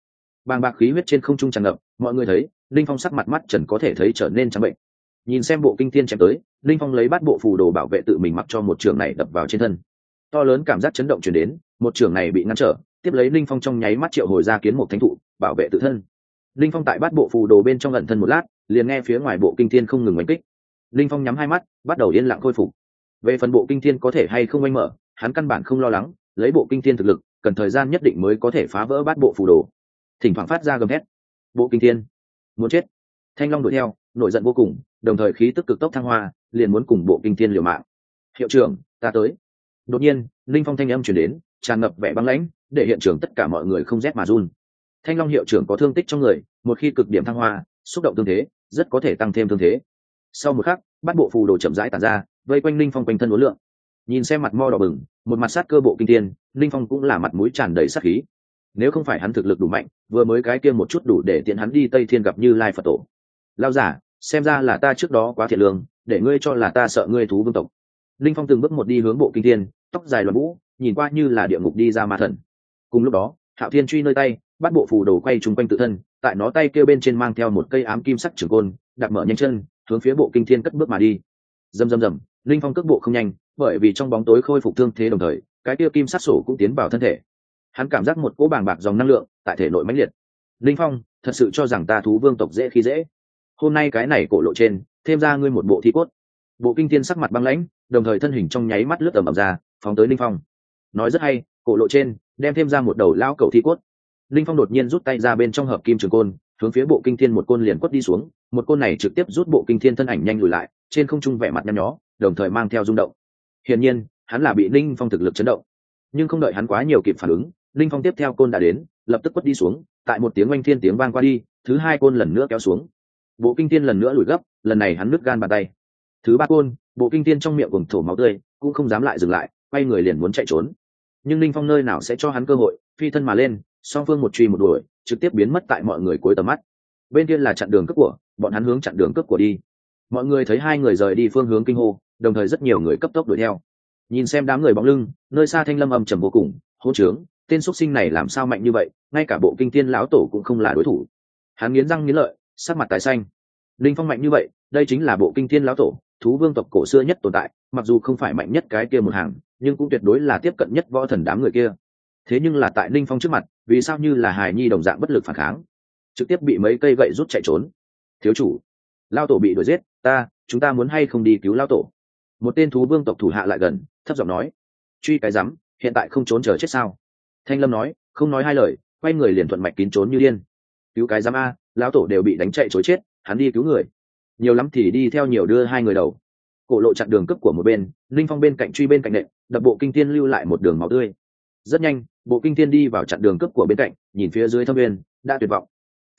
Bàng bạc khí huyết trên không trung tràn ngập, mọi người thấy, ninh phong sắc mặt mắt trần có thể thấy trở nên trắng bệnh. Nhìn xem bộ kinh thiên chém tới, ninh phong lấy bát bộ phù đồ bảo vệ tự mình mặc cho một trường này đập vào trên thân. To lớn cảm giác chấn động chuyển đến, một trường này bị ngăn trở, tiếp lấy ninh phong trong nháy mắt triệu hồi ra kiến một thánh thụ, bảo vệ tự thân. Ninh phong tại bát bộ phù đồ bên trong ẩn thân một lát liền nghe phía ngoài bộ kinh thiên không ngừng đánh kích. Linh phong nhắm hai mắt, bắt đầu yên lặng khôi phục. Về phần bộ kinh thiên có thể hay không oanh mở, hắn căn bản không lo lắng, lấy bộ kinh thiên thực lực, cần thời gian nhất định mới có thể phá vỡ bát bộ phù đồ. Thỉnh thoảng phát ra gầm hét bộ kinh thiên, muốn chết. Thanh long đuổi theo, nổi giận vô cùng, đồng thời khí tức cực tốc thăng hoa, liền muốn cùng bộ kinh thiên liều mạng. Hiệu trưởng, ta tới. Đột nhiên, linh phong thanh âm chuyển đến, tràn ngập vẻ băng lãnh, để hiện trường tất cả mọi người không rét mà run. Thanh long hiệu trưởng có thương tích trong người, một khi cực điểm thăng hoa, xúc động tương thế rất có thể tăng thêm thương thế. Sau một khắc, bắt bộ phù đồ chậm rãi tàn ra, vây quanh linh phong quanh thân uốn lượng nhìn xem mặt mo đỏ bừng, một mặt sát cơ bộ kinh tiên linh phong cũng là mặt mũi tràn đầy sát khí. Nếu không phải hắn thực lực đủ mạnh, vừa mới cái kia một chút đủ để tiện hắn đi tây thiên gặp như lai phật tổ. Lao giả, xem ra là ta trước đó quá thiệt lương, để ngươi cho là ta sợ ngươi thú vương tộc. Linh phong từng bước một đi hướng bộ kinh tiên tóc dài loạn vũ, nhìn qua như là địa ngục đi ra ma thần. Cùng lúc đó, hạo thiên truy nơi tay, bắt bộ phù đồ quay chung quanh tự thân tại nó tay kêu bên trên mang theo một cây ám kim sắc trường côn đặt mở nhanh chân, hướng phía bộ kinh thiên cất bước mà đi. Dầm dầm dầm linh phong cước bộ không nhanh, bởi vì trong bóng tối khôi phục thương thế đồng thời, cái kia kim sát sổ cũng tiến vào thân thể. Hắn cảm giác một cỗ bàng bạc dòng năng lượng tại thể nội mãnh liệt. Linh phong, thật sự cho rằng ta thú vương tộc dễ khi dễ. Hôm nay cái này cổ lộ trên, thêm ra ngươi một bộ thi cốt. Bộ kinh thiên sắc mặt băng lãnh, đồng thời thân hình trong nháy mắt lướt ẩm ẩm ra, phóng tới linh phong. Nói rất hay, cổ lộ trên, đem thêm ra một đầu lao cầu thi cốt linh phong đột nhiên rút tay ra bên trong hợp kim trường côn, hướng phía bộ kinh thiên một côn liền quất đi xuống, một côn này trực tiếp rút bộ kinh thiên thân ảnh nhanh lùi lại, trên không trung vẻ mặt nhăn nhó, đồng thời mang theo rung động. Hiển nhiên, hắn là bị linh phong thực lực chấn động. Nhưng không đợi hắn quá nhiều kịp phản ứng, linh phong tiếp theo côn đã đến, lập tức quất đi xuống, tại một tiếng oanh thiên tiếng vang qua đi, thứ hai côn lần nữa kéo xuống. Bộ kinh thiên lần nữa lùi gấp, lần này hắn nứt gan bàn tay. Thứ ba côn, bộ kinh thiên trong miệng cùng thổ máu tươi, cũng không dám lại dừng lại, quay người liền muốn chạy trốn. Nhưng linh phong nơi nào sẽ cho hắn cơ hội, phi thân mà lên song phương một truy một đuổi, trực tiếp biến mất tại mọi người cuối tầm mắt. Bên kia là chặn đường cướp của, bọn hắn hướng chặn đường cướp của đi. Mọi người thấy hai người rời đi phương hướng kinh hô, đồng thời rất nhiều người cấp tốc đuổi theo. Nhìn xem đám người bóng lưng, nơi xa thanh lâm âm trầm vô cùng hỗ trướng, tên xuất sinh này làm sao mạnh như vậy, ngay cả bộ kinh tiên lão tổ cũng không là đối thủ. Hắn nghiến răng nghiến lợi, sắc mặt tái xanh. Linh phong mạnh như vậy, đây chính là bộ kinh tiên lão tổ, thú vương tộc cổ xưa nhất tồn tại, mặc dù không phải mạnh nhất cái kia một hàng, nhưng cũng tuyệt đối là tiếp cận nhất võ thần đám người kia thế nhưng là tại linh phong trước mặt, vì sao như là hài nhi đồng dạng bất lực phản kháng? Trực tiếp bị mấy cây gậy rút chạy trốn. Thiếu chủ, lao tổ bị đuổi giết, ta, chúng ta muốn hay không đi cứu lao tổ? Một tên thú vương tộc thủ hạ lại gần, thấp giọng nói. Truy cái rắm, hiện tại không trốn chờ chết sao? Thanh lâm nói, không nói hai lời, quay người liền thuận mạch kín trốn như điên. Cứu cái rắm a lão tổ đều bị đánh chạy chối chết, hắn đi cứu người. Nhiều lắm thì đi theo nhiều đưa hai người đầu. Cổ lộ chặn đường cấp của một bên linh phong bên cạnh truy bên cạnh nệm đập bộ kinh tiên lưu lại một đường máu tươi rất nhanh bộ kinh tiên đi vào chặn đường cướp của bên cạnh nhìn phía dưới thâm viên đã tuyệt vọng.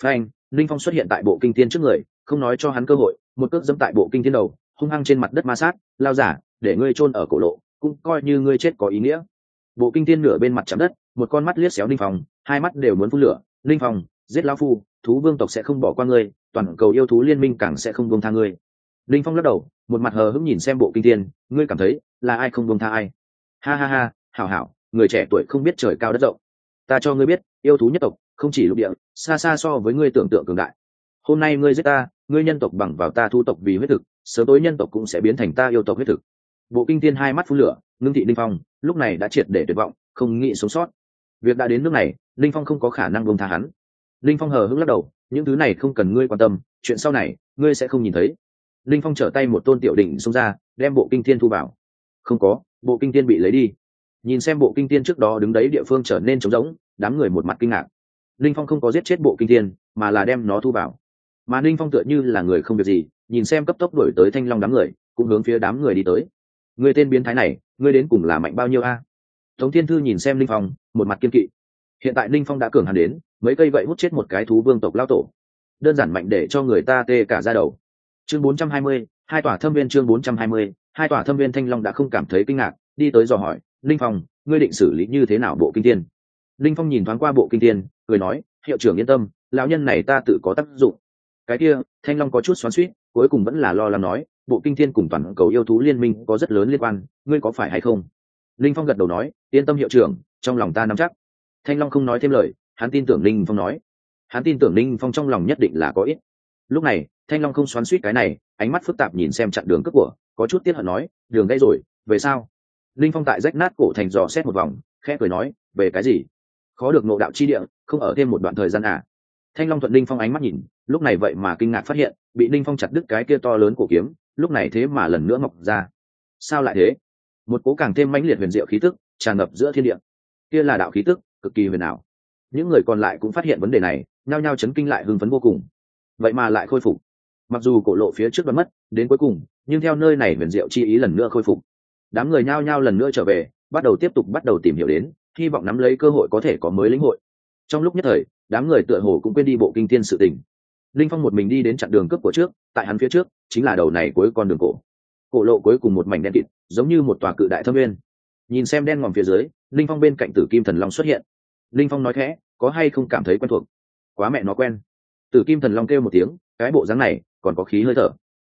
Frank, linh phong xuất hiện tại bộ kinh tiên trước người không nói cho hắn cơ hội một cước dẫm tại bộ kinh tiên đầu hung hăng trên mặt đất ma sát lao giả để ngươi chôn ở cổ lộ cũng coi như ngươi chết có ý nghĩa. Bộ kinh tiên nửa bên mặt chạm đất một con mắt liếc xéo linh phong hai mắt đều muốn phun lửa. Linh phong giết lão phu thú vương tộc sẽ không bỏ qua ngươi toàn cầu yêu thú liên minh càng sẽ không buông tha ngươi. Linh phong lắc đầu một mặt hờ hững nhìn xem bộ kinh tiên ngươi cảm thấy là ai không buông tha ai? Ha ha ha hảo hảo người trẻ tuổi không biết trời cao đất rộng. Ta cho ngươi biết, yêu thú nhất tộc, không chỉ lục địa, xa xa so với ngươi tưởng tượng cường đại. Hôm nay ngươi giết ta, ngươi nhân tộc bằng vào ta thu tộc vì huyết thực, sớm tối nhân tộc cũng sẽ biến thành ta yêu tộc huyết thực. Bộ kinh thiên hai mắt phun lửa, ngưng thị linh phong, lúc này đã triệt để tuyệt vọng, không nghĩ sống sót. Việc đã đến nước này, linh phong không có khả năng bông tha hắn. Linh phong hờ hững lắc đầu, những thứ này không cần ngươi quan tâm, chuyện sau này, ngươi sẽ không nhìn thấy. Linh phong trở tay một tôn tiểu đỉnh xông ra, đem bộ kinh thiên thu vào. Không có, bộ kinh thiên bị lấy đi nhìn xem bộ kinh thiên trước đó đứng đấy địa phương trở nên trống rỗng đám người một mặt kinh ngạc. Linh phong không có giết chết bộ kinh thiên mà là đem nó thu vào. Mà linh phong tựa như là người không việc gì nhìn xem cấp tốc đổi tới thanh long đám người cũng hướng phía đám người đi tới. Người tên biến thái này ngươi đến cùng là mạnh bao nhiêu a? Tống thiên thư nhìn xem linh phong một mặt kiên kỵ. Hiện tại linh phong đã cường hẳn đến mấy cây gậy hút chết một cái thú vương tộc lao tổ. Đơn giản mạnh để cho người ta tê cả ra đầu. Chương 420, hai tòa thâm viên chương 420, hai tòa thâm viên thanh long đã không cảm thấy kinh ngạc đi tới dò hỏi linh phong, ngươi định xử lý như thế nào bộ kinh tiên linh phong nhìn thoáng qua bộ kinh tiên cười nói, hiệu trưởng yên tâm, lão nhân này ta tự có tác dụng. Cái kia, thanh long có chút xoắn suýt cuối cùng vẫn là lo lắng nói, bộ kinh thiên cùng toàn cầu yêu thú liên minh có rất lớn liên quan, ngươi có phải hay không? Linh phong gật đầu nói, yên tâm hiệu trưởng, trong lòng ta nắm chắc. Thanh long không nói thêm lời, hắn tin tưởng linh phong nói. Hắn tin tưởng linh phong trong lòng nhất định là có ít. Lúc này, thanh long không xoắn suýt cái này, ánh mắt phức tạp nhìn xem chặn đường cướp của, có chút tiếc hận nói, đường gây rồi, về sao? Linh phong tại rách nát cổ thành dò xét một vòng, khẽ cười nói, về cái gì? Khó được ngộ đạo chi địa, không ở thêm một đoạn thời gian à? Thanh long thuận linh phong ánh mắt nhìn, lúc này vậy mà kinh ngạc phát hiện, bị linh phong chặt đứt cái kia to lớn cổ kiếm, lúc này thế mà lần nữa mọc ra. Sao lại thế? Một cố càng thêm mãnh liệt huyền diệu khí tức tràn ngập giữa thiên địa. Kia là đạo khí tức, cực kỳ huyền ảo. Những người còn lại cũng phát hiện vấn đề này, nhao nhao chấn kinh lại hưng phấn vô cùng. Vậy mà lại khôi phục. Mặc dù cổ lộ phía trước đoán mất, đến cuối cùng, nhưng theo nơi này huyền diệu chi ý lần nữa khôi phục đám người nhao nhao lần nữa trở về, bắt đầu tiếp tục bắt đầu tìm hiểu đến, hy vọng nắm lấy cơ hội có thể có mới lĩnh hội. Trong lúc nhất thời, đám người tựa hồ cũng quên đi bộ kinh thiên sự tình. Linh phong một mình đi đến chặn đường cướp của trước, tại hắn phía trước, chính là đầu này cuối con đường cổ. Cổ lộ cuối cùng một mảnh đen kịt, giống như một tòa cự đại thâm viên nhìn xem đen ngòm phía dưới, linh phong bên cạnh tử kim thần long xuất hiện. Linh phong nói khẽ, có hay không cảm thấy quen thuộc? Quá mẹ nó quen. Tử kim thần long kêu một tiếng, cái bộ dáng này còn có khí hơi thở.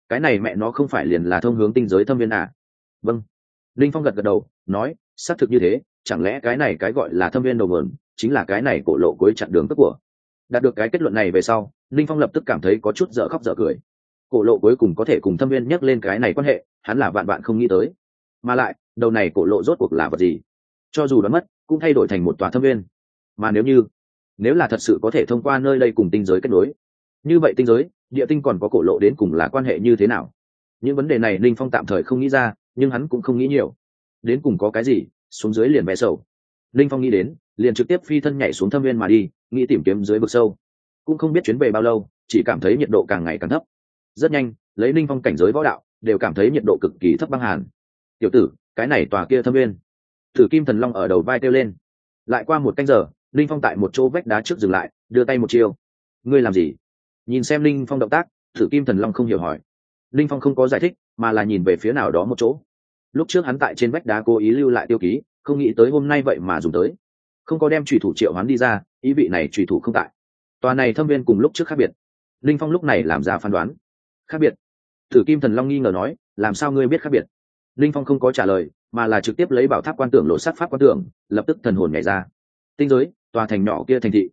Cái này mẹ nó không phải liền là thông hướng tinh giới thâm viên à? Vâng linh phong gật gật đầu, nói, xác thực như thế, chẳng lẽ cái này cái gọi là thâm viên đầu mượn chính là cái này cổ lộ cuối chặn đường cướp của? Đạt được cái kết luận này về sau, linh phong lập tức cảm thấy có chút dở khóc dở cười. Cổ lộ cuối cùng có thể cùng thâm viên nhắc lên cái này quan hệ, hắn là vạn bạn không nghĩ tới. Mà lại, đầu này cổ lộ rốt cuộc là vật gì? Cho dù đoán mất, cũng thay đổi thành một tòa thâm viên. Mà nếu như, nếu là thật sự có thể thông qua nơi đây cùng tinh giới kết nối, như vậy tinh giới, địa tinh còn có cổ lộ đến cùng là quan hệ như thế nào? Những vấn đề này linh phong tạm thời không nghĩ ra nhưng hắn cũng không nghĩ nhiều. Đến cùng có cái gì, xuống dưới liền vẽ sầu. Linh phong nghĩ đến, liền trực tiếp phi thân nhảy xuống thâm viên mà đi, nghĩ tìm kiếm dưới vực sâu. Cũng không biết chuyến về bao lâu, chỉ cảm thấy nhiệt độ càng ngày càng thấp. Rất nhanh, lấy linh phong cảnh giới võ đạo, đều cảm thấy nhiệt độ cực kỳ thấp băng hàn. Tiểu tử, cái này tòa kia thâm viên. Thử kim thần long ở đầu vai kêu lên. Lại qua một canh giờ, linh phong tại một chỗ vách đá trước dừng lại, đưa tay một chiêu. Ngươi làm gì? Nhìn xem linh phong động tác, thử kim thần long không hiểu hỏi linh phong không có giải thích, mà là nhìn về phía nào đó một chỗ. Lúc trước hắn tại trên vách đá cố ý lưu lại tiêu ký, không nghĩ tới hôm nay vậy mà dùng tới. Không có đem trùy thủ triệu hắn đi ra, ý vị này trùy thủ không tại. Tòa này thâm viên cùng lúc trước khác biệt. Linh phong lúc này làm ra phán đoán. Khác biệt. Thử kim thần long nghi ngờ nói, làm sao ngươi biết khác biệt? Linh phong không có trả lời, mà là trực tiếp lấy bảo tháp quan tưởng lộ sát pháp quan tưởng, lập tức thần hồn nhảy ra. Tinh giới, tòa thành nhỏ kia thành thị.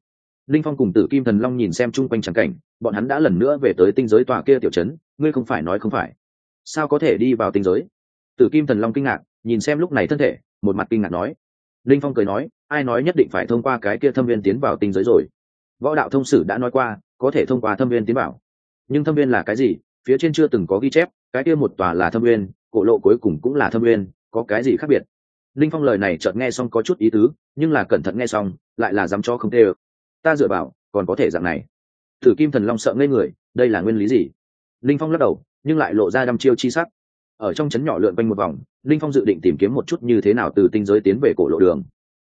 Linh phong cùng tử kim thần long nhìn xem chung quanh trắng cảnh bọn hắn đã lần nữa về tới tinh giới tòa kia tiểu trấn, ngươi không phải nói không phải. Sao có thể đi vào tinh giới? Tử kim thần long kinh ngạc, nhìn xem lúc này thân thể, một mặt kinh ngạc nói. Linh phong cười nói, ai nói nhất định phải thông qua cái kia thâm viên tiến vào tinh giới rồi? Võ đạo thông sử đã nói qua, có thể thông qua thâm viên tiến vào. Nhưng thâm viên là cái gì? Phía trên chưa từng có ghi chép, cái kia một tòa là thâm viên, cổ lộ cuối cùng cũng là thâm viên, có cái gì khác biệt? Linh phong lời này chợt nghe xong có chút ý tứ, nhưng là cẩn thận nghe xong, lại là dám cho không tê ta dựa vào, còn có thể dạng này thử kim thần long sợ ngây người, đây là nguyên lý gì? Linh phong lắc đầu, nhưng lại lộ ra đăm chiêu chi sắc. Ở trong trấn nhỏ lượn quanh một vòng, linh phong dự định tìm kiếm một chút như thế nào từ tinh giới tiến về cổ lộ đường.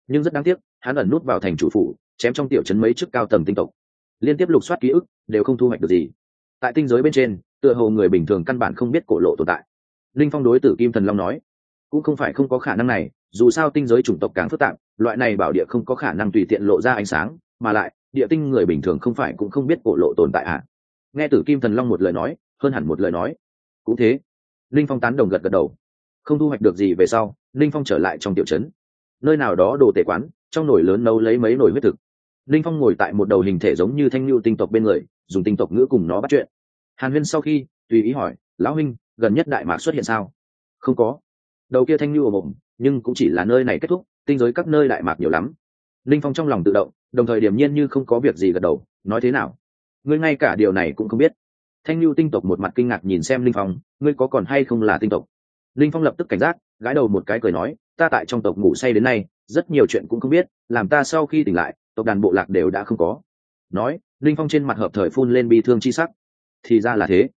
Nhưng rất đáng tiếc, hắn ẩn nút vào thành chủ phủ, chém trong tiểu trấn mấy chức cao tầng tinh tộc. Liên tiếp lục soát ký ức, đều không thu hoạch được gì. Tại tinh giới bên trên, tựa hồ người bình thường căn bản không biết cổ lộ tồn tại. Linh phong đối tử kim thần long nói, cũng không phải không có khả năng này, dù sao tinh giới chủng tộc càng phức tạp, loại này bảo địa không có khả năng tùy tiện lộ ra ánh sáng, mà lại địa tinh người bình thường không phải cũng không biết cổ lộ tồn tại à? Nghe tử kim thần long một lời nói, hơn hẳn một lời nói. Cũng thế. Linh phong tán đồng gật gật đầu. Không thu hoạch được gì về sau, linh phong trở lại trong tiểu trấn. Nơi nào đó đồ tể quán, trong nồi lớn nấu lấy mấy nồi huyết thực. Linh phong ngồi tại một đầu hình thể giống như thanh lưu tinh tộc bên người, dùng tinh tộc ngữ cùng nó bắt chuyện. Hàn huyên sau khi, tùy ý hỏi, lão huynh, gần nhất đại mạc xuất hiện sao? Không có. Đầu kia thanh lưu ồm ồm, nhưng cũng chỉ là nơi này kết thúc, tinh giới các nơi đại mạc nhiều lắm. Linh phong trong lòng tự động đồng thời điểm nhiên như không có việc gì gật đầu, nói thế nào? Ngươi ngay cả điều này cũng không biết. Thanh lưu tinh tộc một mặt kinh ngạc nhìn xem linh phong, ngươi có còn hay không là tinh tộc? Linh phong lập tức cảnh giác, gãi đầu một cái cười nói, ta tại trong tộc ngủ say đến nay, rất nhiều chuyện cũng không biết, làm ta sau khi tỉnh lại, tộc đàn bộ lạc đều đã không có. Nói, linh phong trên mặt hợp thời phun lên bi thương chi sắc. Thì ra là thế.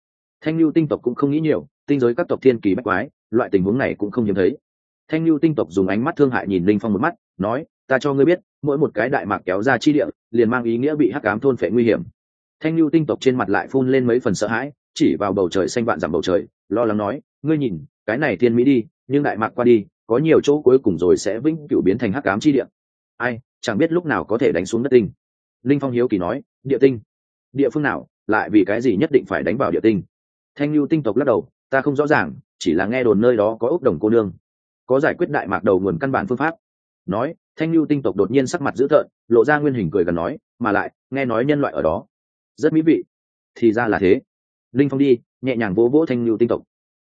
Thanh lưu tinh tộc cũng không nghĩ nhiều, tinh giới các tộc thiên kỳ bách quái, loại tình huống này cũng không hiếm thấy. Thanh lưu tinh tộc dùng ánh mắt thương hại nhìn linh phong một mắt, nói, ta cho ngươi biết mỗi một cái đại mạc kéo ra chi địa, liền mang ý nghĩa bị hắc cám thôn phệ nguy hiểm. Thanh lưu tinh tộc trên mặt lại phun lên mấy phần sợ hãi, chỉ vào bầu trời xanh vạn dặm bầu trời, lo lắng nói, ngươi nhìn, cái này thiên mỹ đi, nhưng đại mạc qua đi, có nhiều chỗ cuối cùng rồi sẽ vĩnh cửu biến thành hắc cám chi địa. Ai, chẳng biết lúc nào có thể đánh xuống đất tinh. Linh phong hiếu kỳ nói, địa tinh? Địa phương nào? Lại vì cái gì nhất định phải đánh vào địa tinh? Thanh lưu tinh tộc lắc đầu, ta không rõ ràng, chỉ là nghe đồn nơi đó có ốc đồng cô nương, có giải quyết đại mạc đầu nguồn căn bản phương pháp nói thanh lưu tinh tộc đột nhiên sắc mặt dữ tợn lộ ra nguyên hình cười gần nói mà lại nghe nói nhân loại ở đó. Rất mỹ vị. Thì ra là thế. Linh phong đi nhẹ nhàng vỗ vỗ thanh lưu tinh tộc.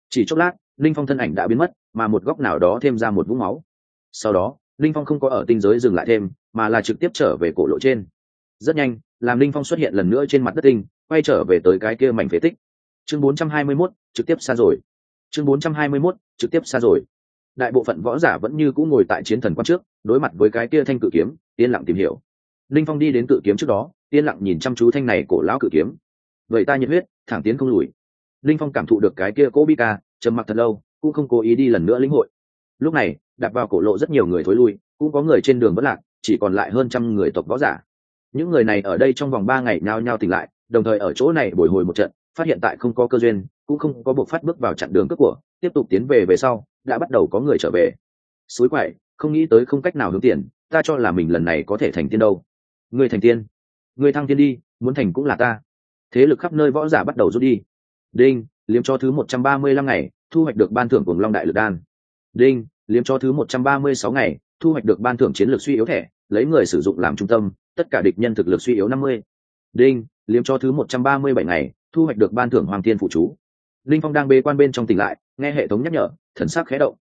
Chỉ chốc lát linh phong thân ảnh đã biến mất mà một góc nào đó thêm ra một vũng máu. Sau đó linh phong không có ở tinh giới dừng lại thêm mà là trực tiếp trở về cổ lộ trên. Rất nhanh làm linh phong xuất hiện lần nữa trên mặt đất tinh quay trở về tới cái kia mảnh phế tích. Chương 421, trực tiếp xa rồi. Chương 421, trực tiếp xa rồi đại bộ phận võ giả vẫn như cũ ngồi tại chiến thần quan trước, đối mặt với cái kia thanh cự kiếm, yên lặng tìm hiểu. Linh phong đi đến cự kiếm trước đó, yên lặng nhìn chăm chú thanh này cổ lão cự kiếm. Vậy ta nhiệt huyết, thẳng tiến không lùi. Linh phong cảm thụ được cái kia cố bi ca, trầm mặc thật lâu, cũng không cố ý đi lần nữa lĩnh hội. Lúc này, đạp vào cổ lộ rất nhiều người thối lui, cũng có người trên đường vẫn lạc, chỉ còn lại hơn trăm người tộc võ giả. Những người này ở đây trong vòng ba ngày nhao nhao tỉnh lại, đồng thời ở chỗ này bồi hồi một trận, phát hiện tại không có cơ duyên, cũng không có buộc phát bước vào chặn đường cướp của, tiếp tục tiến về về sau đã bắt đầu có người trở về. Suối quậy, không nghĩ tới không cách nào hướng tiền, ta cho là mình lần này có thể thành tiên đâu. Người thành tiên? Người thăng tiên đi, muốn thành cũng là ta. Thế lực khắp nơi võ giả bắt đầu rút đi. Đinh, liếm cho thứ một trăm ba mươi lăm ngày, thu hoạch được ban thưởng cùng long đại lực đan. Đinh, liếm cho thứ một trăm ba mươi sáu ngày, thu hoạch được ban thưởng chiến lược suy yếu thẻ, lấy người sử dụng làm trung tâm, tất cả địch nhân thực lực suy yếu năm mươi. Đinh, liếm cho thứ một trăm ba mươi bảy ngày, thu hoạch được ban thưởng hoàng thiên phụ chú linh phong đang bê quan bên trong tỉnh lại, nghe hệ thống nhắc nhở, thần sắc khẽ động.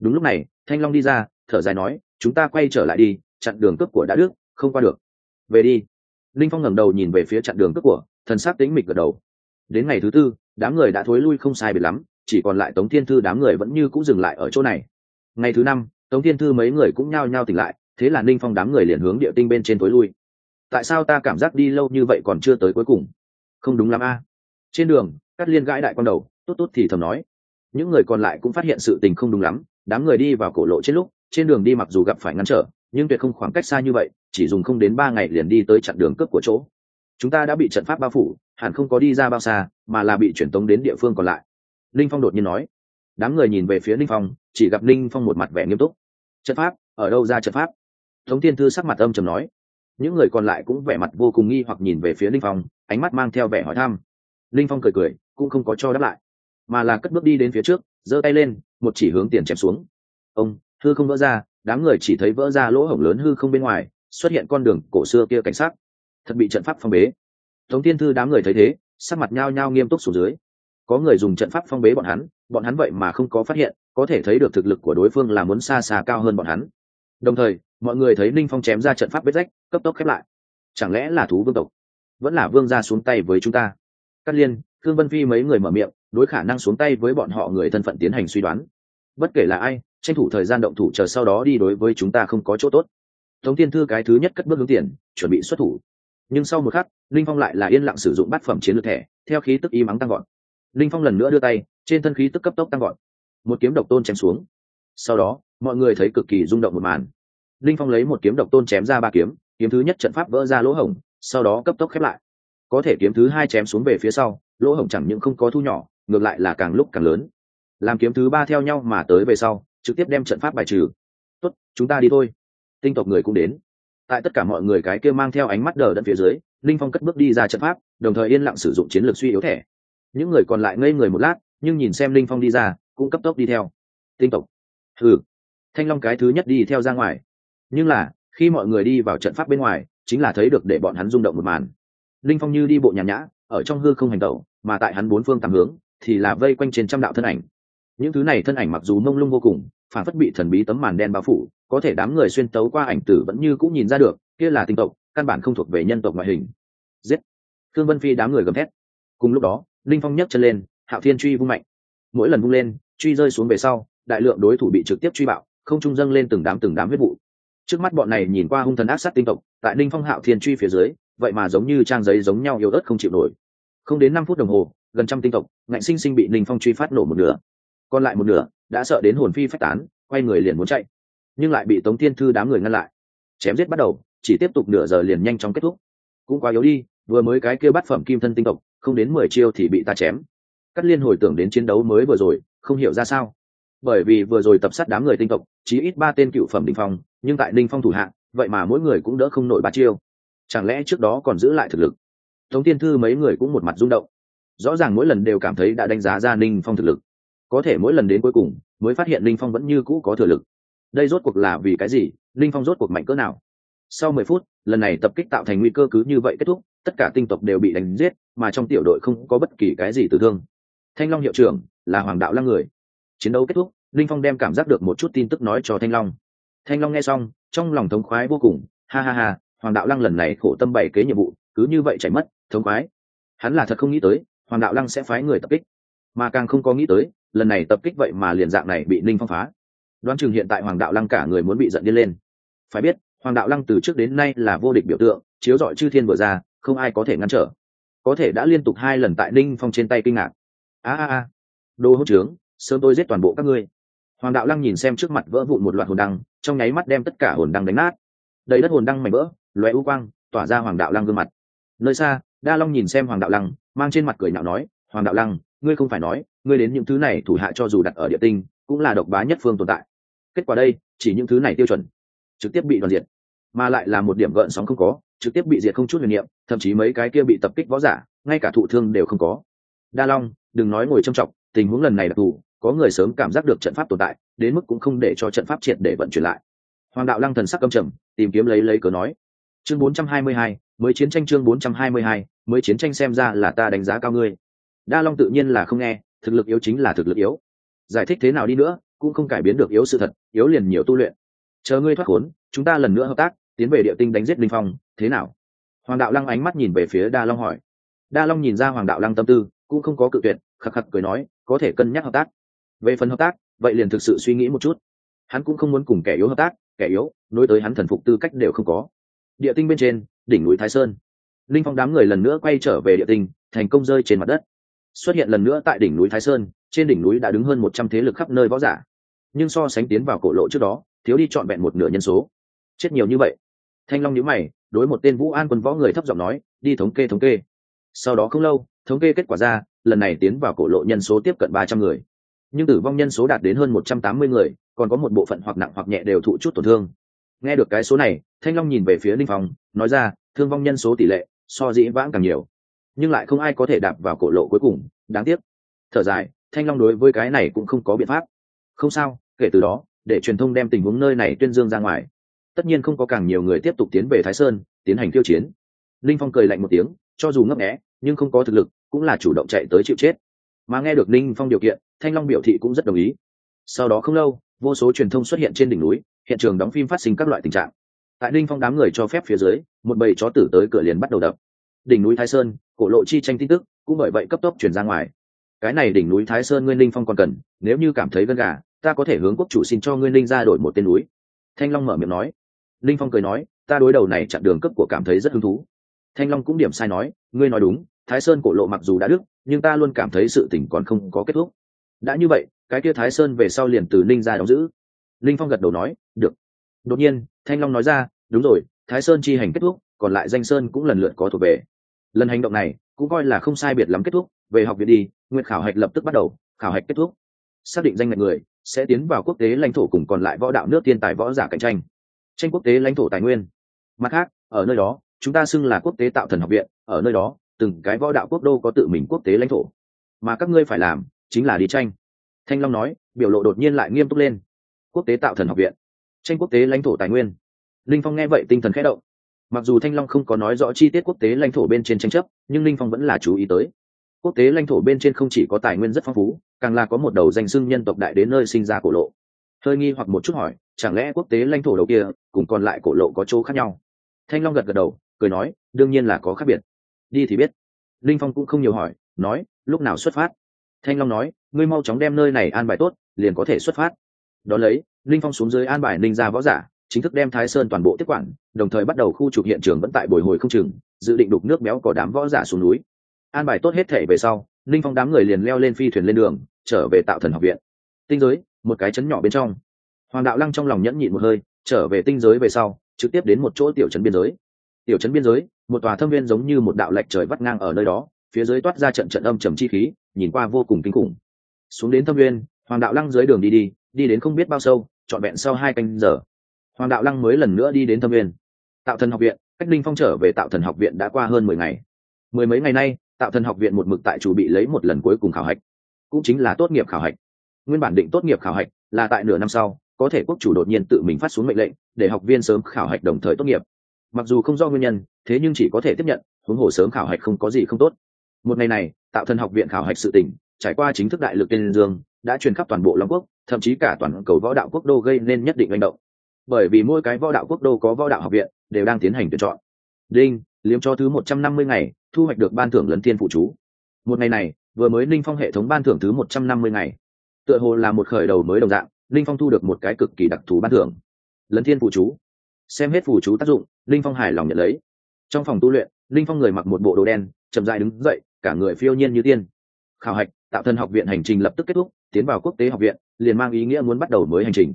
Đúng lúc này, thanh long đi ra, thở dài nói, chúng ta quay trở lại đi, chặn đường cướp của đã đức, không qua được. Về đi. Linh phong ngẩng đầu nhìn về phía chặn đường cướp của, thần sắc tính mịch gật đầu. Đến ngày thứ tư, đám người đã thối lui không sai biệt lắm, chỉ còn lại tống thiên thư đám người vẫn như cũng dừng lại ở chỗ này. Ngày thứ năm, tống thiên thư mấy người cũng nhao nhao tỉnh lại, thế là ninh phong đám người liền hướng địa tinh bên trên tối lui. Tại sao ta cảm giác đi lâu như vậy còn chưa tới cuối cùng? Không đúng lắm a. Trên đường cắt liên gãi đại con đầu, tốt tốt thì thầm nói. Những người còn lại cũng phát hiện sự tình không đúng lắm, đám người đi vào cổ lộ trên lúc, trên đường đi mặc dù gặp phải ngăn trở, nhưng tuyệt không khoảng cách xa như vậy, chỉ dùng không đến ba ngày liền đi tới chặn đường cướp của chỗ. Chúng ta đã bị trận pháp bao phủ, hẳn không có đi ra bao xa, mà là bị chuyển tống đến địa phương còn lại. Linh phong đột nhiên nói. Đám người nhìn về phía linh phong, chỉ gặp linh phong một mặt vẻ nghiêm túc. Trận pháp? Ở đâu ra trận pháp? Thống tiên thư sắc mặt âm trầm nói. Những người còn lại cũng vẻ mặt vô cùng nghi hoặc nhìn về phía linh phong, ánh mắt mang theo vẻ hỏi thăm linh phong cười cười, cũng không có cho đáp lại, mà là cất bước đi đến phía trước, giơ tay lên, một chỉ hướng tiền chém xuống. Ông, hư không vỡ ra, đám người chỉ thấy vỡ ra lỗ hổng lớn hư không bên ngoài, xuất hiện con đường cổ xưa kia cảnh sát. Thật bị trận pháp phong bế. Tống tiên thư đám người thấy thế, sắc mặt nhao nhao nghiêm túc xuống dưới. Có người dùng trận pháp phong bế bọn hắn bọn hắn vậy mà không có phát hiện, có thể thấy được thực lực của đối phương là muốn xa xa cao hơn bọn hắn. Đồng thời, mọi người thấy ninh phong chém ra trận pháp vết rách, cấp tốc khép lại. Chẳng lẽ là thú vương tộc? Vẫn là vương ra xuống tay với chúng ta? Cát liên thương vân phi mấy người mở miệng, đối khả năng xuống tay với bọn họ người thân phận tiến hành suy đoán. Bất kể là ai, tranh thủ thời gian động thủ chờ sau đó đi đối với chúng ta không có chỗ tốt. Tống tiên thư cái thứ nhất cất bước hướng tiền, chuẩn bị xuất thủ. Nhưng sau một khắc, linh phong lại là yên lặng sử dụng bát phẩm chiến lược thẻ, theo khí tức y mắng tăng gọn linh phong lần nữa đưa tay, trên thân khí tức cấp tốc tăng gọn một kiếm độc tôn chém xuống. Sau đó, mọi người thấy cực kỳ rung động một màn. Linh phong lấy một kiếm độc tôn chém ra ba kiếm kiếm thứ nhất trận pháp vỡ ra lỗ hổng, sau đó cấp tốc khép lại có thể kiếm thứ hai chém xuống về phía sau, lỗ hổng chẳng những không có thu nhỏ, ngược lại là càng lúc càng lớn. Làm kiếm thứ ba theo nhau mà tới về sau, trực tiếp đem trận pháp bài trừ. Tốt, chúng ta đi thôi. Tinh tộc người cũng đến. Tại tất cả mọi người cái kia mang theo ánh mắt đờ đẫn phía dưới, linh phong cất bước đi ra trận pháp, đồng thời yên lặng sử dụng chiến lược suy yếu thẻ. Những người còn lại ngây người một lát, nhưng nhìn xem linh phong đi ra, cũng cấp tốc đi theo. Tinh tộc. Ừ thanh long cái thứ nhất đi theo ra ngoài. Nhưng là, khi mọi người đi vào trận pháp bên ngoài, chính là thấy được để bọn hắn rung động một màn linh phong như đi bộ nhàn nhã, ở trong hư không hành tẩu, mà tại hắn bốn phương tám hướng, thì là vây quanh trên trăm đạo thân ảnh. Những thứ này thân ảnh mặc dù mông lung vô cùng, phản phất bị thần bí tấm màn đen bao phủ, có thể đám người xuyên tấu qua ảnh tử vẫn như cũng nhìn ra được, kia là tinh tộc, căn bản không thuộc về nhân tộc ngoại hình. Giết! Thương vân phi đám người gầm thét. Cùng lúc đó, linh phong nhấc chân lên, hạo thiên truy vung mạnh. Mỗi lần vung lên, truy rơi xuống về sau, đại lượng đối thủ bị trực tiếp truy bạo, không trung dâng lên từng đám từng đám huyết vụ. Trước mắt bọn này nhìn qua hung thần ác sát tinh tộc, tại linh phong hạo thiên truy phía dưới vậy mà giống như trang giấy giống nhau yếu ớt không chịu nổi. Không đến năm phút đồng hồ, gần trăm tinh tộc, ngạnh sinh sinh bị ninh phong truy phát nổ một nửa. Còn lại một nửa, đã sợ đến hồn phi phách tán, quay người liền muốn chạy. Nhưng lại bị tống thiên thư đám người ngăn lại. Chém giết bắt đầu, chỉ tiếp tục nửa giờ liền nhanh chóng kết thúc. Cũng quá yếu đi, vừa mới cái kia bắt phẩm kim thân tinh tộc, không đến mười chiêu thì bị ta chém. Cắt liên hồi tưởng đến chiến đấu mới vừa rồi, không hiểu ra sao. Bởi vì vừa rồi tập sát đám người tinh tộc chỉ ít ba tên cựu phẩm đình phong, nhưng tại ninh phong thủ hạng vậy mà mỗi người cũng đỡ không nổi ba chiêu chẳng lẽ trước đó còn giữ lại thực lực? Tống tiên thư mấy người cũng một mặt rung động. Rõ ràng mỗi lần đều cảm thấy đã đánh giá ra ninh phong thực lực. Có thể mỗi lần đến cuối cùng, mới phát hiện ninh phong vẫn như cũ có thừa lực. Đây rốt cuộc là vì cái gì? Ninh phong rốt cuộc mạnh cỡ nào? Sau mười phút, lần này tập kích tạo thành nguy cơ cứ như vậy kết thúc, tất cả tinh tộc đều bị đánh giết, mà trong tiểu đội không có bất kỳ cái gì tử thương. Thanh long hiệu trưởng là hoàng đạo lăng người. Chiến đấu kết thúc linh phong đem cảm giác được một chút tin tức nói cho thanh long. Thanh long nghe xong, trong lòng thống khoái vô cùng. Ha ha ha hoàng đạo lăng lần này khổ tâm bày kế nhiệm vụ, cứ như vậy chảy mất, thống khoái. Hắn là thật không nghĩ tới, hoàng đạo lăng sẽ phái người tập kích. Mà càng không có nghĩ tới, lần này tập kích vậy mà liền dạng này bị ninh phong phá. Đoán chừng hiện tại hoàng đạo lăng cả người muốn bị giận điên lên. Phải biết, hoàng đạo lăng từ trước đến nay là vô địch biểu tượng, chiếu dọi chư thiên vừa ra, không ai có thể ngăn trở. Có thể đã liên tục hai lần tại ninh phong trên tay kinh ngạc. A a a. Đồ hỗ trướng, sớm tôi giết toàn bộ các ngươi. Hoàng đạo lăng nhìn xem trước mặt vỡ vụn một loạt hồn đăng, trong nháy mắt đem tất cả hồn đăng đánh nát. Đầy đất hồn đăng mảnh vỡ loé u quang, tỏa ra hoàng đạo lăng gương mặt. Nơi xa, đa long nhìn xem hoàng đạo lăng, mang trên mặt cười nhạo nói, hoàng đạo lăng, ngươi không phải nói, ngươi đến những thứ này thủ hạ cho dù đặt ở địa tinh, cũng là độc bá nhất phương tồn tại. Kết quả đây, chỉ những thứ này tiêu chuẩn, trực tiếp bị đoàn diệt. Mà lại là một điểm gợn sóng không có, trực tiếp bị diệt không chút huyền niệm, thậm chí mấy cái kia bị tập kích võ giả, ngay cả thụ thương đều không có. Đa long, đừng nói ngồi trầm trọng, tình huống lần này đặc thù có người sớm cảm giác được trận pháp tồn tại, đến mức cũng không để cho trận pháp triệt để vận chuyển lại. Hoàng đạo lăng thần sắc âm trầm, tìm kiếm lấy lấy cớ nói chương 422, mới chiến tranh chương 422, mới chiến tranh xem ra là ta đánh giá cao ngươi. Đa long tự nhiên là không nghe thực lực yếu chính là thực lực yếu. Giải thích thế nào đi nữa cũng không cải biến được yếu sự thật yếu liền nhiều tu luyện. Chờ ngươi thoát khốn chúng ta lần nữa hợp tác tiến về địa tinh đánh giết linh phong thế nào? Hoàng đạo lăng ánh mắt nhìn về phía đa long hỏi. Đa long nhìn ra hoàng đạo lăng tâm tư cũng không có cự tuyệt khắc khắc cười nói có thể cân nhắc hợp tác. Về phần hợp tác vậy liền thực sự suy nghĩ một chút. Hắn cũng không muốn cùng kẻ yếu hợp tác kẻ yếu nối tới hắn thần phục tư cách đều không có địa tinh bên trên, đỉnh núi thái sơn. Linh phong đám người lần nữa quay trở về địa tinh, thành công rơi trên mặt đất. Xuất hiện lần nữa tại đỉnh núi thái sơn, trên đỉnh núi đã đứng hơn một trăm thế lực khắp nơi võ giả. Nhưng so sánh tiến vào cổ lộ trước đó, thiếu đi trọn vẹn một nửa nhân số. Chết nhiều như vậy. Thanh long nhíu mày, đối một tên vũ an quân võ người thấp giọng nói, đi thống kê thống kê. Sau đó không lâu, thống kê kết quả ra, lần này tiến vào cổ lộ nhân số tiếp cận ba trăm người. Nhưng tử vong nhân số đạt đến hơn một trăm tám mươi người, còn có một bộ phận hoặc nặng hoặc nhẹ đều thụ chút tổn thương. Nghe được cái số này thanh long nhìn về phía linh phong, nói ra, thương vong nhân số tỷ lệ, so dĩ vãng càng nhiều. Nhưng lại không ai có thể đạp vào cổ lộ cuối cùng, đáng tiếc. Thở dài, thanh long đối với cái này cũng không có biện pháp. Không sao, kể từ đó, để truyền thông đem tình huống nơi này tuyên dương ra ngoài. Tất nhiên không có càng nhiều người tiếp tục tiến về thái sơn, tiến hành tiêu chiến. Linh phong cười lạnh một tiếng, cho dù ngấp nghẽ nhưng không có thực lực, cũng là chủ động chạy tới chịu chết. Mà nghe được linh phong điều kiện, thanh long biểu thị cũng rất đồng ý. Sau đó không lâu, vô số truyền thông xuất hiện trên đỉnh núi, hiện trường đóng phim phát sinh các loại tình trạng tại linh phong đám người cho phép phía dưới, một bầy chó tử tới cửa liền bắt đầu đập. Đỉnh núi thái sơn, cổ lộ chi tranh tin tức, cũng bởi vậy cấp tốc chuyển ra ngoài. Cái này đỉnh núi thái sơn nguyên linh phong còn cần, nếu như cảm thấy gân gà, ta có thể hướng quốc chủ xin cho nguyên linh ra đổi một tên núi. Thanh long mở miệng nói. Linh phong cười nói, ta đối đầu này chặn đường cấp của cảm thấy rất hứng thú. Thanh long cũng điểm sai nói, ngươi nói đúng, thái sơn cổ lộ mặc dù đã đức nhưng ta luôn cảm thấy sự tỉnh còn không có kết thúc. Đã như vậy, cái kia thái sơn về sau liền từ ninh ra đóng giữ. Linh phong gật đầu nói, được đột nhiên, thanh long nói ra, đúng rồi, thái sơn chi hành kết thúc, còn lại danh sơn cũng lần lượt có thuộc về. Lần hành động này cũng coi là không sai biệt lắm kết thúc, về học viện đi, nguyện khảo hạch lập tức bắt đầu, khảo hạch kết thúc. Xác định danh ngạch người sẽ tiến vào quốc tế lãnh thổ cùng còn lại võ đạo nước tiên tài võ giả cạnh tranh. Tranh quốc tế lãnh thổ tài nguyên. Mặt khác, ở nơi đó, chúng ta xưng là quốc tế tạo thần học viện, ở nơi đó, từng cái võ đạo quốc đô có tự mình quốc tế lãnh thổ. Mà các ngươi phải làm chính là đi tranh. Thanh long nói, biểu lộ đột nhiên lại nghiêm túc lên. Quốc tế tạo thần học viện tranh quốc tế lãnh thổ tài nguyên. Linh phong nghe vậy tinh thần khẽ động. Mặc dù thanh long không có nói rõ chi tiết quốc tế lãnh thổ bên trên tranh chấp, nhưng linh phong vẫn là chú ý tới. Quốc tế lãnh thổ bên trên không chỉ có tài nguyên rất phong phú, càng là có một đầu danh xưng nhân tộc đại đến nơi sinh ra cổ lộ. Hơi nghi hoặc một chút hỏi, chẳng lẽ quốc tế lãnh thổ đầu kia, cùng còn lại cổ lộ có chỗ khác nhau? Thanh long gật gật đầu, cười nói, đương nhiên là có khác biệt. Đi thì biết. Linh phong cũng không nhiều hỏi, nói, lúc nào xuất phát? Thanh long nói, ngươi mau chóng đem nơi này an bài tốt, liền có thể xuất phát. Đ ó lấy linh phong xuống dưới an bài ninh ra võ giả, chính thức đem thái sơn toàn bộ tiếp quản, đồng thời bắt đầu khu trục hiện trường vẫn tại bồi hồi không chừng, dự định đục nước béo có đám võ giả xuống núi. An bài tốt hết thể về sau, linh phong đám người liền leo lên phi thuyền lên đường, trở về tạo thần học viện. Tinh giới, một cái chấn nhỏ bên trong. Hoàng đạo lăng trong lòng nhẫn nhịn một hơi, trở về tinh giới về sau, trực tiếp đến một chỗ tiểu trấn biên giới. Tiểu trấn biên giới, một tòa thâm viên giống như một đạo lệch trời vắt ngang ở nơi đó, phía dưới toát ra trận trận âm trầm chi khí, nhìn qua vô cùng kinh khủng. Xuống đến thâm viên hoàng đạo lăng dưới đường đi đi đi đến không biết bao sâu, trọn vẹn sau hai canh giờ. Hoàng đạo lăng mới lần nữa đi đến thâm viên tạo thần học viện, cách linh phong trở về tạo thần học viện đã qua hơn mười ngày. Mười mấy ngày nay, tạo thần học viện một mực tại chủ bị lấy một lần cuối cùng khảo hạch. Cũng chính là tốt nghiệp khảo hạch. Nguyên bản định tốt nghiệp khảo hạch là tại nửa năm sau, có thể quốc chủ đột nhiên tự mình phát xuống mệnh lệnh, để học viên sớm khảo hạch đồng thời tốt nghiệp. Mặc dù không do nguyên nhân, thế nhưng chỉ có thể tiếp nhận, huống hồ sớm khảo hạch không có gì không tốt. Một ngày này, tạo thần học viện khảo hạch sự tỉnh, trải qua chính thức đại lực tên dương đã truyền khắp toàn bộ long quốc, thậm chí cả toàn cầu võ đạo quốc đô gây nên nhất định manh động. Bởi vì mỗi cái võ đạo quốc đô có võ đạo học viện, đều đang tiến hành tuyển chọn. Đinh, liếm cho thứ một trăm năm mươi ngày, thu hoạch được ban thưởng lấn thiên phụ chú. Một ngày này, vừa mới ninh phong hệ thống ban thưởng thứ một trăm năm mươi ngày. Tựa hồ là một khởi đầu mới đồng dạng, ninh phong thu được một cái cực kỳ đặc thù ban thưởng. Lấn thiên phụ chú. Xem hết phụ chú tác dụng, ninh phong hài lòng nhận lấy. Trong phòng tu luyện, ninh phong người mặc một bộ đồ đen, chậm dại đứng dậy, cả người phiêu nhiên như tiên. Khảo hạch, tạo thân học viện hành trình lập tức kết thúc tiến vào quốc tế học viện, liền mang ý nghĩa muốn bắt đầu mới hành trình.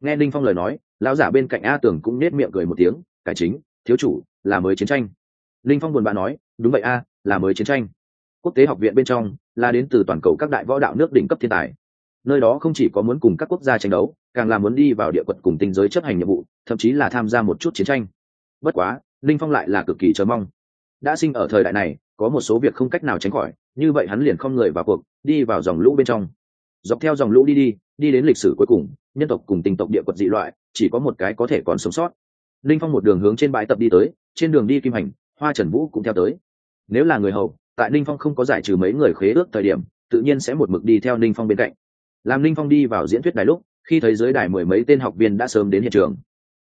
Nghe ninh phong lời nói, lão giả bên cạnh a tưởng cũng nết miệng cười một tiếng, cải chính, thiếu chủ, là mới chiến tranh. Ninh phong buồn bã nói, đúng vậy a, là mới chiến tranh. Quốc tế học viện bên trong, là đến từ toàn cầu các đại võ đạo nước đỉnh cấp thiên tài. Nơi đó không chỉ có muốn cùng các quốc gia tranh đấu, càng là muốn đi vào địa quật cùng tinh giới chấp hành nhiệm vụ, thậm chí là tham gia một chút chiến tranh. Bất quá linh phong lại là cực kỳ chờ mong. Đã sinh ở thời đại này, có một số việc không cách nào tránh khỏi, như vậy hắn liền không người vào cuộc, đi vào dòng lũ bên trong dọc theo dòng lũ đi đi đi đến lịch sử cuối cùng, nhân tộc cùng tình tộc địa quật dị loại, chỉ có một cái có thể còn sống sót. Linh phong một đường hướng trên bãi tập đi tới, trên đường đi kim hành, hoa trần vũ cũng theo tới. Nếu là người hầu, tại linh phong không có giải trừ mấy người khế ước thời điểm, tự nhiên sẽ một mực đi theo linh phong bên cạnh. Làm linh phong đi vào diễn thuyết đài lúc, khi thấy dưới đài mười mấy tên học viên đã sớm đến hiện trường.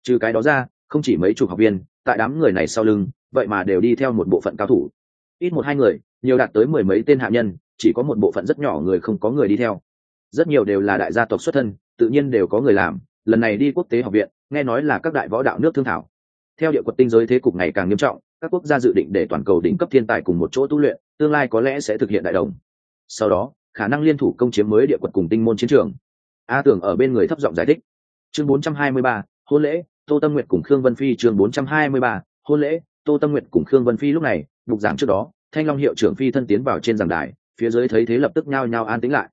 Trừ cái đó ra, không chỉ mấy chục học viên, tại đám người này sau lưng, vậy mà đều đi theo một bộ phận cao thủ. Ít một hai người, nhiều đạt tới mười mấy tên hạ nhân, chỉ có một bộ phận rất nhỏ người không có người đi theo rất nhiều đều là đại gia tộc xuất thân tự nhiên đều có người làm. Lần này đi quốc tế học viện nghe nói là các đại võ đạo nước thương thảo. Theo địa quật tinh giới thế cục ngày càng nghiêm trọng các quốc gia dự định để toàn cầu đỉnh cấp thiên tài cùng một chỗ tu luyện tương lai có lẽ sẽ thực hiện đại đồng. Sau đó khả năng liên thủ công chiếm mới địa quật cùng tinh môn chiến trường. A tưởng ở bên người thấp giọng giải thích. Chương 423, hôn lễ tô tâm nguyệt cùng khương vân phi chương 423, hôn lễ tô tâm nguyệt cùng khương vân phi lúc này đục giảng trước đó thanh long hiệu trưởng phi thân tiến vào trên giảng đài phía dưới thấy thế lập tức nhao nhao an tĩnh lại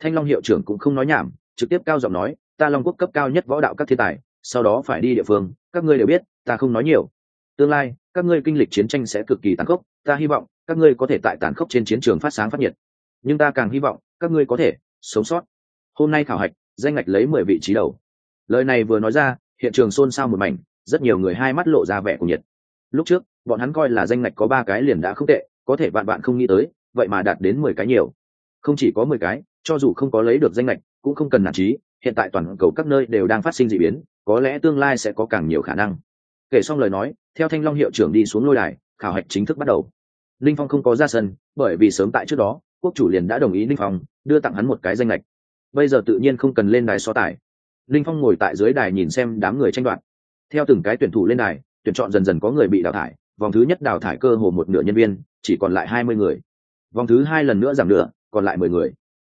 thanh long hiệu trưởng cũng không nói nhảm, trực tiếp cao giọng nói, ta long quốc cấp cao nhất võ đạo các thiên tài, sau đó phải đi địa phương, các ngươi đều biết, ta không nói nhiều. Tương lai, các ngươi kinh lịch chiến tranh sẽ cực kỳ tàn khốc, ta hy vọng, các ngươi có thể tại tàn khốc trên chiến trường phát sáng phát nhiệt. Nhưng ta càng hy vọng, các ngươi có thể sống sót. Hôm nay khảo hạch, danh ngạch lấy mười vị trí đầu. Lời này vừa nói ra, hiện trường xôn xao một mảnh, rất nhiều người hai mắt lộ ra vẻ của nhiệt. Lúc trước, bọn hắn coi là danh ngạch có ba cái liền đã không tệ, có thể bạn bạn không nghĩ tới, vậy mà đạt đến mười cái nhiều. Không chỉ có mười cái cho dù không có lấy được danh lệch cũng không cần nản trí, hiện tại toàn cầu các nơi đều đang phát sinh d ị biến, có lẽ tương lai sẽ có càng nhiều khả năng. Kể xong lời nói, theo thanh long hiệu trưởng đi xuống lôi đài, khảo hạch chính thức bắt đầu. Linh phong không có ra sân, bởi vì sớm tại trước đó, quốc chủ liền đã đồng ý linh phong, đưa tặng hắn một cái danh lệch bây giờ tự nhiên không cần lên đài so tài. Linh phong ngồi tại dưới đài nhìn xem đám người tranh đoạt. Theo từng cái tuyển thủ lên đài, tuyển chọn dần dần có người bị đào thải, vòng thứ nhất đào thải cơ hồ một nửa nhân viên, chỉ còn lại hai mươi người. Vòng thứ hai lần nữa giảm nửa, còn lại mười người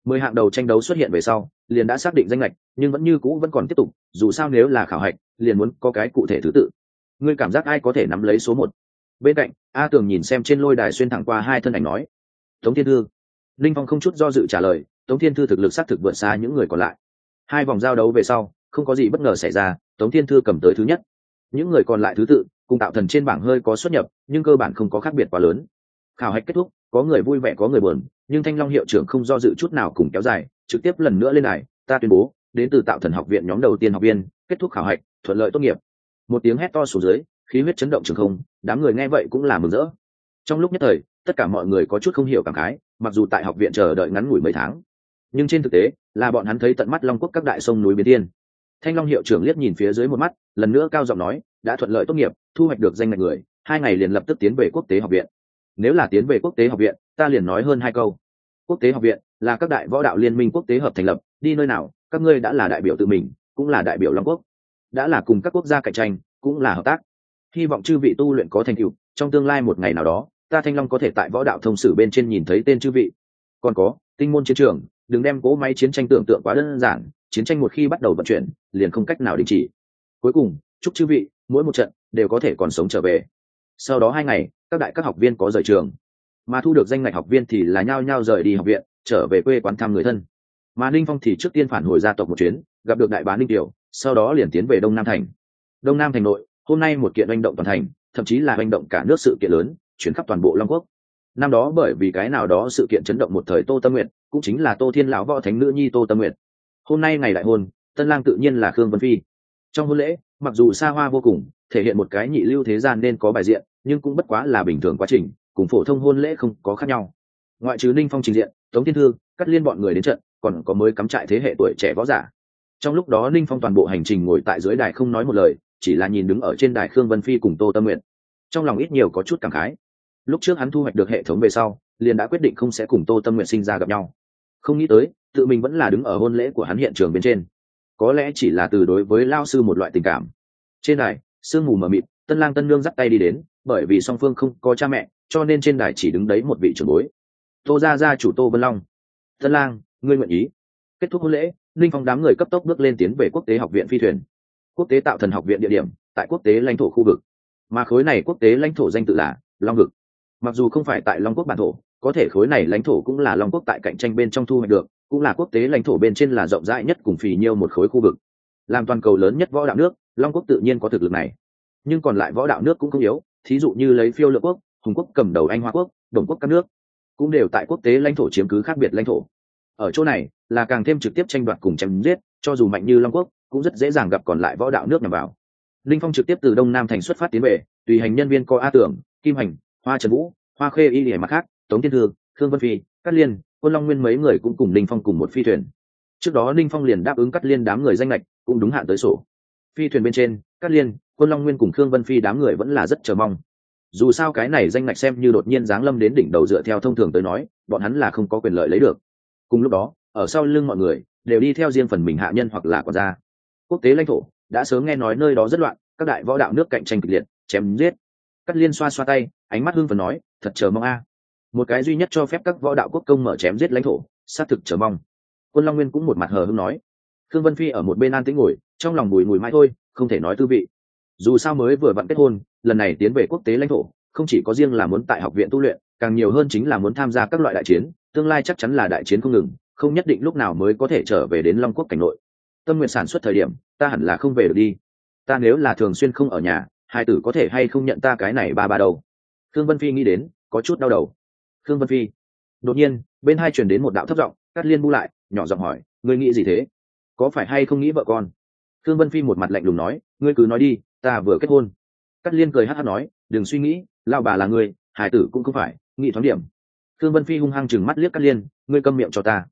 mười hạng đầu tranh đấu xuất hiện về sau, liền đã xác định danh lệch nhưng vẫn như cũ vẫn còn tiếp tục, dù sao nếu là khảo hạch, liền muốn có cái cụ thể thứ tự. Ngươi cảm giác ai có thể nắm lấy số một? Bên cạnh, a tường nhìn xem trên lôi đài xuyên thẳng qua hai thân ảnh nói, tống thiên thư. Linh phong không chút do dự trả lời, tống thiên thư thực lực xác thực vượt xa những người còn lại. Hai vòng giao đấu về sau, không có gì bất ngờ xảy ra, tống thiên thư cầm tới thứ nhất. Những người còn lại thứ tự, cùng tạo thần trên bảng hơi có xuất nhập, nhưng cơ bản không có khác biệt quá lớn khảo hạch kết thúc, có người vui vẻ, có người buồn, nhưng thanh long hiệu trưởng không do dự chút nào cùng kéo dài, trực tiếp lần nữa lên này ta tuyên bố, đến từ tạo thần học viện nhóm đầu tiên học viên, kết thúc khảo hạch, thuận lợi tốt nghiệp. Một tiếng hét to xuống dưới, khí huyết chấn động trường không, đám người nghe vậy cũng là mừng rỡ. Trong lúc nhất thời, tất cả mọi người có chút không hiểu cảm khái, mặc dù tại học viện chờ đợi ngắn ngủi mấy tháng, nhưng trên thực tế, là bọn hắn thấy tận mắt long quốc các đại sông núi biến thiên. thanh long hiệu trưởng liếc nhìn phía dưới một mắt, lần nữa cao giọng nói, đã thuận lợi tốt nghiệp, thu hoạch được danh ngạch người, hai ngày liền lập tức tiến về quốc tế học viện nếu là tiến về quốc tế học viện, ta liền nói hơn hai câu. Quốc tế học viện là các đại võ đạo liên minh quốc tế hợp thành lập, đi nơi nào, các ngươi đã là đại biểu tự mình, cũng là đại biểu long quốc. Đã là cùng các quốc gia cạnh tranh, cũng là hợp tác. Hy vọng chư vị tu luyện có thành tựu, trong tương lai một ngày nào đó, ta thanh long có thể tại võ đạo thông sử bên trên nhìn thấy tên chư vị. Còn có, tinh môn chiến trường, đừng đem cỗ máy chiến tranh tưởng tượng quá đơn giản, chiến tranh một khi bắt đầu vận chuyển, liền không cách nào đình chỉ. Cuối cùng, chúc chư vị, mỗi một trận đều có thể còn sống trở về sau đó hai ngày, các đại các học viên có rời trường. Mà thu được danh ngạch học viên thì là nhao nhao rời đi học viện, trở về quê quán thăm người thân. Mà ninh phong thì trước tiên phản hồi gia tộc một chuyến, gặp được đại bá ninh tiểu sau đó liền tiến về đông nam thành. Đông nam thành nội, hôm nay một kiện hành động toàn thành, thậm chí là hành động cả nước sự kiện lớn, chuyển khắp toàn bộ long quốc. Năm đó bởi vì cái nào đó sự kiện chấn động một thời tô tâm nguyện cũng chính là tô thiên lão võ thánh nữ nhi tô tâm nguyện hôm nay ngày đại hôn, tân lang tự nhiên là khương vân phi. Trong hôn lễ, mặc dù xa hoa vô cùng thể hiện một cái nhị lưu thế gian nên có bài diện, nhưng cũng bất quá là bình thường quá trình, cùng phổ thông hôn lễ không có khác nhau. Ngoại trừ ninh phong trình diện, tống thiên thư cắt liên bọn người đến trận, còn có mới cắm trại thế hệ tuổi trẻ võ giả. Trong lúc đó ninh phong toàn bộ hành trình ngồi tại dưới đài không nói một lời, chỉ là nhìn đứng ở trên đài khương vân phi cùng tô tâm nguyện trong lòng ít nhiều có chút cảm khái. Lúc trước hắn thu hoạch được hệ thống về sau, liền đã quyết định không sẽ cùng tô tâm nguyện sinh ra gặp nhau. Không nghĩ tới, tự mình vẫn là đứng ở hôn lễ của hắn hiện trường bên trên. Có lẽ chỉ là từ đối với lao sư một loại tình cảm. Trên đài sương mù mờ mịt, tân lang tân nương dắt tay đi đến, bởi vì song phương không có cha mẹ, cho nên trên đài chỉ đứng đấy một vị trưởng bối. Tô gia gia chủ tô vân long. Tân lang, ngươi nguyện ý? Kết thúc hôn lễ linh phong đám người cấp tốc bước lên tiến về quốc tế học viện phi thuyền. Quốc tế tạo thần học viện địa điểm, tại quốc tế lãnh thổ khu vực. Mà khối này quốc tế lãnh thổ danh tự là long vực. Mặc dù không phải tại long quốc bản thổ, có thể khối này lãnh thổ cũng là long quốc tại cạnh tranh bên trong thu hoạch được, cũng là quốc tế lãnh thổ bên trên là rộng rãi nhất cùng phì nhiêu một khối khu vực. Làm toàn cầu lớn nhất võ đạo nước long quốc tự nhiên có thực lực này. Nhưng còn lại võ đạo nước cũng không yếu, thí dụ như lấy phiêu lựa quốc, hùng quốc cầm đầu anh hoa quốc, đồng quốc các nước, cũng đều tại quốc tế lãnh thổ chiếm cứ khác biệt lãnh thổ. Ở chỗ này, là càng thêm trực tiếp tranh đoạt cùng chém giết, cho dù mạnh như long quốc, cũng rất dễ dàng gặp còn lại võ đạo nước nhằm vào. Linh phong trực tiếp từ đông nam thành xuất phát tiến về, tùy hành nhân viên có a tưởng, kim hành, hoa trần vũ, hoa khê y hiểm mặt khác, tống thiên thương khương vân phi, cát liên, quân long nguyên mấy người cũng cùng linh phong cùng một phi thuyền. Trước đó linh phong liền đáp ứng cát liên đám người danh lệch cũng đúng hạn tới sổ phi thuyền bên trên, cát liên, quân long nguyên cùng khương vân phi đám người vẫn là rất chờ mong. Dù sao cái này danh ngạch xem như đột nhiên giáng lâm đến đỉnh đầu dựa theo thông thường tới nói, bọn hắn là không có quyền lợi lấy được. Cùng lúc đó, ở sau lưng mọi người, đều đi theo riêng phần mình hạ nhân hoặc là quản gia. Quốc tế lãnh thổ đã sớm nghe nói nơi đó rất loạn, các đại võ đạo nước cạnh tranh kịch liệt, chém giết. Cắt liên xoa xoa tay, ánh mắt hưng phần nói, thật chờ mong a. Một cái duy nhất cho phép các võ đạo quốc công mở chém giết lãnh thổ, xác thực chờ mong. Quân long nguyên cũng một mặt hờ hưng nói. Thương vân phi ở một bên an tĩnh ngồi trong lòng bùi mùi mãi thôi, không thể nói tư vị. Dù sao mới vừa vặn kết hôn, lần này tiến về quốc tế lãnh thổ, không chỉ có riêng là muốn tại học viện tu luyện, càng nhiều hơn chính là muốn tham gia các loại đại chiến, tương lai chắc chắn là đại chiến không ngừng, không nhất định lúc nào mới có thể trở về đến long quốc cảnh nội. Tâm nguyện sản xuất thời điểm, ta hẳn là không về được đi. Ta nếu là thường xuyên không ở nhà, hai tử có thể hay không nhận ta cái này ba ba đầu thương vân phi nghĩ đến, có chút đau đầu. Thương vân phi, đột nhiên, bên hai chuyển đến một đạo thất giọng, cắt liên bu lại, nhỏ giọng hỏi, ngươi nghĩ gì thế? Có phải hay không nghĩ vợ con? Khương vân phi một mặt lạnh lùng nói ngươi cứ nói đi ta vừa kết hôn. Cắt liên cười hát hát nói đừng suy nghĩ lao bà là ngươi hải tử cũng không phải nghĩ thoáng điểm. Khương vân phi hung hăng chừng mắt liếc cắt liên ngươi câm miệng cho ta.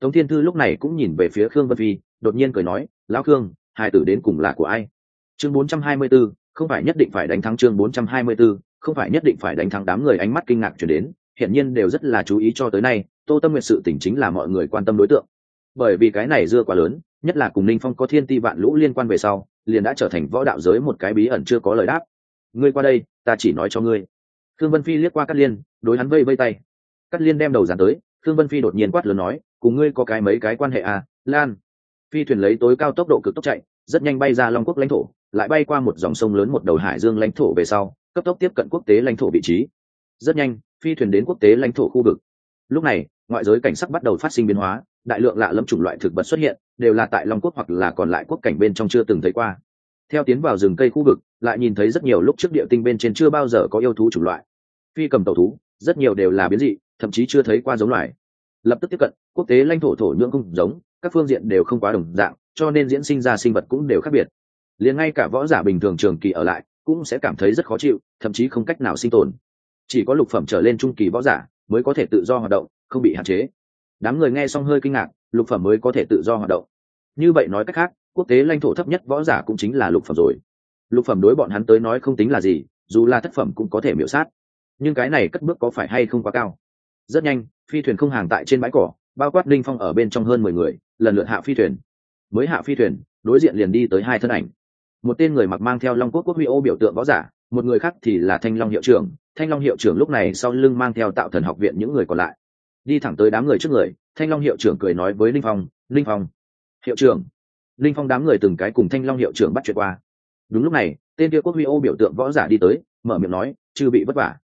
Tống thiên thư lúc này cũng nhìn về phía khương vân phi đột nhiên cười nói lão khương hải tử đến cùng là của ai? Chương 424, không phải nhất định phải đánh thắng chương 424, không phải nhất định phải đánh thắng đám người ánh mắt kinh ngạc chuyển đến hiện nhiên đều rất là chú ý cho tới nay tô tâm nguyện sự tỉnh chính là mọi người quan tâm đối tượng. Bởi vì cái này dưa quá lớn nhất là cùng ninh phong có thiên ti vạn lũ liên quan về sau, liền đã trở thành võ đạo giới một cái bí ẩn chưa có lời đáp. Ngươi qua đây, ta chỉ nói cho ngươi. Thương vân phi liếc qua cát liên, đối hắn vây vây tay. Cát liên đem đầu dán tới thương vân phi đột nhiên quát lớn nói, cùng ngươi có cái mấy cái quan hệ à lan? Phi thuyền lấy tối cao tốc độ cực tốc chạy, rất nhanh bay ra long quốc lãnh thổ, lại bay qua một dòng sông lớn một đầu hải dương lãnh thổ về sau, cấp tốc tiếp cận quốc tế lãnh thổ vị trí. Rất nhanh, phi thuyền đến quốc tế lãnh thổ khu vực. Lúc này, ngoại giới cảnh sắc bắt đầu phát sinh biến hóa đại lượng lạ lẫm chủng loại thực vật xuất hiện, đều là tại long quốc hoặc là còn lại quốc cảnh bên trong chưa từng thấy qua. Theo tiến vào rừng cây khu vực, lại nhìn thấy rất nhiều lúc trước địa tinh bên trên chưa bao giờ có yêu thú chủng loại. Phi cầm tàu thú, rất nhiều đều là biến dị, thậm chí chưa thấy qua giống loài. Lập tức tiếp cận, quốc tế lãnh thổ thổ nhưỡng không giống, các phương diện đều không quá đồng dạng, cho nên diễn sinh ra sinh vật cũng đều khác biệt. Liền ngay cả võ giả bình thường trường kỳ ở lại, cũng sẽ cảm thấy rất khó chịu, thậm chí không cách nào sinh tồn. Chỉ có lục phẩm trở lên trung kỳ võ giả mới có thể tự do hoạt động, không bị hạn chế đám người nghe xong hơi kinh ngạc, lục phẩm mới có thể tự do hoạt động. Như vậy nói cách khác, quốc tế lãnh thổ thấp nhất võ giả cũng chính là lục phẩm rồi. Lục phẩm đối bọn hắn tới nói không tính là gì, dù là thất phẩm cũng có thể miễu sát. Nhưng cái này cất bước có phải hay không quá cao? Rất nhanh, phi thuyền không hàng tại trên bãi cỏ, bao quát linh phong ở bên trong hơn mười người, lần lượt hạ phi thuyền. Mới hạ phi thuyền, đối diện liền đi tới hai thân ảnh. Một tên người mặc mang theo long quốc quốc huy ô biểu tượng võ giả, một người khác thì là thanh long hiệu trưởng. Thanh long hiệu trưởng lúc này sau lưng mang theo tạo thần học viện những người còn lại đi thẳng tới đám người trước người, thanh long hiệu trưởng cười nói với linh phong linh phong, hiệu trưởng. Linh phong đám người từng cái cùng thanh long hiệu trưởng bắt chuyện qua. Đúng lúc này, tên kia quốc huy ô biểu tượng võ giả đi tới, mở miệng nói, chư bị vất vả.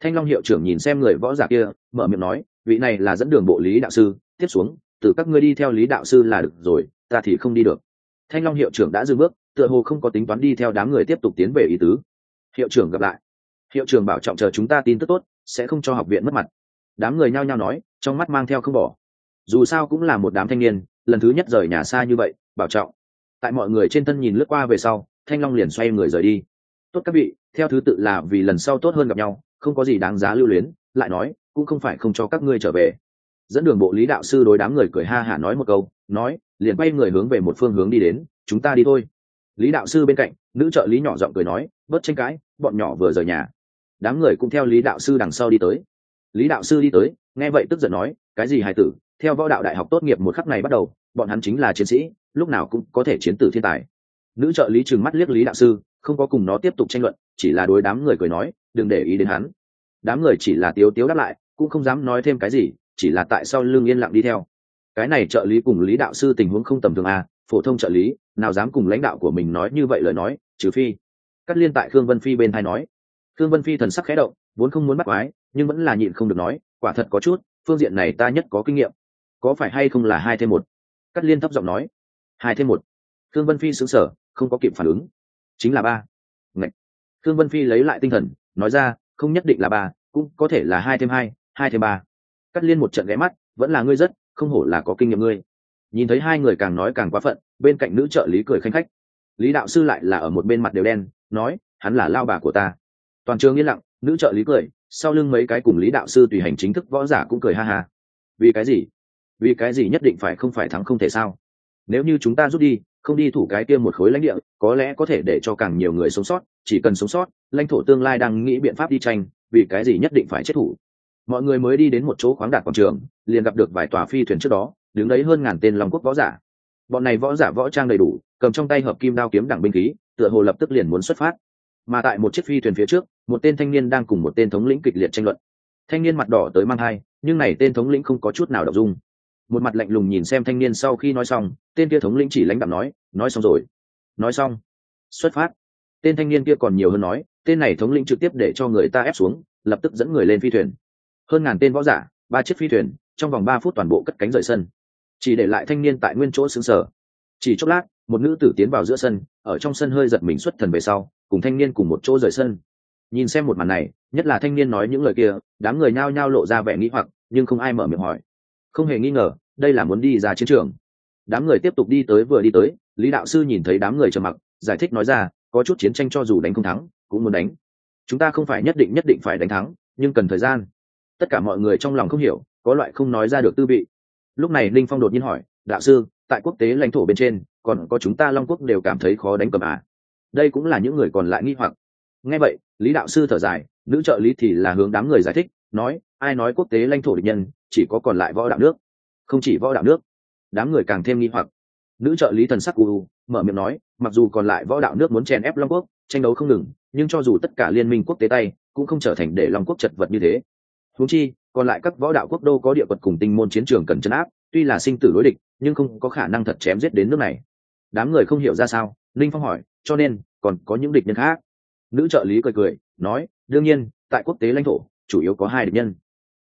Thanh long hiệu trưởng nhìn xem người võ giả kia, mở miệng nói, vị này là dẫn đường bộ lý đạo sư, tiếp xuống, từ các ngươi đi theo lý đạo sư là được rồi, ta thì không đi được. Thanh long hiệu trưởng đã dừng bước, tựa hồ không có tính toán đi theo đám người tiếp tục tiến về ý tứ. Hiệu trưởng gặp lại. Hiệu trưởng bảo trọng chờ chúng ta tin tức tốt, sẽ không cho học viện mất mặt đám người nhao nhao nói, trong mắt mang theo không bỏ. Dù sao cũng là một đám thanh niên, lần thứ nhất rời nhà xa như vậy, bảo trọng. Tại mọi người trên thân nhìn lướt qua về sau, thanh long liền xoay người rời đi. Tốt các vị, theo thứ tự là vì lần sau tốt hơn gặp nhau, không có gì đáng giá lưu luyến, lại nói, cũng không phải không cho các ngươi trở về. Dẫn đường bộ lý đạo sư đối đám người cười ha hả nói một câu, nói, liền quay người hướng về một phương hướng đi đến, chúng ta đi thôi. Lý đạo sư bên cạnh, nữ trợ lý nhỏ giọng cười nói, bớt tranh cãi, bọn nhỏ vừa rời nhà. Đám người cũng theo lý đạo sư đằng sau đi tới lý đạo sư đi tới, nghe vậy tức giận nói, cái gì hài tử? Theo võ đạo đại học tốt nghiệp một khắc này bắt đầu, bọn hắn chính là chiến sĩ, lúc nào cũng có thể chiến tử thiên tài. Nữ trợ lý trừng mắt liếc lý đạo sư, không có cùng nó tiếp tục tranh luận, chỉ là đối đám người cười nói, đừng để ý đến hắn. Đám người chỉ là tiếu tiếu đáp lại, cũng không dám nói thêm cái gì, chỉ là tại sao lương yên lặng đi theo. Cái này trợ lý cùng lý đạo sư tình huống không tầm thường à phổ thông trợ lý, nào dám cùng lãnh đạo của mình nói như vậy lời nói, trừ phi. Cắt liên tại khương vân phi bên thai nói. Khương vân phi thần sắc khẽ động, vốn không muốn bắt quái nhưng vẫn là nhịn không được nói, quả thật có chút, phương diện này ta nhất có kinh nghiệm. Có phải hay không là hai thêm một? Cắt liên thấp giọng nói. Hai thêm một. Thương vân phi xứng sở không có kịp phản ứng. Chính là ba. Ngậy. Thương vân phi lấy lại tinh thần, nói ra, không nhất định là ba, cũng có thể là hai thêm hai hai thêm ba. Cắt liên một trận ghé mắt, vẫn là ngươi rất, không hổ là có kinh nghiệm ngươi. Nhìn thấy hai người càng nói càng quá phận, bên cạnh nữ trợ lý cười khanh khách. Lý đạo sư lại là ở một bên mặt đều đen, nói, hắn là lao bà của ta. Toàn trường yên lặng, nữ trợ lý cười sau lưng mấy cái cùng lý đạo sư tùy hành chính thức võ giả cũng cười ha ha. Vì cái gì? Vì cái gì nhất định phải không phải thắng không thể sao? Nếu như chúng ta rút đi, không đi thủ cái kia một khối lãnh địa, có lẽ có thể để cho càng nhiều người sống sót, chỉ cần sống sót, lãnh thổ tương lai đang nghĩ biện pháp đi tranh, vì cái gì nhất định phải chết thủ? Mọi người mới đi đến một chỗ khoáng đạt quảng trường, liền gặp được vài tòa phi thuyền trước đó, đứng đấy hơn ngàn tên long quốc võ giả. Bọn này võ giả võ trang đầy đủ, cầm trong tay hợp kim đao kiếm đẳng binh khí, tựa hồ lập tức liền muốn xuất phát mà tại một chiếc phi thuyền phía trước, một tên thanh niên đang cùng một tên thống lĩnh kịch liệt tranh luận. Thanh niên mặt đỏ tới mang hai nhưng này tên thống lĩnh không có chút nào đọc dung. Một mặt lạnh lùng nhìn xem thanh niên sau khi nói xong, tên kia thống lĩnh chỉ lãnh đạm nói nói xong rồi. Nói xong. Xuất phát. Tên thanh niên kia còn nhiều hơn nói, tên này thống lĩnh trực tiếp để cho người ta ép xuống, lập tức dẫn người lên phi thuyền. Hơn ngàn tên võ giả, ba chiếc phi thuyền, trong vòng ba phút toàn bộ cất cánh rời sân. Chỉ để lại thanh niên tại nguyên chỗ xứng sở chỉ chốc lát, một nữ tử tiến vào giữa sân, ở trong sân hơi giật mình xuất thần về sau cùng thanh niên cùng một chỗ rời sân. Nhìn xem một màn này, nhất là thanh niên nói những lời kia, đám người nhao nhao lộ ra vẻ nghĩ hoặc, nhưng không ai mở miệng hỏi. Không hề nghi ngờ, đây là muốn đi ra chiến trường. Đám người tiếp tục đi tới vừa đi tới, lý đạo sư nhìn thấy đám người trầm mặc, giải thích nói ra, có chút chiến tranh cho dù đánh không thắng, cũng muốn đánh. Chúng ta không phải nhất định nhất định phải đánh thắng, nhưng cần thời gian. Tất cả mọi người trong lòng không hiểu, có loại không nói ra được tư vị. Lúc này linh phong đột nhiên hỏi, đạo sư, tại quốc tế lãnh thổ bên trên, còn có chúng ta long quốc đều cảm thấy khó đánh cầm à đây cũng là những người còn lại nghi hoặc. Nghe vậy, lý đạo sư thở dài, nữ trợ lý thì là hướng đám người giải thích, nói, ai nói quốc tế lãnh thổ địch nhân, chỉ có còn lại võ đạo nước? Không chỉ võ đạo nước. Đám người càng thêm nghi hoặc. Nữ trợ lý thần sắc u mở miệng nói, mặc dù còn lại võ đạo nước muốn chèn ép long quốc, tranh đấu không ngừng, nhưng cho dù tất cả liên minh quốc tế tay, cũng không trở thành để long quốc chật vật như thế. Húng chi, còn lại các võ đạo quốc đô có địa vật cùng tinh môn chiến trường cần chấn áp, tuy là sinh tử đối địch, nhưng không có khả năng thật chém giết đến nước này. Đám người không hiểu ra sao linh phong hỏi cho nên còn có những địch nhân khác. Nữ trợ lý cười cười, nói, đương nhiên, tại quốc tế lãnh thổ, chủ yếu có hai địch nhân.